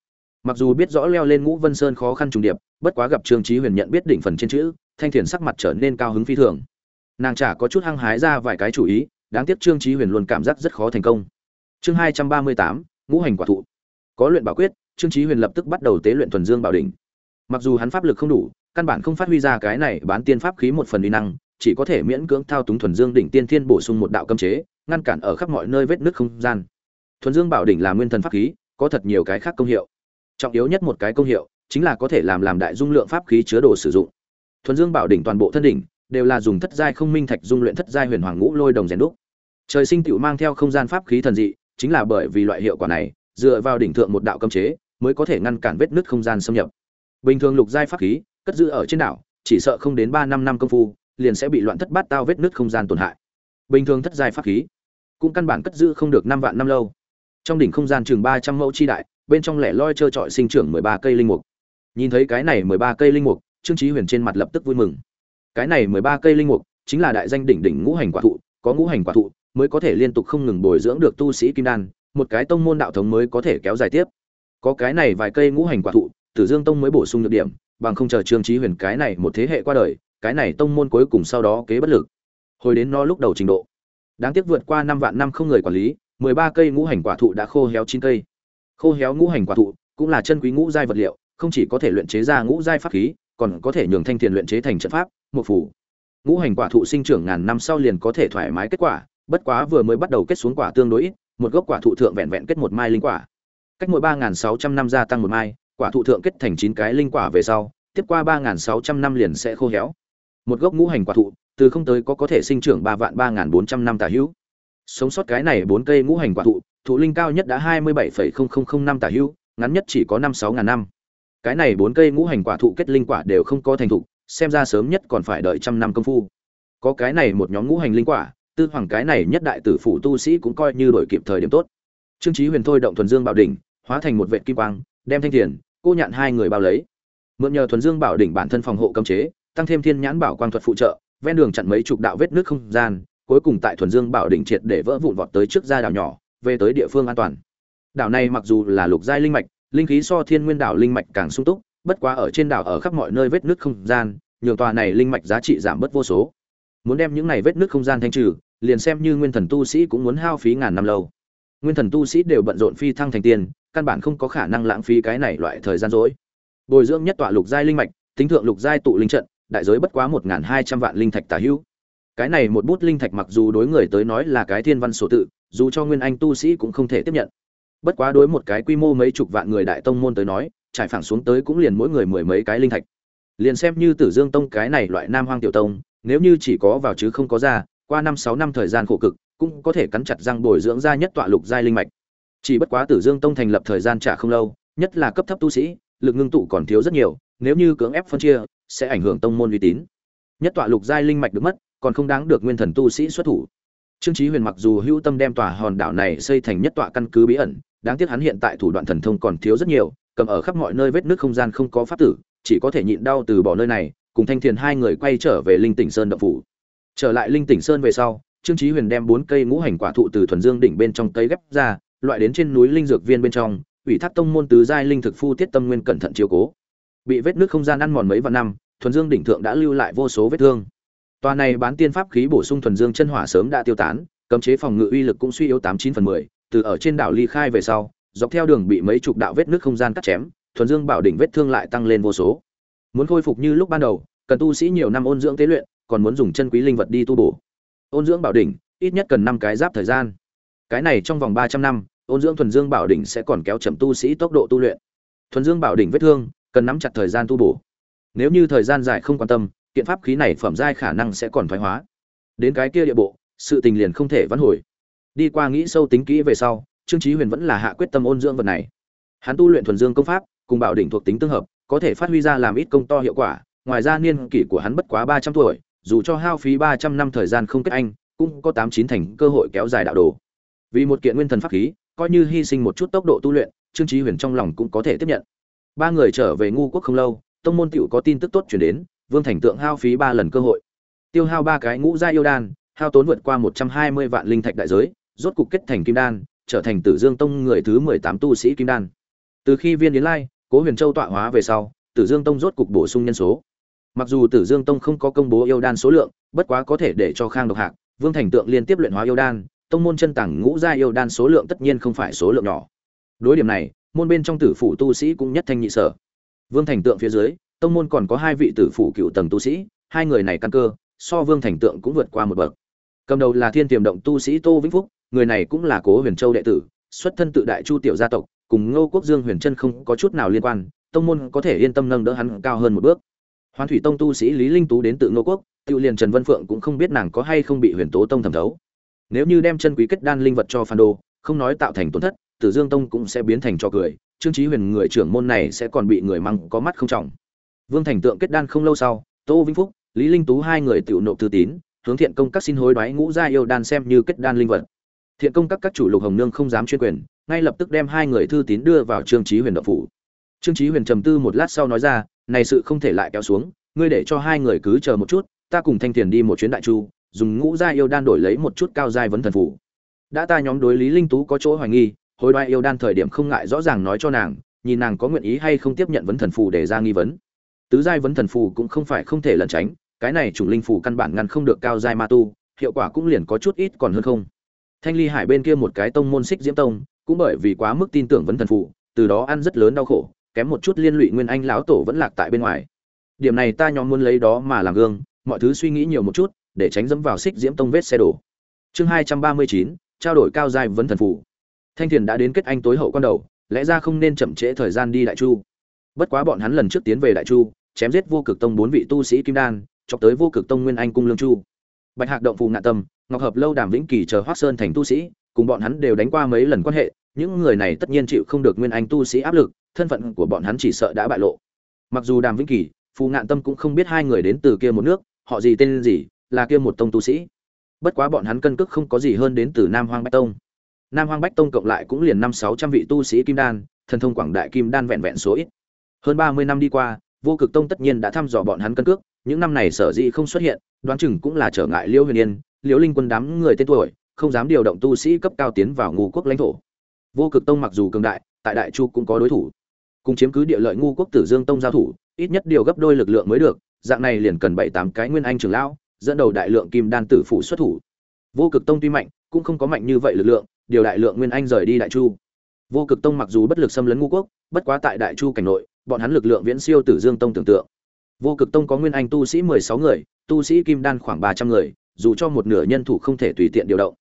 Speaker 1: Mặc dù biết rõ leo lên ngũ vân sơn khó khăn trùng điệp, bất quá gặp trương trí huyền nhận biết đỉnh phần trên chữ, thanh thiền sắc mặt trở nên cao hứng phi thường. Nàng chả có chút hăng hái ra vài cái chủ ý, đáng tiếc trương trí huyền luôn cảm giác rất khó thành công. Chương hai trăm ba mươi tám, ngũ hành quả thụ. Có luyện bảo quyết, trương trí huyền lập tức bắt đầu tế luyện thuần dương bảo đỉnh. Mặc dù hắn pháp lực không đủ căn bản không phát huy ra cái này bán tiên pháp khí một phần uy năng, chỉ có thể miễn cưỡng thao túng thuần dương đỉnh tiên thiên bổ sung một đạo cấm chế, ngăn cản ở khắp mọi nơi vết nứt không gian. Thuần dương bảo đỉnh là nguyên thần pháp khí, có thật nhiều cái khác công hiệu. Trọng yếu nhất một cái công hiệu, chính là có thể làm làm đại dung lượng pháp khí chứa đồ sử dụng. Thuần dương bảo đỉnh toàn bộ thân đỉnh, đều là dùng thất giai không minh thạch dung luyện thất giai huyền hoàng ngũ lôi đồng rèn đúc. Trời sinh tiểu mang theo không gian pháp khí thần dị, chính là bởi vì loại hiệu quả này, dựa vào đỉnh thượng một đạo cấm chế, mới có thể ngăn cản vết nứt không gian xâm nhập. Bình thường lục giai pháp khí cất giữ ở trên đảo, chỉ sợ không đến ba năm năm công phu, liền sẽ bị loạn thất bát tao vết nứt không gian tổn hại. Bình thường thất giai pháp khí, cũng căn bản cất giữ không được năm vạn năm lâu. Trong đỉnh không gian chừng ba trăm mẫu chi đại, bên trong lẻ loi trơ trọi sinh trưởng mười ba cây linh mục. Nhìn thấy cái này mười ba cây linh mục, trương trí huyền trên mặt lập tức vui mừng. Cái này mười ba cây linh mục chính là đại danh đỉnh đỉnh ngũ hành quả thụ, có ngũ hành quả thụ mới có thể liên tục không ngừng bồi dưỡng được tu sĩ kim đan, một cái tông môn đạo thống mới có thể kéo dài tiếp. Có cái này vài cây ngũ hành quả thụ, tử dương tông mới bổ sung được điểm bằng không chờ trương trí huyền cái này một thế hệ qua đời, cái này tông môn cuối cùng sau đó kế bất lực. Hồi đến nó lúc đầu trình độ. Đáng tiếc vượt qua năm vạn năm không người quản lý, mười ba cây ngũ hành quả thụ đã khô héo chín cây. Khô héo ngũ hành quả thụ cũng là chân quý ngũ giai vật liệu, không chỉ có thể luyện chế ra ngũ giai pháp khí, còn có thể nhường thanh tiền luyện chế thành trận pháp, một phủ ngũ hành quả thụ sinh trưởng ngàn năm sau liền có thể thoải mái kết quả, bất quá vừa mới bắt đầu kết xuống quả tương đối ít, một gốc quả thụ thượng vẹn vẹn kết một mai linh quả. Cách mỗi ba sáu trăm năm gia tăng một mai quả thụ thượng kết thành chín cái linh quả về sau, tiếp qua ba sáu trăm năm liền sẽ khô héo. Một gốc ngũ hành quả thụ, từ không tới có có thể sinh trưởng ba vạn ba bốn trăm năm tả hữu. Sống sót cái này bốn cây ngũ hành quả thụ thụ linh cao nhất đã hai mươi bảy năm tả hữu, ngắn nhất chỉ có năm sáu ngàn năm. Cái này bốn cây ngũ hành quả thụ kết linh quả đều không có thành thụ xem ra sớm nhất còn phải đợi trăm năm công phu. Có cái này một nhóm ngũ hành linh quả, tư hoàng cái này nhất đại tử phủ tu sĩ cũng coi như đổi kịp thời điểm tốt. Trương chí huyền thôi động thuần dương bảo đỉnh, hóa thành một vệt kim quang đem thanh thiền, cô nhạn hai người bao lấy. Mượn nhờ thuần dương bảo đỉnh bản thân phòng hộ cấm chế, tăng thêm thiên nhãn bảo quang thuật phụ trợ, ven đường chặn mấy chục đạo vết nước không gian, cuối cùng tại thuần dương bảo đỉnh triệt để vỡ vụn vọt tới trước ra đảo nhỏ, về tới địa phương an toàn. Đảo này mặc dù là lục giai linh mạch, linh khí so thiên nguyên đảo linh mạch càng sung túc, bất quá ở trên đảo ở khắp mọi nơi vết nước không gian, nhường tòa này linh mạch giá trị giảm bớt vô số. Muốn đem những này vết nước không gian thanh trừ, liền xem như nguyên thần tu sĩ cũng muốn hao phí ngàn năm lâu. Nguyên thần tu sĩ đều bận rộn phi thăng thành tiền căn bản không có khả năng lãng phí cái này loại thời gian rỗi bồi dưỡng nhất tọa lục giai linh mạch, tính thượng lục giai tụ linh trận, đại giới bất quá một hai trăm vạn linh thạch tả hữu. Cái này một bút linh thạch mặc dù đối người tới nói là cái thiên văn sổ tự, dù cho nguyên anh tu sĩ cũng không thể tiếp nhận. Bất quá đối một cái quy mô mấy chục vạn người đại tông môn tới nói, trải phẳng xuống tới cũng liền mỗi người mười mấy cái linh thạch. Liền xem như tử dương tông cái này loại nam hoang tiểu tông, nếu như chỉ có vào chứ không có ra, qua năm sáu năm thời gian khổ cực, cũng có thể cắn chặt răng bồi dưỡng ra nhất tọa lục giai linh mạch chỉ bất quá tử dương tông thành lập thời gian trả không lâu, nhất là cấp thấp tu sĩ, lực ngưng tụ còn thiếu rất nhiều, nếu như cưỡng ép phân chia, sẽ ảnh hưởng tông môn uy tín. Nhất tọa lục giai linh mạch được mất, còn không đáng được nguyên thần tu sĩ xuất thủ. Trương chí huyền mặc dù hữu tâm đem tòa hòn đảo này xây thành nhất tọa căn cứ bí ẩn, đáng tiếc hắn hiện tại thủ đoạn thần thông còn thiếu rất nhiều, cầm ở khắp mọi nơi vết nước không gian không có pháp tử, chỉ có thể nhịn đau từ bỏ nơi này, cùng thanh thiền hai người quay trở về linh tỉnh sơn động phủ. Trở lại linh tỉnh sơn về sau, trương chí huyền đem bốn cây ngũ hành quả thụ từ thuần dương đỉnh bên trong cây ghép ra loại đến trên núi linh dược viên bên trong ủy thác tông môn tứ giai linh thực phu tiết tâm nguyên cẩn thận chiếu cố bị vết nước không gian ăn mòn mấy vạn năm thuần dương đỉnh thượng đã lưu lại vô số vết thương Toàn này bán tiên pháp khí bổ sung thuần dương chân hỏa sớm đã tiêu tán, cấm chế phòng ngự uy lực cũng suy yếu tám chín phần mười. từ ở trên đảo ly khai về sau, dọc theo đường bị mấy chục đạo vết nước không gian cắt chém, thuần dương bảo đỉnh vết thương lại tăng lên vô số. Muốn khôi phục như lúc ban đầu, cần tu sĩ nhiều năm ôn dưỡng tế luyện, còn muốn dùng chân quý linh vật đi tu bổ. Ôn dưỡng bảo đỉnh, ít nhất cần năm cái giáp thời gian. Cái này trong vòng ba trăm năm, ôn dưỡng thuần dương bảo đỉnh sẽ còn kéo chậm tu sĩ tốc độ tu luyện. Thuần dương bảo đỉnh vết thương, cần nắm chặt thời gian tu bổ. Nếu như thời gian dài không quan tâm, kiện pháp khí này phẩm giai khả năng sẽ còn thoái hóa. Đến cái kia địa bộ, sự tình liền không thể vãn hồi. Đi qua nghĩ sâu tính kỹ về sau, trương chí huyền vẫn là hạ quyết tâm ôn dưỡng vật này. Hắn tu luyện thuần dương công pháp, cùng bảo đỉnh thuộc tính tương hợp, có thể phát huy ra làm ít công to hiệu quả, ngoài ra niên kỷ của hắn bất quá ba trăm tuổi, dù cho hao phí ba trăm năm thời gian không kết anh, cũng có tám chín thành cơ hội kéo dài đạo đồ. Vì một kiện nguyên thần pháp khí coi như hy sinh một chút tốc độ tu luyện, trương chí huyền trong lòng cũng có thể tiếp nhận. Ba người trở về ngu quốc không lâu, tông môn tiểu có tin tức tốt truyền đến, vương thành tượng hao phí ba lần cơ hội. Tiêu hao ba cái ngũ gia yêu đan, hao tốn vượt qua một trăm hai mươi vạn linh thạch đại giới, rốt cục kết thành kim đan, trở thành tử dương tông người thứ mười tám tu sĩ kim đan. Từ khi viên yến lai, cố huyền châu tọa hóa về sau, tử dương tông rốt cục bổ sung nhân số. Mặc dù tử dương tông không có công bố yêu đan số lượng, bất quá có thể để cho khang độc hạc, vương thành tượng liên tiếp luyện hóa yêu đan tông môn chân tảng ngũ gia yêu đan số lượng tất nhiên không phải số lượng nhỏ. Đối điểm này, môn bên trong tử phủ tu sĩ cũng nhất thanh nhị sở. Vương thành tượng phía dưới, tông môn còn có hai vị tử phủ cựu tầng tu sĩ, hai người này căn cơ, so vương thành tượng cũng vượt qua một bậc. Cầm đầu là thiên tiềm động tu sĩ tô vĩnh phúc, người này cũng là cố huyền châu đệ tử, xuất thân tự đại chu tiểu gia tộc, cùng ngô quốc dương huyền trân không có chút nào liên quan, tông môn có thể yên tâm nâng đỡ hắn cao hơn một bước. Hoán thủy tông tu sĩ lý linh tú đến tự ngô quốc, tự liền trần vân phượng cũng không biết nàng có hay không bị huyền tố tông thẩm thấu nếu như đem chân quý kết đan linh vật cho phan đô, không nói tạo thành tổn thất, tử dương tông cũng sẽ biến thành cho cười, trương trí huyền người trưởng môn này sẽ còn bị người măng có mắt không trọng. Vương thành tượng kết đan không lâu sau, tô vĩnh phúc, lý linh tú hai người tiểu nộp thư tín, hướng thiện công các xin hối đoái ngũ gia yêu đan xem như kết đan linh vật. Thiện công các các chủ lục hồng nương không dám chuyên quyền, ngay lập tức đem hai người thư tín đưa vào trương trí huyền đậu phủ. Trương trí huyền trầm tư một lát sau nói ra, này sự không thể lại kéo xuống, ngươi để cho hai người cứ chờ một chút, ta cùng thanh tiền đi một chuyến đại chu dùng ngũ gia yêu đan đổi lấy một chút cao giai vấn thần phủ đã ta nhóm đối lý linh tú có chỗ hoài nghi hồi đoái yêu đan thời điểm không ngại rõ ràng nói cho nàng, nhìn nàng có nguyện ý hay không tiếp nhận vấn thần phù để ra nghi vấn. Tứ giai vấn thần phù cũng không phải không thể lẩn tránh, cái này chủng linh phù căn bản ngăn không được cao giai ma tu, hiệu quả cũng liền có chút ít còn hơn không. Thanh ly hải bên kia một cái tông môn xích diễm tông, cũng bởi vì quá mức tin tưởng vấn thần phù, từ đó ăn rất lớn đau khổ, kém một chút liên lụy nguyên anh lão tổ vẫn lạc tại bên ngoài. Điểm này ta nhóm muốn lấy đó mà làm gương, mọi thứ suy nghĩ nhiều một chút để tránh dẫm vào xích diễm tông vết xe đổ. Chương hai trăm ba mươi chín, trao đổi cao giai vấn thần phù. Thanh thiền đã đến kết anh tối hậu quan đầu, lẽ ra không nên chậm trễ thời gian đi đại chu. Bất quá bọn hắn lần trước tiến về đại chu, chém giết vô cực tông bốn vị tu sĩ kim đan, chọc tới vô cực tông nguyên anh cung lương chu. Bạch hạc động phù ngạ tâm, ngọc hợp lâu đàm vĩnh kỳ chờ hoác sơn thành tu sĩ, cùng bọn hắn đều đánh qua mấy lần quan hệ, những người này tất nhiên chịu không được nguyên anh tu sĩ áp lực, thân phận của bọn hắn chỉ sợ đã bại lộ. Mặc dù đàm vĩnh kỳ, phù ngạn tâm cũng không biết hai người đến từ kia một nước, họ gì tên gì là kia một tông tu sĩ. Bất quá bọn hắn cân cước không có gì hơn đến từ nam hoang bách tông. Nam hoang bách tông cộng lại cũng liền năm sáu trăm vị tu sĩ kim đan, thần thông quảng đại kim đan vẹn vẹn số ít. Hơn ba mươi năm đi qua, vô cực tông tất nhiên đã thăm dò bọn hắn cân cước, những năm này sở dĩ không xuất hiện, đoán chừng cũng là trở ngại liễu huyền yên, liễu linh quân đám người tên tuổi, không dám điều động tu sĩ cấp cao tiến vào ngu quốc lãnh thổ. Vô cực tông mặc dù cường đại, tại đại chu cũng có đối thủ. Cùng chiếm cứ địa lợi ngu quốc tử dương tông giao thủ, ít nhất điều gấp đôi lực lượng mới được, dạng này liền cần bảy tám cái nguyên anh trưởng lão dẫn đầu đại lượng kim đan tử phụ xuất thủ. Vô cực tông tuy mạnh, cũng không có mạnh như vậy lực lượng, điều đại lượng nguyên anh rời đi đại chu. Vô cực tông mặc dù bất lực xâm lấn ngu quốc, bất quá tại đại chu cảnh nội, bọn hắn lực lượng viễn siêu tử dương tông tưởng tượng. Vô cực tông có nguyên anh tu sĩ mười sáu người, tu sĩ kim đan khoảng ba trăm người, dù cho một nửa nhân thủ không thể tùy tiện điều động.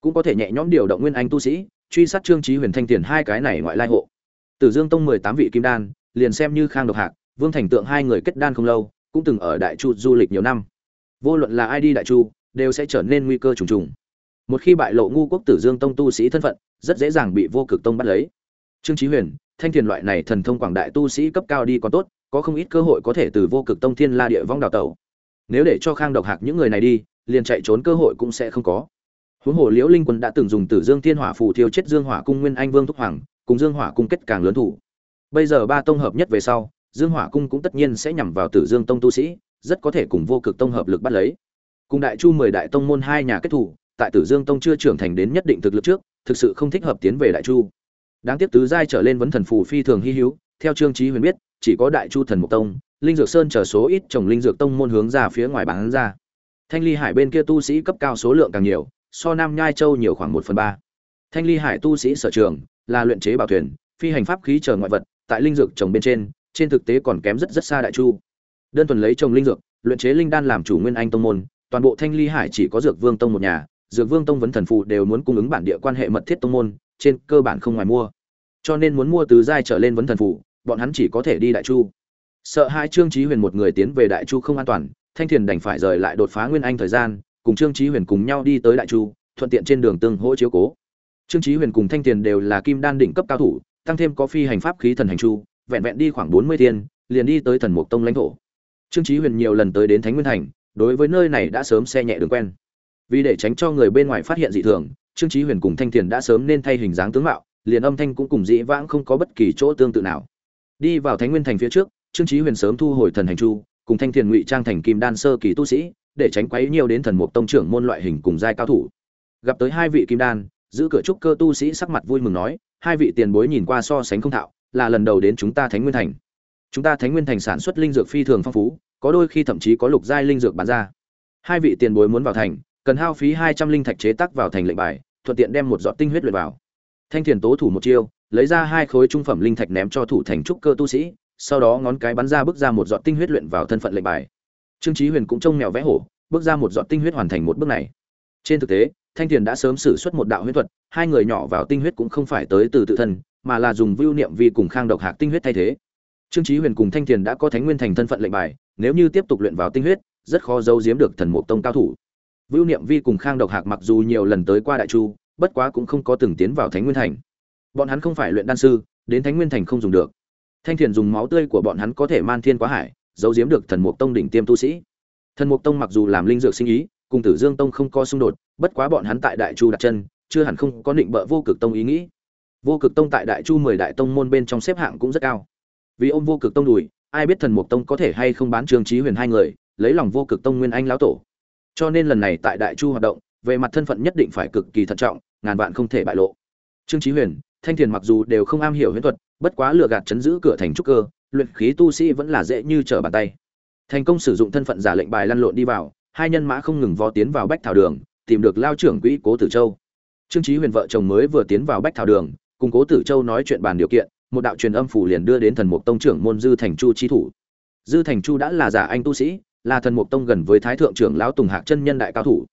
Speaker 1: Cũng có thể nhẹ nhõm điều động nguyên anh tu sĩ, truy sát trương trí huyền thanh tiền hai cái này ngoại lai hộ. Tử dương tông mười tám vị kim đan, liền xem như khang độc hạc, vương thành tượng hai người kết đan không lâu, cũng từng ở đại chu du lịch nhiều năm vô luận là ai đi đại chu, đều sẽ trở nên nguy cơ trùng trùng. Một khi bại lộ ngu quốc tử dương tông tu sĩ thân phận, rất dễ dàng bị vô cực tông bắt lấy. Trương trí huyền, thanh thiền loại này thần thông quảng đại tu sĩ cấp cao đi còn tốt, có không ít cơ hội có thể từ vô cực tông thiên la địa vong đào tẩu. Nếu để cho khang độc hạc những người này đi, liền chạy trốn cơ hội cũng sẽ không có. Huống hồ liễu linh quân đã từng dùng tử dương thiên hỏa phù thiêu chết dương hỏa cung nguyên anh vương thúc hoàng, cùng dương hỏa cung kết càng lớn thủ. Bây giờ ba tông hợp nhất về sau, dương hỏa cung cũng tất nhiên sẽ nhằm vào tử dương tông tu sĩ rất có thể cùng vô cực tông hợp lực bắt lấy. Cùng đại chu mười đại tông môn hai nhà kết thủ, tại tử dương tông chưa trưởng thành đến nhất định thực lực trước, thực sự không thích hợp tiến về đại chu. Đáng tiếc tứ giai trở lên vấn thần phù phi thường hy hữu, theo trương trí huyền biết, chỉ có đại chu thần mục tông, linh dược sơn chờ số ít trồng linh dược tông môn hướng ra phía ngoài bán ra. Thanh ly hải bên kia tu sĩ cấp cao số lượng càng nhiều, so nam nhai châu nhiều khoảng một phần ba. Thanh ly hải tu sĩ sở trường, là luyện chế bảo thuyền, phi hành pháp khí chờ ngoại vật, tại linh dược trồng bên trên trên thực tế còn kém rất rất xa đại chu đơn thuần lấy trồng linh dược luyện chế linh đan làm chủ nguyên anh tông môn toàn bộ thanh ly hải chỉ có dược vương tông một nhà dược vương tông vấn thần phù đều muốn cung ứng bản địa quan hệ mật thiết tông môn trên cơ bản không ngoài mua. Cho nên muốn mua từ giai trở lên vấn thần phụ, bọn hắn chỉ có thể đi đại chu. Sợ hai trương chí huyền một người tiến về đại chu không an toàn thanh thiền đành phải rời lại đột phá nguyên anh thời gian cùng trương chí huyền cùng nhau đi tới đại chu thuận tiện trên đường tương hỗ chiếu cố. Trương chí huyền cùng thanh thiền đều là kim đan đỉnh cấp cao thủ tăng thêm có phi hành pháp khí thần hành chu vẹn vẹn đi khoảng bốn mươi thiên liền đi tới thần mục tông lãnh thổ trương chí huyền nhiều lần tới đến thánh nguyên thành, đối với nơi này đã sớm xe nhẹ đường quen. Vì để tránh cho người bên ngoài phát hiện dị thường, trương chí huyền cùng thanh thiền đã sớm nên thay hình dáng tướng mạo, liền âm thanh cũng cùng dĩ vãng không có bất kỳ chỗ tương tự nào. Đi vào thánh nguyên thành phía trước, trương chí huyền sớm thu hồi thần hành chu, cùng thanh thiền ngụy trang thành kim đan sơ kỳ tu sĩ, để tránh quấy nhiều đến thần mục tông trưởng môn loại hình cùng giai cao thủ. Gặp tới hai vị kim đan, giữ cửa trúc cơ tu sĩ sắc mặt vui mừng nói, hai vị tiền bối nhìn qua so sánh không thạo, là lần đầu đến chúng ta thánh nguyên thành chúng ta thánh nguyên thành sản xuất linh dược phi thường phong phú, có đôi khi thậm chí có lục giai linh dược bán ra. Hai vị tiền bối muốn vào thành, cần hao phí hai trăm linh thạch chế tác vào thành lệnh bài, thuận tiện đem một giọt tinh huyết luyện vào. Thanh thiền tố thủ một chiêu, lấy ra hai khối trung phẩm linh thạch ném cho thủ thành trúc cơ tu sĩ, sau đó ngón cái bắn ra bước ra một giọt tinh huyết luyện vào thân phận lệnh bài. Trương chí huyền cũng trông mèo vẽ hổ, bước ra một giọt tinh huyết hoàn thành một bước này. Trên thực tế, thanh thiền đã sớm sử xuất một đạo huyết thuật, hai người nhỏ vào tinh huyết cũng không phải tới từ tự thân, mà là dùng vưu niệm vi cùng khang độc hạc tinh huyết thay thế trương chí huyền cùng thanh thiền đã có thánh nguyên thành thân phận lệnh bài, nếu như tiếp tục luyện vào tinh huyết, rất khó giấu giếm được thần mục tông cao thủ. Vưu niệm vi cùng khang độc hạc mặc dù nhiều lần tới qua đại chu, bất quá cũng không có từng tiến vào thánh nguyên thành. Bọn hắn không phải luyện đan sư, đến thánh nguyên thành không dùng được. Thanh thiền dùng máu tươi của bọn hắn có thể man thiên quá hải, giấu giếm được thần mục tông đỉnh tiêm tu sĩ. Thần mục tông mặc dù làm linh dược sinh ý, cùng tử dương tông không có xung đột, bất quá bọn hắn tại đại chu đặt chân, chưa hẳn không có định bợ vô cực tông ý nghĩ. Vô cực tông tại đại chu mười đại tông môn bên trong xếp hạng cũng rất cao vì ông vô cực tông đùi, ai biết thần mục tông có thể hay không bán trương trí huyền hai người, lấy lòng vô cực tông nguyên anh lão tổ. Cho nên lần này tại đại chu hoạt động, về mặt thân phận nhất định phải cực kỳ thận trọng, ngàn vạn không thể bại lộ. Trương trí huyền, thanh thiền mặc dù đều không am hiểu huyễn thuật, bất quá lừa gạt chấn giữ cửa thành trúc cơ, luyện khí tu sĩ vẫn là dễ như trở bàn tay. Thành công sử dụng thân phận giả lệnh bài lăn lộn đi vào, hai nhân mã không ngừng vó tiến vào bách thảo đường, tìm được lao trưởng quỹ cố tử châu. Trương trí huyền vợ chồng mới vừa tiến vào bách thảo đường, cùng cố tử châu nói chuyện bàn điều kiện một đạo truyền âm phủ liền đưa đến thần mục tông trưởng môn dư thành chu chi thủ. Dư thành chu đã là giả anh tu sĩ, là thần mục tông gần với thái thượng trưởng lão tùng hạc chân nhân đại cao thủ.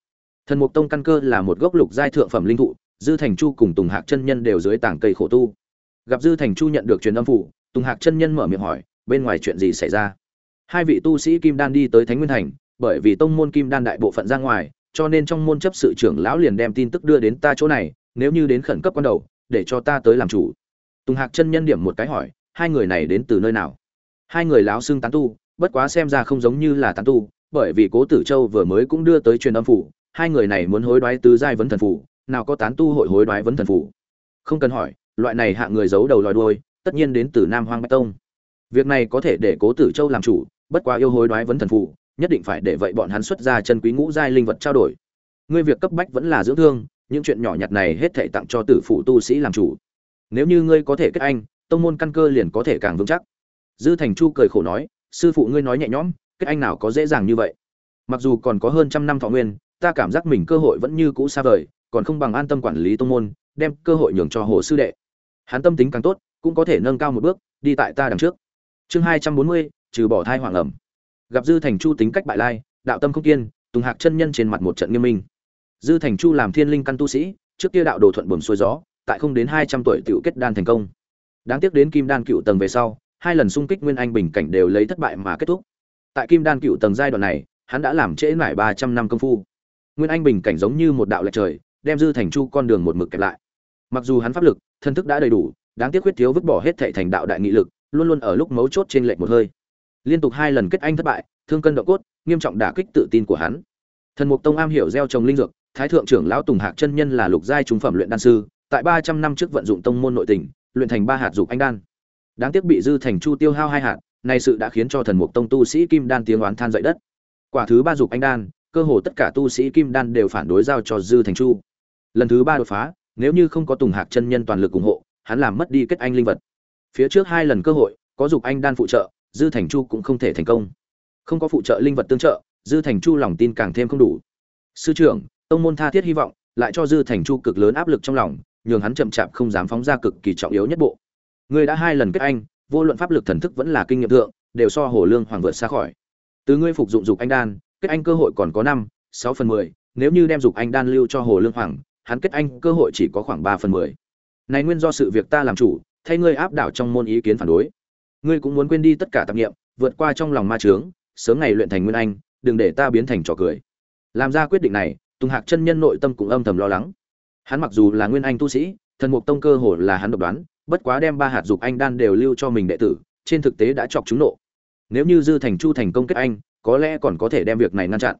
Speaker 1: Thần mục tông căn cơ là một gốc lục giai thượng phẩm linh thụ, dư thành chu cùng tùng hạc chân nhân đều dưới tảng cây khổ tu. Gặp dư thành chu nhận được truyền âm phủ, tùng hạc chân nhân mở miệng hỏi, bên ngoài chuyện gì xảy ra? Hai vị tu sĩ kim đan đi tới thánh nguyên thành, bởi vì tông môn kim đan đại bộ phận ra ngoài, cho nên trong môn chấp sự trưởng lão liền đem tin tức đưa đến ta chỗ này, nếu như đến khẩn cấp quan đầu, để cho ta tới làm chủ tùng hạc chân nhân điểm một cái hỏi, hai người này đến từ nơi nào? Hai người láo xưng tán tu, bất quá xem ra không giống như là tán tu, bởi vì cố tử châu vừa mới cũng đưa tới truyền âm phủ, hai người này muốn hối đoái tứ giai vấn thần phủ, nào có tán tu hội hối đoái vấn thần phủ. Không cần hỏi, loại này hạ người giấu đầu lòi đuôi, tất nhiên đến từ nam hoang bách tông. Việc này có thể để cố tử châu làm chủ, bất quá yêu hối đoái vấn thần phủ, nhất định phải để vậy bọn hắn xuất ra chân quý ngũ giai linh vật trao đổi. Ngươi việc cấp bách vẫn là dưỡng thương, những chuyện nhỏ nhặt này hết thảy tặng cho tử phụ tu sĩ làm chủ nếu như ngươi có thể kết anh, tông môn căn cơ liền có thể càng vững chắc. Dư thành chu cười khổ nói, sư phụ ngươi nói nhẹ nhõm, kết anh nào có dễ dàng như vậy. Mặc dù còn có hơn trăm năm thọ nguyên, ta cảm giác mình cơ hội vẫn như cũ xa vời, còn không bằng an tâm quản lý tông môn, đem cơ hội nhường cho hồ sư đệ. Hắn tâm tính càng tốt, cũng có thể nâng cao một bước, đi tại ta đằng trước. Chương hai trăm bốn mươi, trừ bỏ thai hoàng ẩm. Gặp dư thành chu tính cách bại lai, đạo tâm không kiên, tùng hạc chân nhân trên mặt một trận nghiêm minh. Dư thành chu làm thiên linh căn tu sĩ, trước kia đạo đồ thuận buồm xuôi gió tại không đến hai trăm tuổi tiểu kết đan thành công. Đáng tiếc đến kim đan cựu tầng về sau, hai lần xung kích nguyên anh bình cảnh đều lấy thất bại mà kết thúc. Tại kim đan cựu tầng giai đoạn này, hắn đã làm trễ mãi ba trăm năm công phu. Nguyên anh bình cảnh giống như một đạo lệch trời, đem dư thành chu con đường một mực kẹp lại. Mặc dù hắn pháp lực, thân thức đã đầy đủ, đáng tiếc khuyết thiếu vứt bỏ hết thệ thành đạo đại nghị lực, luôn luôn ở lúc mấu chốt trên lệch một hơi. Liên tục hai lần kết anh thất bại, thương cân độ cốt, nghiêm trọng đả kích tự tin của hắn. Thần mục tông am hiểu gieo trồng linh dược, thái thượng trưởng lão tùng hạc chân nhân là lục giai trung phẩm luyện đan sư tại ba trăm năm trước vận dụng tông môn nội tình, luyện thành ba hạt dục anh đan. Đáng tiếc bị dư thành chu tiêu hao hai hạt, này sự đã khiến cho thần mục tông tu sĩ kim đan tiếng oán than dậy đất. Quả thứ ba dục anh đan, cơ hồ tất cả tu sĩ kim đan đều phản đối giao cho dư thành chu. Lần thứ ba đột phá, nếu như không có tùng hạc chân nhân toàn lực ủng hộ, hắn làm mất đi kết anh linh vật. Phía trước hai lần cơ hội, có dục anh đan phụ trợ, dư thành chu cũng không thể thành công. Không có phụ trợ linh vật tương trợ, dư thành chu lòng tin càng thêm không đủ. Sư trưởng, tông môn tha thiết hy vọng, lại cho dư thành chu cực lớn áp lực trong lòng nhường hắn chậm chạp không dám phóng ra cực kỳ trọng yếu nhất bộ. Ngươi đã hai lần kết anh vô luận pháp lực thần thức vẫn là kinh nghiệm thượng đều so hồ lương hoàng vượt xa khỏi. Từ ngươi phục dụng dục anh đan kết anh cơ hội còn có năm sáu phần mười nếu như đem dục anh đan lưu cho hồ lương hoàng hắn kết anh cơ hội chỉ có khoảng ba phần mười. Này nguyên do sự việc ta làm chủ thay ngươi áp đảo trong môn ý kiến phản đối. Ngươi cũng muốn quên đi tất cả tạp niệm vượt qua trong lòng ma chướng, sớm ngày luyện thành nguyên anh đừng để ta biến thành trò cười. Làm ra quyết định này tùng hạc chân nhân nội tâm cũng âm thầm lo lắng hắn mặc dù là nguyên anh tu sĩ, thần mục tông cơ hồ là hắn độc đoán, bất quá đem ba hạt dục anh đan đều lưu cho mình đệ tử, trên thực tế đã chọc chúng nộ. Nếu như dư thành chu thành công kết anh, có lẽ còn có thể đem việc này ngăn chặn.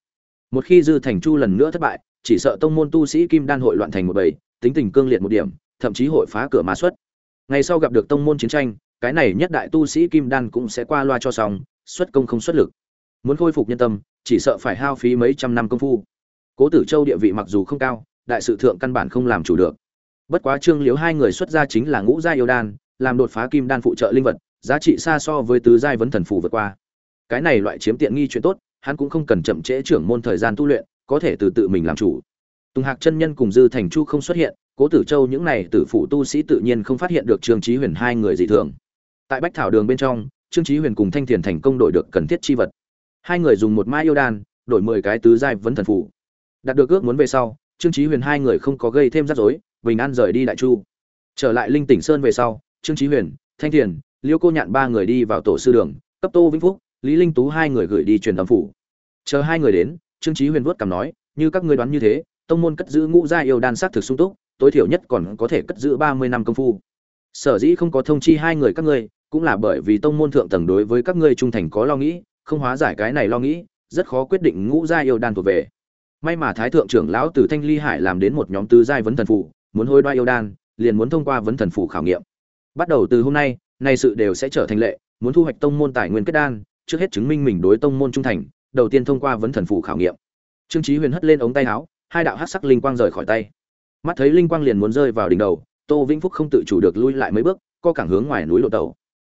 Speaker 1: Một khi dư thành chu lần nữa thất bại, chỉ sợ tông môn tu sĩ kim đan hội loạn thành một bầy, tính tình cương liệt một điểm, thậm chí hội phá cửa mà xuất. Ngày sau gặp được tông môn chiến tranh, cái này nhất đại tu sĩ kim đan cũng sẽ qua loa cho xong, xuất công không xuất lực. Muốn khôi phục nhân tâm, chỉ sợ phải hao phí mấy trăm năm công phu. Cố tử châu địa vị mặc dù không cao đại sự thượng căn bản không làm chủ được. Bất quá trương liếu hai người xuất ra chính là ngũ gia yêu đan, làm đột phá kim đan phụ trợ linh vật, giá trị xa so với tứ giai vấn thần phù vượt qua. Cái này loại chiếm tiện nghi chuyện tốt, hắn cũng không cần chậm trễ trưởng môn thời gian tu luyện, có thể từ tự mình làm chủ. Tùng hạc chân nhân cùng dư thành chu không xuất hiện, cố tử châu những này tử phụ tu sĩ tự nhiên không phát hiện được trương trí huyền hai người dị thường. Tại bách thảo đường bên trong, trương trí huyền cùng thanh thiền thành công đổi được cần thiết chi vật. Hai người dùng một mai yêu đan, đổi mười cái tứ giai vấn thần phủ đạt được ước muốn về sau trương Chí huyền hai người không có gây thêm rắc rối, bình an rời đi đại chu. Trở lại linh tỉnh sơn về sau, trương Chí huyền, thanh thiền, liêu cô nhạn ba người đi vào tổ sư đường, cấp tô vĩnh phúc, lý linh tú hai người gửi đi truyền âm phủ. Chờ hai người đến, trương Chí huyền vuốt cằm nói, như các ngươi đoán như thế, tông môn cất giữ ngũ gia yêu đan sát thực sung túc, tối thiểu nhất còn có thể cất giữ ba mươi năm công phu. Sở dĩ không có thông chi hai người các ngươi, cũng là bởi vì tông môn thượng tầng đối với các ngươi trung thành có lo nghĩ, không hóa giải cái này lo nghĩ, rất khó quyết định ngũ gia yêu đan thuộc về may mà thái thượng trưởng lão từ thanh ly hải làm đến một nhóm tứ giai vấn thần phủ, muốn hối đoái yêu đan, liền muốn thông qua vấn thần phủ khảo nghiệm. Bắt đầu từ hôm nay nay sự đều sẽ trở thành lệ, muốn thu hoạch tông môn tài nguyên kết đan, trước hết chứng minh mình đối tông môn trung thành, đầu tiên thông qua vấn thần phủ khảo nghiệm. Trương chí huyền hất lên ống tay áo, hai đạo hắc sắc linh quang rời khỏi tay. Mắt thấy linh quang liền muốn rơi vào đỉnh đầu, tô vĩnh phúc không tự chủ được lui lại mấy bước, co cẳng hướng ngoài núi lộ tẩu.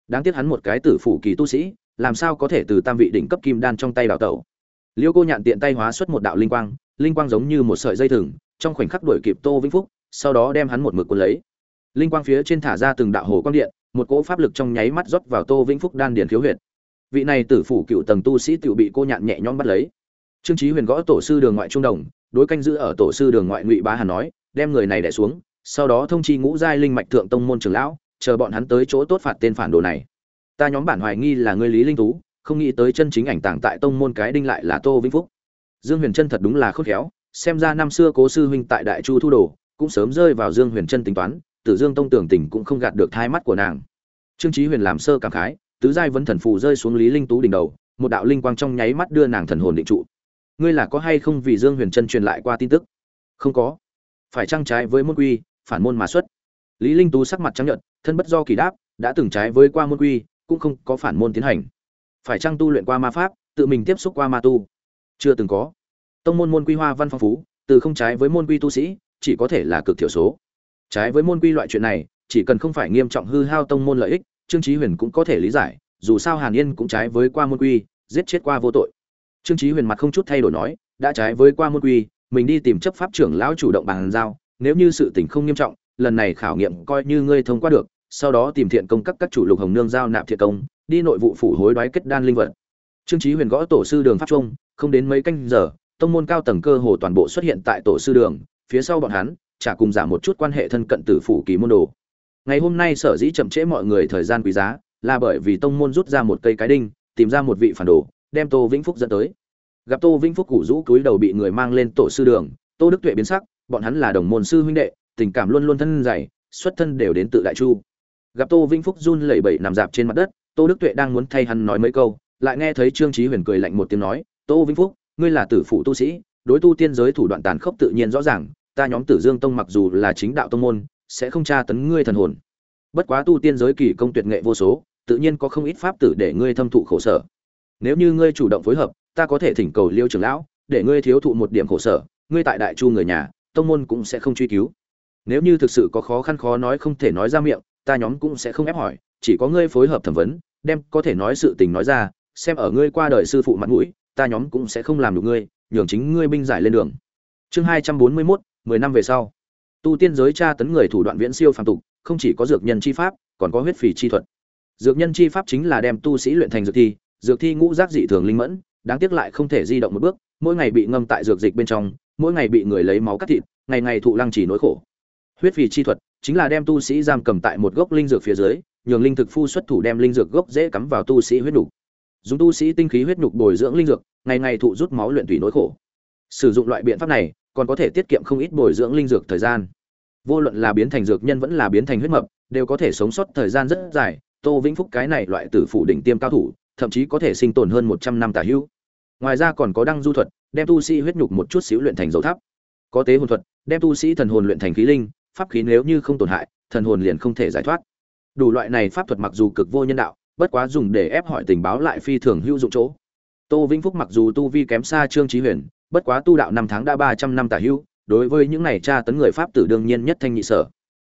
Speaker 1: Đáng tiếc hắn một cái tử phủ kỳ tu sĩ, làm sao có thể từ tam vị đỉnh cấp kim đan trong tay đào tẩu? Liêu cô nhạn tiện tay hóa xuất một đạo linh quang linh quang giống như một sợi dây thừng, trong khoảnh khắc đuổi kịp tô vĩnh phúc, sau đó đem hắn một mực cuốn lấy. Linh quang phía trên thả ra từng đạo hồ quang điện, một cỗ pháp lực trong nháy mắt rót vào tô vĩnh phúc đan điền khiếu huyệt. Vị này tử phủ cựu tầng tu sĩ tự bị cô nhạn nhẹ nhõm bắt lấy. Trương chí huyền gõ tổ sư đường ngoại trung đồng, đối canh giữ ở tổ sư đường ngoại ngụy bá hàn nói, đem người này đè xuống, sau đó thông chi ngũ giai linh mạch thượng tông môn trưởng lão, chờ bọn hắn tới chỗ tốt phạt tên phản đồ này. Ta nhóm bản hoài nghi là ngươi lý linh tú không nghĩ tới chân chính ảnh tàng tại tông môn cái đinh lại là tô vĩnh phúc. Dương huyền chân thật đúng là khôn khéo, xem ra năm xưa cố sư huynh tại đại chu thu đồ, cũng sớm rơi vào dương huyền chân tính toán, tử dương tông tưởng tình cũng không gạt được thai mắt của nàng. Trương chí huyền làm sơ cảm khái, tứ giai vấn thần phù rơi xuống lý linh tú đỉnh đầu, một đạo linh quang trong nháy mắt đưa nàng thần hồn định trụ. Ngươi là có hay không vì dương huyền chân truyền lại qua tin tức? Không có. Phải trang trái với môn quy, phản môn mà xuất? Lý linh tú sắc mặt trắng nhợt, thân bất do kỳ đáp, đã từng trái với qua môn quy, cũng không có phản môn tiến hành phải trang tu luyện qua ma pháp, tự mình tiếp xúc qua ma tu? Chưa từng có. Tông môn môn quy hoa văn phong phú, từ không trái với môn quy tu sĩ, chỉ có thể là cực thiểu số. Trái với môn quy loại chuyện này, chỉ cần không phải nghiêm trọng hư hao tông môn lợi ích, trương chí huyền cũng có thể lý giải, dù sao hàn yên cũng trái với qua môn quy, giết chết qua vô tội. Trương chí huyền mặt không chút thay đổi nói, đã trái với qua môn quy, mình đi tìm chấp pháp trưởng lão chủ động bàn giao, nếu như sự tình không nghiêm trọng, lần này khảo nghiệm coi như ngươi thông qua được sau đó tìm thiện công các các chủ lục hồng nương giao nạp thiện công, đi nội vụ phủ hối đoái kết đan linh vật. Trương chí huyền gõ tổ sư đường pháp trung không đến mấy canh giờ, tông môn cao tầng cơ hồ toàn bộ xuất hiện tại tổ sư đường, phía sau bọn hắn, chả cùng giảm một chút quan hệ thân cận tử phủ kỳ môn đồ. Ngày hôm nay sở dĩ chậm trễ mọi người thời gian quý giá, là bởi vì tông môn rút ra một cây cái đinh, tìm ra một vị phản đồ, đem tô vĩnh phúc dẫn tới. Gặp tô vĩnh phúc củ rũ cúi đầu bị người mang lên tổ sư đường, tô đức tuệ biến sắc, bọn hắn là đồng môn sư huynh đệ, tình cảm luôn luôn thân dày, xuất thân đều đến tự đại chu gặp tô vĩnh phúc run lẩy bẩy nằm dạp trên mặt đất, tô đức tuệ đang muốn thay hắn nói mấy câu, lại nghe thấy trương trí huyền cười lạnh một tiếng nói, tô vĩnh phúc, ngươi là tử phụ tu sĩ, đối tu tiên giới thủ đoạn tàn khốc tự nhiên rõ ràng, ta nhóm tử dương tông mặc dù là chính đạo tông môn, sẽ không tra tấn ngươi thần hồn. Bất quá tu tiên giới kỳ công tuyệt nghệ vô số, tự nhiên có không ít pháp tử để ngươi thâm thụ khổ sở. Nếu như ngươi chủ động phối hợp, ta có thể thỉnh cầu liêu trưởng lão, để ngươi thiếu thụ một điểm khổ sở, ngươi tại đại chu người nhà, tông môn cũng sẽ không truy cứu. Nếu như thực sự có khó khăn khó nói không thể nói ra miệng ta nhóm cũng sẽ không ép hỏi, chỉ có ngươi phối hợp thẩm vấn, đem có thể nói sự tình nói ra, xem ở ngươi qua đời sư phụ mặt mũi, ta nhóm cũng sẽ không làm được ngươi, nhường chính ngươi binh giải lên đường. Chương hai trăm bốn mươi mốt, mười năm về sau. Tu tiên giới tra tấn người thủ đoạn viễn siêu phàm tục, không chỉ có dược nhân chi pháp, còn có huyết phì chi thuật. Dược nhân chi pháp chính là đem tu sĩ luyện thành dược thi dược thi ngũ giác dị thường linh mẫn, đáng tiếc lại không thể di động một bước, mỗi ngày bị ngâm tại dược dịch bên trong, mỗi ngày bị người lấy máu cắt thịt, ngày ngày thụ lăng chỉ nỗi khổ huyết phì chi thuật chính là đem tu sĩ giam cầm tại một gốc linh dược phía dưới, nhường linh thực phu xuất thủ đem linh dược gốc dễ cắm vào tu sĩ huyết nhục. Dùng tu sĩ tinh khí huyết nhục bồi dưỡng linh dược, ngày ngày thụ rút máu luyện tủy nỗi khổ. Sử dụng loại biện pháp này, còn có thể tiết kiệm không ít bồi dưỡng linh dược thời gian. Vô luận là biến thành dược nhân vẫn là biến thành huyết mập, đều có thể sống sót thời gian rất dài. Tô vĩnh phúc cái này loại tử phủ đỉnh tiêm cao thủ, thậm chí có thể sinh tồn hơn một trăm năm tả hữu. Ngoài ra còn có đăng du thuật, đem tu sĩ huyết nhục một chút xíu luyện thành dầu tháp. Có tế hồn thuật, đem tu sĩ thần hồn luyện thành khí linh pháp khí nếu như không tổn hại, thần hồn liền không thể giải thoát. Đủ loại này pháp thuật mặc dù cực vô nhân đạo, bất quá dùng để ép hỏi tình báo lại phi thường hữu dụng chỗ. Tô vĩnh phúc mặc dù tu vi kém xa trương trí huyền, bất quá tu đạo năm tháng đã ba trăm năm tả hữu, đối với những này tra tấn người pháp tử đương nhiên nhất thanh nhị sở.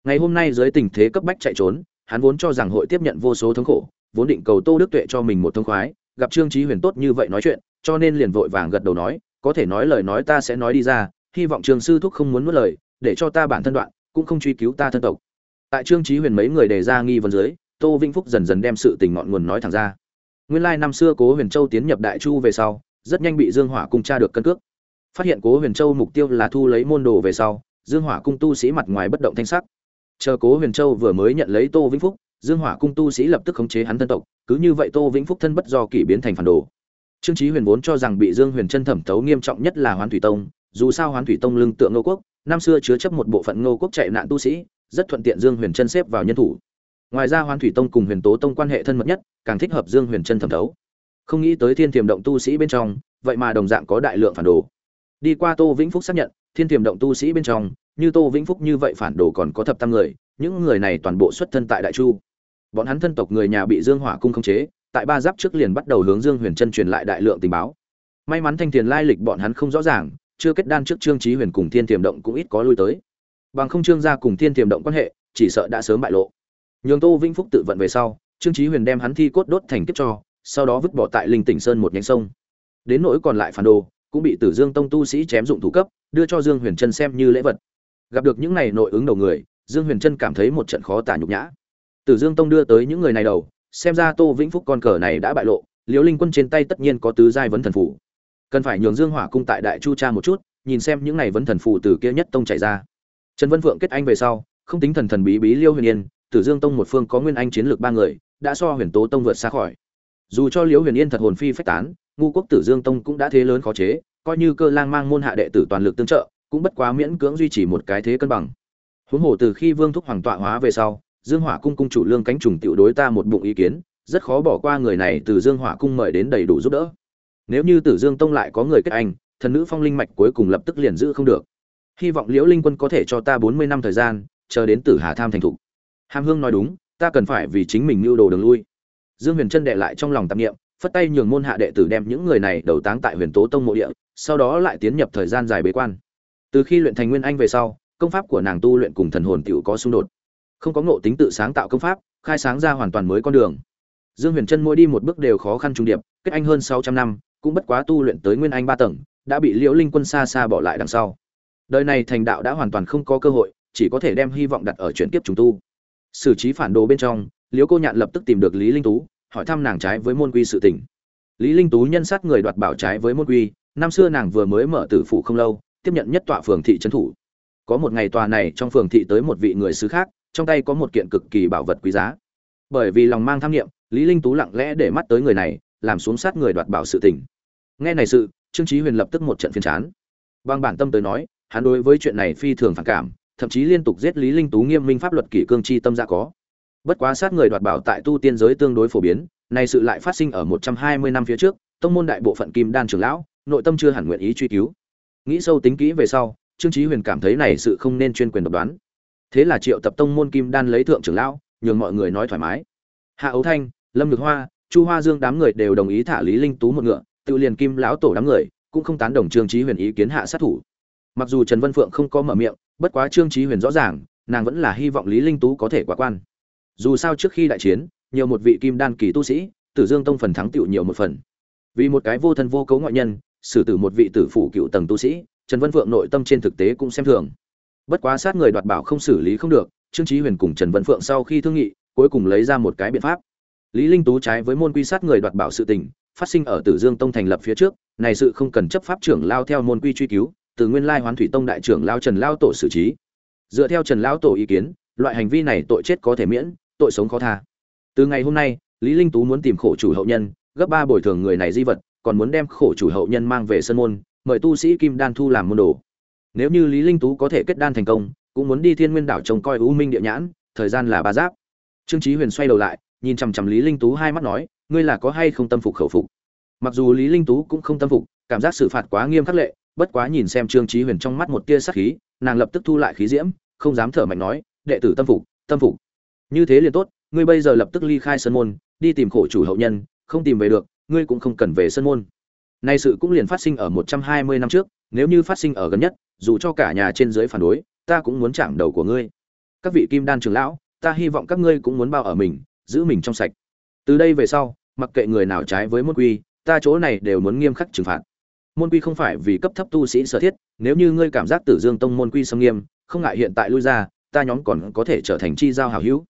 Speaker 1: Ngày hôm nay dưới tình thế cấp bách chạy trốn, hắn vốn cho rằng hội tiếp nhận vô số thống khổ, vốn định cầu tô đức tuệ cho mình một thông khoái, gặp trương trí huyền tốt như vậy nói chuyện, cho nên liền vội vàng gật đầu nói, có thể nói lời nói ta sẽ nói đi ra, hy vọng trường sư thúc không muốn nuốt lời, để cho ta bản thân đoạn cũng không truy cứu ta thân tộc. Tại trương trí huyền mấy người đề ra nghi vấn dưới, tô vĩnh phúc dần dần đem sự tình ngọn nguồn nói thẳng ra. Nguyên lai năm xưa cố huyền châu tiến nhập đại chu về sau, rất nhanh bị dương hỏa cung tra được cân cước. Phát hiện cố huyền châu mục tiêu là thu lấy môn đồ về sau, dương hỏa cung tu sĩ mặt ngoài bất động thanh sắc. Chờ cố huyền châu vừa mới nhận lấy tô vĩnh phúc, dương hỏa cung tu sĩ lập tức khống chế hắn thân tộc, cứ như vậy tô vĩnh phúc thân bất do kỷ biến thành phản đồ. Trương trí huyền vốn cho rằng bị dương huyền chân thẩm tấu nghiêm trọng nhất là hoán thủy tông, dù sao hoán thủy tông lưng tượng ngô quốc năm xưa chứa chấp một bộ phận ngô quốc chạy nạn tu sĩ, rất thuận tiện dương huyền Trân xếp vào nhân thủ. Ngoài ra hoán thủy tông cùng huyền tố tông quan hệ thân mật nhất, càng thích hợp dương huyền Trân thẩm thấu. Không nghĩ tới thiên tiềm động tu sĩ bên trong, vậy mà đồng dạng có đại lượng phản đồ. Đi qua tô vĩnh phúc xác nhận, thiên tiềm động tu sĩ bên trong, như tô vĩnh phúc như vậy phản đồ còn có thập tam người, những người này toàn bộ xuất thân tại đại chu. Bọn hắn thân tộc người nhà bị dương hỏa cung khống chế, tại ba giáp trước liền bắt đầu hướng dương huyền Trân truyền lại đại lượng tình báo. May mắn thanh tiền lai lịch bọn hắn không rõ ràng chưa kết đan trước trương trí huyền cùng thiên tiềm động cũng ít có lui tới. Bằng không trương gia cùng thiên tiềm động quan hệ, chỉ sợ đã sớm bại lộ. Nhường tô vĩnh phúc tự vận về sau, trương trí huyền đem hắn thi cốt đốt thành kiếp cho, sau đó vứt bỏ tại linh tỉnh sơn một nhánh sông. Đến nỗi còn lại phản đồ, cũng bị tử dương tông tu sĩ chém dụng thủ cấp, đưa cho dương huyền trân xem như lễ vật. Gặp được những này nội ứng đầu người, dương huyền trân cảm thấy một trận khó tả nhục nhã. Tử dương tông đưa tới những người này đầu, xem ra tô vĩnh phúc con cờ này đã bại lộ, liễu linh quân trên tay tất nhiên có tứ giai vấn thần phủ cần phải nhường dương hỏa cung tại đại chu cha một chút, nhìn xem những này vấn thần phù từ kia nhất tông chạy ra. Trần vân phượng kết anh về sau, không tính thần thần bí bí liêu huyền yên, tử dương tông một phương có nguyên anh chiến lược ba người, đã so huyền tố tông vượt xa khỏi. Dù cho liễu huyền yên thật hồn phi phách tán, ngu quốc tử dương tông cũng đã thế lớn khó chế, coi như cơ lang mang môn hạ đệ tử toàn lực tương trợ, cũng bất quá miễn cưỡng duy trì một cái thế cân bằng. Huống hồ từ khi vương thúc hoàng tọa hóa về sau, dương hỏa cung cung chủ lương cánh trùng tiểu đối ta một bụng ý kiến, rất khó bỏ qua người này từ dương hỏa cung mời đến đầy đủ giúp đỡ nếu như tử dương tông lại có người kết anh, thần nữ phong linh mạch cuối cùng lập tức liền giữ không được. Hy vọng liễu linh quân có thể cho ta bốn mươi năm thời gian, chờ đến tử hà tham thành thục hàm hương nói đúng, ta cần phải vì chính mình mưu đồ đường lui. Dương huyền Trân đệ lại trong lòng tạp nghiệm phất tay nhường môn hạ đệ tử đem những người này đầu táng tại huyền tố tông mộ địa, sau đó lại tiến nhập thời gian dài bế quan. Từ khi luyện thành nguyên anh về sau, công pháp của nàng tu luyện cùng thần hồn tiểu có xung đột. Không có ngộ tính tự sáng tạo công pháp, khai sáng ra hoàn toàn mới con đường. Dương huyền Trân mỗi đi một bước đều khó khăn trung điệp, kết anh hơn sáu trăm năm cũng bất quá tu luyện tới nguyên anh ba tầng, đã bị liễu linh quân xa xa bỏ lại đằng sau. Đời này thành đạo đã hoàn toàn không có cơ hội, chỉ có thể đem hy vọng đặt ở chuyển tiếp trùng tu. Xử trí phản đồ bên trong, liễu cô nhạn lập tức tìm được lý linh tú, hỏi thăm nàng trái với môn quy sự tình. Lý linh tú nhân sát người đoạt bảo trái với môn quy, năm xưa nàng vừa mới mở tử phủ không lâu, tiếp nhận nhất tọa phường thị trấn thủ. Có một ngày tòa này trong phường thị tới một vị người xứ khác, trong tay có một kiện cực kỳ bảo vật quý giá. Bởi vì lòng mang tham nghiệm lý linh tú lặng lẽ để mắt tới người này, làm xuống sát người đoạt bảo sự tình nghe này sự, trương chí huyền lập tức một trận phiền chán. Bằng bản tâm tới nói, hắn đối với chuyện này phi thường phản cảm, thậm chí liên tục giết lý linh tú nghiêm minh pháp luật kỷ cương chi tâm dạ có. Bất quá sát người đoạt bảo tại tu tiên giới tương đối phổ biến, này sự lại phát sinh ở 120 năm phía trước, tông môn đại bộ phận kim đan trưởng lão, nội tâm chưa hẳn nguyện ý truy cứu. Nghĩ sâu tính kỹ về sau, trương chí huyền cảm thấy này sự không nên chuyên quyền độc đoán. Thế là triệu tập tông môn kim đan lấy thượng trưởng lão, nhường mọi người nói thoải mái. Hạ ấu thanh, lâm nhược hoa, chu hoa dương đám người đều đồng ý thả lý linh tú một ngựa tự liền kim lão tổ đám người, cũng không tán đồng trương chí huyền ý kiến hạ sát thủ. Mặc dù trần vân phượng không có mở miệng, bất quá trương chí huyền rõ ràng, nàng vẫn là hy vọng lý linh tú có thể qua quan. Dù sao trước khi đại chiến, nhiều một vị kim đan kỳ tu sĩ, tử dương tông phần thắng tiểu nhiều một phần. Vì một cái vô thân vô cấu ngoại nhân, xử tử một vị tử phủ cựu tầng tu sĩ, trần vân phượng nội tâm trên thực tế cũng xem thường. Bất quá sát người đoạt bảo không xử lý không được, trương chí huyền cùng trần vân phượng sau khi thương nghị, cuối cùng lấy ra một cái biện pháp. Lý linh tú trái với môn quy sát người đoạt bảo sự tình phát sinh ở tử dương tông thành lập phía trước, này sự không cần chấp pháp trưởng lao theo môn quy truy cứu, từ nguyên lai hoán thủy tông đại trưởng lao trần lao tổ xử trí. Dựa theo trần lao tổ ý kiến, loại hành vi này tội chết có thể miễn, tội sống khó tha. Từ ngày hôm nay, lý linh tú muốn tìm khổ chủ hậu nhân, gấp ba bồi thường người này di vật, còn muốn đem khổ chủ hậu nhân mang về sân môn, mời tu sĩ kim đan thu làm môn đồ. Nếu như lý linh tú có thể kết đan thành công, cũng muốn đi thiên nguyên đảo trông coi u minh địa nhãn, thời gian là ba giáp. Trương chí huyền xoay đầu lại, nhìn chằm chằm lý linh tú hai mắt nói ngươi là có hay không tâm phục khẩu phục? Mặc dù lý linh tú cũng không tâm phục, cảm giác xử phạt quá nghiêm khắc lệ, bất quá nhìn xem trương chí huyền trong mắt một tia sát khí, nàng lập tức thu lại khí diễm, không dám thở mạnh nói, đệ tử tâm phục tâm phục. Như thế liền tốt, ngươi bây giờ lập tức ly khai sân môn, đi tìm khổ chủ hậu nhân, không tìm về được, ngươi cũng không cần về sân môn. Nay sự cũng liền phát sinh ở một trăm hai mươi năm trước, nếu như phát sinh ở gần nhất, dù cho cả nhà trên dưới phản đối, ta cũng muốn chạm đầu của ngươi. Các vị kim đan trưởng lão, ta hy vọng các ngươi cũng muốn bao ở mình, giữ mình trong sạch từ đây về sau, mặc kệ người nào trái với môn quy, ta chỗ này đều muốn nghiêm khắc trừng phạt. Môn quy không phải vì cấp thấp tu sĩ sở thiết, nếu như ngươi cảm giác tử dương tông môn quy xâm nghiêm, không ngại hiện tại lui ra, ta nhóm còn có thể trở thành chi giao hảo hữu.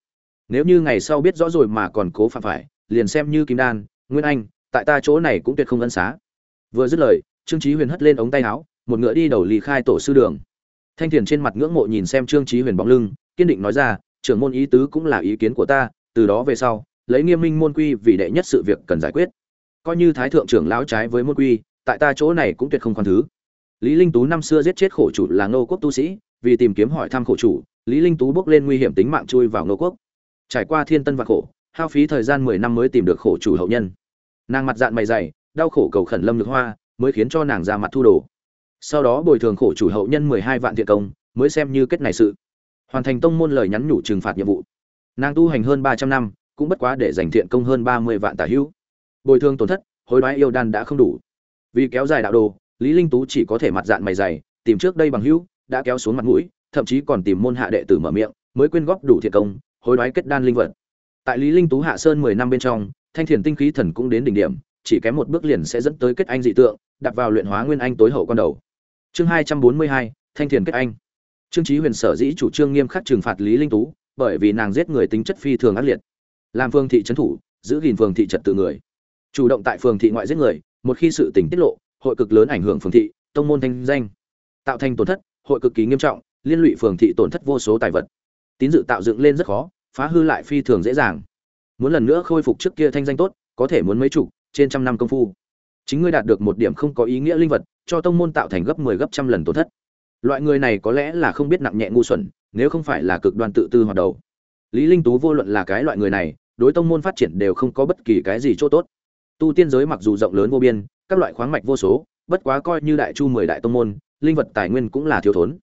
Speaker 1: Nếu như ngày sau biết rõ rồi mà còn cố phạm phải, liền xem như kim đan, nguyên anh, tại ta chỗ này cũng tuyệt không ân xá. Vừa dứt lời, trương chí huyền hất lên ống tay áo, một ngựa đi đầu lì khai tổ sư đường. Thanh thiền trên mặt ngưỡng mộ nhìn xem trương chí huyền bóng lưng, kiên định nói ra, trưởng môn ý tứ cũng là ý kiến của ta, từ đó về sau lấy nghiêm minh môn quy vì đệ nhất sự việc cần giải quyết. Coi như thái thượng trưởng lão trái với môn quy, tại ta chỗ này cũng tuyệt không khoan thứ. Lý linh tú năm xưa giết chết khổ chủ là nô quốc tu sĩ, vì tìm kiếm hỏi thăm khổ chủ, lý linh tú bước lên nguy hiểm tính mạng chui vào nô quốc. Trải qua thiên tân và khổ, hao phí thời gian mười năm mới tìm được khổ chủ hậu nhân. Nàng mặt dạng mày dày, đau khổ cầu khẩn lâm lực hoa, mới khiến cho nàng ra mặt thu đồ. Sau đó bồi thường khổ chủ hậu nhân mười hai vạn thiện công, mới xem như kết này sự. Hoàn thành tông môn lời nhắn nhủ trừng phạt nhiệm vụ. Nàng tu hành hơn ba trăm năm cũng bất quá để dành thiện công hơn ba mươi vạn tả hữu. Bồi thường tổn thất, hối đoái yêu đan đã không đủ. Vì kéo dài đạo đồ, lý linh tú chỉ có thể mặt dạng mày dày, tìm trước đây bằng hữu, đã kéo xuống mặt mũi, thậm chí còn tìm môn hạ đệ tử mở miệng, mới quyên góp đủ thiện công, hối đoái kết đan linh vật. Tại lý linh tú hạ sơn mười năm bên trong, thanh thiền tinh khí thần cũng đến đỉnh điểm, chỉ kém một bước liền sẽ dẫn tới kết anh dị tượng đặt vào luyện hóa nguyên anh tối hậu quan đầu. Chương hai trăm bốn mươi hai, thanh thiền kết anh. Trương chí huyền sở dĩ chủ trương nghiêm khắc trừng phạt lý linh tú, bởi vì nàng giết người tính chất phi thường ác liệt làm phường thị trấn thủ, giữ gìn phường thị trật tự người. Chủ động tại phường thị ngoại giết người, một khi sự tình tiết lộ, hội cực lớn ảnh hưởng phường thị, tông môn thanh danh. Tạo thành tổn thất, hội cực kỳ nghiêm trọng, liên lụy phường thị tổn thất vô số tài vật. Tín dự tạo dựng lên rất khó, phá hư lại phi thường dễ dàng. Muốn lần nữa khôi phục trước kia thanh danh tốt, có thể muốn mấy chục, trên trăm năm công phu. Chính ngươi đạt được một điểm không có ý nghĩa linh vật, cho tông môn tạo thành gấp 10 gấp trăm lần tổn thất. Loại người này có lẽ là không biết nặng nhẹ ngu xuẩn, nếu không phải là cực đoan tự tư hoạt đầu. Lý linh tú vô luận là cái loại người này đối tông môn phát triển đều không có bất kỳ cái gì chỗ tốt. Tu tiên giới mặc dù rộng lớn vô biên, các loại khoáng mạch vô số, bất quá coi như đại chu mười đại tông môn, linh vật tài nguyên cũng là thiếu thốn.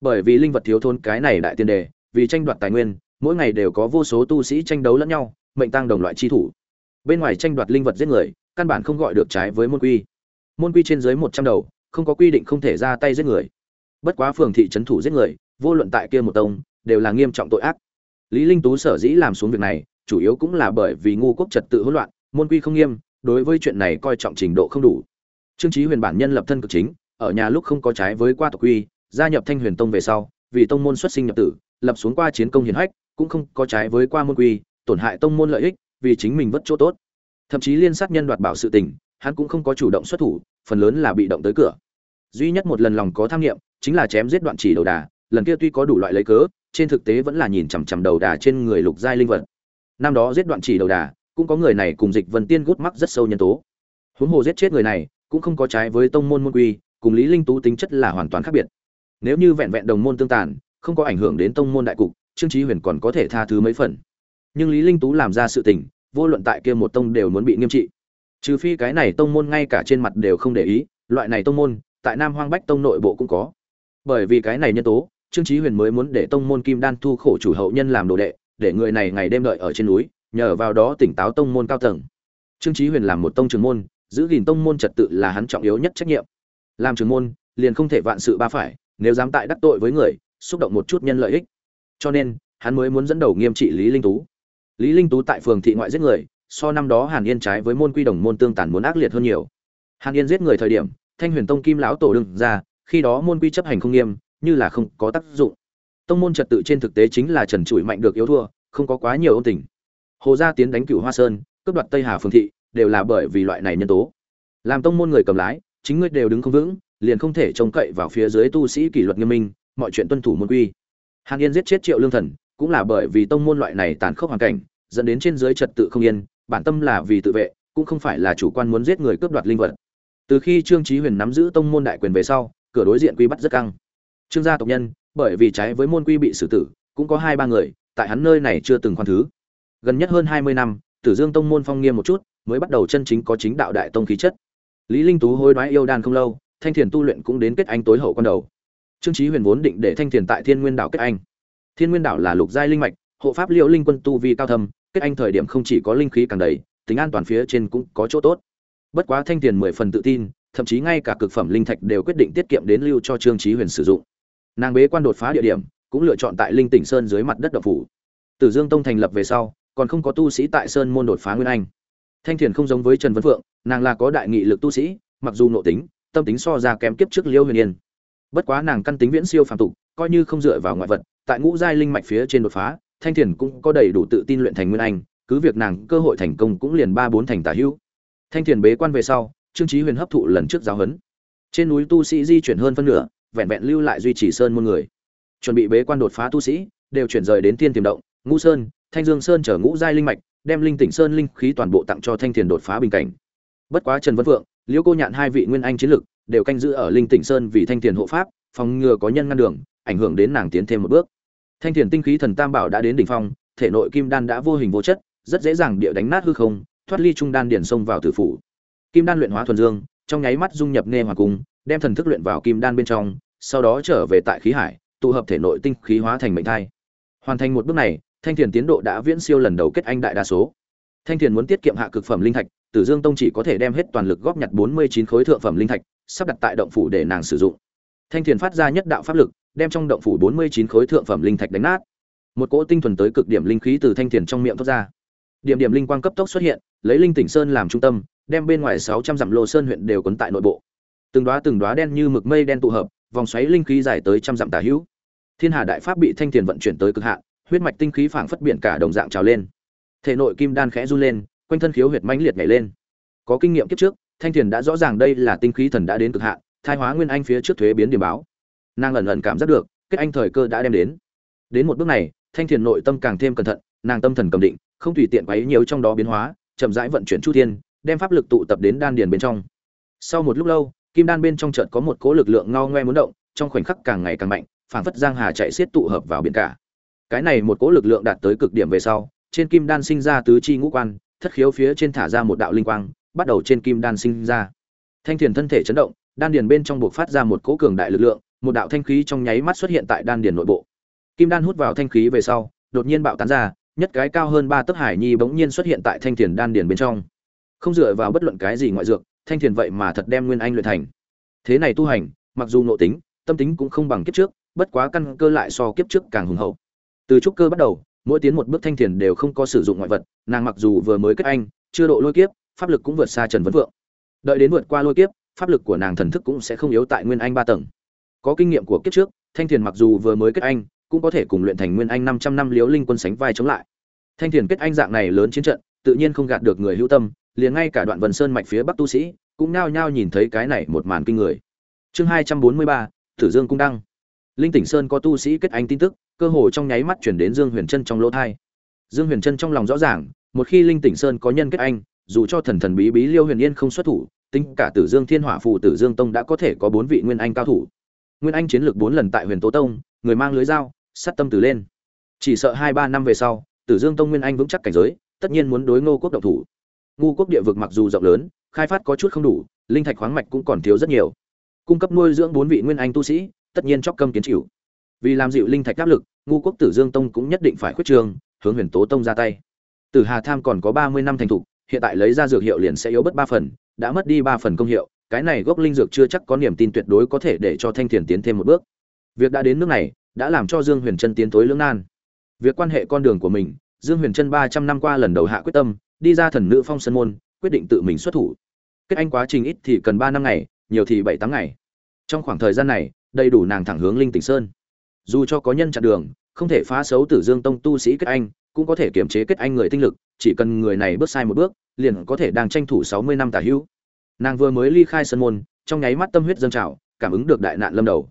Speaker 1: Bởi vì linh vật thiếu thốn cái này đại tiên đề, vì tranh đoạt tài nguyên, mỗi ngày đều có vô số tu sĩ tranh đấu lẫn nhau, mệnh tăng đồng loại chi thủ. Bên ngoài tranh đoạt linh vật giết người, căn bản không gọi được trái với môn quy. Môn quy trên dưới một trăm đầu, không có quy định không thể ra tay giết người. Bất quá phường thị trấn thủ giết người, vô luận tại kia một tông, đều là nghiêm trọng tội ác. Lý linh tú sở dĩ làm xuống việc này chủ yếu cũng là bởi vì ngu quốc trật tự hỗn loạn, môn quy không nghiêm, đối với chuyện này coi trọng trình độ không đủ. Trương chí huyền bản nhân lập thân cực chính, ở nhà lúc không có trái với qua tộc quy, gia nhập thanh huyền tông về sau, vì tông môn xuất sinh nhập tử, lập xuống qua chiến công hiển hách, cũng không có trái với qua môn quy, tổn hại tông môn lợi ích, vì chính mình vất chỗ tốt. Thậm chí liên sát nhân đoạt bảo sự tình, hắn cũng không có chủ động xuất thủ, phần lớn là bị động tới cửa. Duy nhất một lần lòng có tham nghiệm, chính là chém giết đoạn chỉ đầu đà, lần kia tuy có đủ loại lấy cớ, trên thực tế vẫn là nhìn chằm chằm đầu đà trên người lục giai linh vật năm đó giết đoạn chỉ đầu đà, cũng có người này cùng dịch vân tiên gút mắc rất sâu nhân tố. Huống hồ giết chết người này, cũng không có trái với tông môn môn quy, cùng lý linh tú tính chất là hoàn toàn khác biệt. Nếu như vẹn vẹn đồng môn tương tàn, không có ảnh hưởng đến tông môn đại cục, trương chí huyền còn có thể tha thứ mấy phần. Nhưng lý linh tú làm ra sự tình, vô luận tại kia một tông đều muốn bị nghiêm trị. Trừ phi cái này tông môn ngay cả trên mặt đều không để ý, loại này tông môn, tại nam hoang bách tông nội bộ cũng có. Bởi vì cái này nhân tố, trương chí huyền mới muốn để tông môn kim đan thu khổ chủ hậu nhân làm đồ đệ để người này ngày đêm đợi ở trên núi, nhờ vào đó tỉnh táo tông môn cao tầng. Trương chí huyền làm một tông trưởng môn, giữ gìn tông môn trật tự là hắn trọng yếu nhất trách nhiệm. Làm trưởng môn, liền không thể vạn sự ba phải, nếu dám tại đắc tội với người, xúc động một chút nhân lợi ích. Cho nên, hắn mới muốn dẫn đầu nghiêm trị lý linh tú. Lý linh tú tại phường thị ngoại giết người, so năm đó hàn yên trái với môn quy đồng môn tương tàn muốn ác liệt hơn nhiều. Hàn yên giết người thời điểm, thanh huyền tông kim lão tổ đừng ra, khi đó môn quy chấp hành không nghiêm, như là không có tác dụng tông môn trật tự trên thực tế chính là trần trụi mạnh được yếu thua, không có quá nhiều ôn tình. Hồ gia tiến đánh cửu hoa sơn, cướp đoạt tây hà phương thị, đều là bởi vì loại này nhân tố. Làm tông môn người cầm lái, chính ngươi đều đứng không vững, liền không thể trông cậy vào phía dưới tu sĩ kỷ luật nghiêm minh, mọi chuyện tuân thủ môn quy. Hàn yên giết chết triệu lương thần, cũng là bởi vì tông môn loại này tàn khốc hoàn cảnh, dẫn đến trên dưới trật tự không yên, bản tâm là vì tự vệ, cũng không phải là chủ quan muốn giết người cướp đoạt linh vật. Từ khi trương chí huyền nắm giữ tông môn đại quyền về sau, cửa đối diện quy bắt rất căng. Trương gia tộc nhân bởi vì trái với môn quy bị xử tử, cũng có hai ba người, tại hắn nơi này chưa từng khoan thứ. Gần nhất hơn hai mươi năm, tử dương tông môn phong nghiêm một chút, mới bắt đầu chân chính có chính đạo đại tông khí chất. Lý linh tú hối đoái yêu đan không lâu, thanh thiền tu luyện cũng đến kết anh tối hậu quan đầu. Trương chí huyền vốn định để thanh thiền tại thiên nguyên đảo kết anh. Thiên nguyên đảo là lục giai linh mạch, hộ pháp liễu linh quân tu vi cao thâm, kết anh thời điểm không chỉ có linh khí càng đầy, tính an toàn phía trên cũng có chỗ tốt. Bất quá thanh thiền mười phần tự tin, thậm chí ngay cả cực phẩm linh thạch đều quyết định tiết kiệm đến lưu cho trương chí huyền sử dụng nàng bế quan đột phá địa điểm, cũng lựa chọn tại linh tỉnh sơn dưới mặt đất đậu phủ. Tử dương tông thành lập về sau, còn không có tu sĩ tại sơn môn đột phá nguyên anh. Thanh thiền không giống với trần Vân phượng, nàng là có đại nghị lực tu sĩ, mặc dù nội tính, tâm tính so ra kém kiếp trước liêu huyền yên. Bất quá nàng căn tính viễn siêu phàm tục, coi như không dựa vào ngoại vật, tại ngũ giai linh mạch phía trên đột phá, thanh thiền cũng có đầy đủ tự tin luyện thành nguyên anh, cứ việc nàng cơ hội thành công cũng liền ba bốn thành tả hữu. Thanh thiền bế quan về sau, trương trí huyền hấp thụ lần trước giáo huấn. Trên núi tu sĩ di chuyển hơn phân nửa vẹn vẹn lưu lại duy trì sơn môn người. Chuẩn bị bế quan đột phá tu sĩ, đều chuyển rời đến tiên tiềm động, ngũ sơn, thanh dương sơn chở ngũ giai linh mạch, đem linh tỉnh sơn linh khí toàn bộ tặng cho thanh thiền đột phá bình cảnh. Bất quá trần vân vượng liễu cô nhạn hai vị nguyên anh chiến lực, đều canh giữ ở linh tỉnh sơn vì thanh thiền hộ pháp, phòng ngừa có nhân ngăn đường, ảnh hưởng đến nàng tiến thêm một bước. Thanh thiền tinh khí thần tam bảo đã đến đỉnh phong, thể nội kim đan đã vô hình vô chất, rất dễ dàng địa đánh nát hư không, thoát ly trung đan điển sông vào tử phủ. Kim đan luyện hóa thuần dương, trong nháy mắt dung nhập nghe hòa cung, đem thần thức luyện vào kim đan bên trong sau đó trở về tại khí hải, tụ hợp thể nội tinh khí hóa thành mệnh thai. Hoàn thành một bước này, thanh thiền tiến độ đã viễn siêu lần đầu kết anh đại đa số. Thanh thiền muốn tiết kiệm hạ cực phẩm linh thạch, tử dương tông chỉ có thể đem hết toàn lực góp nhặt bốn mươi chín khối thượng phẩm linh thạch, sắp đặt tại động phủ để nàng sử dụng. Thanh thiền phát ra nhất đạo pháp lực, đem trong động phủ bốn mươi chín khối thượng phẩm linh thạch đánh nát. Một cỗ tinh thuần tới cực điểm linh khí từ thanh thiền trong miệng thoát ra. Điểm điểm linh quang cấp tốc xuất hiện, lấy linh tỉnh sơn làm trung tâm, đem bên ngoài sáu trăm dặm lô sơn huyện đều quấn tại nội bộ. Từng đóa từng đóa đen như mực mây đen tụ hợp vòng xoáy linh khí dài tới trăm dặm tả hữu. Thiên hà đại pháp bị thanh tiền vận chuyển tới cực hạn, huyết mạch tinh khí phảng phất biển cả đồng dạng trào lên. Thể nội kim đan khẽ run lên, quanh thân khiếu huyệt mãnh liệt nhảy lên. Có kinh nghiệm kiếp trước, thanh tiền đã rõ ràng đây là tinh khí thần đã đến cực hạn, thai hóa nguyên anh phía trước thuế biến điểm báo. Nàng ẩn ẩn cảm giác được, kết anh thời cơ đã đem đến. Đến một bước này, thanh tiền nội tâm càng thêm cẩn thận, nàng tâm thần cầm định, không tùy tiện quấy nhiều trong đó biến hóa, chậm rãi vận chuyển chu thiên, đem pháp lực tụ tập đến đan điền bên trong. Sau một lúc lâu kim đan bên trong chợt có một cỗ lực lượng ngao ngoe muốn động, trong khoảnh khắc càng ngày càng mạnh, phảng phất giang hà chạy xiết tụ hợp vào biển cả. Cái này một cỗ lực lượng đạt tới cực điểm về sau, trên kim đan sinh ra tứ chi ngũ quan, thất khiếu phía trên thả ra một đạo linh quang, bắt đầu trên kim đan sinh ra. Thanh thiền thân thể chấn động, đan điền bên trong buộc phát ra một cỗ cường đại lực lượng, một đạo thanh khí trong nháy mắt xuất hiện tại đan điền nội bộ. Kim đan hút vào thanh khí về sau, đột nhiên bạo tán ra, nhất cái cao hơn ba tấc hải nhi bỗng nhiên xuất hiện tại thanh thiền đan điền bên trong. Không dựa vào bất luận cái gì ngoại dược thanh thiền vậy mà thật đem nguyên anh luyện thành. Thế này tu hành, mặc dù nội tính, tâm tính cũng không bằng kiếp trước, bất quá căn cơ lại so kiếp trước càng hùng hậu. Từ trúc cơ bắt đầu, mỗi tiến một bước thanh thiền đều không có sử dụng ngoại vật, nàng mặc dù vừa mới kết anh, chưa độ lôi kiếp, pháp lực cũng vượt xa trần vấn vượng. Đợi đến vượt qua lôi kiếp, pháp lực của nàng thần thức cũng sẽ không yếu tại nguyên anh ba tầng. Có kinh nghiệm của kiếp trước, thanh thiền mặc dù vừa mới kết anh, cũng có thể cùng luyện thành nguyên anh năm trăm năm liếu linh quân sánh vai chống lại. Thanh thiền kết anh dạng này lớn chiến trận tự nhiên không gạt được người hữu tâm, liền ngay cả đoạn Vân sơn mạch phía bắc tu sĩ cũng nao nhao nhìn thấy cái này một màn kinh người. Chương hai trăm bốn mươi ba, tử dương cung đăng. Linh tỉnh sơn có tu sĩ kết anh tin tức, cơ hồ trong nháy mắt chuyển đến dương huyền trân trong lỗ thai. Dương huyền trân trong lòng rõ ràng, một khi linh tỉnh sơn có nhân kết anh, dù cho thần thần bí bí liêu huyền yên không xuất thủ, tính cả tử dương thiên hỏa phụ tử dương tông đã có thể có bốn vị nguyên anh cao thủ. Nguyên anh chiến lược bốn lần tại huyền tố tông, người mang lưới dao, sắt tâm từ lên. Chỉ sợ hai ba năm về sau, tử dương tông nguyên anh vững chắc cảnh giới tất nhiên muốn đối ngô quốc động thủ. Ngô quốc địa vực mặc dù rộng lớn, khai phát có chút không đủ, linh thạch khoáng mạch cũng còn thiếu rất nhiều. Cung cấp nuôi dưỡng bốn vị nguyên anh tu sĩ, tất nhiên chóc câm kiến chịu. Vì làm dịu linh thạch áp lực, Ngô quốc tử dương tông cũng nhất định phải khuyết trường hướng huyền tố tông ra tay. Tử hà tham còn có ba mươi năm thành thục, hiện tại lấy ra dược hiệu liền sẽ yếu bất ba phần, đã mất đi ba phần công hiệu, cái này gốc linh dược chưa chắc có niềm tin tuyệt đối có thể để cho thanh thiền tiến thêm một bước. Việc đã đến nước này, đã làm cho dương huyền trân tiến tối lưỡng nan. Việc quan hệ con đường của mình dương huyền trân ba trăm năm qua lần đầu hạ quyết tâm, đi ra thần nữ phong sơn môn, quyết định tự mình xuất thủ. Kết anh quá trình ít thì cần ba năm ngày, nhiều thì bảy tám ngày. Trong khoảng thời gian này, đầy đủ nàng thẳng hướng linh tỉnh sơn. Dù cho có nhân chặn đường, không thể phá xấu tử dương tông tu sĩ kết anh, cũng có thể kiềm chế kết anh người tinh lực, chỉ cần người này bước sai một bước, liền có thể đang tranh thủ sáu mươi năm tả hữu. Nàng vừa mới ly khai Sơn môn, trong nháy mắt tâm huyết dâng trào, cảm ứng được đại nạn lâm đầu.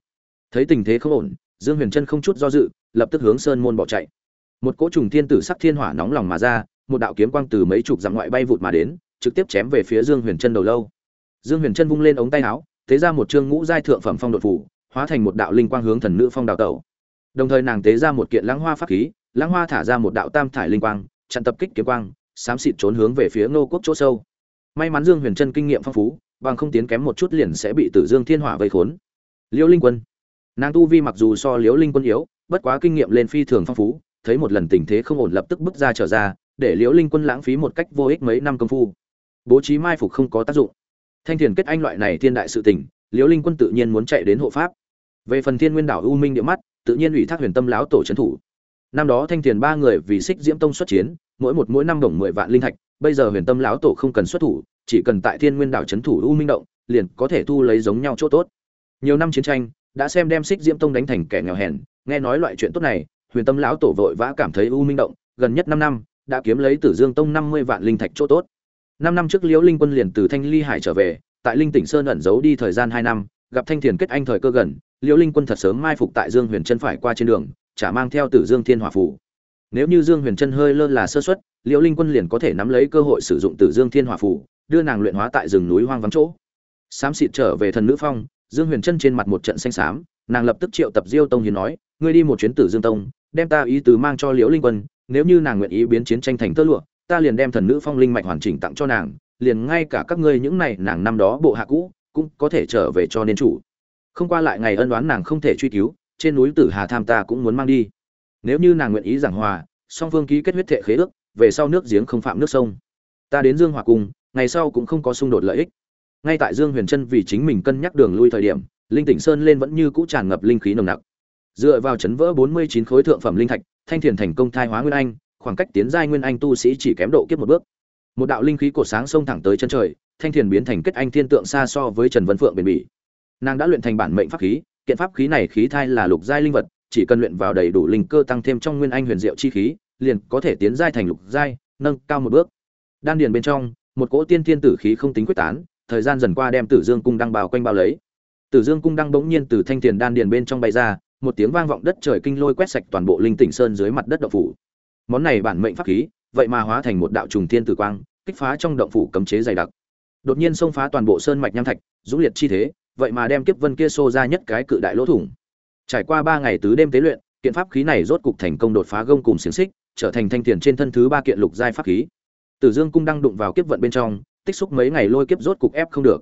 Speaker 1: Thấy tình thế không ổn, dương huyền trân không chút do dự, lập tức hướng sơn môn bỏ chạy một cỗ trùng thiên tử sắc thiên hỏa nóng lòng mà ra, một đạo kiếm quang từ mấy chục dặm ngoại bay vụt mà đến, trực tiếp chém về phía dương huyền chân đầu lâu. Dương huyền chân vung lên ống tay áo, tế ra một chương ngũ giai thượng phẩm phong đột phủ hóa thành một đạo linh quang hướng thần nữ phong đào tẩu. Đồng thời nàng tế ra một kiện lãng hoa pháp khí, lãng hoa thả ra một đạo tam thải linh quang, chặn tập kích kiếm quang, xám xịt trốn hướng về phía ngô quốc chỗ sâu. May mắn dương huyền chân kinh nghiệm phong phú, bằng không tiến kém một chút liền sẽ bị tử dương thiên hỏa vây khốn. Liễu linh quân. Nàng tu vi mặc dù so liễu linh quân yếu, bất quá kinh nghiệm lên phi thường phong phú thấy một lần tình thế không ổn lập tức bước ra trở ra, để liễu linh quân lãng phí một cách vô ích mấy năm công phu. Bố trí mai phục không có tác dụng. Thanh thiền kết anh loại này thiên đại sự tình, liễu linh quân tự nhiên muốn chạy đến hộ pháp. Về phần thiên nguyên đảo u minh địa mắt, tự nhiên ủy thác huyền tâm lão tổ trấn thủ. Năm đó thanh thiền ba người vì xích diễm tông xuất chiến, mỗi một mỗi năm đồng mười vạn linh thạch, bây giờ huyền tâm lão tổ không cần xuất thủ, chỉ cần tại thiên nguyên đảo trấn thủ u minh động, liền có thể thu lấy giống nhau chỗ tốt. Nhiều năm chiến tranh, đã xem đem xích diễm tông đánh thành kẻ nghèo hèn, nghe nói loại chuyện tốt này huyền tâm lão tổ vội vã cảm thấy u minh động, gần nhất năm năm, đã kiếm lấy tử dương tông năm mươi vạn linh thạch chỗ tốt. Năm năm trước liễu linh quân liền từ thanh ly hải trở về, tại linh tỉnh sơn ẩn giấu đi thời gian hai năm, gặp thanh thiền kết anh thời cơ gần, liễu linh quân thật sớm mai phục tại dương huyền chân phải qua trên đường, chả mang theo tử dương thiên hòa phủ. Nếu như dương huyền chân hơi lơ là sơ xuất liễu linh quân liền có thể nắm lấy cơ hội sử dụng tử dương thiên hòa phủ, đưa nàng luyện hóa tại rừng núi hoang vắng chỗ. Xám xịt trở về thần nữ phong, dương huyền chân trên mặt một trận xanh xám, nàng lập tức triệu tập diêu tông hiền nói, ngươi đi một chuyến tử dương tông đem ta ý tứ mang cho liễu linh quân, nếu như nàng nguyện ý biến chiến tranh thành tơ lụa, ta liền đem thần nữ phong linh mạch hoàn chỉnh tặng cho nàng, liền ngay cả các ngươi những này nàng năm đó bộ hạ cũ, cũng có thể trở về cho nên chủ. Không qua lại ngày ân đoán nàng không thể truy cứu, trên núi tử hà tham ta cũng muốn mang đi. Nếu như nàng nguyện ý giảng hòa, song phương ký kết huyết thệ khế ước, về sau nước giếng không phạm nước sông. Ta đến dương hòa cung ngày sau cũng không có xung đột lợi ích. Ngay tại dương huyền trân vì chính mình cân nhắc đường lui thời điểm, linh tỉnh sơn lên vẫn như cũ tràn ngập linh khí nồng nặc dựa vào chấn vỡ bốn mươi chín khối thượng phẩm linh thạch, thanh thiền thành công thai hóa nguyên anh, khoảng cách tiến giai nguyên anh tu sĩ chỉ kém độ kiếp một bước. Một đạo linh khí cổ sáng xông thẳng tới chân trời, thanh thiền biến thành kết anh thiên tượng xa so với trần vân phượng bền bỉ. Nàng đã luyện thành bản mệnh pháp khí, kiện pháp khí này khí thai là lục giai linh vật, chỉ cần luyện vào đầy đủ linh cơ tăng thêm trong nguyên anh huyền diệu chi khí, liền có thể tiến giai thành lục giai, nâng cao một bước. Đan điền bên trong, một cỗ tiên thiên tử khí không tính quyết tán, thời gian dần qua đem tử dương cung đăng bao quanh bao lấy. Tử dương cung đăng bỗng nhiên từ thanh thiền đan điền bên trong bay ra một tiếng vang vọng đất trời kinh lôi quét sạch toàn bộ linh tỉnh sơn dưới mặt đất động phủ. Món này bản mệnh pháp khí, vậy mà hóa thành một đạo trùng thiên tử quang, kích phá trong động phủ cấm chế dày đặc. Đột nhiên xông phá toàn bộ sơn mạch nham thạch, dũng liệt chi thế, vậy mà đem kiếp vân kia xô ra nhất cái cự đại lỗ thủng. Trải qua ba ngày tứ đêm tế luyện, kiện pháp khí này rốt cục thành công đột phá gông cùng xiềng xích, trở thành thanh tiền trên thân thứ ba kiện lục giai pháp khí. Tử dương cung đang đụng vào kiếp vận bên trong, tích xúc mấy ngày lôi kiếp rốt cục ép không được.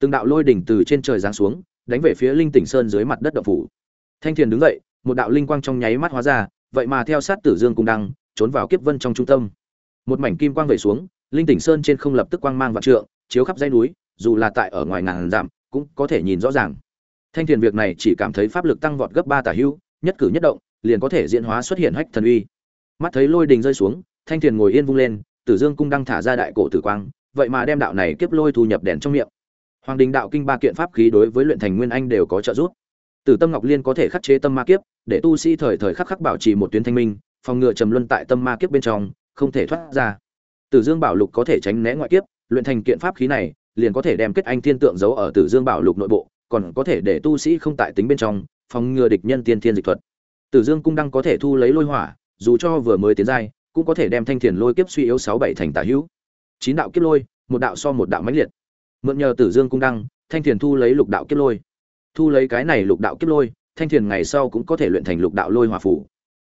Speaker 1: Từng đạo lôi đỉnh từ trên trời giáng xuống, đánh về phía linh tỉnh sơn dưới mặt đất động phủ thanh thiền đứng dậy, một đạo linh quang trong nháy mắt hóa ra, vậy mà theo sát tử dương cung đăng, trốn vào kiếp vân trong trung tâm. Một mảnh kim quang về xuống, linh tỉnh sơn trên không lập tức quang mang vạn trượng, chiếu khắp dãy núi, dù là tại ở ngoài ngàn dặm, cũng có thể nhìn rõ ràng. Thanh thiền việc này chỉ cảm thấy pháp lực tăng vọt gấp ba tả hưu nhất cử nhất động, liền có thể diễn hóa xuất hiện hách thần uy. Mắt thấy lôi đình rơi xuống, thanh thiền ngồi yên vung lên, tử dương cung đăng thả ra đại cổ tử quang, vậy mà đem đạo này kiếp lôi thu nhập đèn trong miệng. Hoàng đình đạo kinh ba kiện pháp khí đối với luyện thành nguyên anh đều có trợ giúp tử tâm ngọc liên có thể khắc chế tâm ma kiếp, để tu sĩ thời thời khắc khắc bảo trì một tuyến thanh minh, phòng ngừa trầm luân tại tâm ma kiếp bên trong, không thể thoát ra. Tử dương bảo lục có thể tránh né ngoại kiếp, luyện thành kiện pháp khí này, liền có thể đem kết anh thiên tượng giấu ở tử dương bảo lục nội bộ, còn có thể để tu sĩ không tại tính bên trong, phòng ngừa địch nhân tiên thiên dịch thuật. Tử dương cung đăng có thể thu lấy lôi hỏa, dù cho vừa mới tiến giai, cũng có thể đem thanh thiền lôi kiếp suy yếu sáu bảy thành tả hữu. Chín đạo kiếp lôi, một đạo so một đạo mãnh liệt. Mượn nhờ tử dương cung đăng, thanh thiền thu lấy lục đạo kiếp lôi thu lấy cái này lục đạo kiếp lôi, thanh thiền ngày sau cũng có thể luyện thành lục đạo lôi hỏa phù.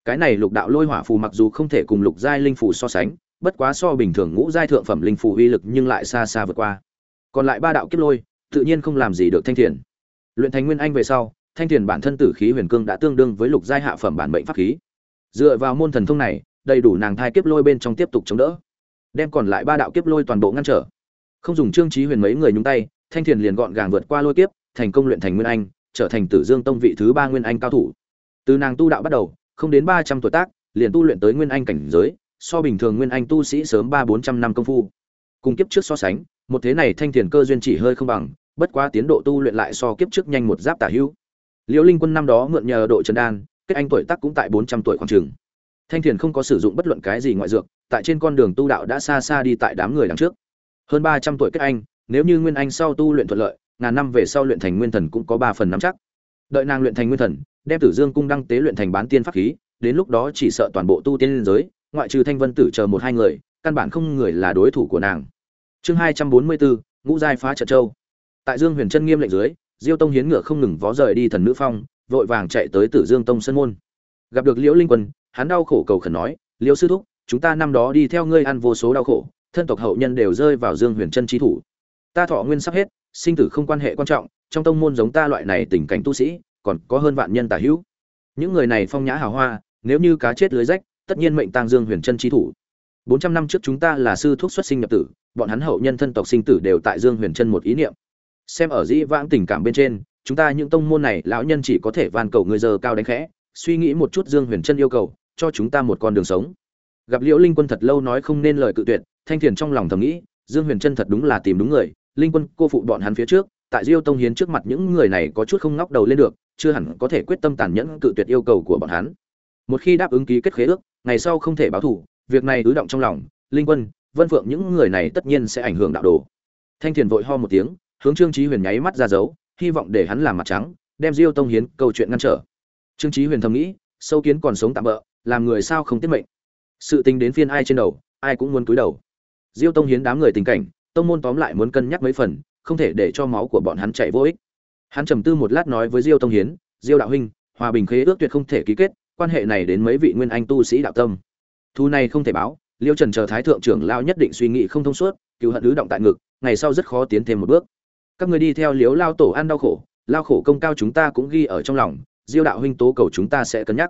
Speaker 1: Cái này lục đạo lôi hỏa phù mặc dù không thể cùng lục giai linh phù so sánh, bất quá so bình thường ngũ giai thượng phẩm linh phù uy lực nhưng lại xa xa vượt qua. Còn lại ba đạo kiếp lôi, tự nhiên không làm gì được thanh thiền. Luyện thành nguyên anh về sau, thanh thiền bản thân tử khí huyền cương đã tương đương với lục giai hạ phẩm bản mệnh pháp khí. Dựa vào môn thần thông này, đầy đủ nàng thai kiếp lôi bên trong tiếp tục chống đỡ. Đem còn lại ba đạo kiếp lôi toàn bộ ngăn trở. Không dùng trương trí huyền mấy người nhúng tay, thanh thiền liền gọn gàng vượt qua lôi kiếp thành công luyện thành nguyên anh, trở thành tử dương tông vị thứ ba nguyên anh cao thủ. Từ nàng tu đạo bắt đầu, không đến ba trăm tuổi tác, liền tu luyện tới nguyên anh cảnh giới, so bình thường nguyên anh tu sĩ sớm ba bốn trăm năm công phu. Cùng kiếp trước so sánh, một thế này thanh thiền cơ duyên chỉ hơi không bằng, bất quá tiến độ tu luyện lại so kiếp trước nhanh một giáp tả hữu. Liễu linh quân năm đó mượn nhờ độ trần đan, kết anh tuổi tác cũng tại bốn trăm tuổi khoảng trường thanh thiền không có sử dụng bất luận cái gì ngoại dược, tại trên con đường tu đạo đã xa xa đi tại đám người đằng trước. Hơn ba trăm tuổi kết anh, nếu như nguyên anh sau tu luyện thuận lợi ngàn năm về sau luyện thành nguyên thần cũng có ba phần năm chắc. Đợi nàng luyện thành nguyên thần, đem tử dương cung đăng tế luyện thành bán tiên pháp khí, đến lúc đó chỉ sợ toàn bộ tu tiên liên giới, ngoại trừ thanh vân tử chờ một hai người, căn bản không người là đối thủ của nàng. Chương hai trăm bốn mươi bốn, ngũ giai phá trận châu. Tại dương huyền chân nghiêm lệnh dưới, diêu tông hiến ngựa không ngừng vó rời đi thần nữ phong, vội vàng chạy tới tử dương tông sân môn. Gặp được liễu linh quân, hắn đau khổ cầu khẩn nói, liễu sư thúc, chúng ta năm đó đi theo ngươi ăn vô số đau khổ, thân tộc hậu nhân đều rơi vào dương huyền chân trí thủ. Ta thọ nguyên sắp hết sinh tử không quan hệ quan trọng, trong tông môn giống ta loại này tình cảnh tu sĩ, còn có hơn vạn nhân tả hữu. Những người này phong nhã hào hoa, nếu như cá chết lưới rách, tất nhiên mệnh tang dương huyền chân trí thủ. Bốn trăm năm trước chúng ta là sư thuốc xuất sinh nhập tử, bọn hắn hậu nhân thân tộc sinh tử đều tại dương huyền chân một ý niệm. Xem ở dĩ vãng tình cảm bên trên, chúng ta những tông môn này, lão nhân chỉ có thể van cầu người giờ cao đánh khẽ, suy nghĩ một chút dương huyền chân yêu cầu, cho chúng ta một con đường sống. Gặp liễu linh quân thật lâu nói không nên lời cự tuyệt, thanh thiền trong lòng thầm nghĩ, dương huyền chân thật đúng là tìm đúng người linh quân cô phụ bọn hắn phía trước, tại diêu tông hiến trước mặt những người này có chút không ngóc đầu lên được, chưa hẳn có thể quyết tâm tàn nhẫn cự tuyệt yêu cầu của bọn hắn. Một khi đáp ứng ký kết khế ước, ngày sau không thể báo thủ việc này ứ động trong lòng, linh quân, vân phượng những người này tất nhiên sẽ ảnh hưởng đạo đồ. Thanh thiền vội ho một tiếng, hướng trương trí huyền nháy mắt ra dấu, hy vọng để hắn làm mặt trắng, đem diêu tông hiến câu chuyện ngăn trở. Trương trí huyền thầm nghĩ, sâu kiến còn sống tạm bỡ làm người sao không tiết mệnh. Sự tình đến phiên ai trên đầu, ai cũng muốn cúi đầu. Diêu tông hiến đám người tình cảnh tông môn tóm lại muốn cân nhắc mấy phần, không thể để cho máu của bọn hắn chảy vô ích. Hắn trầm tư một lát nói với diêu tông hiến, diêu đạo huynh, hòa bình khế ước tuyệt không thể ký kết, quan hệ này đến mấy vị nguyên anh tu sĩ đạo tâm. Thu này không thể báo, liêu trần chờ thái thượng trưởng lao nhất định suy nghĩ không thông suốt, cứu hận ứ động tại ngực, ngày sau rất khó tiến thêm một bước. Các người đi theo liếu lao tổ ăn đau khổ, lao khổ công cao chúng ta cũng ghi ở trong lòng, diêu đạo huynh tố cầu chúng ta sẽ cân nhắc.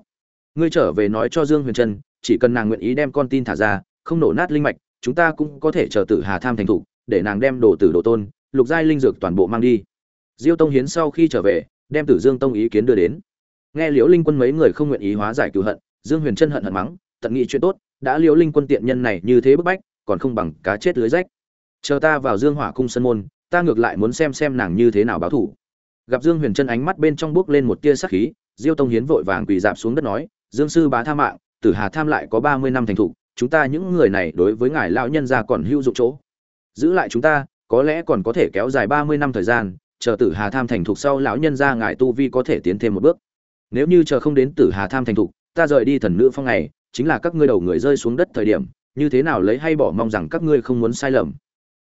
Speaker 1: Ngươi trở về nói cho dương huyền trân, chỉ cần nàng nguyện ý đem con tin thả ra, không nổ nát linh mạch, chúng ta cũng có thể chờ tử hà tham thành thủ để nàng đem đồ tử đồ tôn, lục giai linh dược toàn bộ mang đi. Diêu tông hiến sau khi trở về, đem tử dương tông ý kiến đưa đến. Nghe liễu linh quân mấy người không nguyện ý hóa giải cựu hận, dương huyền chân hận hận mắng, tận nghị chuyện tốt, đã liễu linh quân tiện nhân này như thế bức bách, còn không bằng cá chết lưới rách. Chờ ta vào dương hỏa cung sân môn, ta ngược lại muốn xem xem nàng như thế nào báo thủ. Gặp dương huyền chân ánh mắt bên trong bước lên một tia sắc khí, diêu tông hiến vội vàng quỳ dạp xuống đất nói, dương sư bá tha mạng, tử hà tham lại có ba mươi năm thành thục, chúng ta những người này đối với ngài lão nhân gia còn hữu dụng chỗ giữ lại chúng ta, có lẽ còn có thể kéo dài ba mươi năm thời gian, chờ tử hà tham thành thục sau lão nhân gia ngài tu vi có thể tiến thêm một bước. Nếu như chờ không đến tử hà tham thành thục, ta rời đi thần nữ phong này, chính là các ngươi đầu người rơi xuống đất thời điểm, như thế nào lấy hay bỏ mong rằng các ngươi không muốn sai lầm.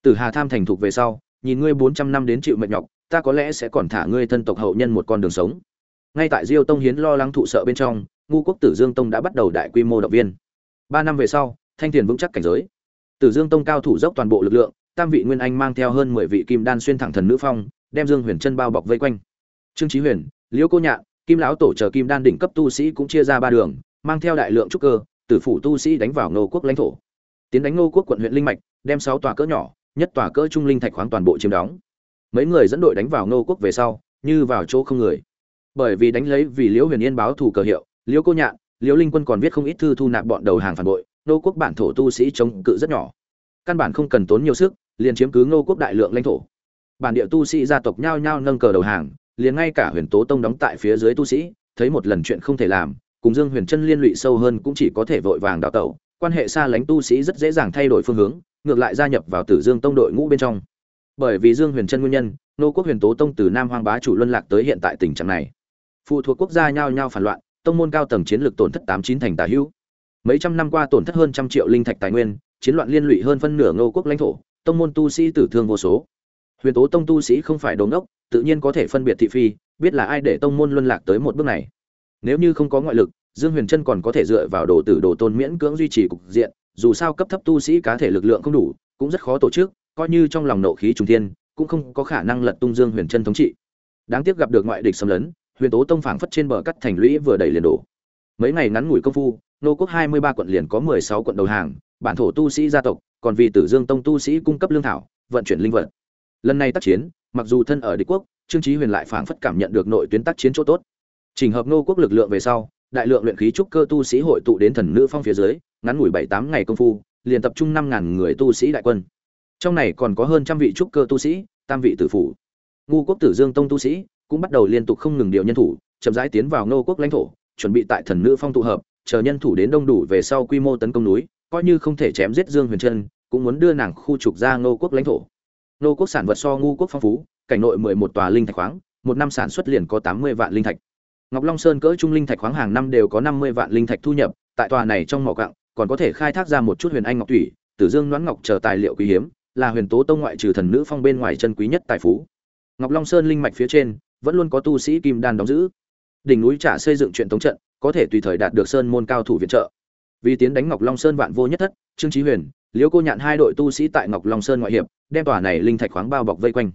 Speaker 1: Tử hà tham thành thục về sau, nhìn ngươi bốn trăm năm đến chịu mệt nhọc, ta có lẽ sẽ còn thả ngươi thân tộc hậu nhân một con đường sống. Ngay tại diêu tông hiến lo lắng thụ sợ bên trong ngu quốc tử dương tông đã bắt đầu đại quy mô động viên. Ba năm về sau, thanh thiền vững chắc cảnh giới tử dương tông cao thủ dốc toàn bộ lực lượng, tam vị nguyên anh mang theo hơn mười vị kim đan xuyên thẳng thần nữ phong, đem dương huyền chân bao bọc vây quanh. Trương Chí huyền liễu cô nhạn, kim lão tổ chờ kim đan đỉnh cấp tu sĩ cũng chia ra ba đường, mang theo đại lượng trúc cơ, tử phủ tu sĩ đánh vào Ngô quốc lãnh thổ. Tiến đánh Ngô quốc quận huyện linh mạch, đem sáu tòa cỡ nhỏ, nhất tòa cỡ trung linh thạch khoáng toàn bộ chiếm đóng. Mấy người dẫn đội đánh vào Ngô quốc về sau, như vào chỗ không người. Bởi vì đánh lấy vì liễu huyền yên báo thủ cờ hiệu liễu cô nhạn liễu linh quân còn viết không ít thư thu nạp bọn đầu hàng phản bội nô quốc bản thổ tu sĩ chống cự rất nhỏ. Căn bản không cần tốn nhiều sức, liền chiếm cứ nô quốc đại lượng lãnh thổ. Bản địa tu sĩ gia tộc nhao nhao nâng cờ đầu hàng, liền ngay cả huyền tố tông đóng tại phía dưới tu sĩ, thấy một lần chuyện không thể làm, cùng dương huyền chân liên lụy sâu hơn cũng chỉ có thể vội vàng đào tẩu, quan hệ xa lánh tu sĩ rất dễ dàng thay đổi phương hướng, ngược lại gia nhập vào tử dương tông đội ngũ bên trong. Bởi vì dương huyền chân nguyên nhân nô quốc huyền tố tông từ nam hoang bá chủ luân lạc tới hiện tại tình trạng này. Phụ thuộc quốc gia nhao nhao phản loạn, tông môn cao tầng chiến lược tổn thất tám chín thành tà hữu mấy trăm năm qua tổn thất hơn trăm triệu linh thạch tài nguyên, chiến loạn liên lụy hơn phân nửa ngô quốc lãnh thổ, tông môn tu sĩ tử thương vô số. Huyền tố tông tu sĩ không phải đống ốc tự nhiên có thể phân biệt thị phi, biết là ai để tông môn luân lạc tới một bước này. Nếu như không có ngoại lực, dương huyền trân còn có thể dựa vào đồ tử đồ tôn miễn cưỡng duy trì cục diện, dù sao cấp thấp tu sĩ cá thể lực lượng không đủ, cũng rất khó tổ chức, coi như trong lòng nộ khí trung thiên, cũng không có khả năng lật tung dương huyền trân thống trị. Đáng tiếc gặp được ngoại địch xâm lấn, huyền tố tông phảng phất trên bờ cắt thành lũy vừa đẩy liền đổ. Mấy ngày ngắn ngủi công phu nô quốc hai mươi ba quận liền có mười sáu quận đầu hàng, bản thổ tu sĩ gia tộc, còn vì tử dương tông tu sĩ cung cấp lương thảo, vận chuyển linh vật. Lần này tác chiến, mặc dù thân ở địch quốc, trương Chí huyền lại phảng phất cảm nhận được nội tuyến tác chiến chỗ tốt. Trình hợp nô quốc lực lượng về sau, đại lượng luyện khí trúc cơ tu sĩ hội tụ đến thần nữ phong phía dưới, ngắn ngủi bảy tám ngày công phu, liền tập trung năm ngàn người tu sĩ đại quân. Trong này còn có hơn trăm vị trúc cơ tu sĩ, tam vị tử phủ. Ngô quốc tử dương tông tu sĩ cũng bắt đầu liên tục không ngừng điều nhân thủ, chậm rãi tiến vào nô quốc lãnh thổ, chuẩn bị tại thần nữ phong tụ hợp chờ nhân thủ đến đông đủ về sau quy mô tấn công núi, coi như không thể chém giết dương huyền trân, cũng muốn đưa nàng khu trục ra Ngô quốc lãnh thổ. Ngô quốc sản vật so ngu quốc phong phú, cảnh nội mười một tòa linh thạch khoáng, một năm sản xuất liền có tám mươi vạn linh thạch. Ngọc long sơn cỡ trung linh thạch khoáng hàng năm đều có năm mươi vạn linh thạch thu nhập, tại tòa này trong mỏ quặng còn có thể khai thác ra một chút huyền anh ngọc thủy, tử dương đoán ngọc chờ tài liệu quý hiếm, là huyền tố tông ngoại trừ thần nữ phong bên ngoài chân quý nhất tài phú. Ngọc long sơn linh mạch phía trên, vẫn luôn có tu sĩ kim đan đóng giữ. Đỉnh núi trả xây dựng chuyện tống trận có thể tùy thời đạt được sơn môn cao thủ viện trợ. Vì tiến đánh ngọc long sơn vạn vô nhất thất, trương trí huyền, liễu cô nhạn hai đội tu sĩ tại ngọc long sơn ngoại hiệp, đem tòa này linh thạch khoáng bao bọc vây quanh.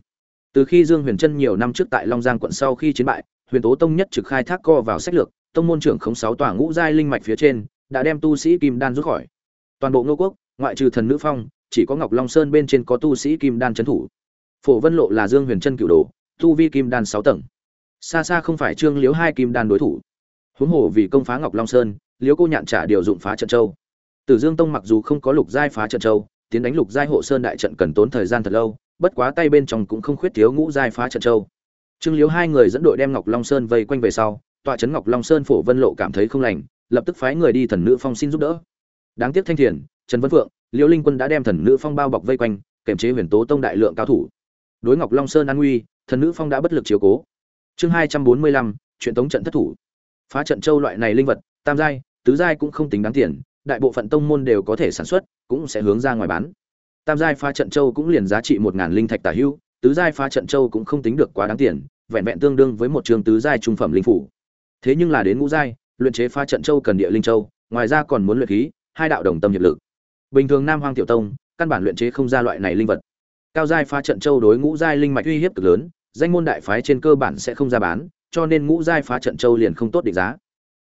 Speaker 1: Từ khi dương huyền trân nhiều năm trước tại long giang quận sau khi chiến bại, huyền tố tông nhất trực khai thác co vào sách lược, tông môn trưởng khống sáu tòa ngũ giai linh mạch phía trên, đã đem tu sĩ kim đan rút khỏi. Toàn bộ ngô quốc, ngoại trừ thần nữ phong, chỉ có ngọc long sơn bên trên có tu sĩ kim đan trấn thủ. Phổ vân lộ là dương huyền trân cựu đồ, tu vi kim đan sáu tầng. Xa xa không phải trương liếu hai kim đan đối thủ huống hồ vì công phá ngọc long sơn liếu cô nhạn trả điều dụng phá trận châu. Tử dương tông mặc dù không có lục giai phá trận châu, tiến đánh lục giai hộ sơn đại trận cần tốn thời gian thật lâu, bất quá tay bên trong cũng không khuyết thiếu ngũ giai phá trận châu. Trương liếu hai người dẫn đội đem ngọc long sơn vây quanh về sau, tọa trấn ngọc long sơn phổ vân lộ cảm thấy không lành, lập tức phái người đi thần nữ phong xin giúp đỡ. Đáng tiếc thanh thiền, trần vân phượng liễu linh quân đã đem thần nữ phong bao bọc vây quanh kềm chế huyền tố tông đại lượng cao thủ. Đối ngọc long sơn an nguy, thần nữ phong đã bất lực chiếu cố. Chương hai trăm bốn mươi lăm, chuyện tống trận thất thủ phá trận châu loại này linh vật, tam giai, tứ giai cũng không tính đáng tiền, đại bộ phận tông môn đều có thể sản xuất, cũng sẽ hướng ra ngoài bán. Tam giai phá trận châu cũng liền giá trị một ngàn linh thạch tả hưu, tứ giai phá trận châu cũng không tính được quá đáng tiền, vẹn vẹn tương đương với một trường tứ giai trung phẩm linh phủ. Thế nhưng là đến ngũ giai, luyện chế phá trận châu cần địa linh châu, ngoài ra còn muốn luyện khí, hai đạo đồng tâm hiệp lực. Bình thường nam hoang tiểu tông, căn bản luyện chế không ra loại này linh vật. Cao giai phá trận châu đối ngũ giai linh mạch uy hiếp cực lớn, danh môn đại phái trên cơ bản sẽ không ra bán cho nên ngũ giai phá trận châu liền không tốt định giá.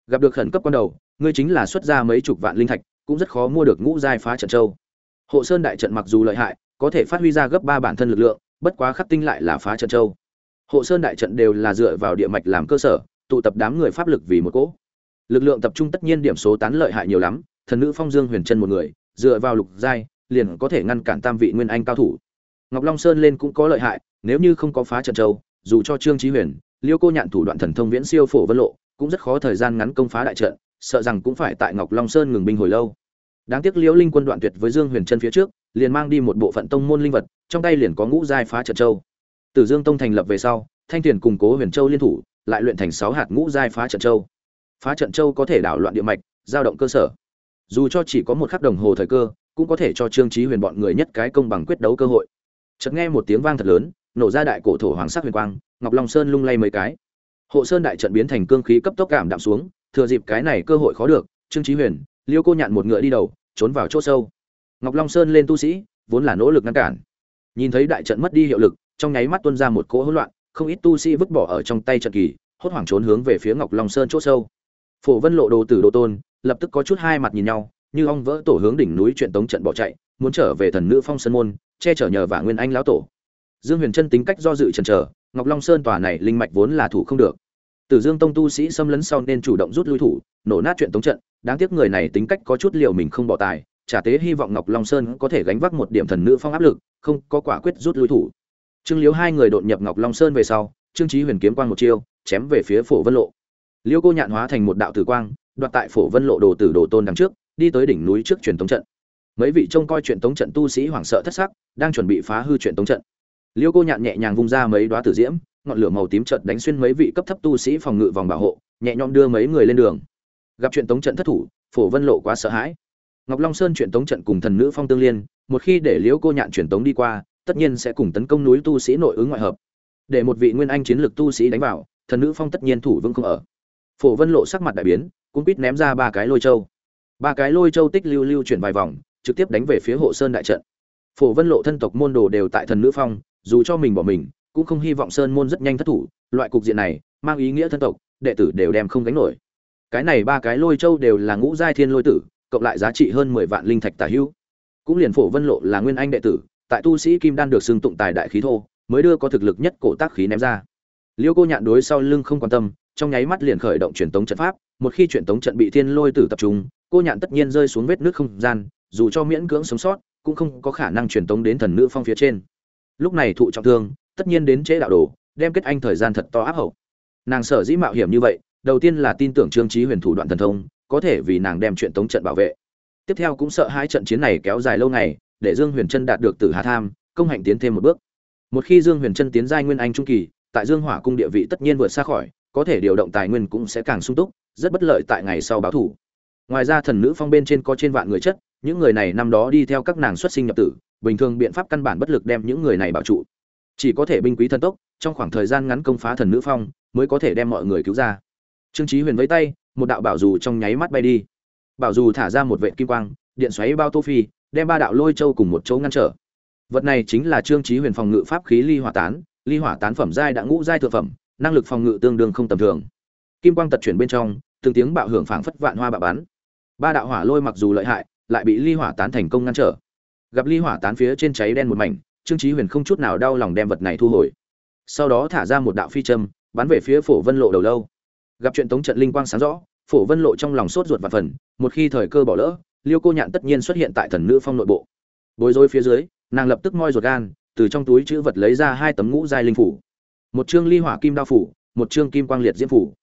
Speaker 1: Gặp được khẩn cấp con đầu, ngươi chính là xuất ra mấy chục vạn linh thạch, cũng rất khó mua được ngũ giai phá trận châu. Hộ sơn đại trận mặc dù lợi hại, có thể phát huy ra gấp ba bản thân lực lượng, bất quá khắc tinh lại là phá trận châu. Hộ sơn đại trận đều là dựa vào địa mạch làm cơ sở, tụ tập đám người pháp lực vì một cỗ. Lực lượng tập trung tất nhiên điểm số tán lợi hại nhiều lắm, thần nữ phong dương huyền chân một người, dựa vào lục giai, liền có thể ngăn cản tam vị nguyên anh cao thủ. Ngọc long sơn lên cũng có lợi hại, nếu như không có phá trận châu, dù cho trương trí huyền liêu cô nhạn thủ đoạn thần thông viễn siêu phổ vân lộ, cũng rất khó thời gian ngắn công phá đại trận, sợ rằng cũng phải tại ngọc long sơn ngừng binh hồi lâu. Đáng tiếc liễu linh quân đoạn tuyệt với dương huyền chân phía trước, liền mang đi một bộ phận tông môn linh vật, trong tay liền có ngũ giai phá trận châu. Từ dương tông thành lập về sau, thanh tiền củng cố huyền châu liên thủ, lại luyện thành sáu hạt ngũ giai phá trận châu. Phá trận châu có thể đảo loạn địa mạch, giao động cơ sở. Dù cho chỉ có một khắc đồng hồ thời cơ, cũng có thể cho trương trí huyền bọn người nhất cái công bằng quyết đấu cơ hội. Chợt nghe một tiếng vang thật lớn, nổ ra đại cổ thổ hoàng sắc huyền quang ngọc long sơn lung lay mấy cái. Hộ sơn đại trận biến thành cương khí cấp tốc cảm đạm xuống, thừa dịp cái này cơ hội khó được, trương trí huyền, liêu cô nhạn một ngựa đi đầu, trốn vào chỗ sâu. Ngọc long sơn lên tu sĩ, vốn là nỗ lực ngăn cản. Nhìn thấy đại trận mất đi hiệu lực, trong nháy mắt tuôn ra một cỗ hỗn loạn, không ít tu sĩ vứt bỏ ở trong tay trận kỳ, hốt hoảng trốn hướng về phía ngọc long sơn chỗ sâu. Phổ vân lộ đồ tử đồ tôn, lập tức có chút hai mặt nhìn nhau, như ong vỡ tổ hướng đỉnh núi chuyện tống trận bỏ chạy, muốn trở về thần nữ phong sơn môn, che chở nhờ vả nguyên anh lão tổ. Dương huyền chân tính cách do dự chần chờ ngọc long sơn tòa này linh mạch vốn là thủ không được. Tử dương tông tu sĩ xâm lấn sau nên chủ động rút lui thủ, nổ nát chuyện tống trận. Đáng tiếc người này tính cách có chút liều mình không bỏ tài trả tế hy vọng ngọc long sơn có thể gánh vác một điểm thần nữ phong áp lực, không có quả quyết rút lui thủ. Trương Liễu hai người đột nhập ngọc long sơn về sau, trương Chí huyền kiếm quang một chiêu, chém về phía phổ vân lộ. Liễu cô nhạn hóa thành một đạo tử quang, đoạt tại phổ vân lộ đồ tử đồ tôn đằng trước, đi tới đỉnh núi trước truyền tống trận. Mấy vị trông coi truyền tống trận tu sĩ hoảng sợ thất sắc, đang chuẩn bị phá hư truyền tống trận liêu cô nhạn nhẹ nhàng vung ra mấy đoá tử diễm, ngọn lửa màu tím chợt đánh xuyên mấy vị cấp thấp tu sĩ phòng ngự vòng bảo hộ, nhẹ nhõm đưa mấy người lên đường. Gặp chuyện tống trận thất thủ, phổ vân lộ quá sợ hãi. Ngọc long sơn chuyện tống trận cùng thần nữ phong tương liên, một khi để liêu cô nhạn truyền tống đi qua, tất nhiên sẽ cùng tấn công núi tu sĩ nội ứng ngoại hợp. Để một vị nguyên anh chiến lược tu sĩ đánh vào, thần nữ phong tất nhiên thủ vững không ở. Phổ vân lộ sắc mặt đại biến cũng quýt ném ra ba cái lôi châu. Ba cái lôi châu tích lưu lưu chuyển vài vòng, trực tiếp đánh về phía hộ sơn đại trận. Phổ vân lộ thân tộc môn đồ đều tại thần nữ phong dù cho mình bỏ mình, cũng không hy vọng sơn môn rất nhanh thất thủ, loại cục diện này mang ý nghĩa thân tộc, đệ tử đều đem không gánh nổi. Cái này ba cái lôi châu đều là ngũ giai thiên lôi tử, cộng lại giá trị hơn mười vạn linh thạch tả hữu. Cũng liền phổ vân lộ là nguyên anh đệ tử, tại tu sĩ kim đan được xưng tụng tài đại khí thô, mới đưa có thực lực nhất cổ tác khí ném ra. Liêu cô nhạn đối sau lưng không quan tâm, trong nháy mắt liền khởi động truyền tống trận pháp, một khi truyền tống trận bị thiên lôi tử tập trung, cô nhạn tất nhiên rơi xuống vết nước không gian, dù cho miễn cưỡng sống sót, cũng không có khả năng truyền tống đến thần nữ phong phía trên lúc này thụ trọng thương, tất nhiên đến chế đạo đồ, đem kết anh thời gian thật to áp hậu. Nàng sở dĩ mạo hiểm như vậy, đầu tiên là tin tưởng trương trí huyền thủ đoạn thần thông, có thể vì nàng đem chuyện tống trận bảo vệ. Tiếp theo cũng sợ hai trận chiến này kéo dài lâu ngày, để dương huyền trân đạt được từ hà tham, công hạnh tiến thêm một bước. Một khi dương huyền trân tiến giai nguyên anh trung kỳ, tại dương hỏa cung địa vị tất nhiên vượt xa khỏi, có thể điều động tài nguyên cũng sẽ càng sung túc, rất bất lợi tại ngày sau báo thủ. Ngoài ra thần nữ phong bên trên có trên vạn người chất, những người này năm đó đi theo các nàng xuất sinh nhập tử bình thường biện pháp căn bản bất lực đem những người này bảo trụ. Chỉ có thể binh quý thần tốc, trong khoảng thời gian ngắn công phá thần nữ phong, mới có thể đem mọi người cứu ra. Trương chí huyền với tay, một đạo bảo dù trong nháy mắt bay đi. Bảo dù thả ra một vệt kim quang, điện xoáy bao tô phi, đem ba đạo lôi châu cùng một chỗ ngăn trở. Vật này chính là trương chí huyền phòng ngự pháp khí ly hỏa tán, ly hỏa tán phẩm giai đã ngũ giai thượng phẩm, năng lực phòng ngự tương đương không tầm thường. Kim quang tật chuyển bên trong, từng tiếng bạo hưởng phảng phất vạn hoa bạo bắn. Ba đạo hỏa lôi mặc dù lợi hại, lại bị ly hỏa tán thành công ngăn trở gặp ly hỏa tán phía trên cháy đen một mảnh, trương chí huyền không chút nào đau lòng đem vật này thu hồi. Sau đó thả ra một đạo phi châm, bắn về phía phổ vân lộ đầu lâu. Gặp chuyện tống trận linh quang sáng rõ, phổ vân lộ trong lòng sốt ruột và phần một khi thời cơ bỏ lỡ, liêu cô nhạn tất nhiên xuất hiện tại thần nữ phong nội bộ. Bối rối phía dưới, nàng lập tức moi ruột gan, từ trong túi chữ vật lấy ra hai tấm ngũ giai linh phủ. Một chương ly hỏa kim đao phủ, một chương kim quang liệt diễm phủ.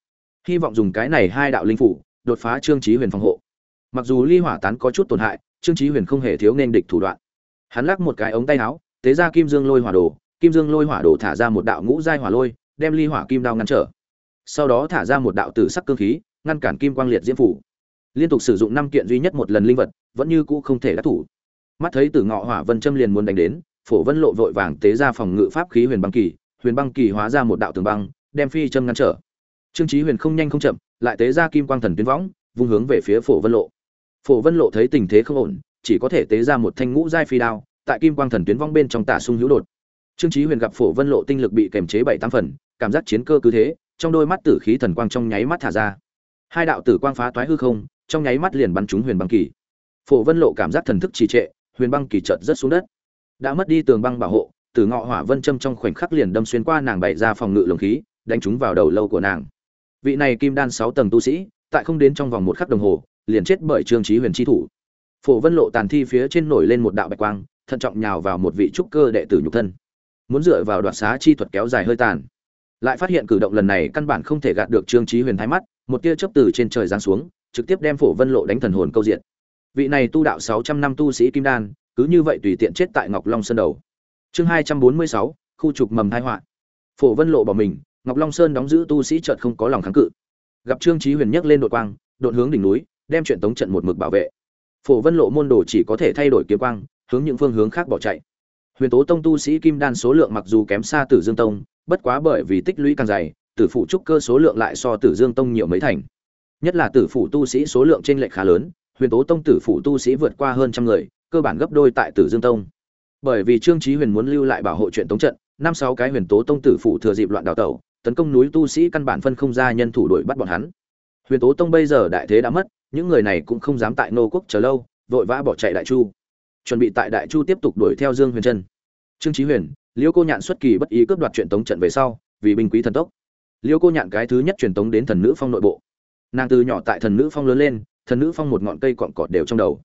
Speaker 1: Hy vọng dùng cái này hai đạo linh phủ, đột phá trương chí huyền phòng hộ. Mặc dù ly hỏa tán có chút tổn hại trương chí huyền không hề thiếu nên địch thủ đoạn. Hắn lắc một cái ống tay áo, tế ra kim dương lôi hỏa đồ, kim dương lôi hỏa đồ thả ra một đạo ngũ giai hỏa lôi, đem ly hỏa kim đao ngăn trở. Sau đó thả ra một đạo tử sắc cương khí, ngăn cản kim quang liệt diễm phủ. Liên tục sử dụng năm kiện duy nhất một lần linh vật, vẫn như cũ không thể đắc thủ. Mắt thấy Tử ngọ hỏa vân châm liền muốn đánh đến, phổ vân lộ vội vàng tế ra phòng ngự pháp khí huyền băng kỳ, huyền băng kỳ hóa ra một đạo tường băng, đem phi châm ngăn trở. Trương chí huyền không nhanh không chậm, lại tế ra kim quang thần tuyến võng, vung hướng về phía phổ vân lộ phổ vân lộ thấy tình thế không ổn, chỉ có thể tế ra một thanh ngũ giai phi đao, tại kim quang thần tuyến vong bên trong tả sung hữu đột. Trương chí huyền gặp phổ vân lộ tinh lực bị kềm chế bảy tám phần, cảm giác chiến cơ cứ thế, trong đôi mắt tử khí thần quang trong nháy mắt thả ra. Hai đạo tử quang phá toái hư không, trong nháy mắt liền bắn trúng huyền băng kỳ. Phổ vân lộ cảm giác thần thức trì trệ, huyền băng kỳ chợt rất xuống đất. Đã mất đi tường băng bảo hộ, tử ngọ hỏa vân châm trong khoảnh khắc liền đâm xuyên qua nàng bày ra phòng ngự lồng khí, đánh trúng vào đầu lâu của nàng. Vị này kim đan sáu tầng tu sĩ, tại không đến trong vòng một khắc đồng hồ liền chết bởi trương chí huyền chi thủ. Phổ vân lộ tàn thi phía trên nổi lên một đạo bạch quang thận trọng nhào vào một vị trúc cơ đệ tử nhục thân. Muốn dựa vào đoạt xá chi thuật kéo dài hơi tàn. Lại phát hiện cử động lần này căn bản không thể gạt được trương chí huyền thái mắt một tia chớp từ trên trời giáng xuống trực tiếp đem phổ vân lộ đánh thần hồn câu diện vị này tu đạo 600 năm tu sĩ kim đan cứ như vậy tùy tiện chết tại ngọc long sơn đầu. Chương 246, khu trục mầm tai họa. Phổ vân lộ bỏ mình ngọc long sơn đóng giữ tu sĩ chợt không có lòng kháng cự. Gặp trương chí huyền nhấc lên đột quang đột hướng đỉnh núi đem chuyện tống trận một mực bảo vệ. Phổ vân lộ môn đồ chỉ có thể thay đổi kiếm quang, hướng những phương hướng khác bỏ chạy. Huyền tố tông tu sĩ kim đan số lượng mặc dù kém xa tử dương tông, bất quá bởi vì tích lũy càng dày, tử phụ trúc cơ số lượng lại so tử dương tông nhiều mấy thành. Nhất là tử phụ tu sĩ số lượng trên lệch khá lớn, huyền tố tông tử phụ tu sĩ vượt qua hơn trăm người, cơ bản gấp đôi tại tử dương tông. Bởi vì trương trí huyền muốn lưu lại bảo hộ chuyện tống trận, năm sáu cái huyền tố tông tử phụ thừa dịp loạn đào tẩu, tấn công núi tu sĩ căn bản phân không ra nhân thủ đuổi bắt bọn hắn. Huyền tố tông bây giờ đại thế đã mất những người này cũng không dám tại nô quốc chờ lâu, vội vã bỏ chạy đại chu. Chuẩn bị tại đại chu tiếp tục đuổi theo dương huyền trân. Trương chí huyền, liêu cô nhạn xuất kỳ bất ý cướp đoạt truyền tống trận về sau, vì binh quý thần tốc. Liêu cô nhạn cái thứ nhất truyền tống đến thần nữ phong nội bộ. Nàng từ nhỏ tại thần nữ phong lớn lên, thần nữ phong một ngọn cây cọn cọt đều trong đầu.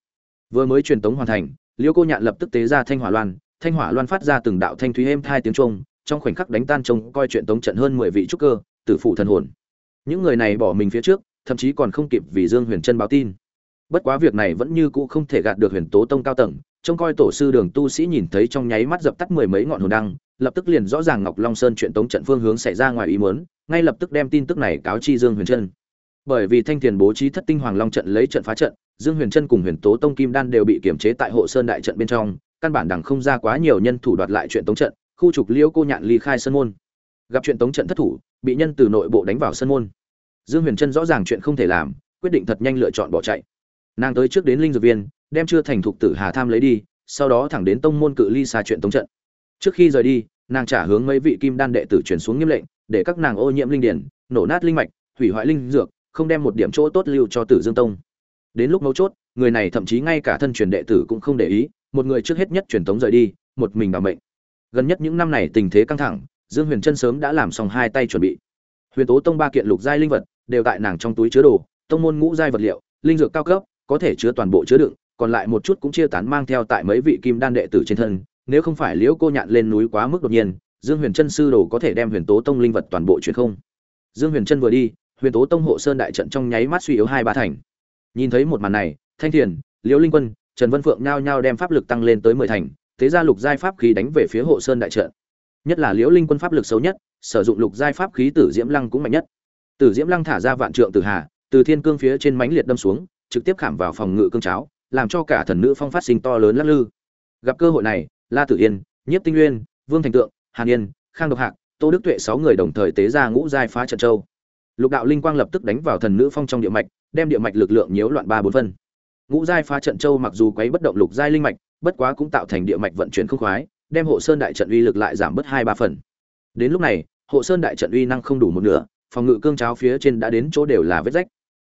Speaker 1: Vừa mới truyền tống hoàn thành, liêu cô nhạn lập tức tế ra thanh hỏa loan. Thanh hỏa loan phát ra từng đạo thanh thúy êm hai tiếng trung trong khoảnh khắc đánh tan trông coi chuyện tống trận hơn mười vị trúc cơ, tử phụ thần hồn. Những người này bỏ mình phía trước thậm chí còn không kịp vì dương huyền trân báo tin. Bất quá việc này vẫn như cũ không thể gạt được huyền tố tông cao tầng, trông coi tổ sư đường tu sĩ nhìn thấy trong nháy mắt dập tắt mười mấy ngọn hồn đăng, lập tức liền rõ ràng ngọc long sơn chuyện tống trận phương hướng xảy ra ngoài ý muốn, ngay lập tức đem tin tức này cáo chi dương huyền trân. Bởi vì thanh tiền bố trí thất tinh hoàng long trận lấy trận phá trận, dương huyền trân cùng huyền tố tông kim đan đều bị kiểm chế tại hộ sơn đại trận bên trong, căn bản đằng không ra quá nhiều nhân thủ đoạt lại chuyện tống trận, khu trục liễu cô nhạn ly khai Sơn môn. Gặp chuyện tống trận thất thủ, bị nhân từ nội bộ đánh vào Sơn môn dương huyền trân rõ ràng chuyện không thể làm, quyết định thật nhanh lựa chọn bỏ chạy. Nàng tới trước đến linh dược viên, đem chưa thành thục tử hà tham lấy đi, sau đó thẳng đến tông môn cự ly xa chuyện tống trận. Trước khi rời đi, nàng trả hướng mấy vị kim đan đệ tử chuyển xuống nghiêm lệnh, để các nàng ô nhiễm linh điển, nổ nát linh mạch, hủy hoại linh dược, không đem một điểm chỗ tốt lưu cho tử dương tông. Đến lúc mấu chốt, người này thậm chí ngay cả thân truyền đệ tử cũng không để ý, một người trước hết nhất truyền tống rời đi, một mình bảo mệnh. Gần nhất những năm này tình thế căng thẳng, dương huyền chân sớm đã làm xong hai tay chuẩn bị. Huyền tố tông ba kiện lục giai linh vật đều tại nàng trong túi chứa đồ, tông môn ngũ giai vật liệu, linh dược cao cấp, có thể chứa toàn bộ chứa đựng, còn lại một chút cũng chia tán mang theo tại mấy vị kim đan đệ tử trên thân, nếu không phải liễu cô nhạn lên núi quá mức đột nhiên, dương huyền chân sư đồ có thể đem huyền tố tông linh vật toàn bộ chuyển không. Dương huyền chân vừa đi, huyền tố tông hộ sơn đại trận trong nháy mắt suy yếu hai ba thành. Nhìn thấy một màn này, thanh thiền, liễu linh quân, trần vân phượng nhao nhao đem pháp lực tăng lên tới mười thành, thế ra lục giai pháp khí đánh về phía hộ sơn đại trận. Nhất là liễu linh quân pháp lực xấu nhất, sử dụng lục giai pháp khí tử diễm lăng cũng mạnh nhất. Tử Diễm Lăng thả ra vạn trượng tử hà, từ thiên cương phía trên mãnh liệt đâm xuống, trực tiếp khảm vào phòng ngự cương cháo, làm cho cả thần nữ phong phát sinh to lớn lắc lư. Gặp cơ hội này, La Tử Yên, Nhiếp Tinh Nguyên, Vương Thành Tượng, Hàn Yên, Khang Độc Hạc, Tô Đức Tuệ sáu người đồng thời tế ra ngũ giai phá trận châu. Lục đạo linh quang lập tức đánh vào thần nữ phong trong địa mạch, đem địa mạch lực lượng nhiễu loạn ba bốn phân. Ngũ giai phá trận châu mặc dù quấy bất động lục giai linh mạch, bất quá cũng tạo thành địa mạch vận chuyển không khoái, đem hộ sơn đại trận uy lực lại giảm bớt hai ba phần. Đến lúc này, hộ sơn đại trận uy năng không đủ một nửa, phòng ngự cương cháo phía trên đã đến chỗ đều là vết rách.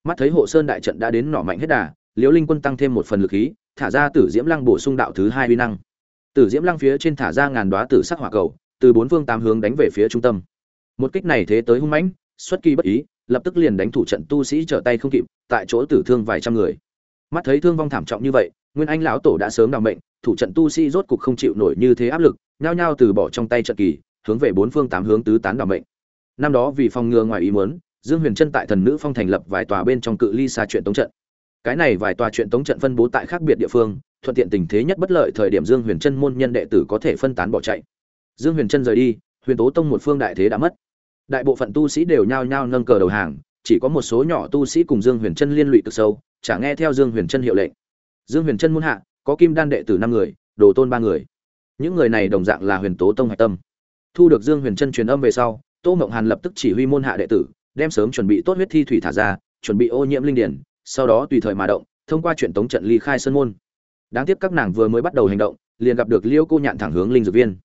Speaker 1: Mắt thấy hộ sơn đại trận đã đến nỏ mạnh hết đà, Liễu Linh Quân tăng thêm một phần lực khí, thả ra Tử Diễm Lăng bổ sung đạo thứ hai uy năng. Tử Diễm Lăng phía trên thả ra ngàn đóa tử sắc hỏa cầu, từ bốn phương tám hướng đánh về phía trung tâm. Một kích này thế tới hung mãnh, xuất kỳ bất ý, lập tức liền đánh thủ trận tu sĩ trở tay không kịp, tại chỗ tử thương vài trăm người. Mắt thấy thương vong thảm trọng như vậy, Nguyên Anh lão tổ đã sớm đào mệnh, thủ trận tu sĩ rốt cục không chịu nổi như thế áp lực, nhao nhao từ bỏ trong tay trận kỳ, hướng về bốn phương tám hướng tứ tán đào mệnh. Năm đó vì phòng ngừa ngoài ý muốn, Dương Huyền Trân tại Thần Nữ Phong thành lập vài tòa bên trong cự ly xa chuyện tống trận. Cái này vài tòa chuyện tống trận phân bố tại khác biệt địa phương, thuận tiện tình thế nhất bất lợi thời điểm Dương Huyền Trân môn nhân đệ tử có thể phân tán bỏ chạy. Dương Huyền Trân rời đi, Huyền Tố Tông một phương đại thế đã mất. Đại bộ phận tu sĩ đều nhao nhao nâng cờ đầu hàng, chỉ có một số nhỏ tu sĩ cùng Dương Huyền Trân liên lụy cực sâu, chả nghe theo Dương Huyền Trân hiệu lệnh. Dương Huyền Trân muôn hạ, có kim đan đệ tử năm người, đồ tôn ba người. Những người này đồng dạng là Huyền Tố Tông hạch tâm. Thu được Dương Huyền Trân truyền âm về sau, Tô Mộng Hàn lập tức chỉ huy môn hạ đệ tử, đem sớm chuẩn bị tốt huyết thi thủy thả ra, chuẩn bị ô nhiễm linh điển, sau đó tùy thời mà động, thông qua chuyện tống trận ly khai sơn môn. Đáng tiếc các nàng vừa mới bắt đầu hành động, liền gặp được Liêu Cô Nhạn thẳng hướng linh dược viên.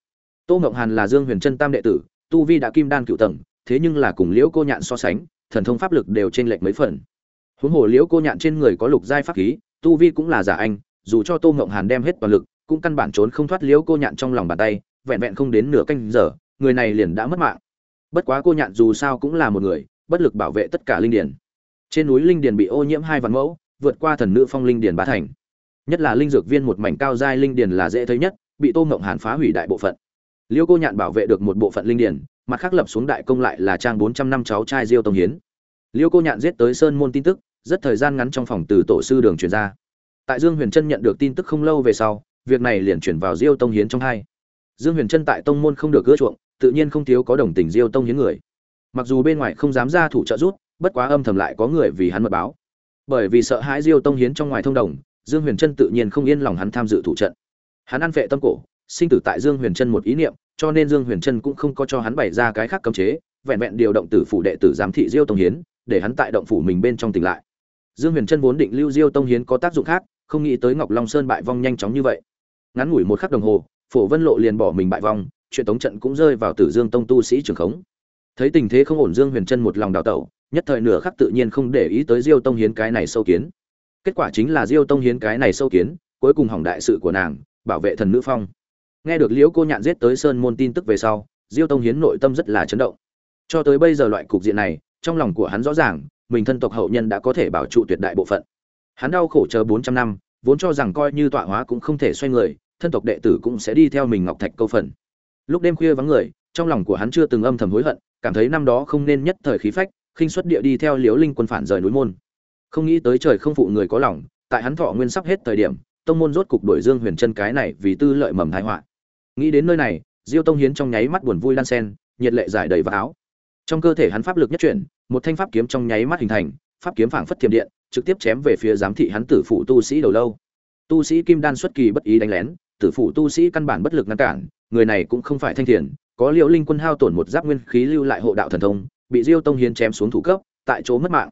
Speaker 1: Tô Mộng Hàn là Dương Huyền Trân tam đệ tử, tu vi đã kim đan cựu tầng, thế nhưng là cùng Liễu Cô Nhạn so sánh, thần thông pháp lực đều trên lệch mấy phần. Huống hồ Liễu Cô Nhạn trên người có lục giai pháp khí, tu vi cũng là giả anh, dù cho Tô Mộng Hàn đem hết toàn lực, cũng căn bản trốn không thoát Liễu Cô Nhạn trong lòng bàn tay, vẹn vẹn không đến nửa canh giờ, người này liền đã mất mạng. Bất quá cô Nhạn dù sao cũng là một người, bất lực bảo vệ tất cả linh điền. Trên núi linh điền bị ô nhiễm hai vạn mẫu, vượt qua thần nữ phong linh điền bá thành. Nhất là linh dược viên một mảnh cao giai linh điền là dễ thấy nhất, bị Tô ngộng Hàn phá hủy đại bộ phận. Liêu Cô Nhạn bảo vệ được một bộ phận linh điền, mặt khác lập xuống đại công lại là trang 400 năm cháu trai Diêu Tông Hiến. Liêu Cô Nhạn giết tới Sơn môn tin tức, rất thời gian ngắn trong phòng từ tổ sư đường truyền ra. Tại Dương Huyền Trân nhận được tin tức không lâu về sau, việc này liền chuyển vào Diêu Tông Hiến trong hai. Dương Huyền Trân tại tông môn không được gỡ chuộng, tự nhiên không thiếu có đồng tình Diêu Tông Hiến người. Mặc dù bên ngoài không dám ra thủ trợ rút, bất quá âm thầm lại có người vì hắn mật báo. Bởi vì sợ hãi Diêu Tông Hiến trong ngoài thông đồng, Dương Huyền Trân tự nhiên không yên lòng hắn tham dự thủ trận. Hắn ăn vệ tâm cổ, sinh tử tại Dương Huyền Trân một ý niệm, cho nên Dương Huyền Trân cũng không có cho hắn bày ra cái khác cấm chế, vẹn vẹn điều động tử phủ đệ tử giám thị Diêu Tông Hiến, để hắn tại động phủ mình bên trong tỉnh lại. Dương Huyền Trân vốn định lưu Diêu Tông Hiến có tác dụng khác, không nghĩ tới Ngọc Long Sơn bại vong nhanh chóng như vậy. Ngắn ngủi một khắc đồng hồ, Phổ Vân Lộ liền bỏ mình bại vong, chuyện tống trận cũng rơi vào Tử Dương Tông tu sĩ trường khống. Thấy tình thế không ổn Dương Huyền Trân một lòng đào tẩu, nhất thời nửa khắc tự nhiên không để ý tới Diêu Tông Hiến cái này sâu kiến. Kết quả chính là Diêu Tông Hiến cái này sâu kiến, cuối cùng hỏng đại sự của nàng, bảo vệ thần nữ phong nghe được liễu cô nhạn giết tới sơn môn tin tức về sau diêu tông hiến nội tâm rất là chấn động cho tới bây giờ loại cục diện này trong lòng của hắn rõ ràng mình thân tộc hậu nhân đã có thể bảo trụ tuyệt đại bộ phận hắn đau khổ chờ bốn trăm năm vốn cho rằng coi như tọa hóa cũng không thể xoay người thân tộc đệ tử cũng sẽ đi theo mình ngọc thạch câu phần lúc đêm khuya vắng người, trong lòng của hắn chưa từng âm thầm hối hận, cảm thấy năm đó không nên nhất thời khí phách, khinh xuất địa đi theo liễu linh quân phản rời núi môn. Không nghĩ tới trời không phụ người có lòng, tại hắn thọ nguyên sắp hết thời điểm, tông môn rốt cục đổi dương huyền chân cái này vì tư lợi mầm thái họa. Nghĩ đến nơi này, diêu tông hiến trong nháy mắt buồn vui lan sen, nhiệt lệ giải đầy vào áo. Trong cơ thể hắn pháp lực nhất chuyển, một thanh pháp kiếm trong nháy mắt hình thành, pháp kiếm phảng phất thiểm điện, trực tiếp chém về phía giám thị hắn tử phụ tu sĩ đầu lâu. Tu sĩ kim đan xuất kỳ bất ý đánh lén, tử phụ tu sĩ căn bản bất lực ngăn cản người này cũng không phải thanh thiền có liệu linh quân hao tổn một giáp nguyên khí lưu lại hộ đạo thần thông bị diêu tông hiến chém xuống thủ cấp tại chỗ mất mạng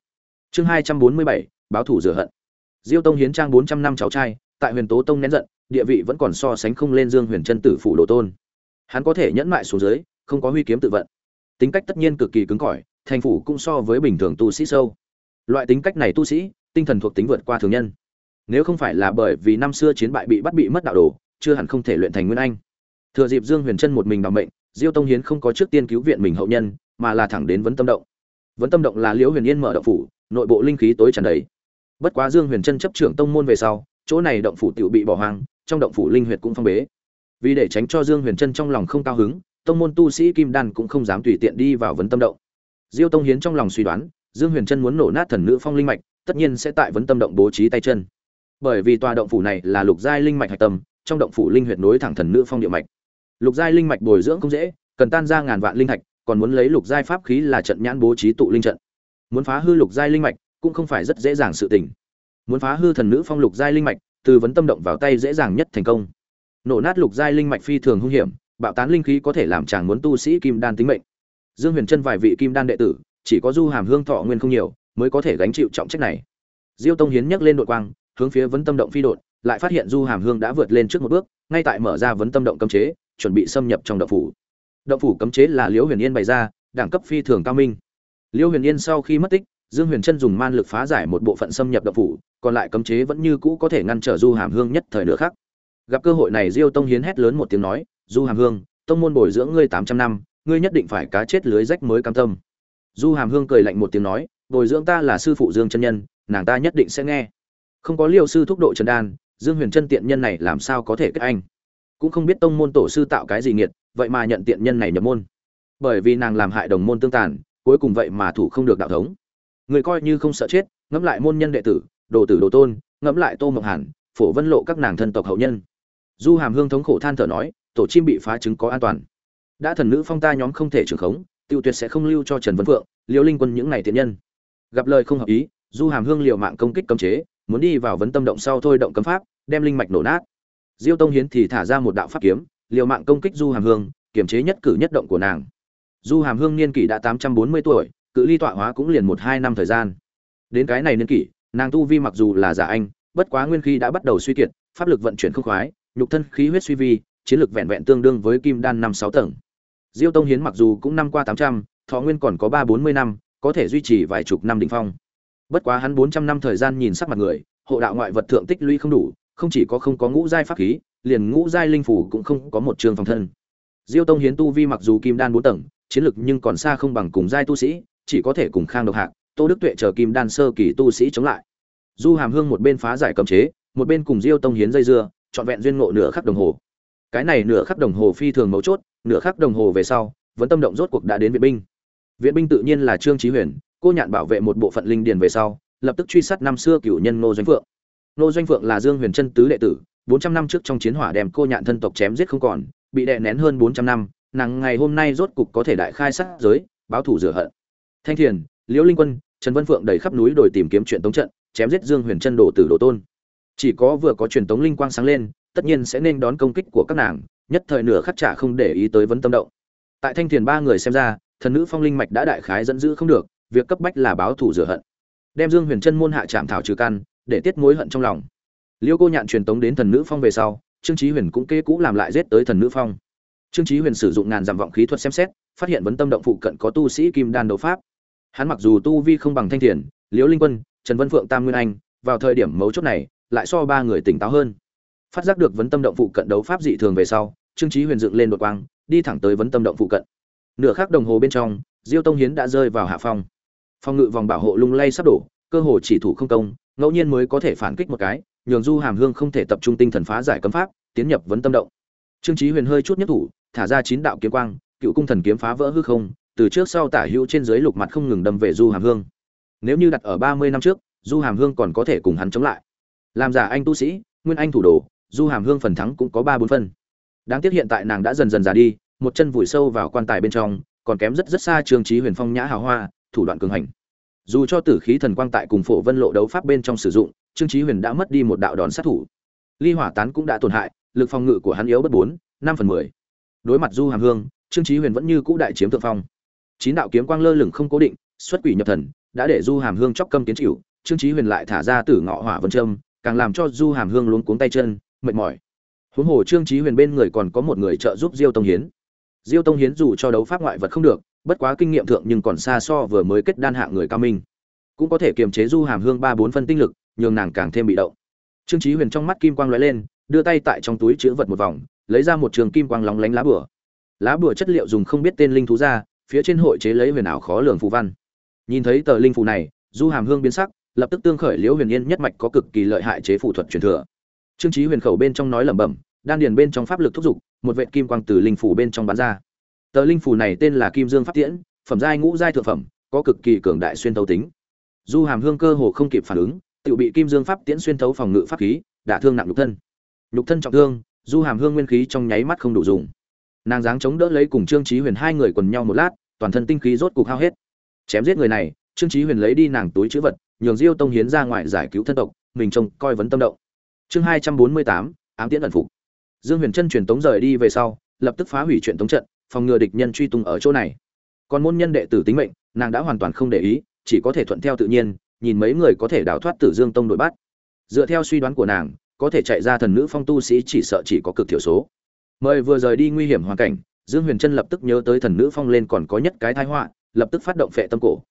Speaker 1: chương hai trăm bốn mươi bảy báo thủ rửa hận diêu tông hiến trang bốn trăm năm cháu trai tại huyền tố tông nén giận địa vị vẫn còn so sánh không lên Dương Huyền Chân tử phủ đồ tôn. Hắn có thể nhẫn mại xuống dưới, không có huy kiếm tự vận. Tính cách tất nhiên cực kỳ cứng cỏi, thành phủ cũng so với bình thường tu sĩ sâu. Loại tính cách này tu sĩ, tinh thần thuộc tính vượt qua thường nhân. Nếu không phải là bởi vì năm xưa chiến bại bị bắt bị mất đạo đồ, chưa hẳn không thể luyện thành nguyên anh. Thừa dịp Dương Huyền Chân một mình đảm mệnh, Diêu Tông Hiến không có trước tiên cứu viện mình hậu nhân, mà là thẳng đến vấn tâm động. Vấn tâm động là Liễu Huyền Yên mở động phủ, nội bộ linh khí tối tràn đầy. Bất quá Dương Huyền Chân chấp trưởng tông môn về sau, chỗ này động phủ tiểu bị bỏ hoang, trong động phủ linh huyệt cũng phong bế. Vì để tránh cho Dương Huyền Trân trong lòng không cao hứng, tông môn tu sĩ Kim Đan cũng không dám tùy tiện đi vào vấn tâm động. Diêu Tông Hiến trong lòng suy đoán, Dương Huyền Trân muốn nổ nát thần nữ phong linh mạch, tất nhiên sẽ tại vấn tâm động bố trí tay chân. Bởi vì tòa động phủ này là lục giai linh mạch hạch tâm, trong động phủ linh huyệt nối thẳng thần nữ phong địa mạch. Lục giai linh mạch bồi dưỡng không dễ, cần tan ra ngàn vạn linh thạch, còn muốn lấy lục giai pháp khí là trận nhãn bố trí tụ linh trận. muốn phá hư lục giai linh mạch cũng không phải rất dễ dàng sự tình. Muốn phá hư thần nữ phong lục giai linh mạch từ vấn tâm động vào tay dễ dàng nhất thành công. Nổ nát lục giai linh mạch phi thường hung hiểm bạo tán linh khí có thể làm chàng muốn tu sĩ kim đan tính mệnh. Dương huyền chân vài vị kim đan đệ tử chỉ có du hàm hương thọ nguyên không nhiều mới có thể gánh chịu trọng trách này. Diêu tông hiến nhấc lên đội quang hướng phía vấn tâm động phi đột lại phát hiện du hàm hương đã vượt lên trước một bước ngay tại mở ra vấn tâm động cấm chế chuẩn bị xâm nhập trong động phủ. Động phủ cấm chế là liễu huyền yên bày ra, đẳng cấp phi thường cao minh. Liễu huyền yên sau khi mất tích, dương huyền chân dùng man lực phá giải một bộ phận xâm nhập động phủ, còn lại cấm chế vẫn như cũ có thể ngăn trở du hàm hương nhất thời nữa khác gặp cơ hội này diêu tông hiến hét lớn một tiếng nói, du hàm hương, tông môn bồi dưỡng ngươi tám trăm năm, ngươi nhất định phải cá chết lưới rách mới cam tâm. Du hàm hương cười lạnh một tiếng nói, bồi dưỡng ta là sư phụ dương chân nhân, nàng ta nhất định sẽ nghe. Không có liêu sư thúc độ trần đan, dương huyền chân tiện nhân này làm sao có thể kết anh? Cũng không biết tông môn tổ sư tạo cái gì nghiệt, vậy mà nhận tiện nhân này nhập môn. Bởi vì nàng làm hại đồng môn tương tàn, cuối cùng vậy mà thủ không được đạo thống. Người coi như không sợ chết, ngẫm lại môn nhân đệ tử, đồ tử đồ tôn, ngẫm lại tô mộng hàn, phổ vân lộ các nàng thân tộc hậu nhân. Du hàm hương thống khổ than thở nói, tổ chim bị phá chứng có an toàn. Đã thần nữ phong ta nhóm không thể trưởng khống, tiêu tuyệt sẽ không lưu cho trần vân phượng, liêu linh quân những này thiện nhân. Gặp lời không hợp ý, du hàm hương liều mạng công kích cấm chế, muốn đi vào vấn tâm động sau thôi động cấm pháp, đem linh mạch nổ nát diêu tông hiến thì thả ra một đạo pháp kiếm, liều mạng công kích du hàm hương, kiềm chế nhất cử nhất động của nàng. Du hàm hương niên kỷ đã tám trăm bốn mươi tuổi, cự ly tọa hóa cũng liền một hai năm thời gian. Đến cái này niên kỷ, nàng tu vi mặc dù là giả anh, bất quá nguyên khí đã bắt đầu suy kiệt, pháp lực vận chuyển không khoái, nhục thân khí huyết suy vi, chiến lực vẹn vẹn tương đương với kim đan năm sáu tầng. Diêu tông hiến mặc dù cũng năm qua tám trăm, thọ nguyên còn có ba bốn mươi năm, có thể duy trì vài chục năm đỉnh phong. Bất quá hắn bốn trăm năm thời gian nhìn sắc mặt người, hộ đạo ngoại vật thượng tích lũy không đủ không chỉ có không có ngũ giai pháp khí, liền ngũ giai linh phủ cũng không có một trường phòng thân. Diêu tông hiến tu vi mặc dù kim đan bốn tầng, chiến lực nhưng còn xa không bằng cùng giai tu sĩ, chỉ có thể cùng khang độc hạc, tô đức tuệ chờ kim đan sơ kỳ tu sĩ chống lại. Du hàm hương một bên phá giải cấm chế, một bên cùng diêu tông hiến dây dưa, trọn vẹn duyên ngộ nửa khắc đồng hồ. Cái này nửa khắc đồng hồ phi thường mấu chốt, nửa khắc đồng hồ về sau, vẫn tâm động rốt cuộc đã đến viện binh. Viện binh tự nhiên là trương Chí huyền, cô nhạn bảo vệ một bộ phận linh điền về sau, lập tức truy sát năm xưa cửu nhân ngô doanh phượng. Nô doanh phượng là dương huyền chân tứ đệ tử, bốn trăm năm trước trong chiến hỏa đem cô nhạn thân tộc chém giết không còn, bị đè nén hơn bốn trăm năm, nàng ngày hôm nay rốt cục có thể đại khai sát giới, báo thù rửa hận. Thanh thiền, liễu linh quân, trần vân phượng đầy khắp núi đồi tìm kiếm chuyện tống trận, chém giết dương huyền chân đổ tử đồ tôn. Chỉ có vừa có truyền tống linh quang sáng lên, tất nhiên sẽ nên đón công kích của các nàng, nhất thời nửa khắc trả không để ý tới vấn tâm động. Tại thanh thiền ba người xem ra, thần nữ phong linh mạch đã đại khái dẫn giữ không được, việc cấp bách là báo thù rửa hận. Đem dương huyền chân môn hạ trạm thảo trừ căn để tiết mối hận trong lòng. Liêu cô nhạn truyền tống đến thần nữ phong về sau, trương trí huyền cũng kê cũ làm lại giết tới thần nữ phong. Trương trí huyền sử dụng ngàn dặm vọng khí thuật xem xét, phát hiện vấn tâm động phụ cận có tu sĩ kim đan đấu pháp. Hắn mặc dù tu vi không bằng thanh thiền liễu linh quân, trần vân phượng tam nguyên anh, vào thời điểm mấu chốt này, lại so ba người tỉnh táo hơn. Phát giác được vấn tâm động phụ cận đấu pháp dị thường về sau, trương trí huyền dựng lên đột quang, đi thẳng tới vấn tâm động phụ cận. Nửa khắc đồng hồ bên trong, diêu tông hiến đã rơi vào hạ phong. Phong ngự vòng bảo hộ lung lay sắp đổ, cơ hồ chỉ thủ không công ngẫu nhiên mới có thể phản kích một cái, nhường du hàm hương không thể tập trung tinh thần phá giải cấm pháp, tiến nhập vấn tâm động. Trương Chí huyền hơi chút nhất thủ, thả ra chín đạo kiếm quang, cựu cung thần kiếm phá vỡ hư không, từ trước sau tả hữu trên dưới lục mặt không ngừng đâm về du hàm hương. Nếu như đặt ở ba mươi năm trước, du hàm hương còn có thể cùng hắn chống lại. Làm giả anh tu sĩ, nguyên anh thủ đồ, du hàm hương phần thắng cũng có ba bốn phân đáng tiếc hiện tại nàng đã dần dần già đi, một chân vùi sâu vào quan tài bên trong, còn kém rất rất xa trương Chí huyền phong nhã hào hoa, thủ đoạn cường hành dù cho tử khí thần quang tại cùng phổ vân lộ đấu pháp bên trong sử dụng, trương chí huyền đã mất đi một đạo đòn sát thủ. Ly hỏa tán cũng đã tổn hại, lực phòng ngự của hắn yếu bất bốn, năm phần mười. Đối mặt du hàm hương, trương chí huyền vẫn như cũ đại chiếm thượng phong. Chín đạo kiếm quang lơ lửng không cố định, xuất quỷ nhập thần, đã để du hàm hương chóc câm kiến chịu, trương chí huyền lại thả ra tử ngọ hỏa vân trâm càng làm cho du hàm hương luống cuống tay chân, mệt mỏi. Huống hồ trương chí huyền bên người còn có một người trợ giúp diêu tông hiến. Diêu tông hiến dù cho đấu pháp ngoại vật không được bất quá kinh nghiệm thượng nhưng còn xa so vừa mới kết đan hạng người cao minh. Cũng có thể kiềm chế du hàm hương ba bốn phân tinh lực, nhường nàng càng thêm bị động. Trương trí huyền trong mắt kim quang lóe lên, đưa tay tại trong túi chứa vật một vòng, lấy ra một trường kim quang lóng lánh lá bửa lá bửa chất liệu dùng không biết tên linh thú ra, phía trên hội chế lấy huyền ảo khó lường phù văn. Nhìn thấy tờ linh phù này, du hàm hương biến sắc, lập tức tương khởi liễu huyền yên nhất mạch có cực kỳ lợi hại chế phù thuật truyền thừa. Trương trí huyền khẩu bên trong nói lẩm bẩm, đan điền bên trong pháp lực thúc giục một vệt kim quang từ linh phủ bên trong bắn ra tờ linh phù này tên là kim dương pháp tiễn, phẩm giai ngũ giai thượng phẩm, có cực kỳ cường đại xuyên thấu tính. Du hàm hương cơ hồ không kịp phản ứng tự bị kim dương pháp tiễn xuyên thấu phòng ngự pháp khí đả thương nặng nhục thân. Nhục thân trọng thương, du hàm hương nguyên khí trong nháy mắt không đủ dùng. Nàng dáng chống đỡ lấy cùng trương trí huyền hai người quần nhau một lát, toàn thân tinh khí rốt cục hao hết. Chém giết người này, trương chí huyền lấy đi nàng túi chữ vật, nhường diêu tông hiến ra ngoài giải cứu thân tộc, mình trông coi vấn tâm động. Chương hai trăm bốn mươi tám, ám tiễn ẩn phục. Dương huyền chân truyền tống rời đi về sau, lập tức phá hủy chuyện tống trận phòng ngừa địch nhân truy tung ở chỗ này. Còn môn nhân đệ tử tính mệnh, nàng đã hoàn toàn không để ý, chỉ có thể thuận theo tự nhiên, nhìn mấy người có thể đào thoát tử dương tông đội bắt. Dựa theo suy đoán của nàng, có thể chạy ra thần nữ phong tu sĩ chỉ sợ chỉ có cực thiểu số. Mời vừa rời đi nguy hiểm hoàn cảnh, dương huyền trân lập tức nhớ tới thần nữ phong lên còn có nhất cái thái họa, lập tức phát động phệ tâm cổ.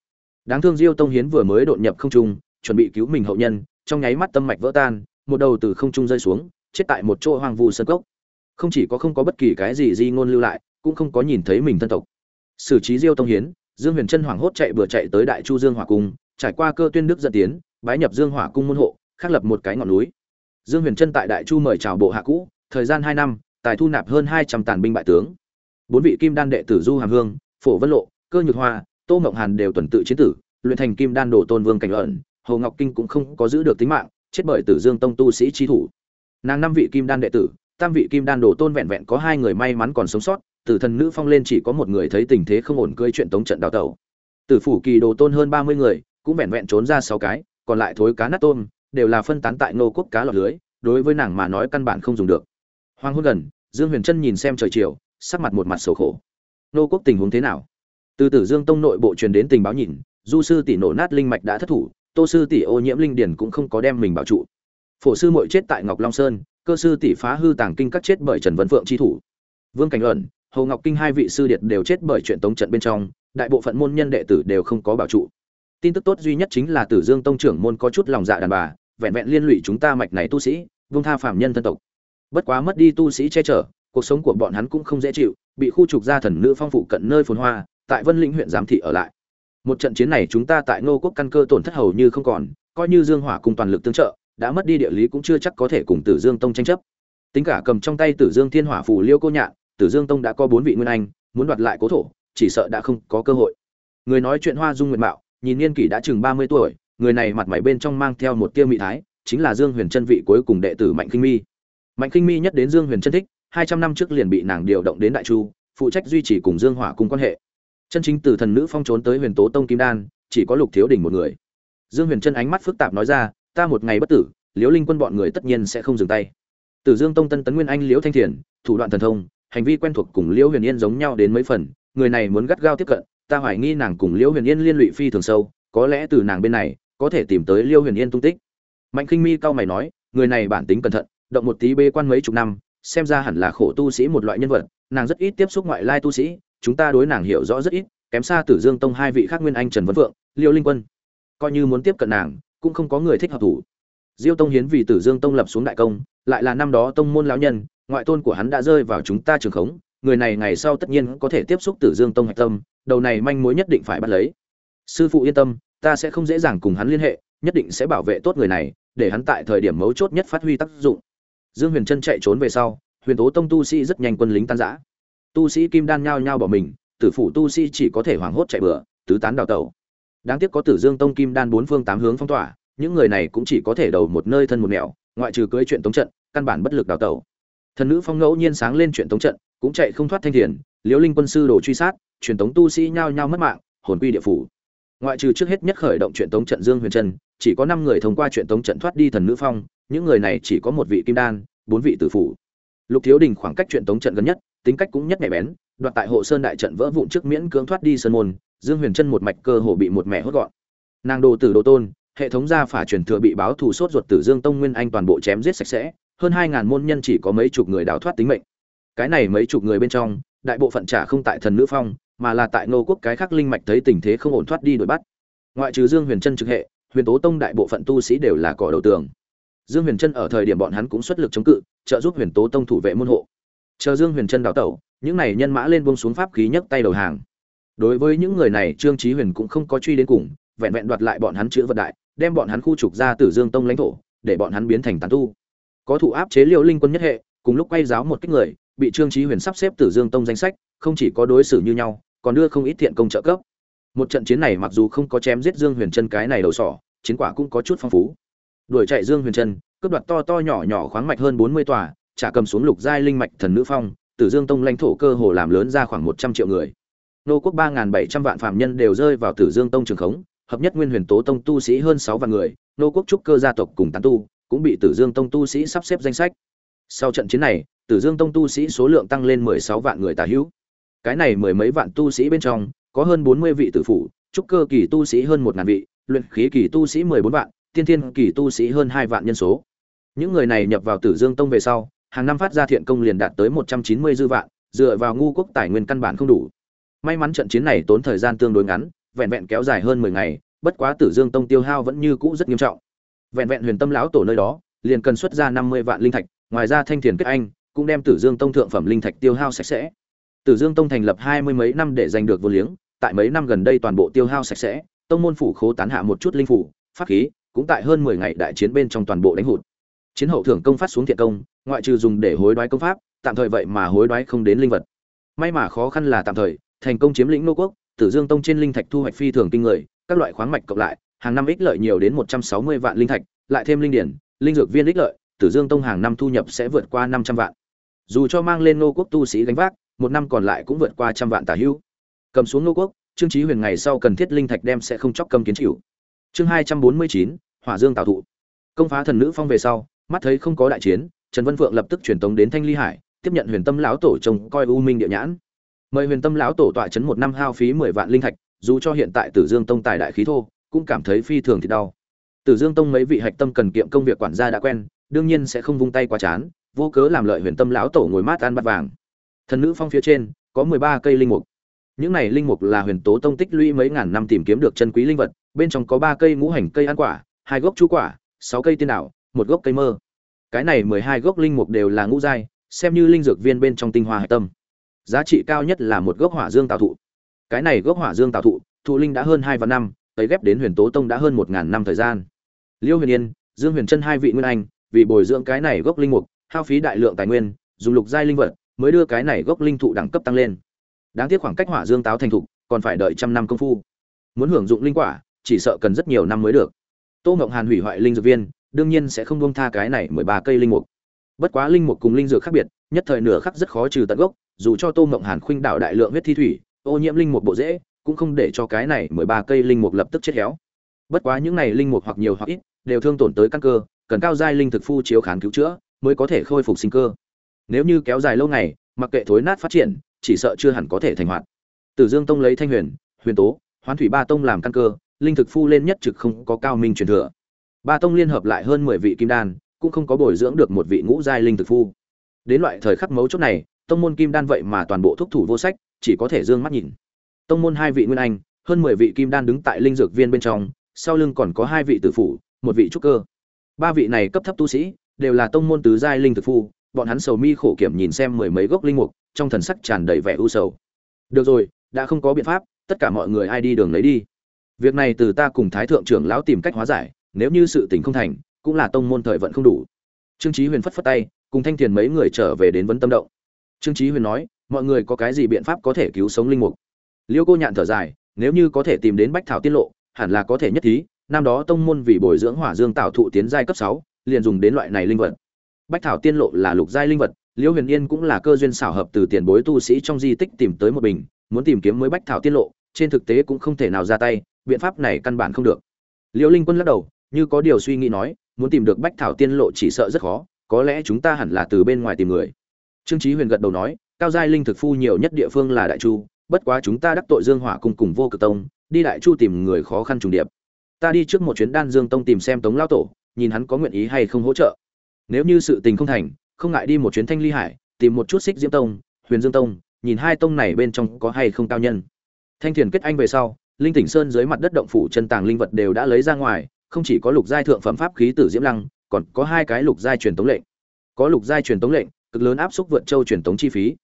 Speaker 1: Đáng thương diêu tông hiến vừa mới đột nhập không trung, chuẩn bị cứu mình hậu nhân, trong nháy mắt tâm mạch vỡ tan, một đầu từ không trung rơi xuống, chết tại một chỗ hoang vu sân cốc. Không chỉ có không có bất kỳ cái gì di ngôn lưu lại cũng không có nhìn thấy mình thân tộc. Xử trí diêu tông hiến, dương huyền trân hoảng hốt chạy vừa chạy tới đại chu dương hỏa cung, trải qua cơ tuyên đức dẫn tiến, bái nhập dương hỏa cung môn hộ, khắc lập một cái ngọn núi. Dương huyền trân tại đại chu mời chào bộ hạ cũ, thời gian hai năm, tài thu nạp hơn hai trăm tàn binh bại tướng. Bốn vị kim đan đệ tử du hàm hương, phổ vân lộ, cơ nhược hoa, tô ngọc hàn đều tuần tự chiến tử, luyện thành kim đan đồ tôn vương cảnh ẩn hồ ngọc kinh cũng không có giữ được tính mạng, chết bởi tử dương tông tu sĩ trí thủ. Nàng năm vị kim đan đệ tử, tam vị kim đan đồ tôn vẹn vẹn có hai người may mắn còn sống sót tử thần nữ phong lên chỉ có một người thấy tình thế không ổn cưỡi chuyện tống trận đào tẩu. Tử phủ kỳ đồ tôn hơn ba mươi người, cũng vẹn vẹn trốn ra sáu cái, còn lại thối cá nát tôm, đều là phân tán tại nô quốc cá lọt lưới, đối với nàng mà nói căn bản không dùng được. Hoàng hôn gần, dương huyền trân nhìn xem trời chiều, sắc mặt một mặt sầu khổ. Nô quốc tình huống thế nào? Từ tử dương tông nội bộ truyền đến tình báo nhìn, du sư tỷ nổ nát linh mạch đã thất thủ, tô sư tỷ ô nhiễm linh điển cũng không có đem mình bảo trụ. Phổ sư muội chết tại ngọc long sơn, cơ sư tỷ phá hư tàng kinh các chết bởi trần vân phượng chi thủ. Vương cảnh ẩn hồ ngọc kinh hai vị sư điệt đều chết bởi chuyện tống trận bên trong, đại bộ phận môn nhân đệ tử đều không có bảo trụ. Tin tức tốt duy nhất chính là tử dương tông trưởng môn có chút lòng dạ đàn bà, vẹn vẹn liên lụy chúng ta mạch này tu sĩ, vung tha phạm nhân thân tộc. Bất quá mất đi tu sĩ che chở, cuộc sống của bọn hắn cũng không dễ chịu, bị khu trục gia thần nữ phong phụ cận nơi phồn hoa, tại vân lĩnh huyện giám thị ở lại. Một trận chiến này chúng ta tại ngô quốc căn cơ tổn thất hầu như không còn, coi như dương hỏa cùng toàn lực tương trợ, đã mất đi địa lý cũng chưa chắc có thể cùng tử dương tông tranh chấp. Tính cả cầm trong tay tử dương thiên hỏa phủ liêu cô nhạn tử dương tông đã có bốn vị nguyên anh, muốn đoạt lại cố thổ, chỉ sợ đã không có cơ hội. Người nói chuyện hoa dung Nguyệt mạo, nhìn niên kỷ đã chừng ba mươi tuổi, người này mặt mày bên trong mang theo một tia mị thái, chính là dương huyền chân vị cuối cùng đệ tử mạnh kinh mi. Mạnh kinh mi nhất đến dương huyền chân thích, hai trăm năm trước liền bị nàng điều động đến đại chu, phụ trách duy trì cùng dương hỏa cùng quan hệ. Chân chính từ thần nữ phong trốn tới huyền tố tông kim đan, chỉ có lục thiếu đình một người. Dương huyền chân ánh mắt phức tạp nói ra, ta một ngày bất tử, liễu linh quân bọn người tất nhiên sẽ không dừng tay. Tử dương tông tân tấn nguyên anh liễu thanh thiền, thủ đoạn thần thông hành vi quen thuộc cùng liễu huyền yên giống nhau đến mấy phần, người này muốn gắt gao tiếp cận, ta hoài nghi nàng cùng liễu huyền yên liên lụy phi thường sâu, có lẽ từ nàng bên này, có thể tìm tới liễu huyền yên tung tích. Mạnh khinh mi cao mày nói, người này bản tính cẩn thận, động một tí bê quan mấy chục năm, xem ra hẳn là khổ tu sĩ một loại nhân vật, nàng rất ít tiếp xúc ngoại lai tu sĩ, chúng ta đối nàng hiểu rõ rất ít, kém xa tử dương tông hai vị khác nguyên anh trần vấn vượng liêu linh quân. Coi như muốn tiếp cận nàng, cũng không có người thích hợp thủ. Diêu tông hiến vì tử dương tông lập xuống đại công, lại là năm đó tông môn lão nhân ngoại tôn của hắn đã rơi vào chúng ta trường khống, người này ngày sau tất nhiên có thể tiếp xúc tử dương tông hạch tâm, đầu này manh mối nhất định phải bắt lấy. Sư phụ yên tâm, ta sẽ không dễ dàng cùng hắn liên hệ, nhất định sẽ bảo vệ tốt người này, để hắn tại thời điểm mấu chốt nhất phát huy tác dụng. Dương huyền trân chạy trốn về sau, huyền tố tông tu sĩ rất nhanh quân lính tan giã tu sĩ kim đan nhao nhao bỏ mình, tử phủ tu sĩ chỉ có thể hoảng hốt chạy bừa, tứ tán đào tẩu. Đáng tiếc có tử dương tông kim đan bốn phương tám hướng phong tỏa, những người này cũng chỉ có thể đầu một nơi thân một nẻo ngoại trừ cưới chuyện tống trận, căn bản bất lực đào tẩu thần nữ phong ngẫu nhiên sáng lên chuyện tống trận, cũng chạy không thoát thanh thiền, liễu linh quân sư đồ truy sát, truyền tống tu sĩ nhao nhao mất mạng, hồn quy địa phủ. Ngoại trừ trước hết nhất khởi động chuyện tống trận dương huyền trân, chỉ có năm người thông qua chuyện tống trận thoát đi thần nữ phong, những người này chỉ có một vị kim đan, bốn vị tử phủ. Lục thiếu đình khoảng cách chuyện tống trận gần nhất, tính cách cũng nhất nhạy bén, đoạt tại hộ sơn đại trận vỡ vụn trước miễn cưỡng thoát đi sơn môn, dương huyền Trân một mạch cơ hồ bị một mẻ hốt gọn. Nàng đồ tử đồ tôn, hệ thống gia phả truyền thừa bị báo thù sốt ruột tử dương tông nguyên anh toàn bộ chém giết sạch sẽ hơn hai ngàn môn nhân chỉ có mấy chục người đào thoát tính mệnh. Cái này mấy chục người bên trong, đại bộ phận trả không tại thần nữ phong, mà là tại Ngô quốc cái khác linh mạch thấy tình thế không ổn thoát đi đuổi bắt. Ngoại trừ dương huyền chân trực hệ, huyền tố tông đại bộ phận tu sĩ đều là cỏ đầu tường. Dương huyền chân ở thời điểm bọn hắn cũng xuất lực chống cự, trợ giúp huyền tố tông thủ vệ môn hộ. Chờ dương huyền chân đào tẩu, những này nhân mã lên buông xuống pháp khí nhấc tay đầu hàng. Đối với những người này, trương chí huyền cũng không có truy đến cùng, vẹn vẹn đoạt lại bọn hắn chữa vật đại, đem bọn hắn khu trục ra từ dương tông lãnh thổ, để bọn hắn biến thành tán tu có thủ áp chế liễu linh quân nhất hệ cùng lúc quay giáo một kích người bị trương chí huyền sắp xếp tử dương tông danh sách không chỉ có đối xử như nhau còn đưa không ít thiện công trợ cấp một trận chiến này mặc dù không có chém giết dương huyền chân cái này đầu sỏ chiến quả cũng có chút phong phú đuổi chạy dương huyền chân cướp đoạt to to nhỏ nhỏ khoáng mạch hơn bốn mươi tòa trả cầm xuống lục giai linh mạch thần nữ phong Tử Dương Tông lãnh thổ cơ hồ làm lớn ra khoảng 100 triệu người. Nô quốc 3700 vạn phạm nhân đều rơi vào Tử Dương Tông trường khống, hợp nhất nguyên huyền tố tông tu sĩ hơn sáu vạn người nô quốc trúc cơ gia tộc cùng tán tu cũng bị tử dương tông tu sĩ sắp xếp danh sách. Sau trận chiến này tử dương tông tu sĩ số lượng tăng lên mười sáu vạn người tà hữu. Cái này mười mấy vạn tu sĩ bên trong có hơn bốn mươi vị tử phụ, trúc cơ kỳ tu sĩ hơn một ngàn vị luyện khí kỳ tu sĩ mười bốn vạn tiên thiên kỳ tu sĩ hơn hai vạn nhân số. Những người này nhập vào tử dương tông về sau hàng năm phát ra thiện công liền đạt tới một trăm chín mươi dư vạn dựa vào ngu quốc tài nguyên căn bản không đủ. May mắn trận chiến này tốn thời gian tương đối ngắn vẹn vẹn kéo dài hơn mười ngày bất quá tử dương tông tiêu hao vẫn như cũ rất nghiêm trọng vẹn vẹn huyền tâm lão tổ nơi đó, liền cần xuất ra năm mươi vạn linh thạch, ngoài ra thanh thiền kết anh, cũng đem tử dương tông thượng phẩm linh thạch tiêu hao sạch sẽ. Tử dương tông thành lập hai mươi mấy năm để giành được vô liếng, tại mấy năm gần đây toàn bộ tiêu hao sạch sẽ, tông môn phủ khố tán hạ một chút linh phủ, pháp khí, cũng tại hơn mười ngày đại chiến bên trong toàn bộ đánh hụt. Chiến hậu thưởng công phát xuống thiện công, ngoại trừ dùng để hối đoái công pháp, tạm thời vậy mà hối đoái không đến linh vật. May mà khó khăn là tạm thời, thành công chiếm lĩnh nô quốc, tử dương tông trên linh thạch thu hoạch phi thường kinh người, các loại khoáng mạch cộng lại hàng năm ích lợi nhiều đến một trăm sáu mươi vạn linh thạch, lại thêm linh điển, linh dược viên ích lợi, tử dương tông hàng năm thu nhập sẽ vượt qua năm trăm vạn. Dù cho mang lên nô quốc tu sĩ gánh vác, một năm còn lại cũng vượt qua trăm vạn tả hữu cầm xuống nô quốc, trương chí huyền ngày sau cần thiết linh thạch đem sẽ không chóc cầm kiến chịu. Chương hai trăm bốn mươi chín, hỏa dương tạo thụ. Công phá thần nữ phong về sau, mắt thấy không có đại chiến, trần vân phượng lập tức truyền tống đến thanh ly hải, tiếp nhận huyền tâm lão tổ trông coi u minh địa nhãn. Mời huyền tâm lão tổ tọa chấn một năm hao phí mười vạn linh thạch, dù cho hiện tại tử dương tông tài đại khí thô cũng cảm thấy phi thường thì đau. Tử dương tông mấy vị hạch tâm cần kiệm công việc quản gia đã quen, đương nhiên sẽ không vung tay quá chán, vô cớ làm lợi huyền tâm lão tổ ngồi mát ăn bát vàng. Thần nữ phong phía trên, có mười ba cây linh mục. Những này linh mục là huyền tố tông tích lũy mấy ngàn năm tìm kiếm được chân quý linh vật, bên trong có ba cây ngũ hành cây ăn quả, hai gốc chú quả, sáu cây tiên đảo một gốc cây mơ. Cái này mười hai gốc linh mục đều là ngũ giai, xem như linh dược viên bên trong tinh hoa hạch tâm. Giá trị cao nhất là một gốc hỏa dương tạo thụ. Cái này gốc hỏa dương tạo thụ thụ linh đã hơn hai vạn năm tới ghép đến huyền tố tông đã hơn một ngàn năm thời gian. Liêu huyền yên, dương huyền chân hai vị nguyên anh, vì bồi dưỡng cái này gốc linh mục, hao phí đại lượng tài nguyên, dùng lục giai linh vật, mới đưa cái này gốc linh thụ đẳng cấp tăng lên. Đáng tiếc khoảng cách hỏa dương táo thành thục, còn phải đợi trăm năm công phu. Muốn hưởng dụng linh quả, chỉ sợ cần rất nhiều năm mới được. Tô ngộng hàn hủy hoại linh dược viên, đương nhiên sẽ không buông tha cái này mười ba cây linh mục. Bất quá linh mục cùng linh dược khác biệt, nhất thời nửa khắc rất khó trừ tận gốc, dù cho tô ngộng hàn khuynh đảo đại lượng huyết thi thủy, ô nhiễm linh mục bộ dễ cũng không để cho cái này mười ba cây linh mục lập tức chết héo. Bất quá những này linh mục hoặc nhiều hoặc ít, đều thương tổn tới căn cơ, cần cao giai linh thực phu chiếu kháng cứu chữa, mới có thể khôi phục sinh cơ. Nếu như kéo dài lâu ngày, mặc kệ thối nát phát triển, chỉ sợ chưa hẳn có thể thành hoạt. Tử dương tông lấy thanh huyền huyền tố, hoán thủy ba tông làm căn cơ, linh thực phu lên nhất trực không có cao minh truyền thừa. Ba tông liên hợp lại hơn mười vị kim đan, cũng không có bồi dưỡng được một vị ngũ giai linh thực phu. Đến loại thời khắc mấu chốt này, tông môn kim đan vậy mà toàn bộ thúc thủ vô sách, chỉ có thể d ư ơ n g mắt nhìn tông môn hai vị nguyên anh, hơn mười vị kim đan đứng tại linh dược viên bên trong, sau lưng còn có hai vị tử phủ, một vị trúc cơ. Ba vị này cấp thấp tu sĩ, đều là tông môn tứ giai linh thực phu, bọn hắn sầu mi khổ kiểm nhìn xem mười mấy gốc linh mục, trong thần sắc tràn đầy vẻ u sầu. Được rồi, đã không có biện pháp, tất cả mọi người ai đi đường lấy đi. Việc này từ ta cùng thái thượng trưởng lão tìm cách hóa giải, nếu như sự tình không thành, cũng là tông môn thời vận không đủ. Trương chí huyền phất phất tay, cùng thanh thiền mấy người trở về đến vấn tâm động. Trương chí huyền nói, mọi người có cái gì biện pháp có thể cứu sống linh mục? Liêu cô nhạn thở dài, nếu như có thể tìm đến bách thảo tiết lộ, hẳn là có thể nhất thí, năm đó tông môn vì bồi dưỡng hỏa dương tạo thụ tiến giai cấp sáu, liền dùng đến loại này linh vật. Bách thảo tiên lộ là lục giai linh vật Liễu huyền yên cũng là cơ duyên xảo hợp từ tiền bối tu sĩ trong di tích tìm tới một bình, muốn tìm kiếm mới bách thảo tiên lộ, trên thực tế cũng không thể nào ra tay, biện pháp này căn bản không được. Liễu linh quân lắc đầu, như có điều suy nghĩ nói, muốn tìm được bách thảo tiên lộ chỉ sợ rất khó, có lẽ chúng ta hẳn là từ bên ngoài tìm người. Trương chí huyền gật đầu nói, cao giai linh thực phu nhiều nhất địa phương là đại chu bất quá chúng ta đắc tội dương hỏa cùng cùng vô cực tông, đi đại chu tìm người khó khăn trùng điệp. Ta đi trước một chuyến đan dương tông tìm xem tống lao tổ, nhìn hắn có nguyện ý hay không hỗ trợ. Nếu như sự tình không thành, không ngại đi một chuyến thanh ly hải, tìm một chút xích diễm tông, huyền dương tông, nhìn hai tông này bên trong có hay không cao nhân. Thanh thiền kết anh về sau, linh tỉnh sơn dưới mặt đất động phủ chân tàng linh vật đều đã lấy ra ngoài, không chỉ có lục giai thượng phẩm pháp khí tử diễm lăng, còn có hai cái lục giai truyền tống lệnh. Có lục giai truyền tống lệnh, cực lớn áp suất vượt châu truyền tống chi phí.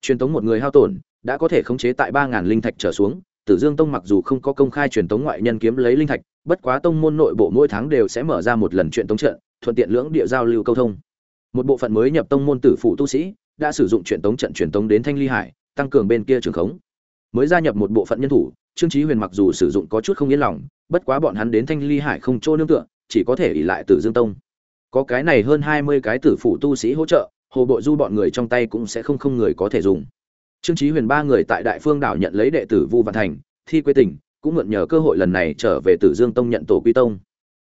Speaker 1: Truyền tống một người hao tổn đã có thể khống chế tại ba ngàn linh thạch trở xuống. Tử dương tông mặc dù không có công khai truyền tống ngoại nhân kiếm lấy linh thạch, bất quá tông môn nội bộ mỗi tháng đều sẽ mở ra một lần chuyện tống trận, thuận tiện lưỡng địa giao lưu câu thông. Một bộ phận mới nhập tông môn tử phụ tu sĩ đã sử dụng truyền tống trận truyền tống đến thanh ly hải, tăng cường bên kia trường khống. Mới gia nhập một bộ phận nhân thủ, trương chí huyền mặc dù sử dụng có chút không yên lòng, bất quá bọn hắn đến thanh ly hải không chỗ nương tựa, chỉ có thể ỉ lại tử dương tông. Có cái này hơn hai mươi cái tử phụ tu sĩ hỗ trợ, hồ bộ du bọn người trong tay cũng sẽ không không người có thể dùng trương chí huyền ba người tại đại phương đảo nhận lấy đệ tử vu văn thành thi quế tỉnh cũng mượn nhờ cơ hội lần này trở về Tử Dương Tông nhận tổ quy tông.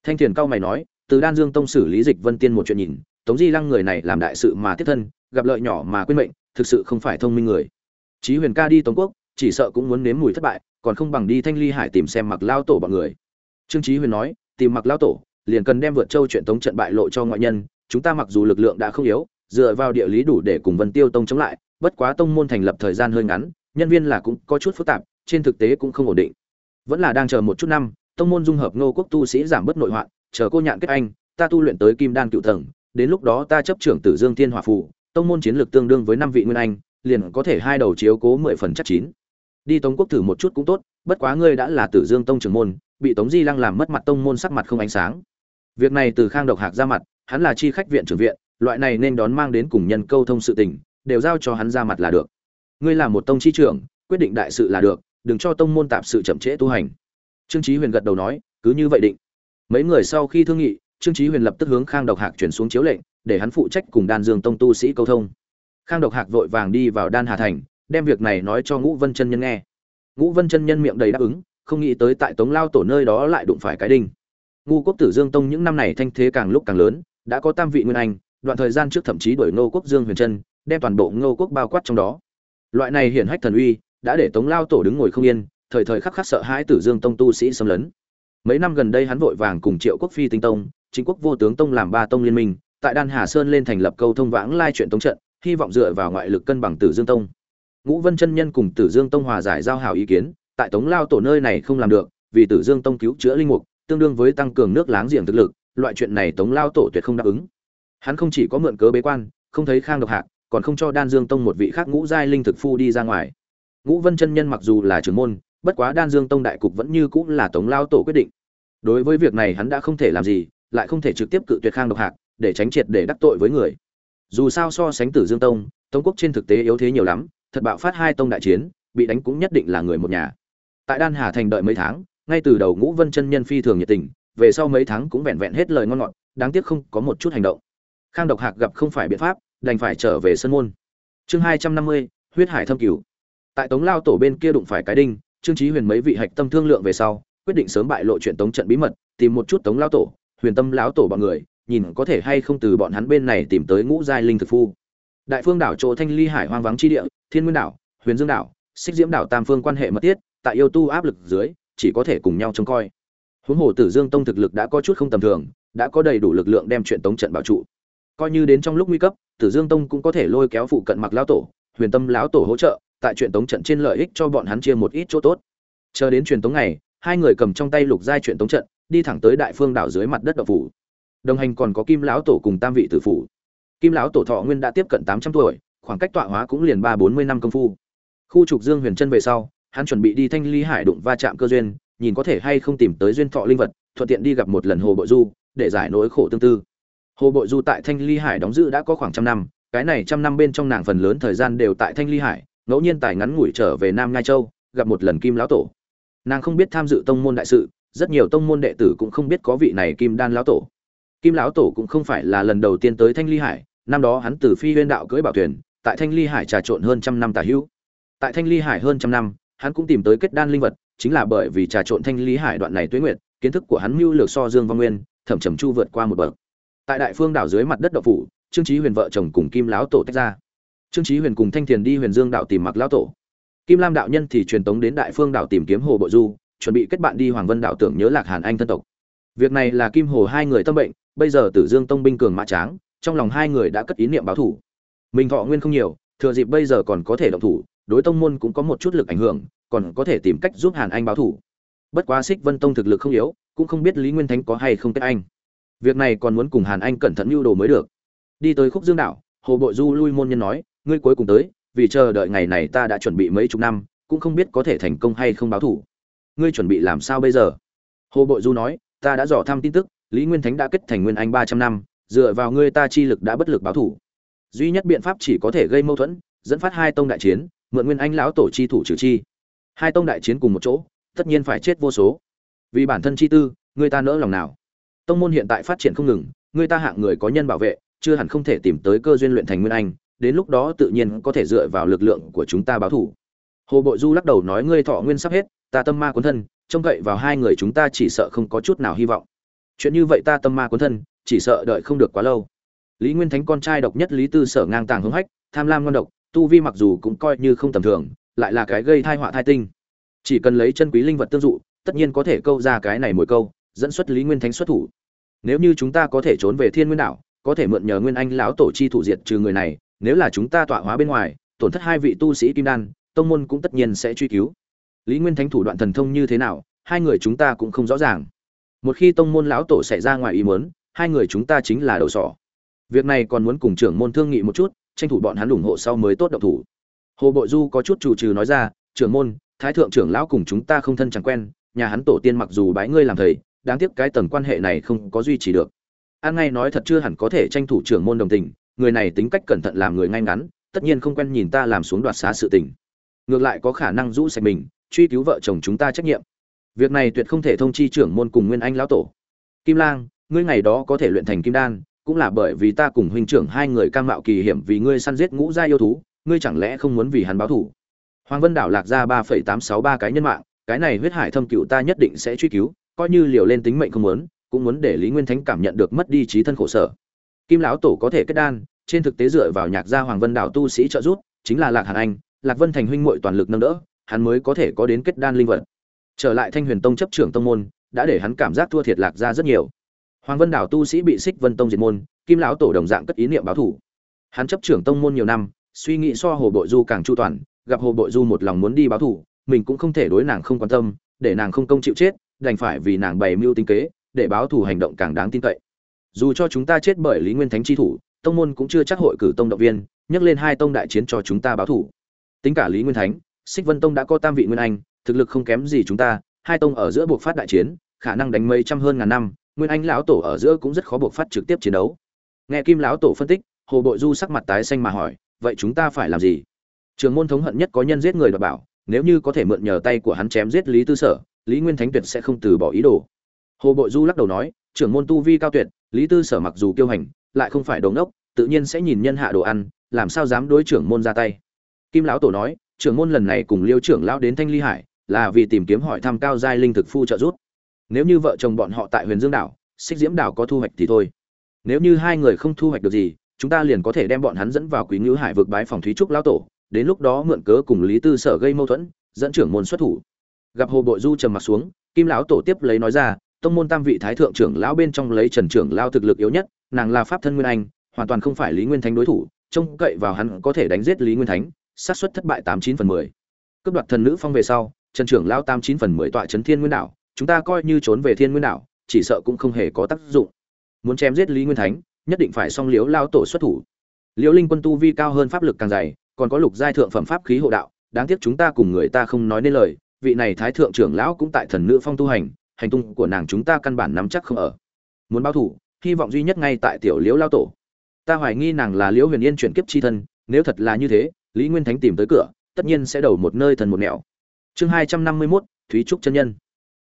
Speaker 1: Thanh Thiền cao mày nói, từ Đan Dương Tông xử lý Dịch Vân Tiên một chuyện nhìn, Tống Di Lăng người này làm đại sự mà tiếp thân, gặp lợi nhỏ mà quên mệnh, thực sự không phải thông minh người. Chí Huyền ca đi Tống Quốc, chỉ sợ cũng muốn nếm mùi thất bại, còn không bằng đi Thanh Ly Hải tìm xem Mặc Lao tổ bọn người. Trương Chí Huyền nói, tìm Mặc Lao tổ, liền cần đem vượt châu chuyện Tống trận bại lộ cho ngoại nhân, chúng ta mặc dù lực lượng đã không yếu, dựa vào địa lý đủ để cùng Vân Tiêu Tông chống lại, bất quá tông môn thành lập thời gian hơi ngắn, nhân viên là cũng có chút phức tạp, trên thực tế cũng không ổn định. Vẫn là đang chờ một chút năm, tông môn dung hợp Ngô quốc tu sĩ giảm bớt nội hoạn, chờ cô nhạn kết anh, ta tu luyện tới Kim Đan cựu tầng, đến lúc đó ta chấp trưởng Tử Dương Thiên Hỏa phù, tông môn chiến lược tương đương với năm vị nguyên anh, liền có thể hai đầu chiếu cố mười phần chắc chín. Đi Tống quốc thử một chút cũng tốt, bất quá ngươi đã là Tử Dương Tông trưởng môn, bị Tống Di Lăng làm mất mặt tông môn sắc mặt không ánh sáng. Việc này từ Khang Độc Hạc ra mặt, hắn là chi khách viện trưởng viện, loại này nên đón mang đến cùng nhân câu thông sự tình, đều giao cho hắn ra mặt là được. Ngươi là một tông chi trưởng, quyết định đại sự là được, đừng cho tông môn tạp sự chậm trễ tu hành. Trương Chí Huyền gật đầu nói, cứ như vậy định. Mấy người sau khi thương nghị, Trương Chí Huyền lập tức hướng Khang Độc Hạc chuyển xuống chiếu lệnh, để hắn phụ trách cùng Đan Dương Tông tu sĩ câu thông. Khang Độc Hạc vội vàng đi vào Đan Hà thành, đem việc này nói cho Ngũ Vân Chân Nhân nghe. Ngũ Vân Chân Nhân miệng đầy đáp ứng, không nghĩ tới tại Tống Lao tổ nơi đó lại đụng phải cái đinh. Ngu Quốc Tử Dương Tông những năm này thanh thế càng lúc càng lớn, đã có tam vị nguyên anh, đoạn thời gian trước thậm chí đuổi Ngô Quốc Dương Huyền Trân, đem toàn bộ Ngô Quốc bao quát trong đó. Loại này hiển hách thần uy, đã để Tống Lao tổ đứng ngồi không yên, thời thời khắc khắc sợ hãi Tử Dương Tông tu sĩ xâm lấn. Mấy năm gần đây hắn vội vàng cùng Triệu Quốc Phi Tinh Tông, Chính Quốc Vô Tướng Tông làm ba tông liên minh, tại Đan Hà Sơn lên thành lập câu thông vãng lai chuyện tông trận, hy vọng dựa vào ngoại lực cân bằng Tử Dương Tông. Ngũ Vân chân nhân cùng Tử Dương Tông hòa giải giao hảo ý kiến, tại Tống Lao tổ nơi này không làm được, vì Tử Dương Tông cứu chữa linh mục, tương đương với tăng cường nước láng giềng thực lực, loại chuyện này Tống Lao tổ tuyệt không đáp ứng. Hắn không chỉ có mượn cớ bế quan, không thấy Khang độc hạc, còn không cho Đan Dương Tông một vị khác ngũ giai linh thực phu đi ra ngoài. Ngũ Vân chân nhân mặc dù là trưởng môn, bất quá Đan Dương Tông đại cục vẫn như cũng là Tống Lao tổ quyết định. Đối với việc này hắn đã không thể làm gì, lại không thể trực tiếp cự tuyệt Khang độc hạc, để tránh triệt để đắc tội với người. Dù sao so sánh Tử Dương Tông, Tống quốc trên thực tế yếu thế nhiều lắm, thật bạo phát hai tông đại chiến, bị đánh cũng nhất định là người một nhà. Tại Đan Hà thành đợi mấy tháng, ngay từ đầu Ngũ Vân chân nhân phi thường nhiệt tình, về sau mấy tháng cũng vẹn vẹn hết lời ngon ngọt, đáng tiếc không có một chút hành động. Khang Độc Hạc gặp không phải biện pháp, đành phải trở về sân môn. Chương hai trăm năm mươi, huyết hải thâm cửu. Tại Tống Lao tổ bên kia đụng phải cái đinh, Trương Chí Huyền mấy vị hạch tâm thương lượng về sau, quyết định sớm bại lộ chuyện Tống trận bí mật, tìm một chút Tống Lao tổ, Huyền Tâm lão tổ bọn người, nhìn có thể hay không từ bọn hắn bên này tìm tới ngũ giai linh thực phu. Đại Phương đảo chỗ Thanh Ly Hải hoang vắng chi địa, Thiên Nguyên đảo, Huyền Dương đảo, Xích Diễm đảo tam phương quan hệ mật thiết, tại yêu tu áp lực dưới, chỉ có thể cùng nhau trông coi. Huống hồ Tử Dương Tông thực lực đã có chút không tầm thường, đã có đầy đủ lực lượng đem chuyện Tống trận bảo trụ. Coi như đến trong lúc nguy cấp, Tử Dương Tông cũng có thể lôi kéo phụ cận Mặc lão tổ, Huyền Tâm lão tổ hỗ trợ, tại chuyện Tống trận trên lợi ích cho bọn hắn chia một ít chỗ tốt. Chờ đến truyền tống ngày, hai người cầm trong tay lục giai chuyện Tống trận, đi thẳng tới Đại Phương đảo dưới mặt đất động phủ. Đồng hành còn có Kim lão tổ cùng tam vị tử phủ. Kim lão tổ thọ nguyên đã tiếp cận tám trăm tuổi, khoảng cách tọa hóa cũng liền ba bốn mươi năm công phu. Khu trục Dương Huyền chân về sau, hắn chuẩn bị đi Thanh Ly Hải đụng va chạm cơ duyên, nhìn có thể hay không tìm tới duyên thọ linh vật, thuận tiện đi gặp một lần Hồ Bội Du, để giải nỗi khổ tương tư. Hồ Bội Du tại Thanh Ly Hải đóng giữ đã có khoảng trăm năm, cái này trăm năm bên trong nàng phần lớn thời gian đều tại Thanh Ly Hải, ngẫu nhiên tài ngắn ngủi trở về Nam Ngai Châu, gặp một lần Kim lão tổ. Nàng không biết tham dự tông môn đại sự, rất nhiều tông môn đệ tử cũng không biết có vị này Kim Đan lão tổ. Kim lão tổ cũng không phải là lần đầu tiên tới Thanh Ly Hải, năm đó hắn từ Phi Huyên đạo cưỡi bảo thuyền, tại Thanh Ly Hải trà trộn hơn trăm năm tà hữu. Tại Thanh Ly Hải hơn trăm năm, hắn cũng tìm tới kết đan linh vật, chính là bởi vì trà trộn Thanh Ly Hải đoạn này tuế nguyệt, kiến thức của hắn mưu lược so Dương Văn Nguyên, thẩm trầm chu vượt qua một bậc. Tại Đại Phương đảo dưới mặt đất động phủ, Trương Chí Huyền vợ chồng cùng Kim lão tổ tách ra. Trương Chí Huyền cùng Thanh Thiền đi Huyền Dương đạo tìm Mặc lão tổ. Kim Lam đạo nhân thì truyền tống đến Đại Phương đảo tìm kiếm Hồ Bộ Du, chuẩn bị kết bạn đi Hoàng Vân đạo tưởng nhớ Lạc Hàn Anh thân tộc. Việc này là Kim Hồ hai người tâm bệnh, bây giờ Tử Dương Tông binh cường mã tráng, trong lòng hai người đã cất ý niệm báo thủ. Mình thọ nguyên không nhiều, thừa dịp bây giờ còn có thể động thủ, đối tông môn cũng có một chút lực ảnh hưởng, còn có thể tìm cách giúp Hàn Anh báo thủ. Bất quá Xích Vân Tông thực lực không yếu, cũng không biết Lý Nguyên Thánh có hay không kết anh. Việc này còn muốn cùng Hàn Anh cẩn thận mưu đồ mới được. Đi tới Khúc Dương đảo, Hồ Bội Du lui môn nhân nói, ngươi cuối cùng tới, vì chờ đợi ngày này ta đã chuẩn bị mấy chục năm, cũng không biết có thể thành công hay không báo thủ. Ngươi chuẩn bị làm sao bây giờ? Hồ Bội Du nói, ta đã dò thăm tin tức, Lý Nguyên Thánh đã kết thành nguyên anh ba trăm năm, dựa vào ngươi ta chi lực đã bất lực báo thủ. Duy nhất biện pháp chỉ có thể gây mâu thuẫn, dẫn phát hai tông đại chiến, mượn nguyên anh lão tổ chi thủ trừ chi. Hai tông đại chiến cùng một chỗ, tất nhiên phải chết vô số. Vì bản thân chi tư, người ta nỡ lòng nào? Tông môn hiện tại phát triển không ngừng, người ta hạng người có nhân bảo vệ, chưa hẳn không thể tìm tới cơ duyên luyện thành nguyên anh, đến lúc đó tự nhiên có thể dựa vào lực lượng của chúng ta báo thủ. Hồ Bội Du lắc đầu nói ngươi thọ nguyên sắp hết, ta tâm ma cuốn thân, trông cậy vào hai người chúng ta chỉ sợ không có chút nào hy vọng. Chuyện như vậy ta tâm ma cuốn thân chỉ sợ đợi không được quá lâu. Lý nguyên thánh con trai độc nhất lý tư sở ngang tàng hưng hách tham lam ngon độc tu vi mặc dù cũng coi như không tầm thường lại là cái gây thai họa thai tinh. Chỉ cần lấy chân quý linh vật tương dụ tất nhiên có thể câu ra cái này mỗi câu dẫn xuất lý nguyên thánh xuất thủ. Nếu như chúng ta có thể trốn về thiên nguyên đảo, có thể mượn nhờ nguyên anh lão tổ chi thủ diệt trừ người này, nếu là chúng ta tọa hóa bên ngoài, tổn thất hai vị tu sĩ kim đan, tông môn cũng tất nhiên sẽ truy cứu. Lý nguyên thánh thủ đoạn thần thông như thế nào, hai người chúng ta cũng không rõ ràng. Một khi tông môn lão tổ xảy ra ngoài ý muốn, hai người chúng ta chính là đầu sỏ. Việc này còn muốn cùng trưởng môn thương nghị một chút, tranh thủ bọn hắn ủng hộ sau mới tốt động thủ. Hồ bội du có chút chủ trừ nói ra, trưởng môn, thái thượng trưởng lão cùng chúng ta không thân chẳng quen, nhà hắn tổ tiên mặc dù bái ngươi làm thầy đáng tiếc cái tầng quan hệ này không có duy trì được. An ngay nói thật chưa hẳn có thể tranh thủ trưởng môn đồng tình, người này tính cách cẩn thận làm người ngay ngắn, tất nhiên không quen nhìn ta làm xuống đoạt xá sự tình. Ngược lại có khả năng rũ sạch mình, truy cứu vợ chồng chúng ta trách nhiệm. Việc này tuyệt không thể thông chi trưởng môn cùng nguyên anh lão tổ. Kim lang, ngươi ngày đó có thể luyện thành kim đan, cũng là bởi vì ta cùng huynh trưởng hai người cam mạo kỳ hiểm vì ngươi săn giết ngũ gia yêu thú, ngươi chẳng lẽ không muốn vì hắn báo thù? Hoàng vân đảo lạc ra ba phẩy tám sáu ba cái nhân mạng, cái này huyết hải thâm cựu ta nhất định sẽ truy cứu coi như liều lên tính mệnh không muốn, cũng muốn để lý nguyên thánh cảm nhận được mất đi trí thân khổ sở. Kim lão tổ có thể kết đan, trên thực tế dựa vào nhạc gia hoàng vân đảo tu sĩ trợ giúp, chính là lạc hàn anh, lạc vân thành huynh muội toàn lực nâng đỡ, hắn mới có thể có đến kết đan linh vật. Trở lại thanh huyền tông chấp trưởng tông môn, đã để hắn cảm giác thua thiệt lạc gia rất nhiều. Hoàng vân đảo tu sĩ bị xích vân tông diệt môn, kim lão tổ đồng dạng cất ý niệm báo thủ. Hắn chấp trưởng tông môn nhiều năm, suy nghĩ so hồ bội du càng chu toàn, gặp hồ bội du một lòng muốn đi báo thủ, mình cũng không thể đối nàng không quan tâm, để nàng không công chịu chết đành phải vì nàng bày mưu tính kế, để báo thủ hành động càng đáng tin cậy. Dù cho chúng ta chết bởi lý nguyên thánh chi thủ, tông môn cũng chưa chắc hội cử tông động viên, nhắc lên hai tông đại chiến cho chúng ta báo thủ tính cả lý nguyên thánh, xích vân tông đã có tam vị nguyên anh, thực lực không kém gì chúng ta, hai tông ở giữa buộc phát đại chiến, khả năng đánh mấy trăm hơn ngàn năm, nguyên anh lão tổ ở giữa cũng rất khó buộc phát trực tiếp chiến đấu. Nghe kim lão tổ phân tích, hồ bội du sắc mặt tái xanh mà hỏi, vậy chúng ta phải làm gì? Trường môn thống hận nhất có nhân giết người đoạt bảo, nếu như có thể mượn nhờ tay của hắn chém giết lý tư sở lý nguyên thánh tuyệt sẽ không từ bỏ ý đồ. Hồ bội du lắc đầu nói, trưởng môn tu vi cao tuyệt, lý tư sở mặc dù kiêu hành, lại không phải đồ ngốc, tự nhiên sẽ nhìn nhân hạ đồ ăn, làm sao dám đối trưởng môn ra tay? Kim lão tổ nói, trưởng môn lần này cùng liêu trưởng lão đến thanh ly hải, là vì tìm kiếm hỏi thăm cao giai linh thực phu trợ giúp. Nếu như vợ chồng bọn họ tại huyền dương đảo, xích diễm đảo có thu hoạch thì thôi. Nếu như hai người không thu hoạch được gì, chúng ta liền có thể đem bọn hắn dẫn vào quý ngữ hải vực bái phòng thúy trúc lão tổ, đến lúc đó mượn cớ cùng lý tư sở gây mâu thuẫn, dẫn trưởng môn xuất thủ gặp hồ bội du trầm mặt xuống, kim lão tổ tiếp lấy nói ra, tông môn tam vị thái thượng trưởng lão bên trong lấy trần trưởng lao thực lực yếu nhất, nàng là pháp thân nguyên anh, hoàn toàn không phải lý nguyên thánh đối thủ, trông cậy vào hắn có thể đánh giết lý nguyên thánh, xác suất thất bại tám chín phần mười. Cướp đoạt thần nữ phong về sau, trần trưởng lao tám chín phần mười tọa trấn thiên nguyên đảo, chúng ta coi như trốn về thiên nguyên đảo, chỉ sợ cũng không hề có tác dụng. Muốn chém giết lý nguyên thánh, nhất định phải song liếu lao tổ xuất thủ. Liễu linh quân tu vi cao hơn pháp lực càng dày, còn có lục giai thượng phẩm pháp khí hộ đạo, đáng tiếc chúng ta cùng người ta không nói nên lời vị này thái thượng trưởng lão cũng tại thần nữ phong tu hành hành tung của nàng chúng ta căn bản nắm chắc không ở. Muốn báo thủ, hy vọng duy nhất ngay tại tiểu liễu lao tổ. Ta hoài nghi nàng là liễu huyền yên chuyển kiếp chi thân, nếu thật là như thế, lý nguyên thánh tìm tới cửa, tất nhiên sẽ đầu một nơi thần một nẻo. Chương hai trăm năm mươi mốt, thúy trúc chân nhân.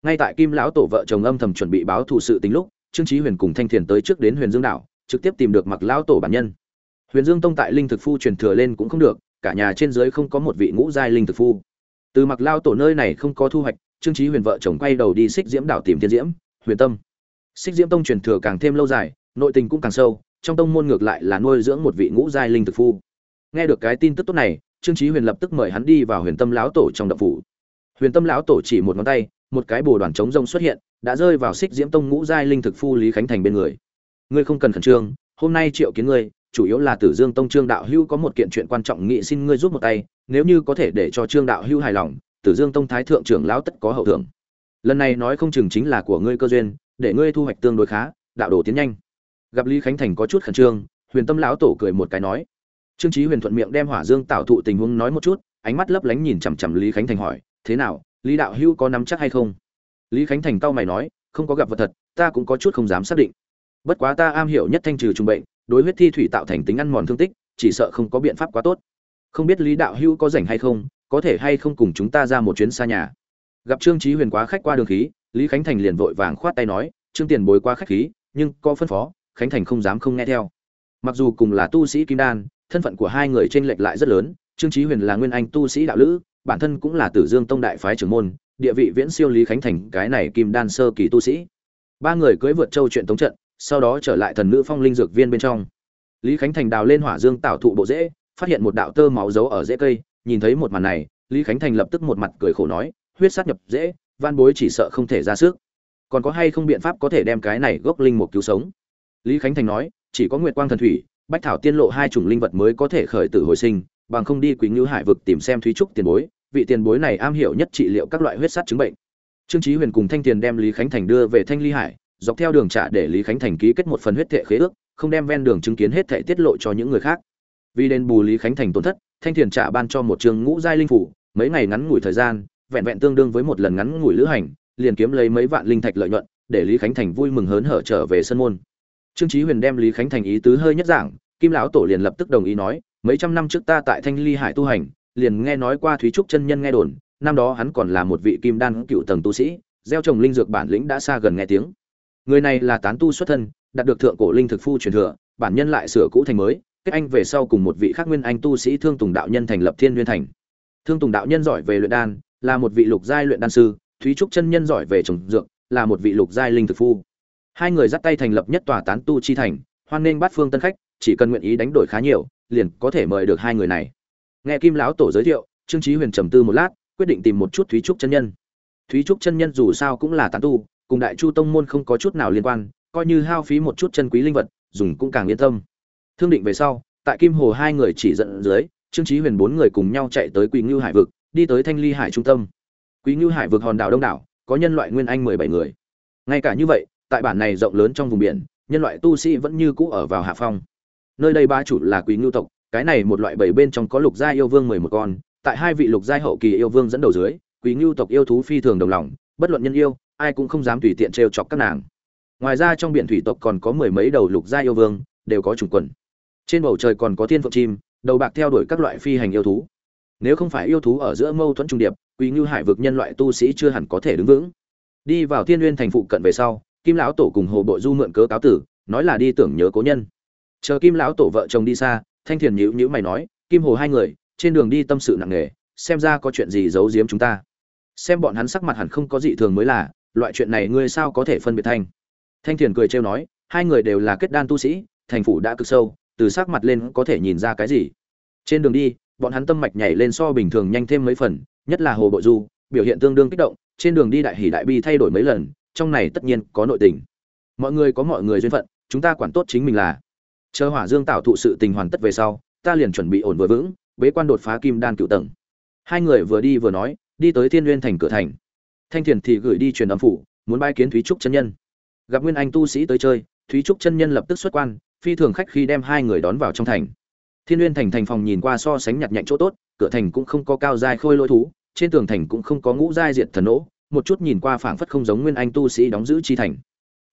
Speaker 1: Ngay tại kim lão tổ vợ chồng âm thầm chuẩn bị báo thù sự tính lúc, trương trí huyền cùng thanh thiền tới trước đến huyền dương đảo, trực tiếp tìm được mặc lão tổ bản nhân. Huyền dương tông tại linh thực phu truyền thừa lên cũng không được, cả nhà trên dưới không có một vị ngũ giai linh thực phu từ mặc lao tổ nơi này không có thu hoạch, trương trí huyền vợ chồng quay đầu đi xích diễm đảo tìm thiên diễm, huyền tâm. Xích diễm tông truyền thừa càng thêm lâu dài, nội tình cũng càng sâu, trong tông môn ngược lại là nuôi dưỡng một vị ngũ giai linh thực phu. Nghe được cái tin tức tốt này, trương trí huyền lập tức mời hắn đi vào huyền tâm lão tổ trong đập phủ. Huyền tâm lão tổ chỉ một ngón tay, một cái bồ đoàn trống rông xuất hiện, đã rơi vào xích diễm tông ngũ giai linh thực phu lý khánh thành bên người. Ngươi không cần khẩn trương, hôm nay triệu kiến ngươi, chủ yếu là tử dương tông trương đạo hưu có một kiện chuyện quan trọng, nghị xin ngươi giúp một tay nếu như có thể để cho trương đạo hưu hài lòng, tử dương tông thái thượng trưởng lão tất có hậu thưởng. Lần này nói không chừng chính là của ngươi cơ duyên, để ngươi thu hoạch tương đối khá, đạo đồ tiến nhanh. Gặp lý khánh thành có chút khẩn trương, huyền tâm lão tổ cười một cái nói. Trương trí huyền thuận miệng đem hỏa dương tạo thụ tình huống nói một chút, ánh mắt lấp lánh nhìn chằm chằm lý khánh thành hỏi, thế nào, lý đạo hưu có nắm chắc hay không? Lý khánh thành cau mày nói, không có gặp vật thật, ta cũng có chút không dám xác định. Bất quá ta am hiểu nhất thanh trừ trùng bệnh, đối huyết thi thủy tạo thành tính ăn mòn thương tích, chỉ sợ không có biện pháp quá tốt không biết lý đạo hưu có rảnh hay không có thể hay không cùng chúng ta ra một chuyến xa nhà gặp trương trí huyền quá khách qua đường khí lý khánh thành liền vội vàng khoát tay nói trương tiền bối quá khách khí nhưng có phân phó khánh thành không dám không nghe theo mặc dù cùng là tu sĩ kim đan thân phận của hai người trên lệch lại rất lớn trương trí huyền là nguyên anh tu sĩ đạo lữ bản thân cũng là Tử Dương Tông đại phái trưởng môn, địa vị viễn siêu Lý Khánh Thành cái này kim đan sơ kỳ tu sĩ. Ba người cưỡi vượt châu chuyện tống trận, sau đó trở lại thần nữ phong linh dược viên bên trong. Lý Khánh Thành đào lên hỏa dương tạo thụ bộ dễ phát hiện một đạo tơ máu giấu ở rễ cây, nhìn thấy một màn này, Lý Khánh Thành lập tức một mặt cười khổ nói, huyết sát nhập rễ, van bối chỉ sợ không thể ra sức. Còn có hay không biện pháp có thể đem cái này gốc linh mục cứu sống? Lý Khánh Thành nói, chỉ có Nguyệt Quang thần thủy, Bách thảo tiên lộ hai chủng linh vật mới có thể khởi tử hồi sinh, bằng không đi quý Ngưu Hải vực tìm xem Thúy Trúc tiền bối, vị tiền bối này am hiểu nhất trị liệu các loại huyết sát chứng bệnh. Trương Chí Huyền cùng Thanh Tiền đem Lý Khánh Thành đưa về Thanh Ly Hải, dọc theo đường trả để Lý Khánh Thành ký kết một phần huyết thệ khế ước, không đem ven đường chứng kiến hết thệ tiết lộ cho những người khác. Vì đền bù Lý Khánh Thành tổn thất, Thanh thiền trả ban cho một trường ngũ giai linh phủ, mấy ngày ngắn ngủi thời gian, vẹn vẹn tương đương với một lần ngắn ngủi lữ hành, liền kiếm lấy mấy vạn linh thạch lợi nhuận, để Lý Khánh Thành vui mừng hớn hở trở về sân môn. Trương Chí Huyền đem Lý Khánh Thành ý tứ hơi nhất giảng, Kim lão tổ liền lập tức đồng ý nói, mấy trăm năm trước ta tại Thanh Ly Hải tu hành, liền nghe nói qua Thúy Trúc chân nhân nghe đồn, năm đó hắn còn là một vị kim đan cựu tầng tu sĩ, gieo trồng linh dược bản lĩnh đã xa gần nghe tiếng. Người này là tán tu xuất thân, đạt được thượng cổ linh thực phu truyền thừa, bản nhân lại sửa cũ thành mới, kết anh về sau cùng một vị khác nguyên anh tu sĩ Thương Tùng đạo nhân thành lập Thiên Nguyên thành. Thương Tùng đạo nhân giỏi về luyện đan, là một vị lục giai luyện đan sư, Thúy Trúc chân nhân giỏi về trồng dược, là một vị lục giai linh thực phu. Hai người dắt tay thành lập nhất tòa tán tu chi thành, hoan nghênh bát phương tân khách, chỉ cần nguyện ý đánh đổi khá nhiều, liền có thể mời được hai người này. Nghe Kim lão tổ giới thiệu, Trương trí Huyền trầm tư một lát, quyết định tìm một chút Thúy Trúc chân nhân. Thúy Trúc chân nhân dù sao cũng là tán tu, cùng Đại Chu tông môn không có chút nào liên quan, coi như hao phí một chút chân quý linh vật, dùng cũng càng yên tâm. Thương định về sau, tại Kim Hồ hai người chỉ dẫn dưới, Trương Chí Huyền bốn người cùng nhau chạy tới Quỳ Ngưu Hải vực, đi tới Thanh Ly Hải trung tâm. Quỳ Ngưu Hải vực hòn đảo đông đảo, có nhân loại nguyên anh mười bảy người. Ngay cả như vậy, tại bản này rộng lớn trong vùng biển, nhân loại tu sĩ vẫn như cũ ở vào hạ phong. Nơi đây ba chủ là Quỳ Ngưu tộc, cái này một loại bảy bên trong có lục gia yêu vương mười một con, tại hai vị lục giai hậu kỳ yêu vương dẫn đầu dưới, Quý Ngưu tộc yêu thú phi thường đồng lòng, bất luận nhân yêu, ai cũng không dám tùy tiện trêu chọc các nàng. Ngoài ra trong biển thủy tộc còn có mười mấy đầu lục gia yêu vương, đều có chủng quần. Trên bầu trời còn có thiên phượng chim, đầu bạc theo đuổi các loại phi hành yêu thú. Nếu không phải yêu thú ở giữa mâu thuẫn trung điệp, Quý Ngưu Hải vực nhân loại tu sĩ chưa hẳn có thể đứng vững. Đi vào Thiên Nguyên thành phụ cận về sau, Kim lão tổ cùng Hồ Bộ Du mượn cớ cáo tử, nói là đi tưởng nhớ cố nhân. Chờ Kim lão tổ vợ chồng đi xa, Thanh Thiền nhữ nhữ mày nói, Kim Hồ hai người, trên đường đi tâm sự nặng nề, xem ra có chuyện gì giấu giếm chúng ta xem bọn hắn sắc mặt hẳn không có gì thường mới là loại chuyện này ngươi sao có thể phân biệt thanh thanh thiền cười trêu nói hai người đều là kết đan tu sĩ thành phủ đã cực sâu từ sắc mặt lên có thể nhìn ra cái gì. Trên đường đi, bọn hắn tâm mạch nhảy lên so bình thường nhanh thêm mấy phần, nhất là hồ bộ du, biểu hiện tương đương kích động, trên đường đi đại hỉ đại bi thay đổi mấy lần, trong này tất nhiên có nội tình. Mọi người có mọi người duyên phận, chúng ta quản tốt chính mình là. Chờ hỏa dương tạo thụ sự tình hoàn tất về sau, ta liền chuẩn bị ổn vừa vững, bế quan đột phá kim đan cựu tầng. Hai người vừa đi vừa nói, đi tới thiên nguyên thành cửa thành. Thanh thiền thì gửi đi truyền âm phủ, muốn bái kiến thúy trúc chân nhân. Gặp nguyên anh tu sĩ tới chơi, thúy trúc chân nhân lập tức xuất quan phi thường khách khi đem hai người đón vào trong thành. Thiên nguyên thành thành phòng nhìn qua so sánh nhặt nhạnh chỗ tốt, cửa thành cũng không có cao giai khôi lỗi thú, trên tường thành cũng không có ngũ giai diệt thần nỗ, một chút nhìn qua phảng phất không giống nguyên anh tu sĩ đóng giữ chi thành.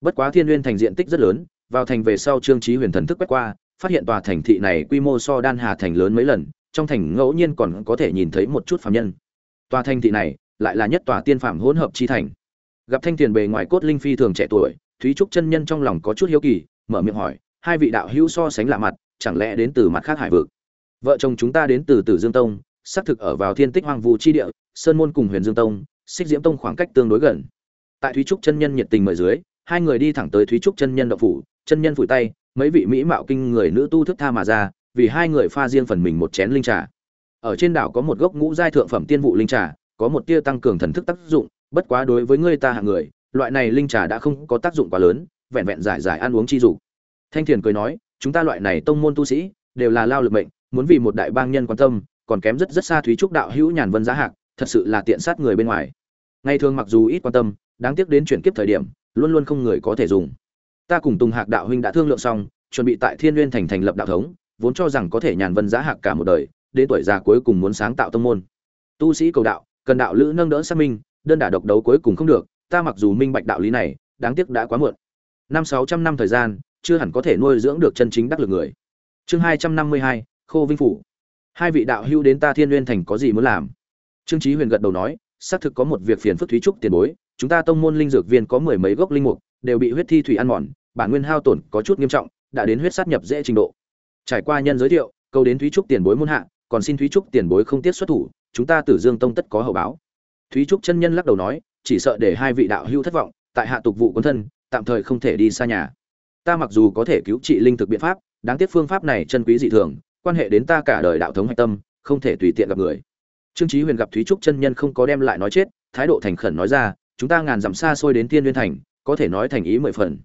Speaker 1: Bất quá thiên nguyên thành diện tích rất lớn, vào thành về sau trương trí huyền thần thức quét qua, phát hiện tòa thành thị này quy mô so đan hà thành lớn mấy lần, trong thành ngẫu nhiên còn có thể nhìn thấy một chút phạm nhân. Tòa thành thị này lại là nhất tòa tiên phạm hỗn hợp chi thành. Gặp thanh tiền bề ngoài cốt linh phi thường trẻ tuổi, thúy trúc chân nhân trong lòng có chút hiếu kỳ, mở miệng hỏi hai vị đạo hữu so sánh lạ mặt chẳng lẽ đến từ mặt khác hải vực vợ chồng chúng ta đến từ tử dương tông xác thực ở vào thiên tích hoang vu chi địa sơn môn cùng huyền dương tông xích diễm tông khoảng cách tương đối gần tại thúy trúc chân nhân nhiệt tình mời dưới hai người đi thẳng tới thúy trúc chân nhân đậu phủ chân nhân phủi tay mấy vị mỹ mạo kinh người nữ tu thức tha mà ra vì hai người pha riêng phần mình một chén linh trà. Ở trên đảo có một gốc ngũ giai thượng phẩm tiên vụ linh trà, có một tia tăng cường thần thức tác dụng, bất quá đối với người ta hạng người, loại này linh trà đã không có tác dụng quá lớn, vẹn vẹn giải giải ăn uống chi dục. Thanh Thiền cười nói, chúng ta loại này tông môn tu sĩ, đều là lao lực mệnh, muốn vì một đại bang nhân quan tâm, còn kém rất rất xa thúy trúc đạo hữu nhàn vân giá hạc, thật sự là tiện sát người bên ngoài. Ngày thường mặc dù ít quan tâm, đáng tiếc đến chuyển kiếp thời điểm, luôn luôn không người có thể dùng. Ta cùng Tùng Hạc đạo huynh đã thương lượng xong, chuẩn bị tại Thiên Nguyên thành thành lập đạo thống, vốn cho rằng có thể nhàn vân giá hạc cả một đời đến tuổi già cuối cùng muốn sáng tạo tông môn tu sĩ cầu đạo cần đạo lữ nâng đỡ xác minh đơn đả độc đấu cuối cùng không được ta mặc dù minh bạch đạo lý này đáng tiếc đã quá muộn năm sáu trăm năm thời gian chưa hẳn có thể nuôi dưỡng được chân chính đắc lực người chương hai trăm năm mươi hai khô vinh phủ hai vị đạo hữu đến ta thiên nguyên thành có gì muốn làm trương trí huyền gật đầu nói xác thực có một việc phiền phức thúy trúc tiền bối chúng ta tông môn linh dược viên có mười mấy gốc linh mục đều bị huyết thi thủy ăn mòn bản nguyên hao tổn có chút nghiêm trọng đã đến huyết sát nhập dễ trình độ trải qua nhân giới thiệu câu đến thúy trúc tiền bối muôn hạ còn xin thúy trúc tiền bối không tiết xuất thủ chúng ta Tử Dương Tông tất có hậu báo. Thúy Trúc chân nhân lắc đầu nói, chỉ sợ để hai vị đạo hữu thất vọng, tại hạ tục vụ quân thân, tạm thời không thể đi xa nhà. Ta mặc dù có thể cứu trị linh thực biện pháp, đáng tiếc phương pháp này chân quý dị thường, quan hệ đến ta cả đời đạo thống hạch tâm, không thể tùy tiện gặp người. Trương Chí Huyền gặp Thúy Trúc chân nhân không có đem lại nói chết, thái độ thành khẩn nói ra, chúng ta ngàn dặm xa xôi đến Tiên Nguyên thành, có thể nói thành ý mười phần.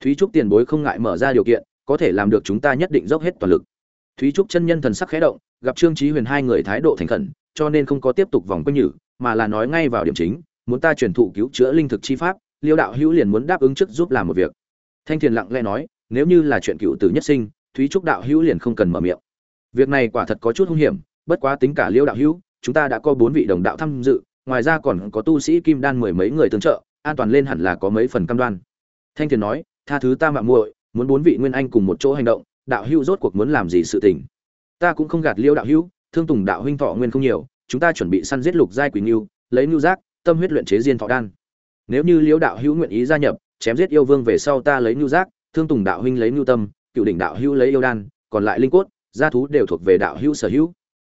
Speaker 1: Thúy Trúc tiền bối không ngại mở ra điều kiện, có thể làm được chúng ta nhất định dốc hết toàn lực. Thúy Trúc chân nhân thần sắc khẽ động, gặp Trương Chí Huyền hai người thái độ thành khẩn, cho nên không có tiếp tục vòng quanh nhử, mà là nói ngay vào điểm chính, muốn ta truyền thụ cứu chữa linh thực chi pháp, Liêu đạo hữu liền muốn đáp ứng trước giúp làm một việc. Thanh Thiền lặng lẽ nói, nếu như là chuyện cựu tử nhất sinh, Thúy Trúc đạo hữu liền không cần mở miệng. Việc này quả thật có chút hung hiểm, bất quá tính cả Liêu đạo hữu, chúng ta đã có bốn vị đồng đạo tham dự, ngoài ra còn có tu sĩ kim đan mười mấy người tương trợ, an toàn lên hẳn là có mấy phần cam đoan. Thanh Thiền nói, tha thứ ta mạo muội, muốn bốn vị nguyên anh cùng một chỗ hành động, đạo hữu rốt cuộc muốn làm gì sự tình? Ta cũng không gạt Liêu đạo hữu, thương tùng đạo huynh thọ nguyên không nhiều, chúng ta chuẩn bị săn giết lục giai quỷ nưu, lấy nưu giác, tâm huyết luyện chế diên thọ đan. Nếu như Liêu đạo hữu nguyện ý gia nhập, chém giết yêu vương về sau ta lấy nhu giác, thương tùng đạo huynh lấy nhu tâm, cựu đỉnh đạo hữu lấy yêu đan, còn lại linh cốt, gia thú đều thuộc về đạo hữu sở hữu.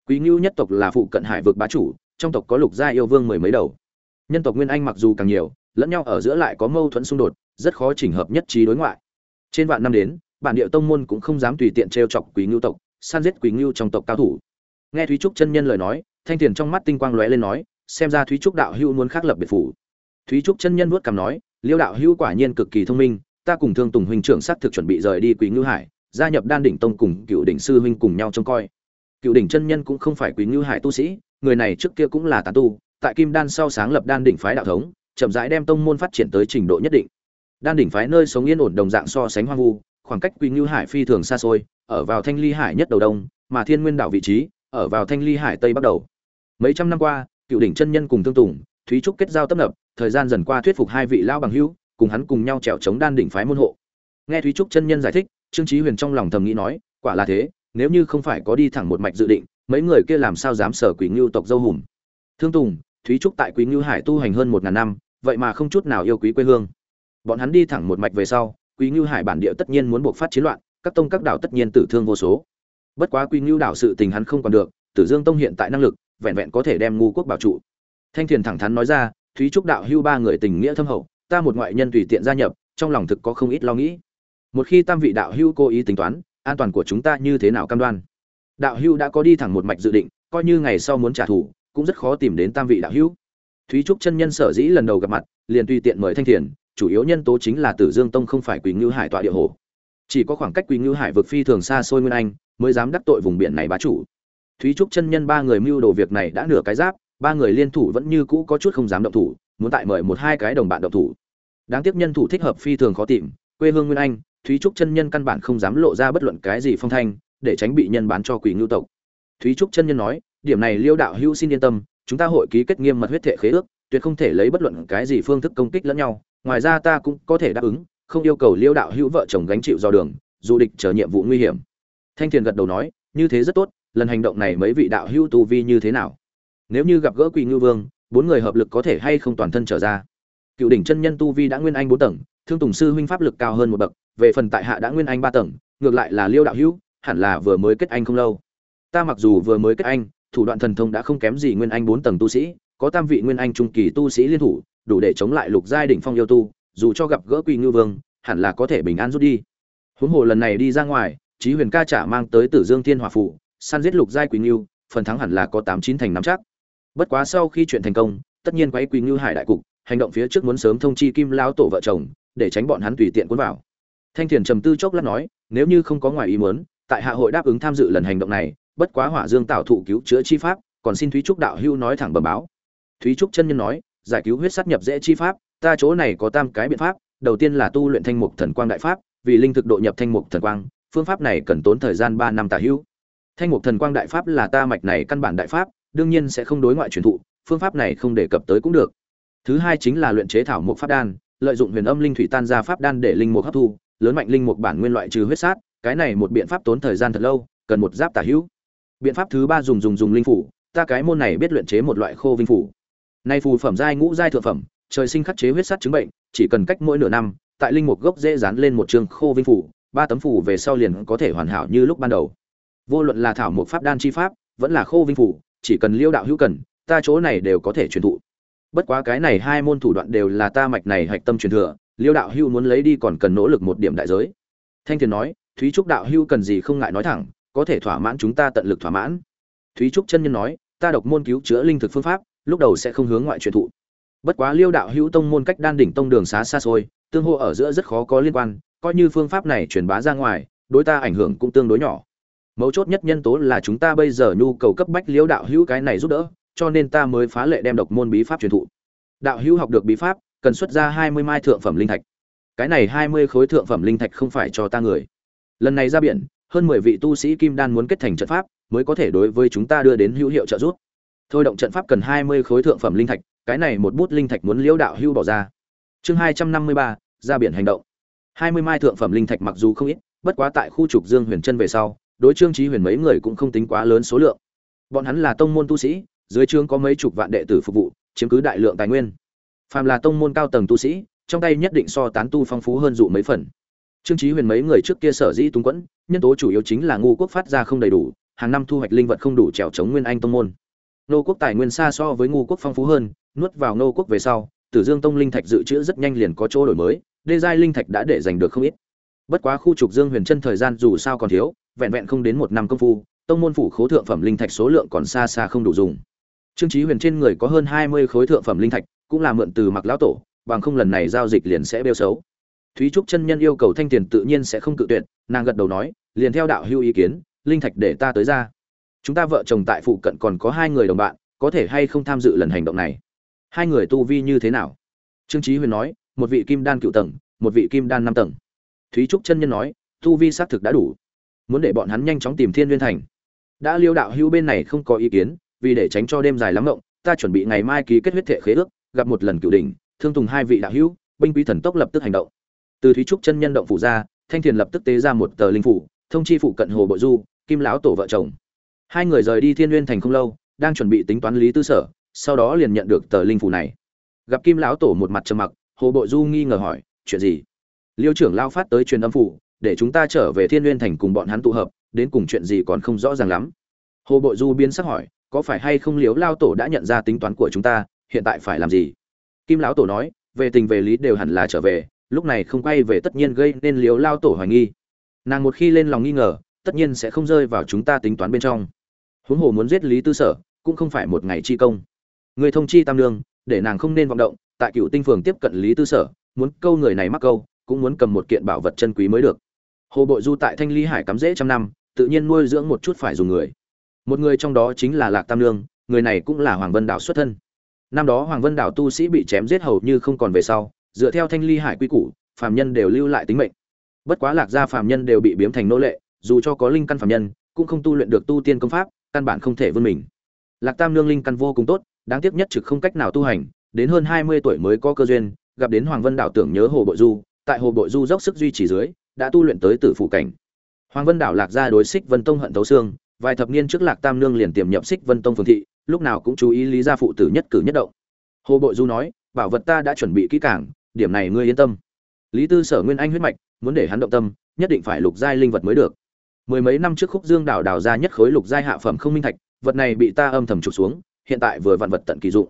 Speaker 1: Quý ngưu nhất tộc là phụ cận hải vực bá chủ, trong tộc có lục gia yêu vương mười mấy đầu. Nhân tộc Nguyên Anh mặc dù càng nhiều, lẫn nhau ở giữa lại có mâu thuẫn xung đột, rất khó chỉnh hợp nhất trí đối ngoại. Trên vạn năm đến, bản địa tông môn cũng không dám tùy tiện trêu chọc Quý ngưu tộc, săn giết Quý ngưu trong tộc cao thủ. Nghe Thúy Trúc chân nhân lời nói, Thanh Tiền trong mắt tinh quang lóe lên nói, xem ra Thúy Trúc đạo hữu muốn khác lập biệt phủ. Thúy Trúc chân nhân vuốt cằm nói, Liêu đạo hữu quả nhiên cực kỳ thông minh, ta cùng Thương Tùng huynh trưởng sát thực chuẩn bị rời đi Quý ngư Hải, gia nhập Đan đỉnh tông cùng Cựu đỉnh sư huynh cùng nhau trông coi. Cựu đỉnh chân nhân cũng không phải quý ngư hải tu sĩ người này trước kia cũng là tán tu tại kim đan sau sáng lập đan đỉnh phái đạo thống chậm rãi đem tông môn phát triển tới trình độ nhất định. Đan đỉnh phái nơi sống yên ổn đồng dạng so sánh hoang vu khoảng cách quý ngư hải phi thường xa xôi ở vào thanh ly hải nhất đầu đông mà thiên nguyên đảo vị trí ở vào thanh ly hải tây bắc đầu. Mấy trăm năm qua cựu đỉnh chân nhân cùng thương tùng thúy trúc kết giao tâm lập, thời gian dần qua thuyết phục hai vị Lão bằng hữu cùng hắn cùng nhau trèo chống đan đỉnh phái môn hộ. Nghe thúy trúc chân nhân giải thích trương Chí huyền trong lòng thầm nghĩ nói quả là thế nếu như không phải có đi thẳng một mạch dự định mấy người kia làm sao dám sở quỷ ngưu tộc dâu hùm. Thương tùng thúy trúc tại quý ngưu hải tu hành hơn một ngàn năm vậy mà không chút nào yêu quý quê hương. Bọn hắn đi thẳng một mạch về sau quý ngưu hải bản địa tất nhiên muốn buộc phát chiến loạn các tông các đảo tất nhiên tử thương vô số. Bất quá quý ngưu đảo sự tình hắn không còn được tử dương tông hiện tại năng lực vẹn vẹn có thể đem ngu quốc bảo trụ thanh thiền thẳng thắn nói ra, thúy trúc đạo hưu ba người tình nghĩa thâm hậu, ta một ngoại nhân tùy tiện gia nhập, trong lòng thực có không ít lo nghĩ. Một khi tam vị đạo hưu cố ý tính toán, an toàn của chúng ta như thế nào cam đoan? Đạo hưu đã có đi thẳng một mạch dự định, coi như ngày sau muốn trả thù, cũng rất khó tìm đến tam vị đạo hưu. Thúy trúc chân nhân sở dĩ lần đầu gặp mặt, liền tùy tiện mời thanh thiền, chủ yếu nhân tố chính là tử dương tông không phải quỳ ngưu hải tọa địa hồ. Chỉ có khoảng cách quỳ ngưu hải vực phi thường xa xôi nguyên anh, mới dám đắc tội vùng biển này bá chủ. Thúy trúc chân nhân ba người mưu đồ việc này đã nửa cái giáp ba người liên thủ vẫn như cũ có chút không dám động thủ, muốn tại mời một hai cái đồng bạn động thủ. Đáng tiếc nhân thủ thích hợp phi thường khó tìm, quê hương nguyên anh, thúy trúc chân nhân căn bản không dám lộ ra bất luận cái gì phong thanh, để tránh bị nhân bán cho quỷ ngưu tộc. Thúy trúc chân nhân nói, điểm này liêu đạo hữu xin yên tâm, chúng ta hội ký kết nghiêm mật huyết thể khế ước, tuyệt không thể lấy bất luận cái gì phương thức công kích lẫn nhau. Ngoài ra ta cũng có thể đáp ứng, không yêu cầu liêu đạo hữu vợ chồng gánh chịu do đường, dù địch chờ nhiệm vụ nguy hiểm. Thanh thiền gật đầu nói, như thế rất tốt, lần hành động này mấy vị đạo hữu tu vi như thế nào? Nếu như gặp gỡ quỷ ngư vương, bốn người hợp lực có thể hay không toàn thân trở ra. Cựu đỉnh chân nhân tu vi đã nguyên anh bốn tầng, thương tùng sư huynh pháp lực cao hơn một bậc, về phần tại hạ đã nguyên anh ba tầng, ngược lại là liêu đạo hữu, hẳn là vừa mới kết anh không lâu. Ta mặc dù vừa mới kết anh, thủ đoạn thần thông đã không kém gì nguyên anh bốn tầng tu sĩ, có tam vị nguyên anh trung kỳ tu sĩ liên thủ, đủ để chống lại lục giai đỉnh phong yêu tu, dù cho gặp gỡ quỳ ngư vương, hẳn là có thể bình an rút đi. Huống hồ lần này đi ra ngoài, chí huyền ca trả mang tới tử dương thiên hòa phụ săn giết lục giai quỳ ngưu, phần thắng hẳn là có tám chín thành nắm chắc bất quá sau khi chuyện thành công, tất nhiên quấy quỳ ngư hải đại cục, hành động phía trước muốn sớm thông chi kim lao tổ vợ chồng, để tránh bọn hắn tùy tiện cuốn vào. Thanh thiền trầm tư chốc lát nói, nếu như không có ngoài ý muốn, tại hạ hội đáp ứng tham dự lần hành động này, bất quá hỏa dương tạo thụ cứu chữa chi pháp, còn xin thúy trúc đạo hưu nói thẳng bẩm báo. Thúy trúc chân nhân nói, giải cứu huyết sát nhập dễ chi pháp, ta chỗ này có tam cái biện pháp, đầu tiên là tu luyện thanh mục thần quang đại pháp, vì linh thực độ nhập thanh mục thần quang, phương pháp này cần tốn thời gian ba năm tả hưu thanh mục thần quang đại pháp là ta mạch này căn bản đại pháp đương nhiên sẽ không đối ngoại truyền thụ, phương pháp này không đề cập tới cũng được. Thứ hai chính là luyện chế thảo mục pháp đan, lợi dụng huyền âm linh thủy tan ra pháp đan để linh mục hấp thu, lớn mạnh linh mục bản nguyên loại trừ huyết sát, cái này một biện pháp tốn thời gian thật lâu, cần một giáp tả hữu. Biện pháp thứ ba dùng dùng dùng linh phủ, ta cái môn này biết luyện chế một loại khô vinh phủ. Nay phù phẩm giai ngũ giai thượng phẩm, trời sinh khắc chế huyết sát chứng bệnh, chỉ cần cách mỗi nửa năm, tại linh mục gốc dễ dán lên một trường khô vinh phủ, ba tấm phủ về sau liền có thể hoàn hảo như lúc ban đầu. Vô luận là thảo mục pháp đan chi pháp, vẫn là khô vinh phủ chỉ cần liêu đạo hữu cần, ta chỗ này đều có thể truyền thụ. Bất quá cái này hai môn thủ đoạn đều là ta mạch này hạch tâm truyền thừa, liêu đạo hữu muốn lấy đi còn cần nỗ lực một điểm đại giới. Thanh thiền nói, thúy trúc đạo hữu cần gì không ngại nói thẳng, có thể thỏa mãn chúng ta tận lực thỏa mãn. Thúy trúc chân nhân nói, ta độc môn cứu chữa linh thực phương pháp, lúc đầu sẽ không hướng ngoại truyền thụ. Bất quá liêu đạo hữu tông môn cách đan đỉnh tông đường xá xa xôi, tương hô ở giữa rất khó có liên quan, coi như phương pháp này truyền bá ra ngoài, đối ta ảnh hưởng cũng tương đối nhỏ mấu chốt nhất nhân tố là chúng ta bây giờ nhu cầu cấp bách liễu đạo hữu cái này giúp đỡ, cho nên ta mới phá lệ đem độc môn bí pháp truyền thụ. Đạo hữu học được bí pháp, cần xuất ra hai mươi mai thượng phẩm linh thạch. Cái này hai mươi khối thượng phẩm linh thạch không phải cho ta người. Lần này ra biển, hơn mười vị tu sĩ kim đan muốn kết thành trận pháp, mới có thể đối với chúng ta đưa đến hữu hiệu trợ giúp. Thôi động trận pháp cần hai mươi khối thượng phẩm linh thạch, cái này một bút linh thạch muốn liễu đạo hưu bỏ ra. Chương hai trăm năm mươi ba, ra biển hành động. hai mươi mai thượng phẩm linh thạch mặc dù không ít, bất quá tại khu trục dương huyền chân về sau đối trương trí huyền mấy người cũng không tính quá lớn số lượng. Bọn hắn là tông môn tu sĩ, dưới trương có mấy chục vạn đệ tử phục vụ, chiếm cứ đại lượng tài nguyên. Phàm là tông môn cao tầng tu sĩ, trong tay nhất định so tán tu phong phú hơn dụ mấy phần. Trương trí huyền mấy người trước kia sở dĩ túng quẫn, nhân tố chủ yếu chính là ngu quốc phát ra không đầy đủ, hàng năm thu hoạch linh vật không đủ trèo chống nguyên anh tông môn. Nô quốc tài nguyên xa so với ngu quốc phong phú hơn, nuốt vào nô quốc về sau, tử dương tông linh thạch dự trữ rất nhanh liền có chỗ đổi mới, đê giai linh thạch đã để giành được không ít. Bất quá khu trục dương huyền chân thời gian dù sao còn thiếu vẹn vẹn không đến một năm công phu, tông môn phủ khố thượng phẩm linh thạch số lượng còn xa xa không đủ dùng. Trương trí huyền trên người có hơn hai mươi khối thượng phẩm linh thạch, cũng là mượn từ mặc lão tổ, bằng không lần này giao dịch liền sẽ bêu xấu. Thúy trúc chân nhân yêu cầu thanh tiền tự nhiên sẽ không cự tuyệt, nàng gật đầu nói, liền theo đạo hưu ý kiến, linh thạch để ta tới ra. Chúng ta vợ chồng tại phụ cận còn có hai người đồng bạn, có thể hay không tham dự lần hành động này? Hai người tu vi như thế nào? Trương trí huyền nói, một vị kim đan cựu tầng, một vị kim đan năm tầng. Thúy trúc chân nhân nói, tu vi xác thực đã đủ muốn để bọn hắn nhanh chóng tìm thiên liên thành. Đã liêu đạo hữu bên này không có ý kiến, vì để tránh cho đêm dài lắm rộng ta chuẩn bị ngày mai ký kết huyết thệ khế ước, gặp một lần cựu đỉnh, thương tùng hai vị đạo hữu, binh quý thần tốc lập tức hành động. Từ thúy trúc chân nhân động phủ ra, thanh thiền lập tức tế ra một tờ linh phủ, thông chi phụ cận hồ bội du, kim lão tổ vợ chồng. Hai người rời đi thiên n thành không lâu, đang chuẩn bị tính toán lý tư sở, sau đó liền nhận được tờ linh phủ này. Gặp kim lão tổ một mặt trầm mặc, hồ bội du nghi ngờ hỏi, chuyện gì? Liêu trưởng lao phát tới truyền âm phủ để chúng ta trở về thiên Nguyên thành cùng bọn hắn tụ hợp, đến cùng chuyện gì còn không rõ ràng lắm. Hồ bội du biến sắc hỏi, có phải hay không liếu lao tổ đã nhận ra tính toán của chúng ta, hiện tại phải làm gì? Kim lão tổ nói, về tình về lý đều hẳn là trở về, lúc này không quay về tất nhiên gây nên liếu lao tổ hoài nghi. Nàng một khi lên lòng nghi ngờ, tất nhiên sẽ không rơi vào chúng ta tính toán bên trong. Huống hồ muốn giết lý tư sở, cũng không phải một ngày chi công. Người thông chi tam lương để nàng không nên vọng động, tại cựu tinh phường tiếp cận lý tư sở, muốn câu người này mắc câu, cũng muốn cầm một kiện bảo vật chân quý mới được hồ bội du tại thanh ly hải cắm rễ trăm năm, tự nhiên nuôi dưỡng một chút phải dùng người. Một người trong đó chính là lạc tam lương người này cũng là hoàng vân đảo xuất thân. Năm đó hoàng vân đảo tu sĩ bị chém giết hầu như không còn về sau, dựa theo thanh ly hải quy củ, phàm nhân đều lưu lại tính mệnh. Bất quá lạc gia phàm nhân đều bị biếm thành nô lệ, dù cho có linh căn phàm nhân, cũng không tu luyện được tu tiên công pháp, căn bản không thể vươn mình. Lạc tam nương linh căn vô cùng tốt, đáng tiếc nhất trực không cách nào tu hành, đến hơn hai mươi tuổi mới có cơ duyên, gặp đến hoàng vân đảo tưởng nhớ hồ bội du, tại hồ bội du dốc sức duy trì dưới đã tu luyện tới tử phụ cảnh. Hoàng vân đảo lạc gia đối xích vân tông hận thấu xương, vài thập niên trước lạc tam nương liền tiềm nhập xích vân tông phường thị, lúc nào cũng chú ý lý gia phụ tử nhất cử nhất động. Hồ bội du nói, bảo vật ta đã chuẩn bị kỹ càng, điểm này ngươi yên tâm. Lý tư sở nguyên anh huyết mạch, muốn để hắn động tâm, nhất định phải lục giai linh vật mới được. Mười mấy năm trước khúc dương đảo đào ra nhất khối lục giai hạ phẩm không minh thạch, vật này bị ta âm thầm trục xuống, hiện tại vừa vạn vật tận kỳ dụng.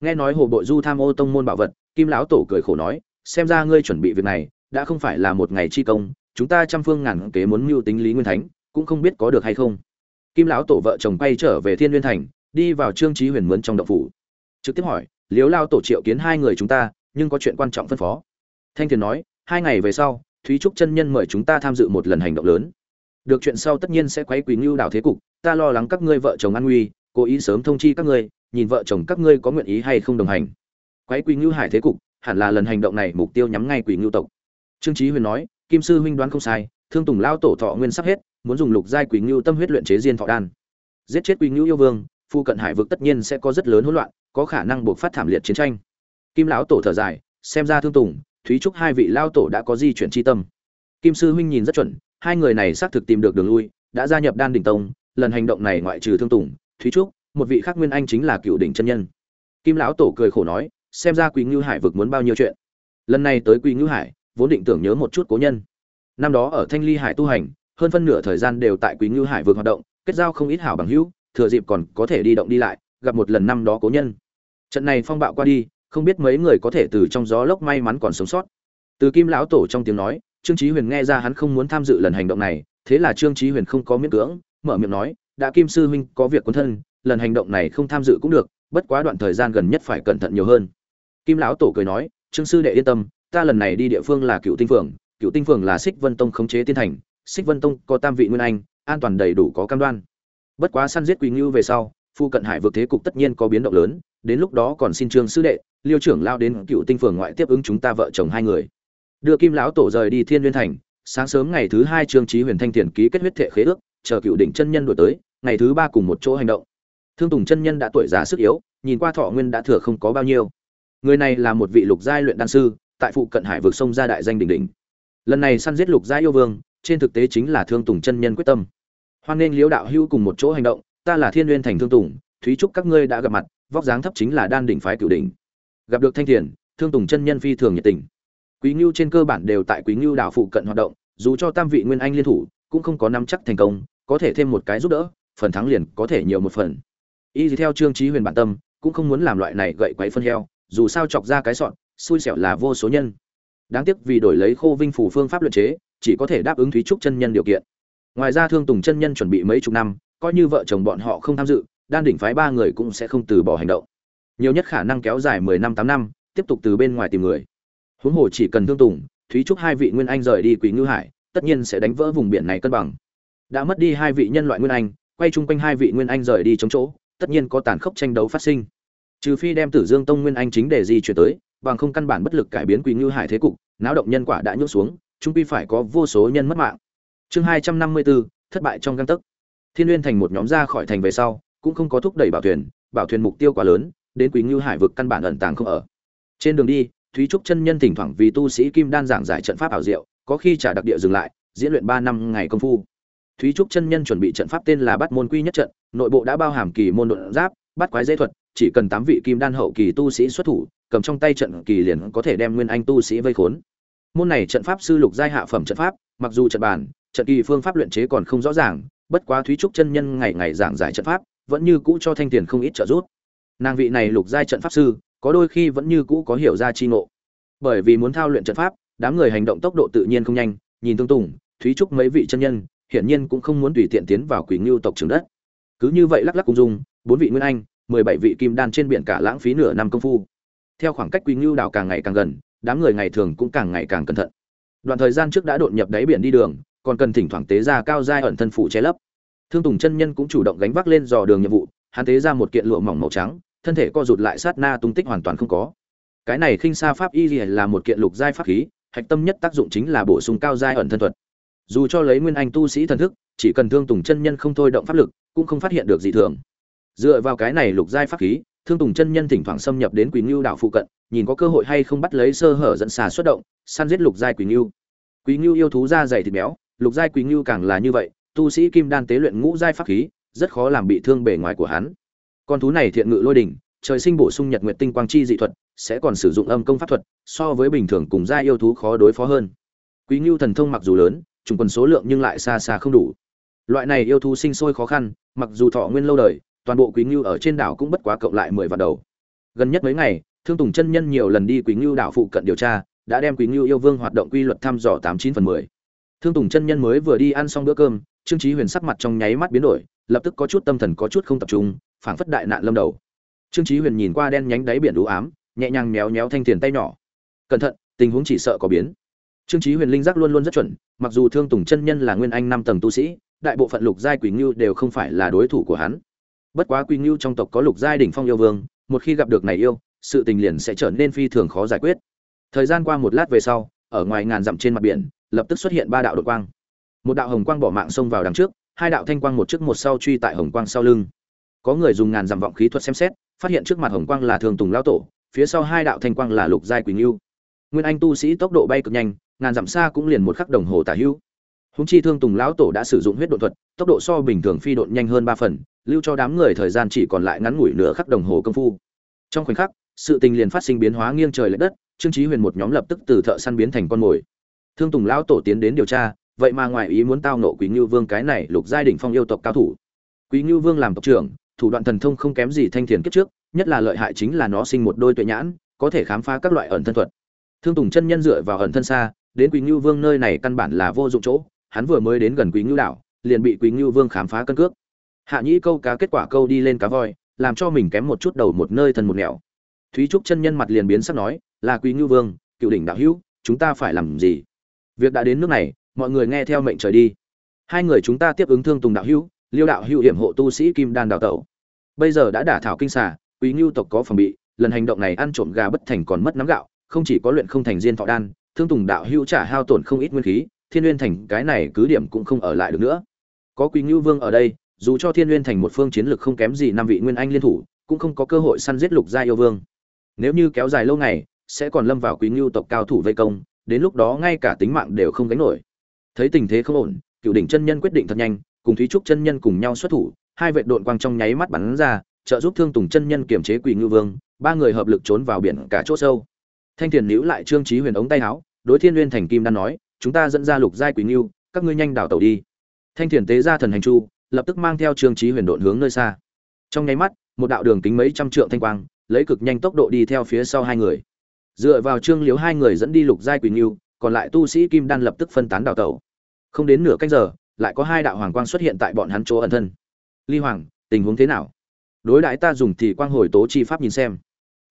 Speaker 1: Nghe nói hồ bội du tham ô tông môn bảo vật, kim lão tổ cười khổ nói, xem ra ngươi chuẩn bị việc này đã không phải là một ngày chi công, chúng ta trăm phương ngàn kế muốn mưu tính lý nguyên thánh, cũng không biết có được hay không. Kim lão tổ vợ chồng bay trở về thiên nguyên thành, đi vào trương trí huyền mướn trong động phủ. Trực tiếp hỏi, liếu lao tổ triệu kiến hai người chúng ta, nhưng có chuyện quan trọng phân phó. Thanh thiền nói, hai ngày về sau, thúy trúc chân nhân mời chúng ta tham dự một lần hành động lớn. Được chuyện sau tất nhiên sẽ quấy quý ngưu đảo thế cục, ta lo lắng các ngươi vợ chồng an nguy, cố ý sớm thông chi các ngươi, nhìn vợ chồng các ngươi có nguyện ý hay không đồng hành. Quấy quý ngưu hải thế cục, hẳn là lần hành động này mục tiêu nhắm ngay quỷ ngưu tộc trương Chí huyền nói, kim sư huynh đoán không sai, thương tùng lao tổ thọ nguyên sắp hết, muốn dùng lục giai quỷ ngưu tâm huyết luyện chế diên thọ đan. Giết chết quỷ ngưu yêu vương, phu cận hải vực tất nhiên sẽ có rất lớn hỗn loạn, có khả năng buộc phát thảm liệt chiến tranh. Kim lão tổ thở dài, xem ra thương tùng, thúy trúc hai vị lao tổ đã có di chuyển chi tâm. Kim sư huynh nhìn rất chuẩn, hai người này xác thực tìm được đường lui, đã gia nhập đan đỉnh tông, lần hành động này ngoại trừ thương tùng, thúy trúc, một vị khác nguyên anh chính là cựu đỉnh chân nhân. Kim lão tổ cười khổ nói, xem ra quý ngưu hải vực muốn bao nhiêu chuyện? Lần này tới quý ngưu hải vốn định tưởng nhớ một chút cố nhân. Năm đó ở thanh ly hải tu hành, hơn phân nửa thời gian đều tại quý ngưu hải vực hoạt động, kết giao không ít hảo bằng hữu, thừa dịp còn có thể đi động đi lại, gặp một lần năm đó cố nhân. Trận này phong bạo qua đi, không biết mấy người có thể từ trong gió lốc may mắn còn sống sót. Từ kim lão tổ trong tiếng nói, trương chí huyền nghe ra hắn không muốn tham dự lần hành động này, thế là trương chí huyền không có miễn cưỡng, mở miệng nói, đã kim sư huynh có việc quân thân, lần hành động này không tham dự cũng được, bất quá đoạn thời gian gần nhất phải cẩn thận nhiều hơn. Kim lão tổ cười nói, trương sư đệ yên tâm ta lần này đi địa phương là cựu tinh phường cựu tinh phường là xích vân tông khống chế tiên thành xích vân tông có tam vị nguyên anh, an toàn đầy đủ có cam đoan. Bất quá săn giết quỳ ngưu về sau, phu cận hải vực thế cục tất nhiên có biến động lớn, đến lúc đó còn xin trương sư đệ, liêu trưởng lao đến cựu tinh phường ngoại tiếp ứng chúng ta vợ chồng hai người. Đưa kim lão tổ rời đi thiên nguyên thành, sáng sớm ngày thứ hai trương trí huyền thanh thiền ký kết huyết thệ khế ước, chờ cựu đỉnh chân nhân đổi tới, ngày thứ ba cùng một chỗ hành động. Thương tùng chân nhân đã tuổi già sức yếu, nhìn qua thọ nguyên đã thừa không có bao nhiêu. Người này là một vị lục giai luyện đan sư tại phụ cận hải vực sông ra đại danh đỉnh đỉnh. Lần này săn giết lục gia yêu vương, trên thực tế chính là thương tùng chân nhân quyết tâm. Hoan nên liễu đạo hữu cùng một chỗ hành động, ta là thiên nguyên thành thương tùng, thúy trúc các ngươi đã gặp mặt, vóc dáng thấp chính là đan đỉnh phái cửu đỉnh. Gặp được thanh thiền, thương tùng chân nhân phi thường nhiệt tình. Quý ngưu trên cơ bản đều tại quý ngưu đảo phụ cận hoạt động, dù cho tam vị nguyên anh liên thủ, cũng không có nắm chắc thành công, có thể thêm một cái giúp đỡ, phần thắng liền có thể nhiều một phần. Y theo trương trí huyền bản tâm, cũng không muốn làm loại này gậy quấy phân heo, dù sao chọc ra cái sọn xui xẻo là vô số nhân. Đáng tiếc vì đổi lấy khô vinh phủ phương pháp luyện chế, chỉ có thể đáp ứng thúy trúc chân nhân điều kiện. Ngoài ra thương tùng chân nhân chuẩn bị mấy chục năm, coi như vợ chồng bọn họ không tham dự, đan đỉnh phái ba người cũng sẽ không từ bỏ hành động. Nhiều nhất khả năng kéo dài mười năm tám năm, tiếp tục từ bên ngoài tìm người. Huống hồ chỉ cần thương tùng, thúy trúc hai vị nguyên anh rời đi quỷ ngư hải, tất nhiên sẽ đánh vỡ vùng biển này cân bằng. Đã mất đi hai vị nhân loại nguyên anh, quay chung quanh hai vị nguyên anh rời đi chống chỗ, tất nhiên có tàn khốc tranh đấu phát sinh. Trừ phi đem tử dương tông nguyên anh chính để di chuyển tới bằng không căn bản bất lực cải biến quỷ ngư hải thế cục, náo động nhân quả đã nhốt xuống chúng quy phải có vô số nhân mất mạng. Chương hai trăm năm mươi bốn thất bại trong găng tấc. Thiên nguyên thành một nhóm ra khỏi thành về sau, cũng không có thúc đẩy bảo thuyền bảo thuyền mục tiêu quá lớn, đến quý ngư hải vực căn bản ẩn tàng không ở. Trên đường đi, thúy trúc chân nhân thỉnh thoảng vì tu sĩ kim đan giảng giải trận pháp ảo diệu, có khi trả đặc địa dừng lại, diễn luyện ba năm ngày công phu. Thúy trúc chân nhân chuẩn bị trận pháp tên là bắt môn quy nhất trận, nội bộ đã bao hàm kỳ môn đột giáp, bắt quái dễ thuật chỉ cần tám vị kim đan hậu kỳ tu sĩ xuất thủ, cầm trong tay trận kỳ liền có thể đem nguyên anh tu sĩ vây khốn. Môn này trận pháp sư lục giai hạ phẩm trận pháp, mặc dù trận bàn trận kỳ phương pháp luyện chế còn không rõ ràng, bất quá thúy trúc chân nhân ngày ngày giảng giải trận pháp, vẫn như cũ cho thanh tiền không ít trợ giúp. Nàng vị này lục giai trận pháp sư, có đôi khi vẫn như cũ có hiểu ra chi ngộ. Bởi vì muốn thao luyện trận pháp, đám người hành động tốc độ tự nhiên không nhanh, nhìn tương tùng, thúy trúc mấy vị chân nhân, hiển nhiên cũng không muốn tùy tiện tiến vào quỷ ngưu tộc trường đất. Cứ như vậy lắc lắc cung dung, bốn vị nguyên anh mười bảy vị kim đan trên biển cả lãng phí nửa năm công phu. Theo khoảng cách quỷ ngưu đảo càng ngày càng gần, đám người ngày thường cũng càng ngày càng cẩn thận. Đoạn thời gian trước đã đột nhập đáy biển đi đường, còn cần thỉnh thoảng tế ra cao giai ẩn thân phủ che lấp. Thương tùng chân nhân cũng chủ động gánh vác lên dò đường nhiệm vụ, hắn tế ra một kiện lụa mỏng màu trắng, thân thể co rụt lại sát na tung tích hoàn toàn không có. Cái này khinh xa pháp y là một kiện lục giai pháp khí, hạch tâm nhất tác dụng chính là bổ sung cao giai ẩn thân thuật. Dù cho lấy nguyên anh tu sĩ thần thức, chỉ cần thương tùng chân nhân không thôi động pháp lực, cũng không phát hiện được gì thường dựa vào cái này lục giai pháp khí, thương tùng chân nhân thỉnh thoảng xâm nhập đến quỳ ngưu đảo phụ cận, nhìn có cơ hội hay không bắt lấy sơ hở dẫn xà xuất động, săn giết lục giai quỳ ngưu. Quỳ ngưu yêu thú da dày thịt béo, lục giai quỳ ngưu càng là như vậy, tu sĩ kim đan tế luyện ngũ giai pháp khí, rất khó làm bị thương bề ngoài của hắn. Con thú này thiện ngự lôi đỉnh trời sinh bổ sung nhật nguyệt tinh quang chi dị thuật, sẽ còn sử dụng âm công pháp thuật, so với bình thường cùng gia yêu thú khó đối phó hơn. Quý ngưu thần thông mặc dù lớn, trùng quần số lượng nhưng lại xa xa không đủ. Loại này yêu thú sinh sôi khó khăn, mặc dù thọ nguyên lâu đời toàn bộ quý ngưu ở trên đảo cũng bất quá cộng lại mười vạn đầu. Gần nhất mấy ngày, thương tùng chân nhân nhiều lần đi quý ngưu đảo phụ cận điều tra, đã đem quý ngưu yêu vương hoạt động quy luật thăm dò tám chín phần mười. Thương tùng chân nhân mới vừa đi ăn xong bữa cơm, trương trí huyền sắc mặt trong nháy mắt biến đổi, lập tức có chút tâm thần có chút không tập trung, phảng phất đại nạn lâm đầu. Trương chí huyền nhìn qua đen nhánh đáy biển đũ ám, nhẹ nhàng méo méo thanh tiền tay nhỏ. Cẩn thận, tình huống chỉ sợ có biến. Trương chí huyền linh giác luôn luôn rất chuẩn, mặc dù thương tùng chân nhân là nguyên anh năm tầng tu sĩ, đại bộ phận lục giai quỷ ngưu đều không phải là đối thủ của hắn bất quá quy ngưu trong tộc có lục giai đỉnh phong yêu vương, một khi gặp được này yêu, sự tình liền sẽ trở nên phi thường khó giải quyết. Thời gian qua một lát về sau, ở ngoài ngàn dặm trên mặt biển, lập tức xuất hiện ba đạo đột quang. Một đạo hồng quang bỏ mạng xông vào đằng trước, hai đạo thanh quang một trước một sau truy tại hồng quang sau lưng. Có người dùng ngàn dặm vọng khí thuật xem xét, phát hiện trước mặt hồng quang là thường tùng lao tổ, phía sau hai đạo thanh quang là lục giai quỳnh yêu nguyên anh tu sĩ tốc độ bay cực nhanh, ngàn dặm xa cũng liền một khắc đồng hồ tả hữu. Húng chi thương tùng lão tổ đã sử dụng huyết độ thuật, tốc độ so bình thường phi độn nhanh hơn ba phần lưu cho đám người thời gian chỉ còn lại ngắn ngủi nửa khắc đồng hồ công phu. Trong khoảnh khắc, sự tình liền phát sinh biến hóa nghiêng trời lệch đất, trương trí huyền một nhóm lập tức từ thợ săn biến thành con mồi. Thương tùng lão tổ tiến đến điều tra, vậy mà ngoài ý muốn tao nộ quý ngưu vương cái này lục giai đỉnh phong yêu tộc cao thủ. Quý ngưu vương làm tộc trưởng, thủ đoạn thần thông không kém gì thanh thiền kiếp trước, nhất là lợi hại chính là nó sinh một đôi tuệ nhãn, có thể khám phá các loại ẩn thân thuật. Thương tùng chân nhân dựa vào ẩn thân xa, đến quý ngưu vương nơi này căn bản là vô dụng chỗ, hắn vừa mới đến gần quý ngưu đảo, liền bị quý ngưu vương khám phá cân cước hạ nhĩ câu cá kết quả câu đi lên cá voi, làm cho mình kém một chút đầu một nơi thân một nẻo. Thúy trúc chân nhân mặt liền biến sắc nói, là quý ngưu vương, cựu đỉnh đạo hữu, chúng ta phải làm gì? Việc đã đến nước này, mọi người nghe theo mệnh trời đi. Hai người chúng ta tiếp ứng thương tùng đạo hữu, liêu đạo hữu hiểm hộ tu sĩ kim đan đào tẩu. Bây giờ đã đả thảo kinh xà, quý ngưu tộc có phòng bị, lần hành động này ăn trộm gà bất thành còn mất nắm gạo, không chỉ có luyện không thành diên thọ đan, thương tùng đạo hữu trả hao tổn không ít nguyên khí, thiên nguyên thành cái này cứ điểm cũng không ở lại được nữa. Có quý ngưu vương ở đây dù cho thiên nguyên thành một phương chiến lực không kém gì năm vị nguyên anh liên thủ, cũng không có cơ hội săn giết lục gia yêu vương. Nếu như kéo dài lâu ngày, sẽ còn lâm vào quý ngưu tộc cao thủ vây công, đến lúc đó ngay cả tính mạng đều không gánh nổi. Thấy tình thế không ổn, cựu đỉnh chân nhân quyết định thật nhanh, cùng thúy trúc chân nhân cùng nhau xuất thủ, hai vệ đội quang trong nháy mắt bắn ra, trợ giúp thương tùng chân nhân kiểm chế quỷ ngư vương, ba người hợp lực trốn vào biển cả chỗ sâu. Thanh thiền nữ lại trương trí huyền ống tay áo, đối thiên nguyên thành kim đan nói, chúng ta dẫn ra lục giai quỷ ngưu, các ngươi nhanh đảo tàu đi. Thanh thiền tế ra thần hành chu lập tức mang theo trương trí huyền độn hướng nơi xa. Trong nháy mắt, một đạo đường kính mấy trăm trượng thanh quang, lấy cực nhanh tốc độ đi theo phía sau hai người. Dựa vào trương liếu hai người dẫn đi lục giai quỳnh yêu còn lại tu sĩ kim đan lập tức phân tán đào tẩu. Không đến nửa canh giờ, lại có hai đạo hoàng quang xuất hiện tại bọn hắn chỗ ẩn thân. Ly hoàng, tình huống thế nào? Đối đãi ta dùng thì quang hồi tố chi pháp nhìn xem.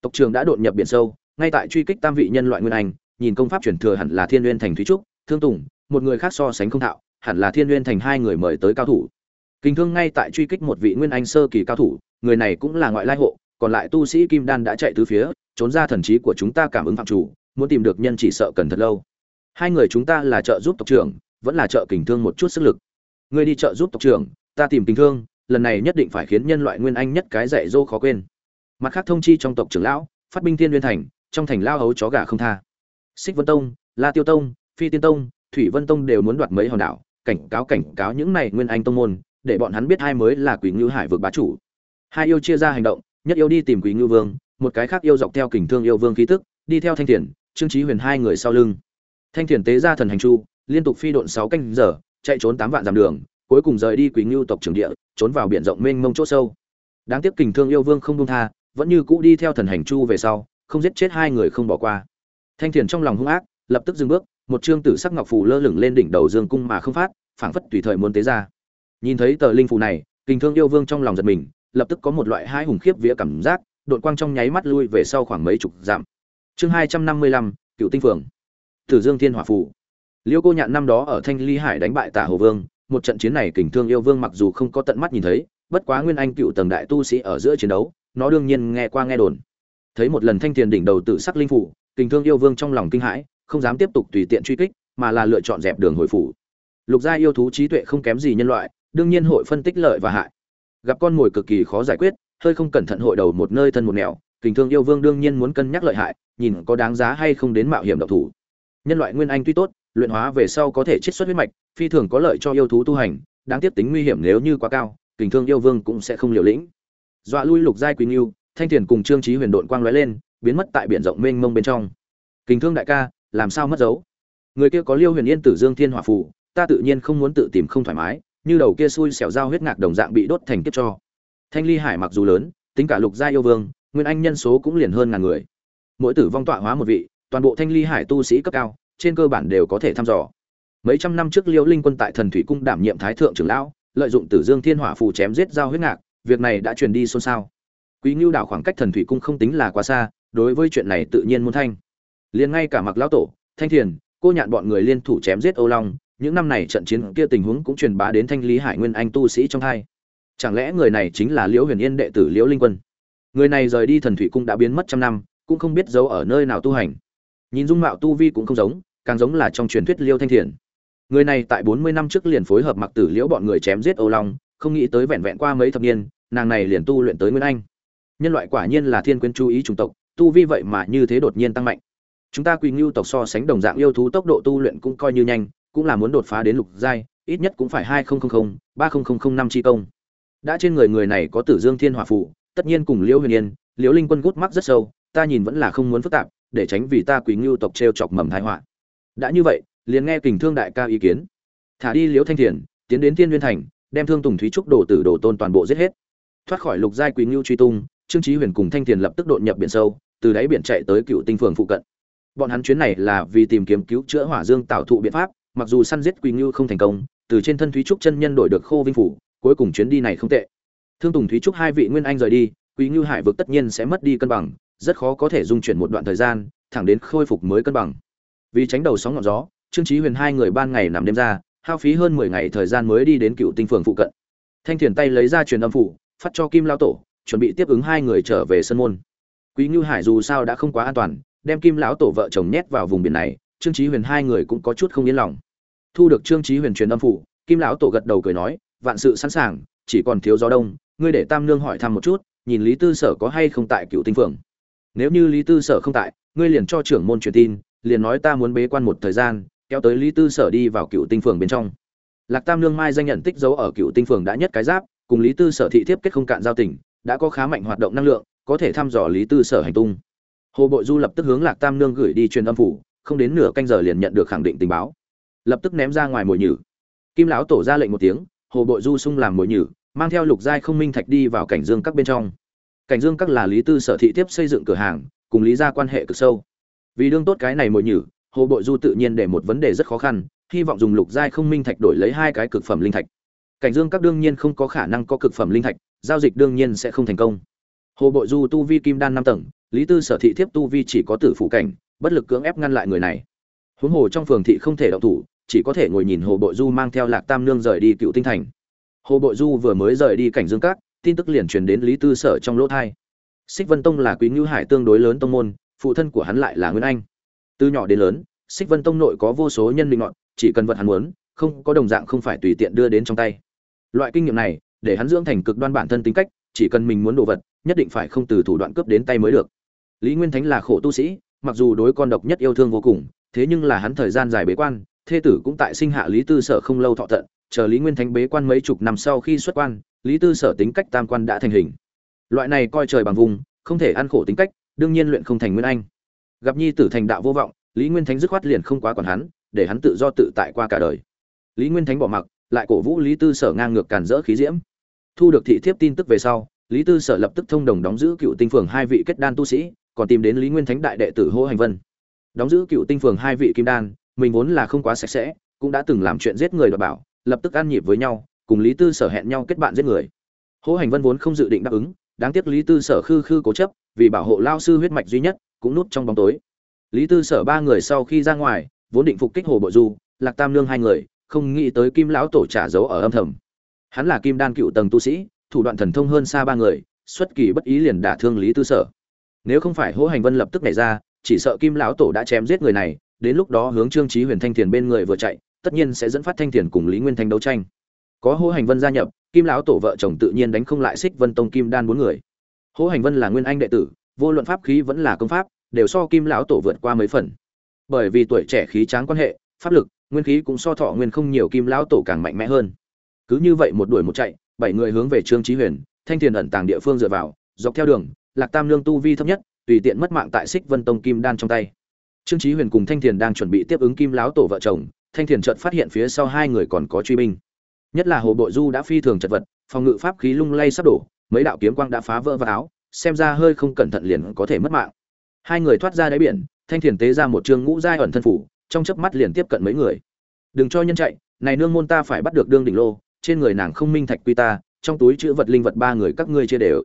Speaker 1: Tộc trường đã đột nhập biển sâu, ngay tại truy kích tam vị nhân loại nguyên anh, nhìn công pháp truyền thừa hẳn là thiên nguyên thành thúy trúc, thương tùng, một người khác so sánh không thạo, hẳn là thiên nguyên thành hai người mời tới cao thủ kinh thương ngay tại truy kích một vị nguyên anh sơ kỳ cao thủ, người này cũng là ngoại lai hộ, còn lại tu sĩ kim đan đã chạy từ phía, trốn ra thần trí của chúng ta cảm ứng phạm chủ, muốn tìm được nhân chỉ sợ cần thật lâu. Hai người chúng ta là trợ giúp tộc trưởng, vẫn là trợ kình thương một chút sức lực. Ngươi đi trợ giúp tộc trưởng, ta tìm kình thương, lần này nhất định phải khiến nhân loại nguyên anh nhất cái dạy dỗ khó quên. Mặt khác thông chi trong tộc trưởng lão, phát binh thiên nguyên thành, trong thành lao hấu chó gà không tha. Xích vân tông, la tiêu tông, phi tiên tông, thủy vân tông đều muốn đoạt mấy hòn đảo, cảnh cáo cảnh cáo những này nguyên anh tông môn để bọn hắn biết hai mới là quỷ ngư hải vực bá chủ. Hai yêu chia ra hành động, nhất yêu đi tìm quỷ ngư vương, một cái khác yêu dọc theo kình thương yêu vương khí tức, đi theo thanh thiền, trương trí huyền hai người sau lưng. Thanh thiền tế ra thần hành chu, liên tục phi độn sáu canh giờ, chạy trốn tám vạn dặm đường, cuối cùng rời đi quỷ ngưu tộc trưởng địa, trốn vào biển rộng mênh mông chỗ sâu. Đáng tiếc kình thương yêu vương không buông tha, vẫn như cũ đi theo thần hành chu về sau, không giết chết hai người không bỏ qua. Thanh thiền trong lòng hung ác, lập tức dừng bước, một trương tử sắc ngọc phù lơ lửng lên đỉnh đầu dương cung mà không phát, phảng phất tùy thời muốn tế ra nhìn thấy tờ linh phù này kinh thương yêu vương trong lòng giật mình, lập tức có một loại hai hùng khiếp vía cảm giác, đột quang trong nháy mắt lui về sau khoảng mấy chục dặm. Chương hai trăm năm mươi lăm, cựu tinh phượng. Tử dương thiên hỏa phù. Liêu cô nhạn năm đó ở thanh ly hải đánh bại tả hồ vương, một trận chiến này kình thương yêu vương mặc dù không có tận mắt nhìn thấy, bất quá nguyên anh cựu tầng đại tu sĩ ở giữa chiến đấu, nó đương nhiên nghe qua nghe đồn. Thấy một lần thanh tiền đỉnh đầu tự sắc linh phủ kình thương yêu vương trong lòng kinh hãi, không dám tiếp tục tùy tiện truy kích, mà là lựa chọn dẹp đường hồi phủ lục gia yêu thú trí tuệ không kém gì nhân loại đương nhiên hội phân tích lợi và hại. Gặp con mồi cực kỳ khó giải quyết, hơi không cẩn thận hội đầu một nơi thân một nẻo, kình thương yêu vương đương nhiên muốn cân nhắc lợi hại, nhìn có đáng giá hay không đến mạo hiểm độc thủ. Nhân loại nguyên anh tuy tốt, luyện hóa về sau có thể chiết xuất huyết mạch, phi thường có lợi cho yêu thú tu hành, đáng tiếc tính nguy hiểm nếu như quá cao, kình thương yêu vương cũng sẽ không liều lĩnh. Dọa lui lục giai quỳnh yêu thanh thiền cùng trương trí huyền độn quang lóe lên, biến mất tại biển rộng mênh mông bên trong. Kình thương đại ca, làm sao mất dấu? Người kia có liêu huyền yên tử dương thiên hỏa phù, ta tự nhiên không muốn tự tìm không thoải mái như đầu kia xui xẻo dao huyết ngạc đồng dạng bị đốt thành kiếp cho. Thanh ly hải mặc dù lớn, tính cả lục gia yêu vương, nguyên anh nhân số cũng liền hơn ngàn người. Mỗi tử vong tọa hóa một vị, toàn bộ thanh ly hải tu sĩ cấp cao, trên cơ bản đều có thể thăm dò. Mấy trăm năm trước liêu linh quân tại thần thủy cung đảm nhiệm thái thượng trưởng lão, lợi dụng tử dương thiên hỏa phù chém giết giao huyết ngạc, việc này đã truyền đi xôn xao. Quý ngưu đảo khoảng cách thần thủy cung không tính là quá xa, đối với chuyện này tự nhiên muốn thanh. Liền ngay cả mặc lão tổ, thanh thiền, cô nhạn bọn người liên thủ chém giết âu long những năm này trận chiến kia tình huống cũng truyền bá đến thanh lý hải nguyên anh tu sĩ trong hai. Chẳng lẽ người này chính là liễu huyền yên đệ tử liễu linh quân? Người này rời đi thần thủy cung đã biến mất trăm năm, cũng không biết giấu ở nơi nào tu hành. Nhìn dung mạo tu vi cũng không giống, càng giống là trong truyền thuyết liêu thanh thiền. Người này tại bốn mươi năm trước liền phối hợp mặc tử liễu bọn người chém giết âu long, không nghĩ tới vẹn vẹn qua mấy thập niên, nàng này liền tu luyện tới nguyên anh. Nhân loại quả nhiên là thiên quyến chú ý chủng tộc, tu vi vậy mà như thế đột nhiên tăng mạnh. Chúng ta quỳ ngưu tộc so sánh đồng dạng yêu thú tốc độ tu luyện cũng coi như nhanh cũng là muốn đột phá đến lục giai, ít nhất cũng phải hai nghìn ba nghìn năm chi công. Đã trên người người này có tử dương thiên hỏa phụ tất nhiên cùng liễu huyền yên, liễu linh quân gút mắc rất sâu, ta nhìn vẫn là không muốn phức tạp, để tránh vì ta quý ngưu tộc t r e o chọc mầm thái họa. Đã như vậy, liền nghe kình thương đại ca ý kiến. Thả đi liễu thanh thiền, tiến đến thiên nguyên thành, đem thương tùng thúy trúc đồ tử đồ tôn toàn bộ giết hết. Thoát khỏi lục giai quý ngưu truy tung, trương chí huyền cùng thanh thiền lập tức đột nhập biển sâu, từ đáy biển chạy tới cựu tinh phường phụ cận. Bọn hắn chuyến này là vì tìm kiếm cứu chữa hỏa dương tạo thụ biện pháp mặc dù săn giết quỳ ngưu không thành công, từ trên thân thúy trúc chân nhân đổi được khô vinh phủ, cuối cùng chuyến đi này không tệ. Thương tùng thúy trúc hai vị nguyên anh rời đi, quỳ ngưu hải vực tất nhiên sẽ mất đi cân bằng, rất khó có thể dung chuyển một đoạn thời gian, thẳng đến khôi phục mới cân bằng. Vì tránh đầu sóng ngọn gió, trương chí huyền hai người ban ngày nằm đêm ra, hao phí hơn mười ngày thời gian mới đi đến cựu tinh phường phụ cận. Thanh thiền tay lấy ra truyền âm phủ, phát cho kim lão tổ, chuẩn bị tiếp ứng hai người trở về sân môn. Quý ngưu hải dù sao đã không quá an toàn, đem kim lão tổ vợ chồng nhét vào vùng biển này, trương chí huyền hai người cũng có chút không yên lòng thu được trương chí huyền truyền âm phủ, kim lão tổ gật đầu cười nói, vạn sự sẵn sàng, chỉ còn thiếu gió đông, ngươi để tam nương hỏi thăm một chút, nhìn lý tư sở có hay không tại cựu tinh phường nếu như lý tư sở không tại, ngươi liền cho trưởng môn truyền tin, liền nói ta muốn bế quan một thời gian, kéo tới lý tư sở đi vào cựu tinh phường bên trong. Lạc tam nương mai danh nhận tích dấu ở cựu tinh phường đã nhất cái giáp, cùng lý tư sở thị thiếp kết không cạn giao tình, đã có khá mạnh hoạt động năng lượng, có thể thăm dò lý tư sở hành tung. Hồ bội du lập tức hướng lạc tam nương gửi đi truyền âm phủ, không đến nửa canh giờ liền nhận được khẳng định tình báo lập tức ném ra ngoài mồi nhử. Kim lão tổ ra lệnh một tiếng, hồ bội du sung làm mồi nhử, mang theo lục giai không minh thạch đi vào cảnh dương các bên trong. Cảnh dương các là lý tư sở thị tiếp xây dựng cửa hàng, cùng lý ra quan hệ cực sâu. Vì đương tốt cái này mồi nhử, hồ bội du tự nhiên để một vấn đề rất khó khăn, hy vọng dùng lục giai không minh thạch đổi lấy hai cái cực phẩm linh thạch. Cảnh dương các đương nhiên không có khả năng có cực phẩm linh thạch, giao dịch đương nhiên sẽ không thành công. Hồ bội du tu vi kim đan năm tầng, lý tư sở thị thiếp tu vi chỉ có tử phụ cảnh, bất lực cưỡng ép ngăn lại người này. Huống hồ trong phường thị không thể động thủ chỉ có thể ngồi nhìn hồ bội du mang theo lạc tam nương rời đi cựu tinh thành. Hồ bội du vừa mới rời đi cảnh dương cát tin tức liền truyền đến lý tư sở trong lỗ thai. Xích vân tông là quý ngưu hải tương đối lớn tông môn, phụ thân của hắn lại là nguyên anh. Từ nhỏ đến lớn, xích vân tông nội có vô số nhân linh ngọn, chỉ cần vật hắn muốn, không có đồng dạng không phải tùy tiện đưa đến trong tay. Loại kinh nghiệm này, để hắn dưỡng thành cực đoan bản thân tính cách, chỉ cần mình muốn đồ vật, nhất định phải không từ thủ đoạn cướp đến tay mới được. Lý nguyên thánh là khổ tu sĩ, mặc dù đối con độc nhất yêu thương vô cùng, thế nhưng là hắn thời gian dài bế quan thê tử cũng tại sinh hạ lý tư sở không lâu thọ tận, chờ lý nguyên thánh bế quan mấy chục năm sau khi xuất quan, lý tư sở tính cách tam quan đã thành hình. Loại này coi trời bằng vùng, không thể ăn khổ tính cách, đương nhiên luyện không thành nguyên anh. Gặp nhi tử thành đạo vô vọng, lý nguyên thánh dứt khoát liền không quá còn hắn, để hắn tự do tự tại qua cả đời. Lý nguyên thánh bỏ mặc, lại cổ vũ lý tư sở ngang ngược cản rỡ khí diễm. Thu được thị thiếp tin tức về sau, lý tư sở lập tức thông đồng đóng giữ cựu tinh phường hai vị kết đan tu sĩ, còn tìm đến lý nguyên thánh đại đệ tử hô hành vân. Đóng giữ cựu tinh phường hai vị kim đan mình vốn là không quá sạch sẽ, cũng đã từng làm chuyện giết người đọc bảo, lập tức ăn nhịp với nhau, cùng lý tư sở hẹn nhau kết bạn giết người. Hỗ hành vân vốn không dự định đáp ứng, đáng tiếc lý tư sở khư khư cố chấp, vì bảo hộ lao sư huyết mạch duy nhất, cũng nút trong bóng tối. Lý tư sở ba người sau khi ra ngoài, vốn định phục kích hồ bội du, lạc tam lương hai người, không nghĩ tới kim lão tổ trả dấu ở âm thầm. Hắn là kim đan cựu tầng tu sĩ, thủ đoạn thần thông hơn xa ba người, xuất kỳ bất ý liền đả thương lý tư sở. Nếu không phải hỗ hành vân lập tức nhảy ra, chỉ sợ kim lão tổ đã chém giết người này đến lúc đó hướng trương chí huyền thanh thiền bên người vừa chạy, tất nhiên sẽ dẫn phát thanh thiền cùng lý nguyên thanh đấu tranh. Có hô hành vân gia nhập, kim lão tổ vợ chồng tự nhiên đánh không lại xích vân tông kim đan bốn người. Hô hành vân là nguyên anh đệ tử, vô luận pháp khí vẫn là công pháp, đều so kim lão tổ vượt qua mấy phần. Bởi vì tuổi trẻ khí tráng quan hệ, pháp lực, nguyên khí cũng so thọ nguyên không nhiều kim lão tổ càng mạnh mẽ hơn. Cứ như vậy một đuổi một chạy, bảy người hướng về trương chí huyền, thanh thiền ẩn tàng địa phương dựa vào, dọc theo đường, lạc tam lương tu vi thấp nhất, tùy tiện mất mạng tại xích vân tông kim đan trong tay trương Chí huyền cùng thanh thiền đang chuẩn bị tiếp ứng kim láo tổ vợ chồng, thanh thiền chợt phát hiện phía sau hai người còn có truy binh. Nhất là hồ bội du đã phi thường chật vật, phòng ngự pháp khí lung lay sắp đổ, mấy đạo kiếm quang đã phá vỡ vào áo, xem ra hơi không cẩn thận liền có thể mất mạng. Hai người thoát ra đáy biển, thanh thiền tế ra một trương ngũ giai ẩn thân phủ, trong chớp mắt liền tiếp cận mấy người. Đừng cho nhân chạy, này nương môn ta phải bắt được đương đỉnh lô, trên người nàng không minh thạch quy ta, trong túi chữ vật linh vật ba người các ngươi chia đều.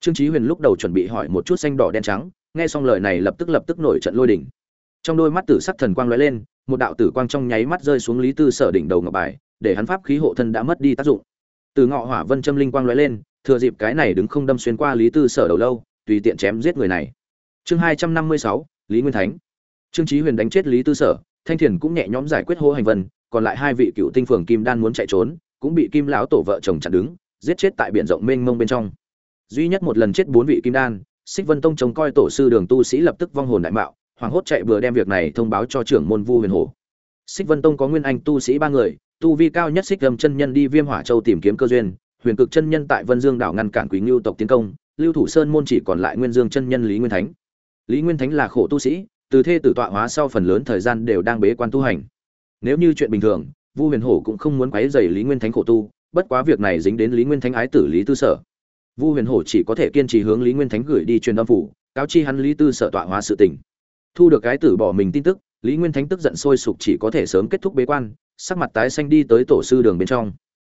Speaker 1: Trương chí huyền lúc đầu chuẩn bị hỏi một chút xanh đỏ đen trắng, nghe xong lời này lập tức lập tức nổi trận lôi đỉnh trong đôi mắt tử sắc thần quang lóe lên, một đạo tử quang trong nháy mắt rơi xuống lý tư sở đỉnh đầu ngọc bài, để hắn pháp khí hộ thân đã mất đi tác dụng. Từ ngọ hỏa vân châm linh quang lóe lên, thừa dịp cái này đứng không đâm xuyên qua lý tư sở đầu lâu, tùy tiện chém giết người này. Chương hai trăm năm mươi sáu, lý nguyên thánh. Trương chí huyền đánh chết lý tư sở, thanh thiền cũng nhẹ nhõm giải quyết hô hành vân, còn lại hai vị cựu tinh phường kim đan muốn chạy trốn, cũng bị kim lão tổ vợ chồng chặn đứng, giết chết tại biển rộng mênh mông bên trong. Duy nhất một lần chết bốn vị kim đan, xích vân tông trông coi tổ sư đường tu sĩ lập tức vong hồn đại mạo hoàng hốt chạy vừa đem việc này thông báo cho trưởng môn vu huyền hổ. Xích vân tông có nguyên anh tu sĩ ba người, tu vi cao nhất xích lâm chân nhân đi viêm hỏa châu tìm kiếm cơ duyên, huyền cực chân nhân tại vân dương đảo ngăn cản quý ngưu tộc tiến công, lưu thủ sơn môn chỉ còn lại nguyên dương chân nhân lý nguyên thánh. Lý nguyên thánh là khổ tu sĩ, từ thê tử tọa hóa sau phần lớn thời gian đều đang bế quan tu hành. Nếu như chuyện bình thường, vu huyền hổ cũng không muốn quấy rầy lý nguyên thánh khổ tu, bất quá việc này dính đến lý nguyên thánh ái tử lý tư sở. Vu huyền hổ chỉ có thể kiên trì hướng lý nguyên thánh gửi đi truyền âm phủ, cáo chi hắn lý tư sở tọa hóa sự tình thu được cái tử bỏ mình tin tức, lý nguyên thánh tức giận sôi sục chỉ có thể sớm kết thúc bế quan, sắc mặt tái xanh đi tới tổ sư đường bên trong.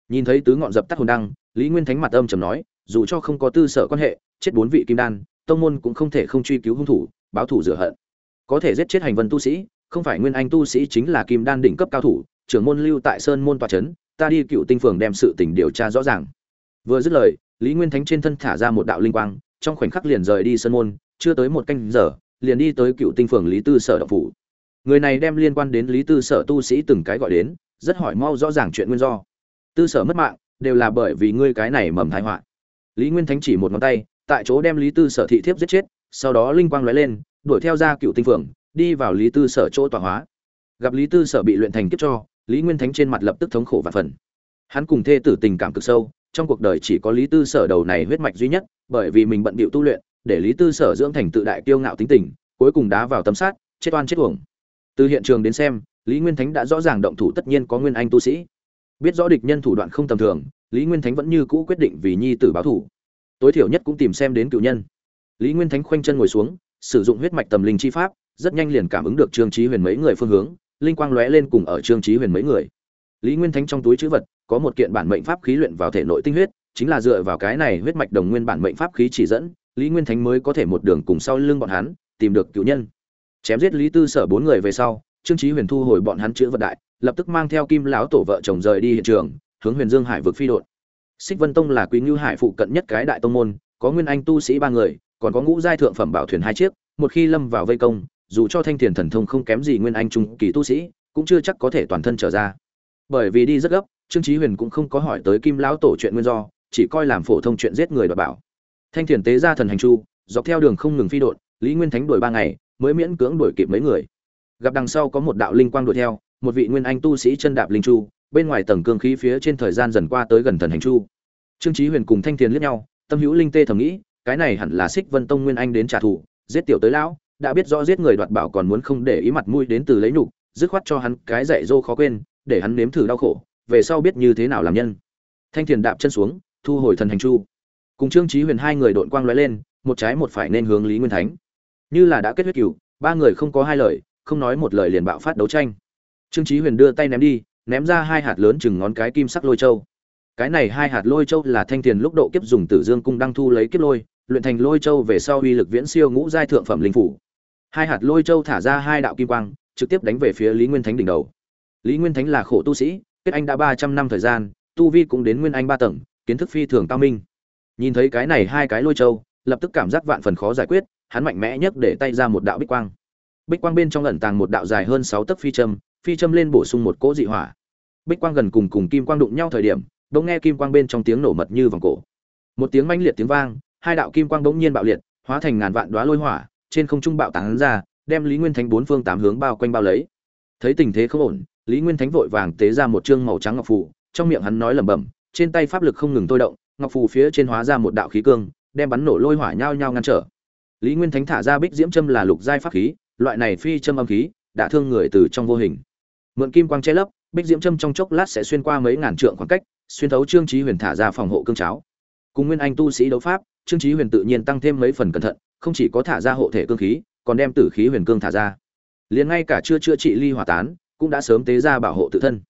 Speaker 1: Nhìn thấy tứ ngọn dập tắt hồn đăng, lý nguyên thánh mặt âm trầm nói, dù cho không có tư sở quan hệ, chết bốn vị kim đan, tông môn cũng không thể không truy cứu hung thủ, báo thủ rửa hận. Có thể giết chết hành vân tu sĩ, không phải nguyên anh tu sĩ chính là kim đan đỉnh cấp cao thủ, trưởng môn lưu tại sơn môn tòa trấn ta đi cựu tinh phường đem sự tình điều tra rõ ràng. Vừa dứt lời, lý nguyên thánh trên thân thả ra một đạo linh quang, trong khoảnh khắc liền rời đi sơn môn, chưa tới một canh giờ liền đi tới cựu tinh phường lý tư sở đậu phủ. Người này đem liên quan đến lý tư sở tu sĩ từng cái gọi đến, rất hỏi mau rõ ràng chuyện nguyên do. Tư sở mất mạng, đều là bởi vì ngươi cái này mầm thái họa. Lý nguyên thánh chỉ một ngón tay, tại chỗ đem lý tư sở thị thiếp giết chết, sau đó linh quang lóe lên, đuổi theo ra cựu tinh phường, đi vào lý tư sở chỗ tọa hóa. Gặp lý tư sở bị luyện thành kiếp cho, lý nguyên thánh trên mặt lập tức thống khổ và phần. Hắn cùng thê tử tình cảm cực sâu, trong cuộc đời chỉ có lý tư sở đầu này huyết mạch duy nhất, bởi vì mình bận bịu tu luyện để lý tư sở dưỡng thành tự đại kiêu ngạo tính tình, cuối cùng đá vào tấm sát, chết oan chết uổng. Từ hiện trường đến xem, lý nguyên thánh đã rõ ràng động thủ tất nhiên có nguyên anh tu sĩ. Biết rõ địch nhân thủ đoạn không tầm thường, lý nguyên thánh vẫn như cũ quyết định vì nhi tử báo thủ tối thiểu nhất cũng tìm xem đến cựu nhân. Lý nguyên thánh khoanh chân ngồi xuống, sử dụng huyết mạch tầm linh chi pháp, rất nhanh liền cảm ứng được trương trí huyền mấy người phương hướng, linh quang lóe lên cùng ở trương trí huyền mấy người. Lý nguyên thánh trong túi chữ vật, có một kiện bản mệnh pháp khí luyện vào thể nội tinh huyết, chính là dựa vào cái này huyết mạch đồng nguyên bản mệnh pháp khí chỉ dẫn lý nguyên thánh mới có thể một đường cùng sau lưng bọn hắn, tìm được cựu nhân. Chém giết lý tư sở bốn người về sau, trương trí huyền thu hồi bọn hắn chữ vật đại, lập tức mang theo kim lão tổ vợ chồng rời đi hiện trường, hướng huyền dương hải vực phi đội xích vân tông là quý ngưu hải phụ cận nhất cái đại tông môn, có nguyên anh tu sĩ ba người, còn có ngũ giai thượng phẩm bảo thuyền hai chiếc, một khi lâm vào vây công, dù cho thanh thiền thần thông không kém gì nguyên anh trung kỳ tu sĩ, cũng chưa chắc có thể toàn thân trở ra. Bởi vì đi rất gấp, trương trí huyền cũng không có hỏi tới kim lão tổ chuyện nguyên do, chỉ coi làm phổ thông chuyện giết người đoạt bảo thanh thiền tế ra thần hành chu, dọc theo đường không ngừng phi đội lý nguyên thánh đuổi ba ngày, mới miễn cưỡng đuổi kịp mấy người. Gặp đằng sau có một đạo linh quang đuổi theo, một vị nguyên anh tu sĩ chân đạp linh chu, bên ngoài tầng cương khí phía trên thời gian dần qua tới gần thần hành chu. Trương trí huyền cùng thanh thiền liếc nhau, tâm hữu linh tê thầm nghĩ, cái này hẳn là xích vân tông nguyên anh đến trả thù, giết tiểu tới lão, đã biết rõ giết người đoạt bảo còn muốn không để ý mặt mũi đến từ lấy nhục, dứt khoát cho hắn cái dạy dô khó quên, để hắn nếm thử đau khổ, về sau biết như thế nào làm nhân. Thanh thiền đạp chân xuống, thu hồi thần hành chu cùng trương chí huyền hai người đội quang lóe lên, một trái một phải nên hướng lý nguyên thánh. Như là đã kết huyết cửu, ba người không có hai lời, không nói một lời liền bạo phát đấu tranh. Trương chí huyền đưa tay ném đi, ném ra hai hạt lớn chừng ngón cái kim sắc lôi châu. Cái này hai hạt lôi châu là thanh tiền lúc độ kiếp dùng tử dương cung đăng thu lấy kiếp lôi, luyện thành lôi châu về sau uy lực viễn siêu ngũ giai thượng phẩm linh phủ. Hai hạt lôi châu thả ra hai đạo kim quang, trực tiếp đánh về phía lý nguyên thánh đỉnh đầu. Lý nguyên thánh là khổ tu sĩ, kết anh đã ba trăm năm thời gian, tu vi cũng đến nguyên anh ba tầng, kiến thức phi thường cao minh nhìn thấy cái này hai cái lôi châu, lập tức cảm giác vạn phần khó giải quyết, hắn mạnh mẽ nhất để tay ra một đạo bích quang. Bích quang bên trong ẩn tàng một đạo dài hơn sáu tấc phi châm phi châm lên bổ sung một cỗ dị hỏa. Bích quang gần cùng cùng kim quang đụng nhau thời điểm, bỗng nghe kim quang bên trong tiếng nổ mật như vòng cổ. Một tiếng manh liệt tiếng vang, hai đạo kim quang bỗng nhiên bạo liệt, hóa thành ngàn vạn đoá lôi hỏa, trên không trung bạo tán ra, đem lý nguyên thánh bốn phương tám hướng bao quanh bao lấy. Thấy tình thế không ổn, lý nguyên thánh vội vàng tế ra một chương màu trắng ngọc phù, trong miệng hắn nói lẩm bẩm, trên tay pháp lực không ngừng tôi động ngọc phù phía trên hóa ra một đạo khí cương, đem bắn nổ lôi hỏa nhao nhao ngăn trở. Lý nguyên thánh thả ra bích diễm châm là lục giai pháp khí, loại này phi châm âm khí, đã thương người từ trong vô hình. Mượn kim quang che lấp, bích diễm châm trong chốc lát sẽ xuyên qua mấy ngàn trượng khoảng cách, xuyên thấu trương trí huyền thả ra phòng hộ cương cháo. Cùng nguyên anh tu sĩ đấu pháp, trương trí huyền tự nhiên tăng thêm mấy phần cẩn thận, không chỉ có thả ra hộ thể cương khí, còn đem tử khí huyền cương thả ra. Liền ngay cả chưa chữa trị ly hỏa tán, cũng đã sớm tế ra bảo hộ tự thân.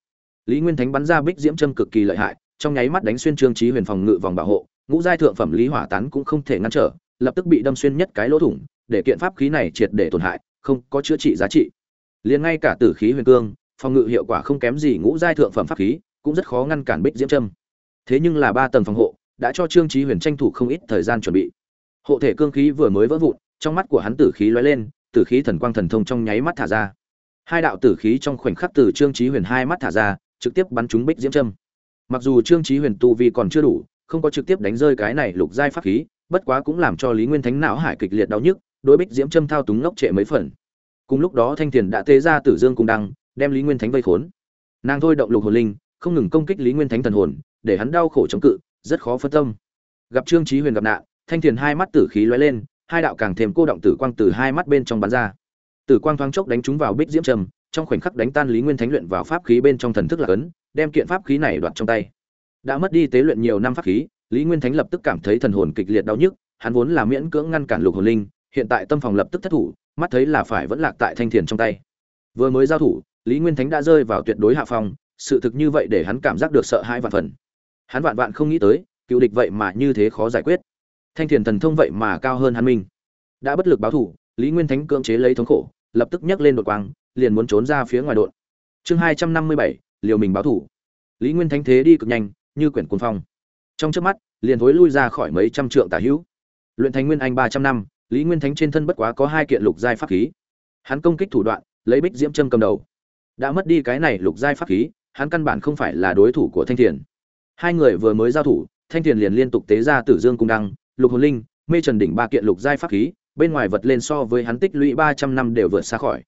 Speaker 1: Lý nguyên thánh bắn ra bích diễm châm cực kỳ lợi hại trong nháy mắt đánh xuyên trương trí huyền phòng ngự vòng bảo hộ, ngũ giai thượng phẩm lý hỏa tán cũng không thể ngăn trở, lập tức bị đâm xuyên nhất cái lỗ thủng, để kiện pháp khí này triệt để tổn hại, không có chữa trị giá trị. Liền ngay cả tử khí huyền cương, phòng ngự hiệu quả không kém gì ngũ giai thượng phẩm pháp khí, cũng rất khó ngăn cản bích diễm trâm. Thế nhưng là ba tầng phòng hộ đã cho trương trí huyền tranh thủ không ít thời gian chuẩn bị. Hộ thể cương khí vừa mới vỡ vụn, trong mắt của hắn tử khí lóe lên, tử khí thần quang thần thông trong nháy mắt thả ra. Hai đạo tử khí trong khoảnh khắc từ trương trí huyền hai mắt thả ra, trực tiếp bắn trúng bích diễm trâm mặc dù trương chí huyền tu vi còn chưa đủ, không có trực tiếp đánh rơi cái này lục giai pháp khí, bất quá cũng làm cho lý nguyên thánh não hải kịch liệt đau nhức, đối bích diễm châm thao túng ngốc trệ mấy phần. Cùng lúc đó thanh thiền đã tế ra tử dương cung đăng, đem lý nguyên thánh vây khốn. Nàng thôi động lục hồn linh, không ngừng công kích lý nguyên thánh thần hồn, để hắn đau khổ chống cự, rất khó phân tâm. Gặp trương chí huyền gặp nạn, thanh thiền hai mắt tử khí lóe lên, hai đạo càng thêm cô động tử quang từ hai mắt bên trong bắn ra. Tử quang thoáng chốc đánh trúng vào bích diễm trầm trong khoảnh khắc đánh tan lý nguyên thánh luyện vào pháp khí bên trong thần thức là cấn đem kiện pháp khí này đoạt trong tay. Đã mất đi tế luyện nhiều năm pháp khí, lý nguyên thánh lập tức cảm thấy thần hồn kịch liệt đau nhức, hắn vốn là miễn cưỡng ngăn cản lục hồn linh, hiện tại tâm phòng lập tức thất thủ, mắt thấy là phải vẫn lạc tại thanh thiền trong tay. Vừa mới giao thủ, lý nguyên thánh đã rơi vào tuyệt đối hạ phong, sự thực như vậy để hắn cảm giác được sợ hãi vạn phần. Hắn vạn vạn không nghĩ tới, cựu địch vậy mà như thế khó giải quyết. Thanh thiền thần thông vậy mà cao hơn hắn minh đã bất lực báo thủ, lý nguyên thánh cưỡng chế lấy thống khổ, lập tức nhấc lên đột quang, liền muốn trốn ra phía ngoài đột. Chương hai trăm năm mươi bảy liều mình báo thủ. Lý nguyên thánh thế đi cực nhanh, như quyển cuồng phong. Trong trước mắt, liền thối lui ra khỏi mấy trăm trượng tả hữu. Luyện thành nguyên anh ba trăm năm, lý nguyên thánh trên thân bất quá có hai kiện lục giai pháp khí. Hắn công kích thủ đoạn, lấy bích diễm châm cầm đầu. Đã mất đi cái này lục giai pháp khí, hắn căn bản không phải là đối thủ của thanh thiền. Hai người vừa mới giao thủ, thanh thiền liền liên tục tế ra tử dương cung đăng, lục hồn linh, mê trần đỉnh ba kiện lục giai pháp khí, bên ngoài vật lên so với hắn tích lũy ba trăm năm đều vượt xa khỏi.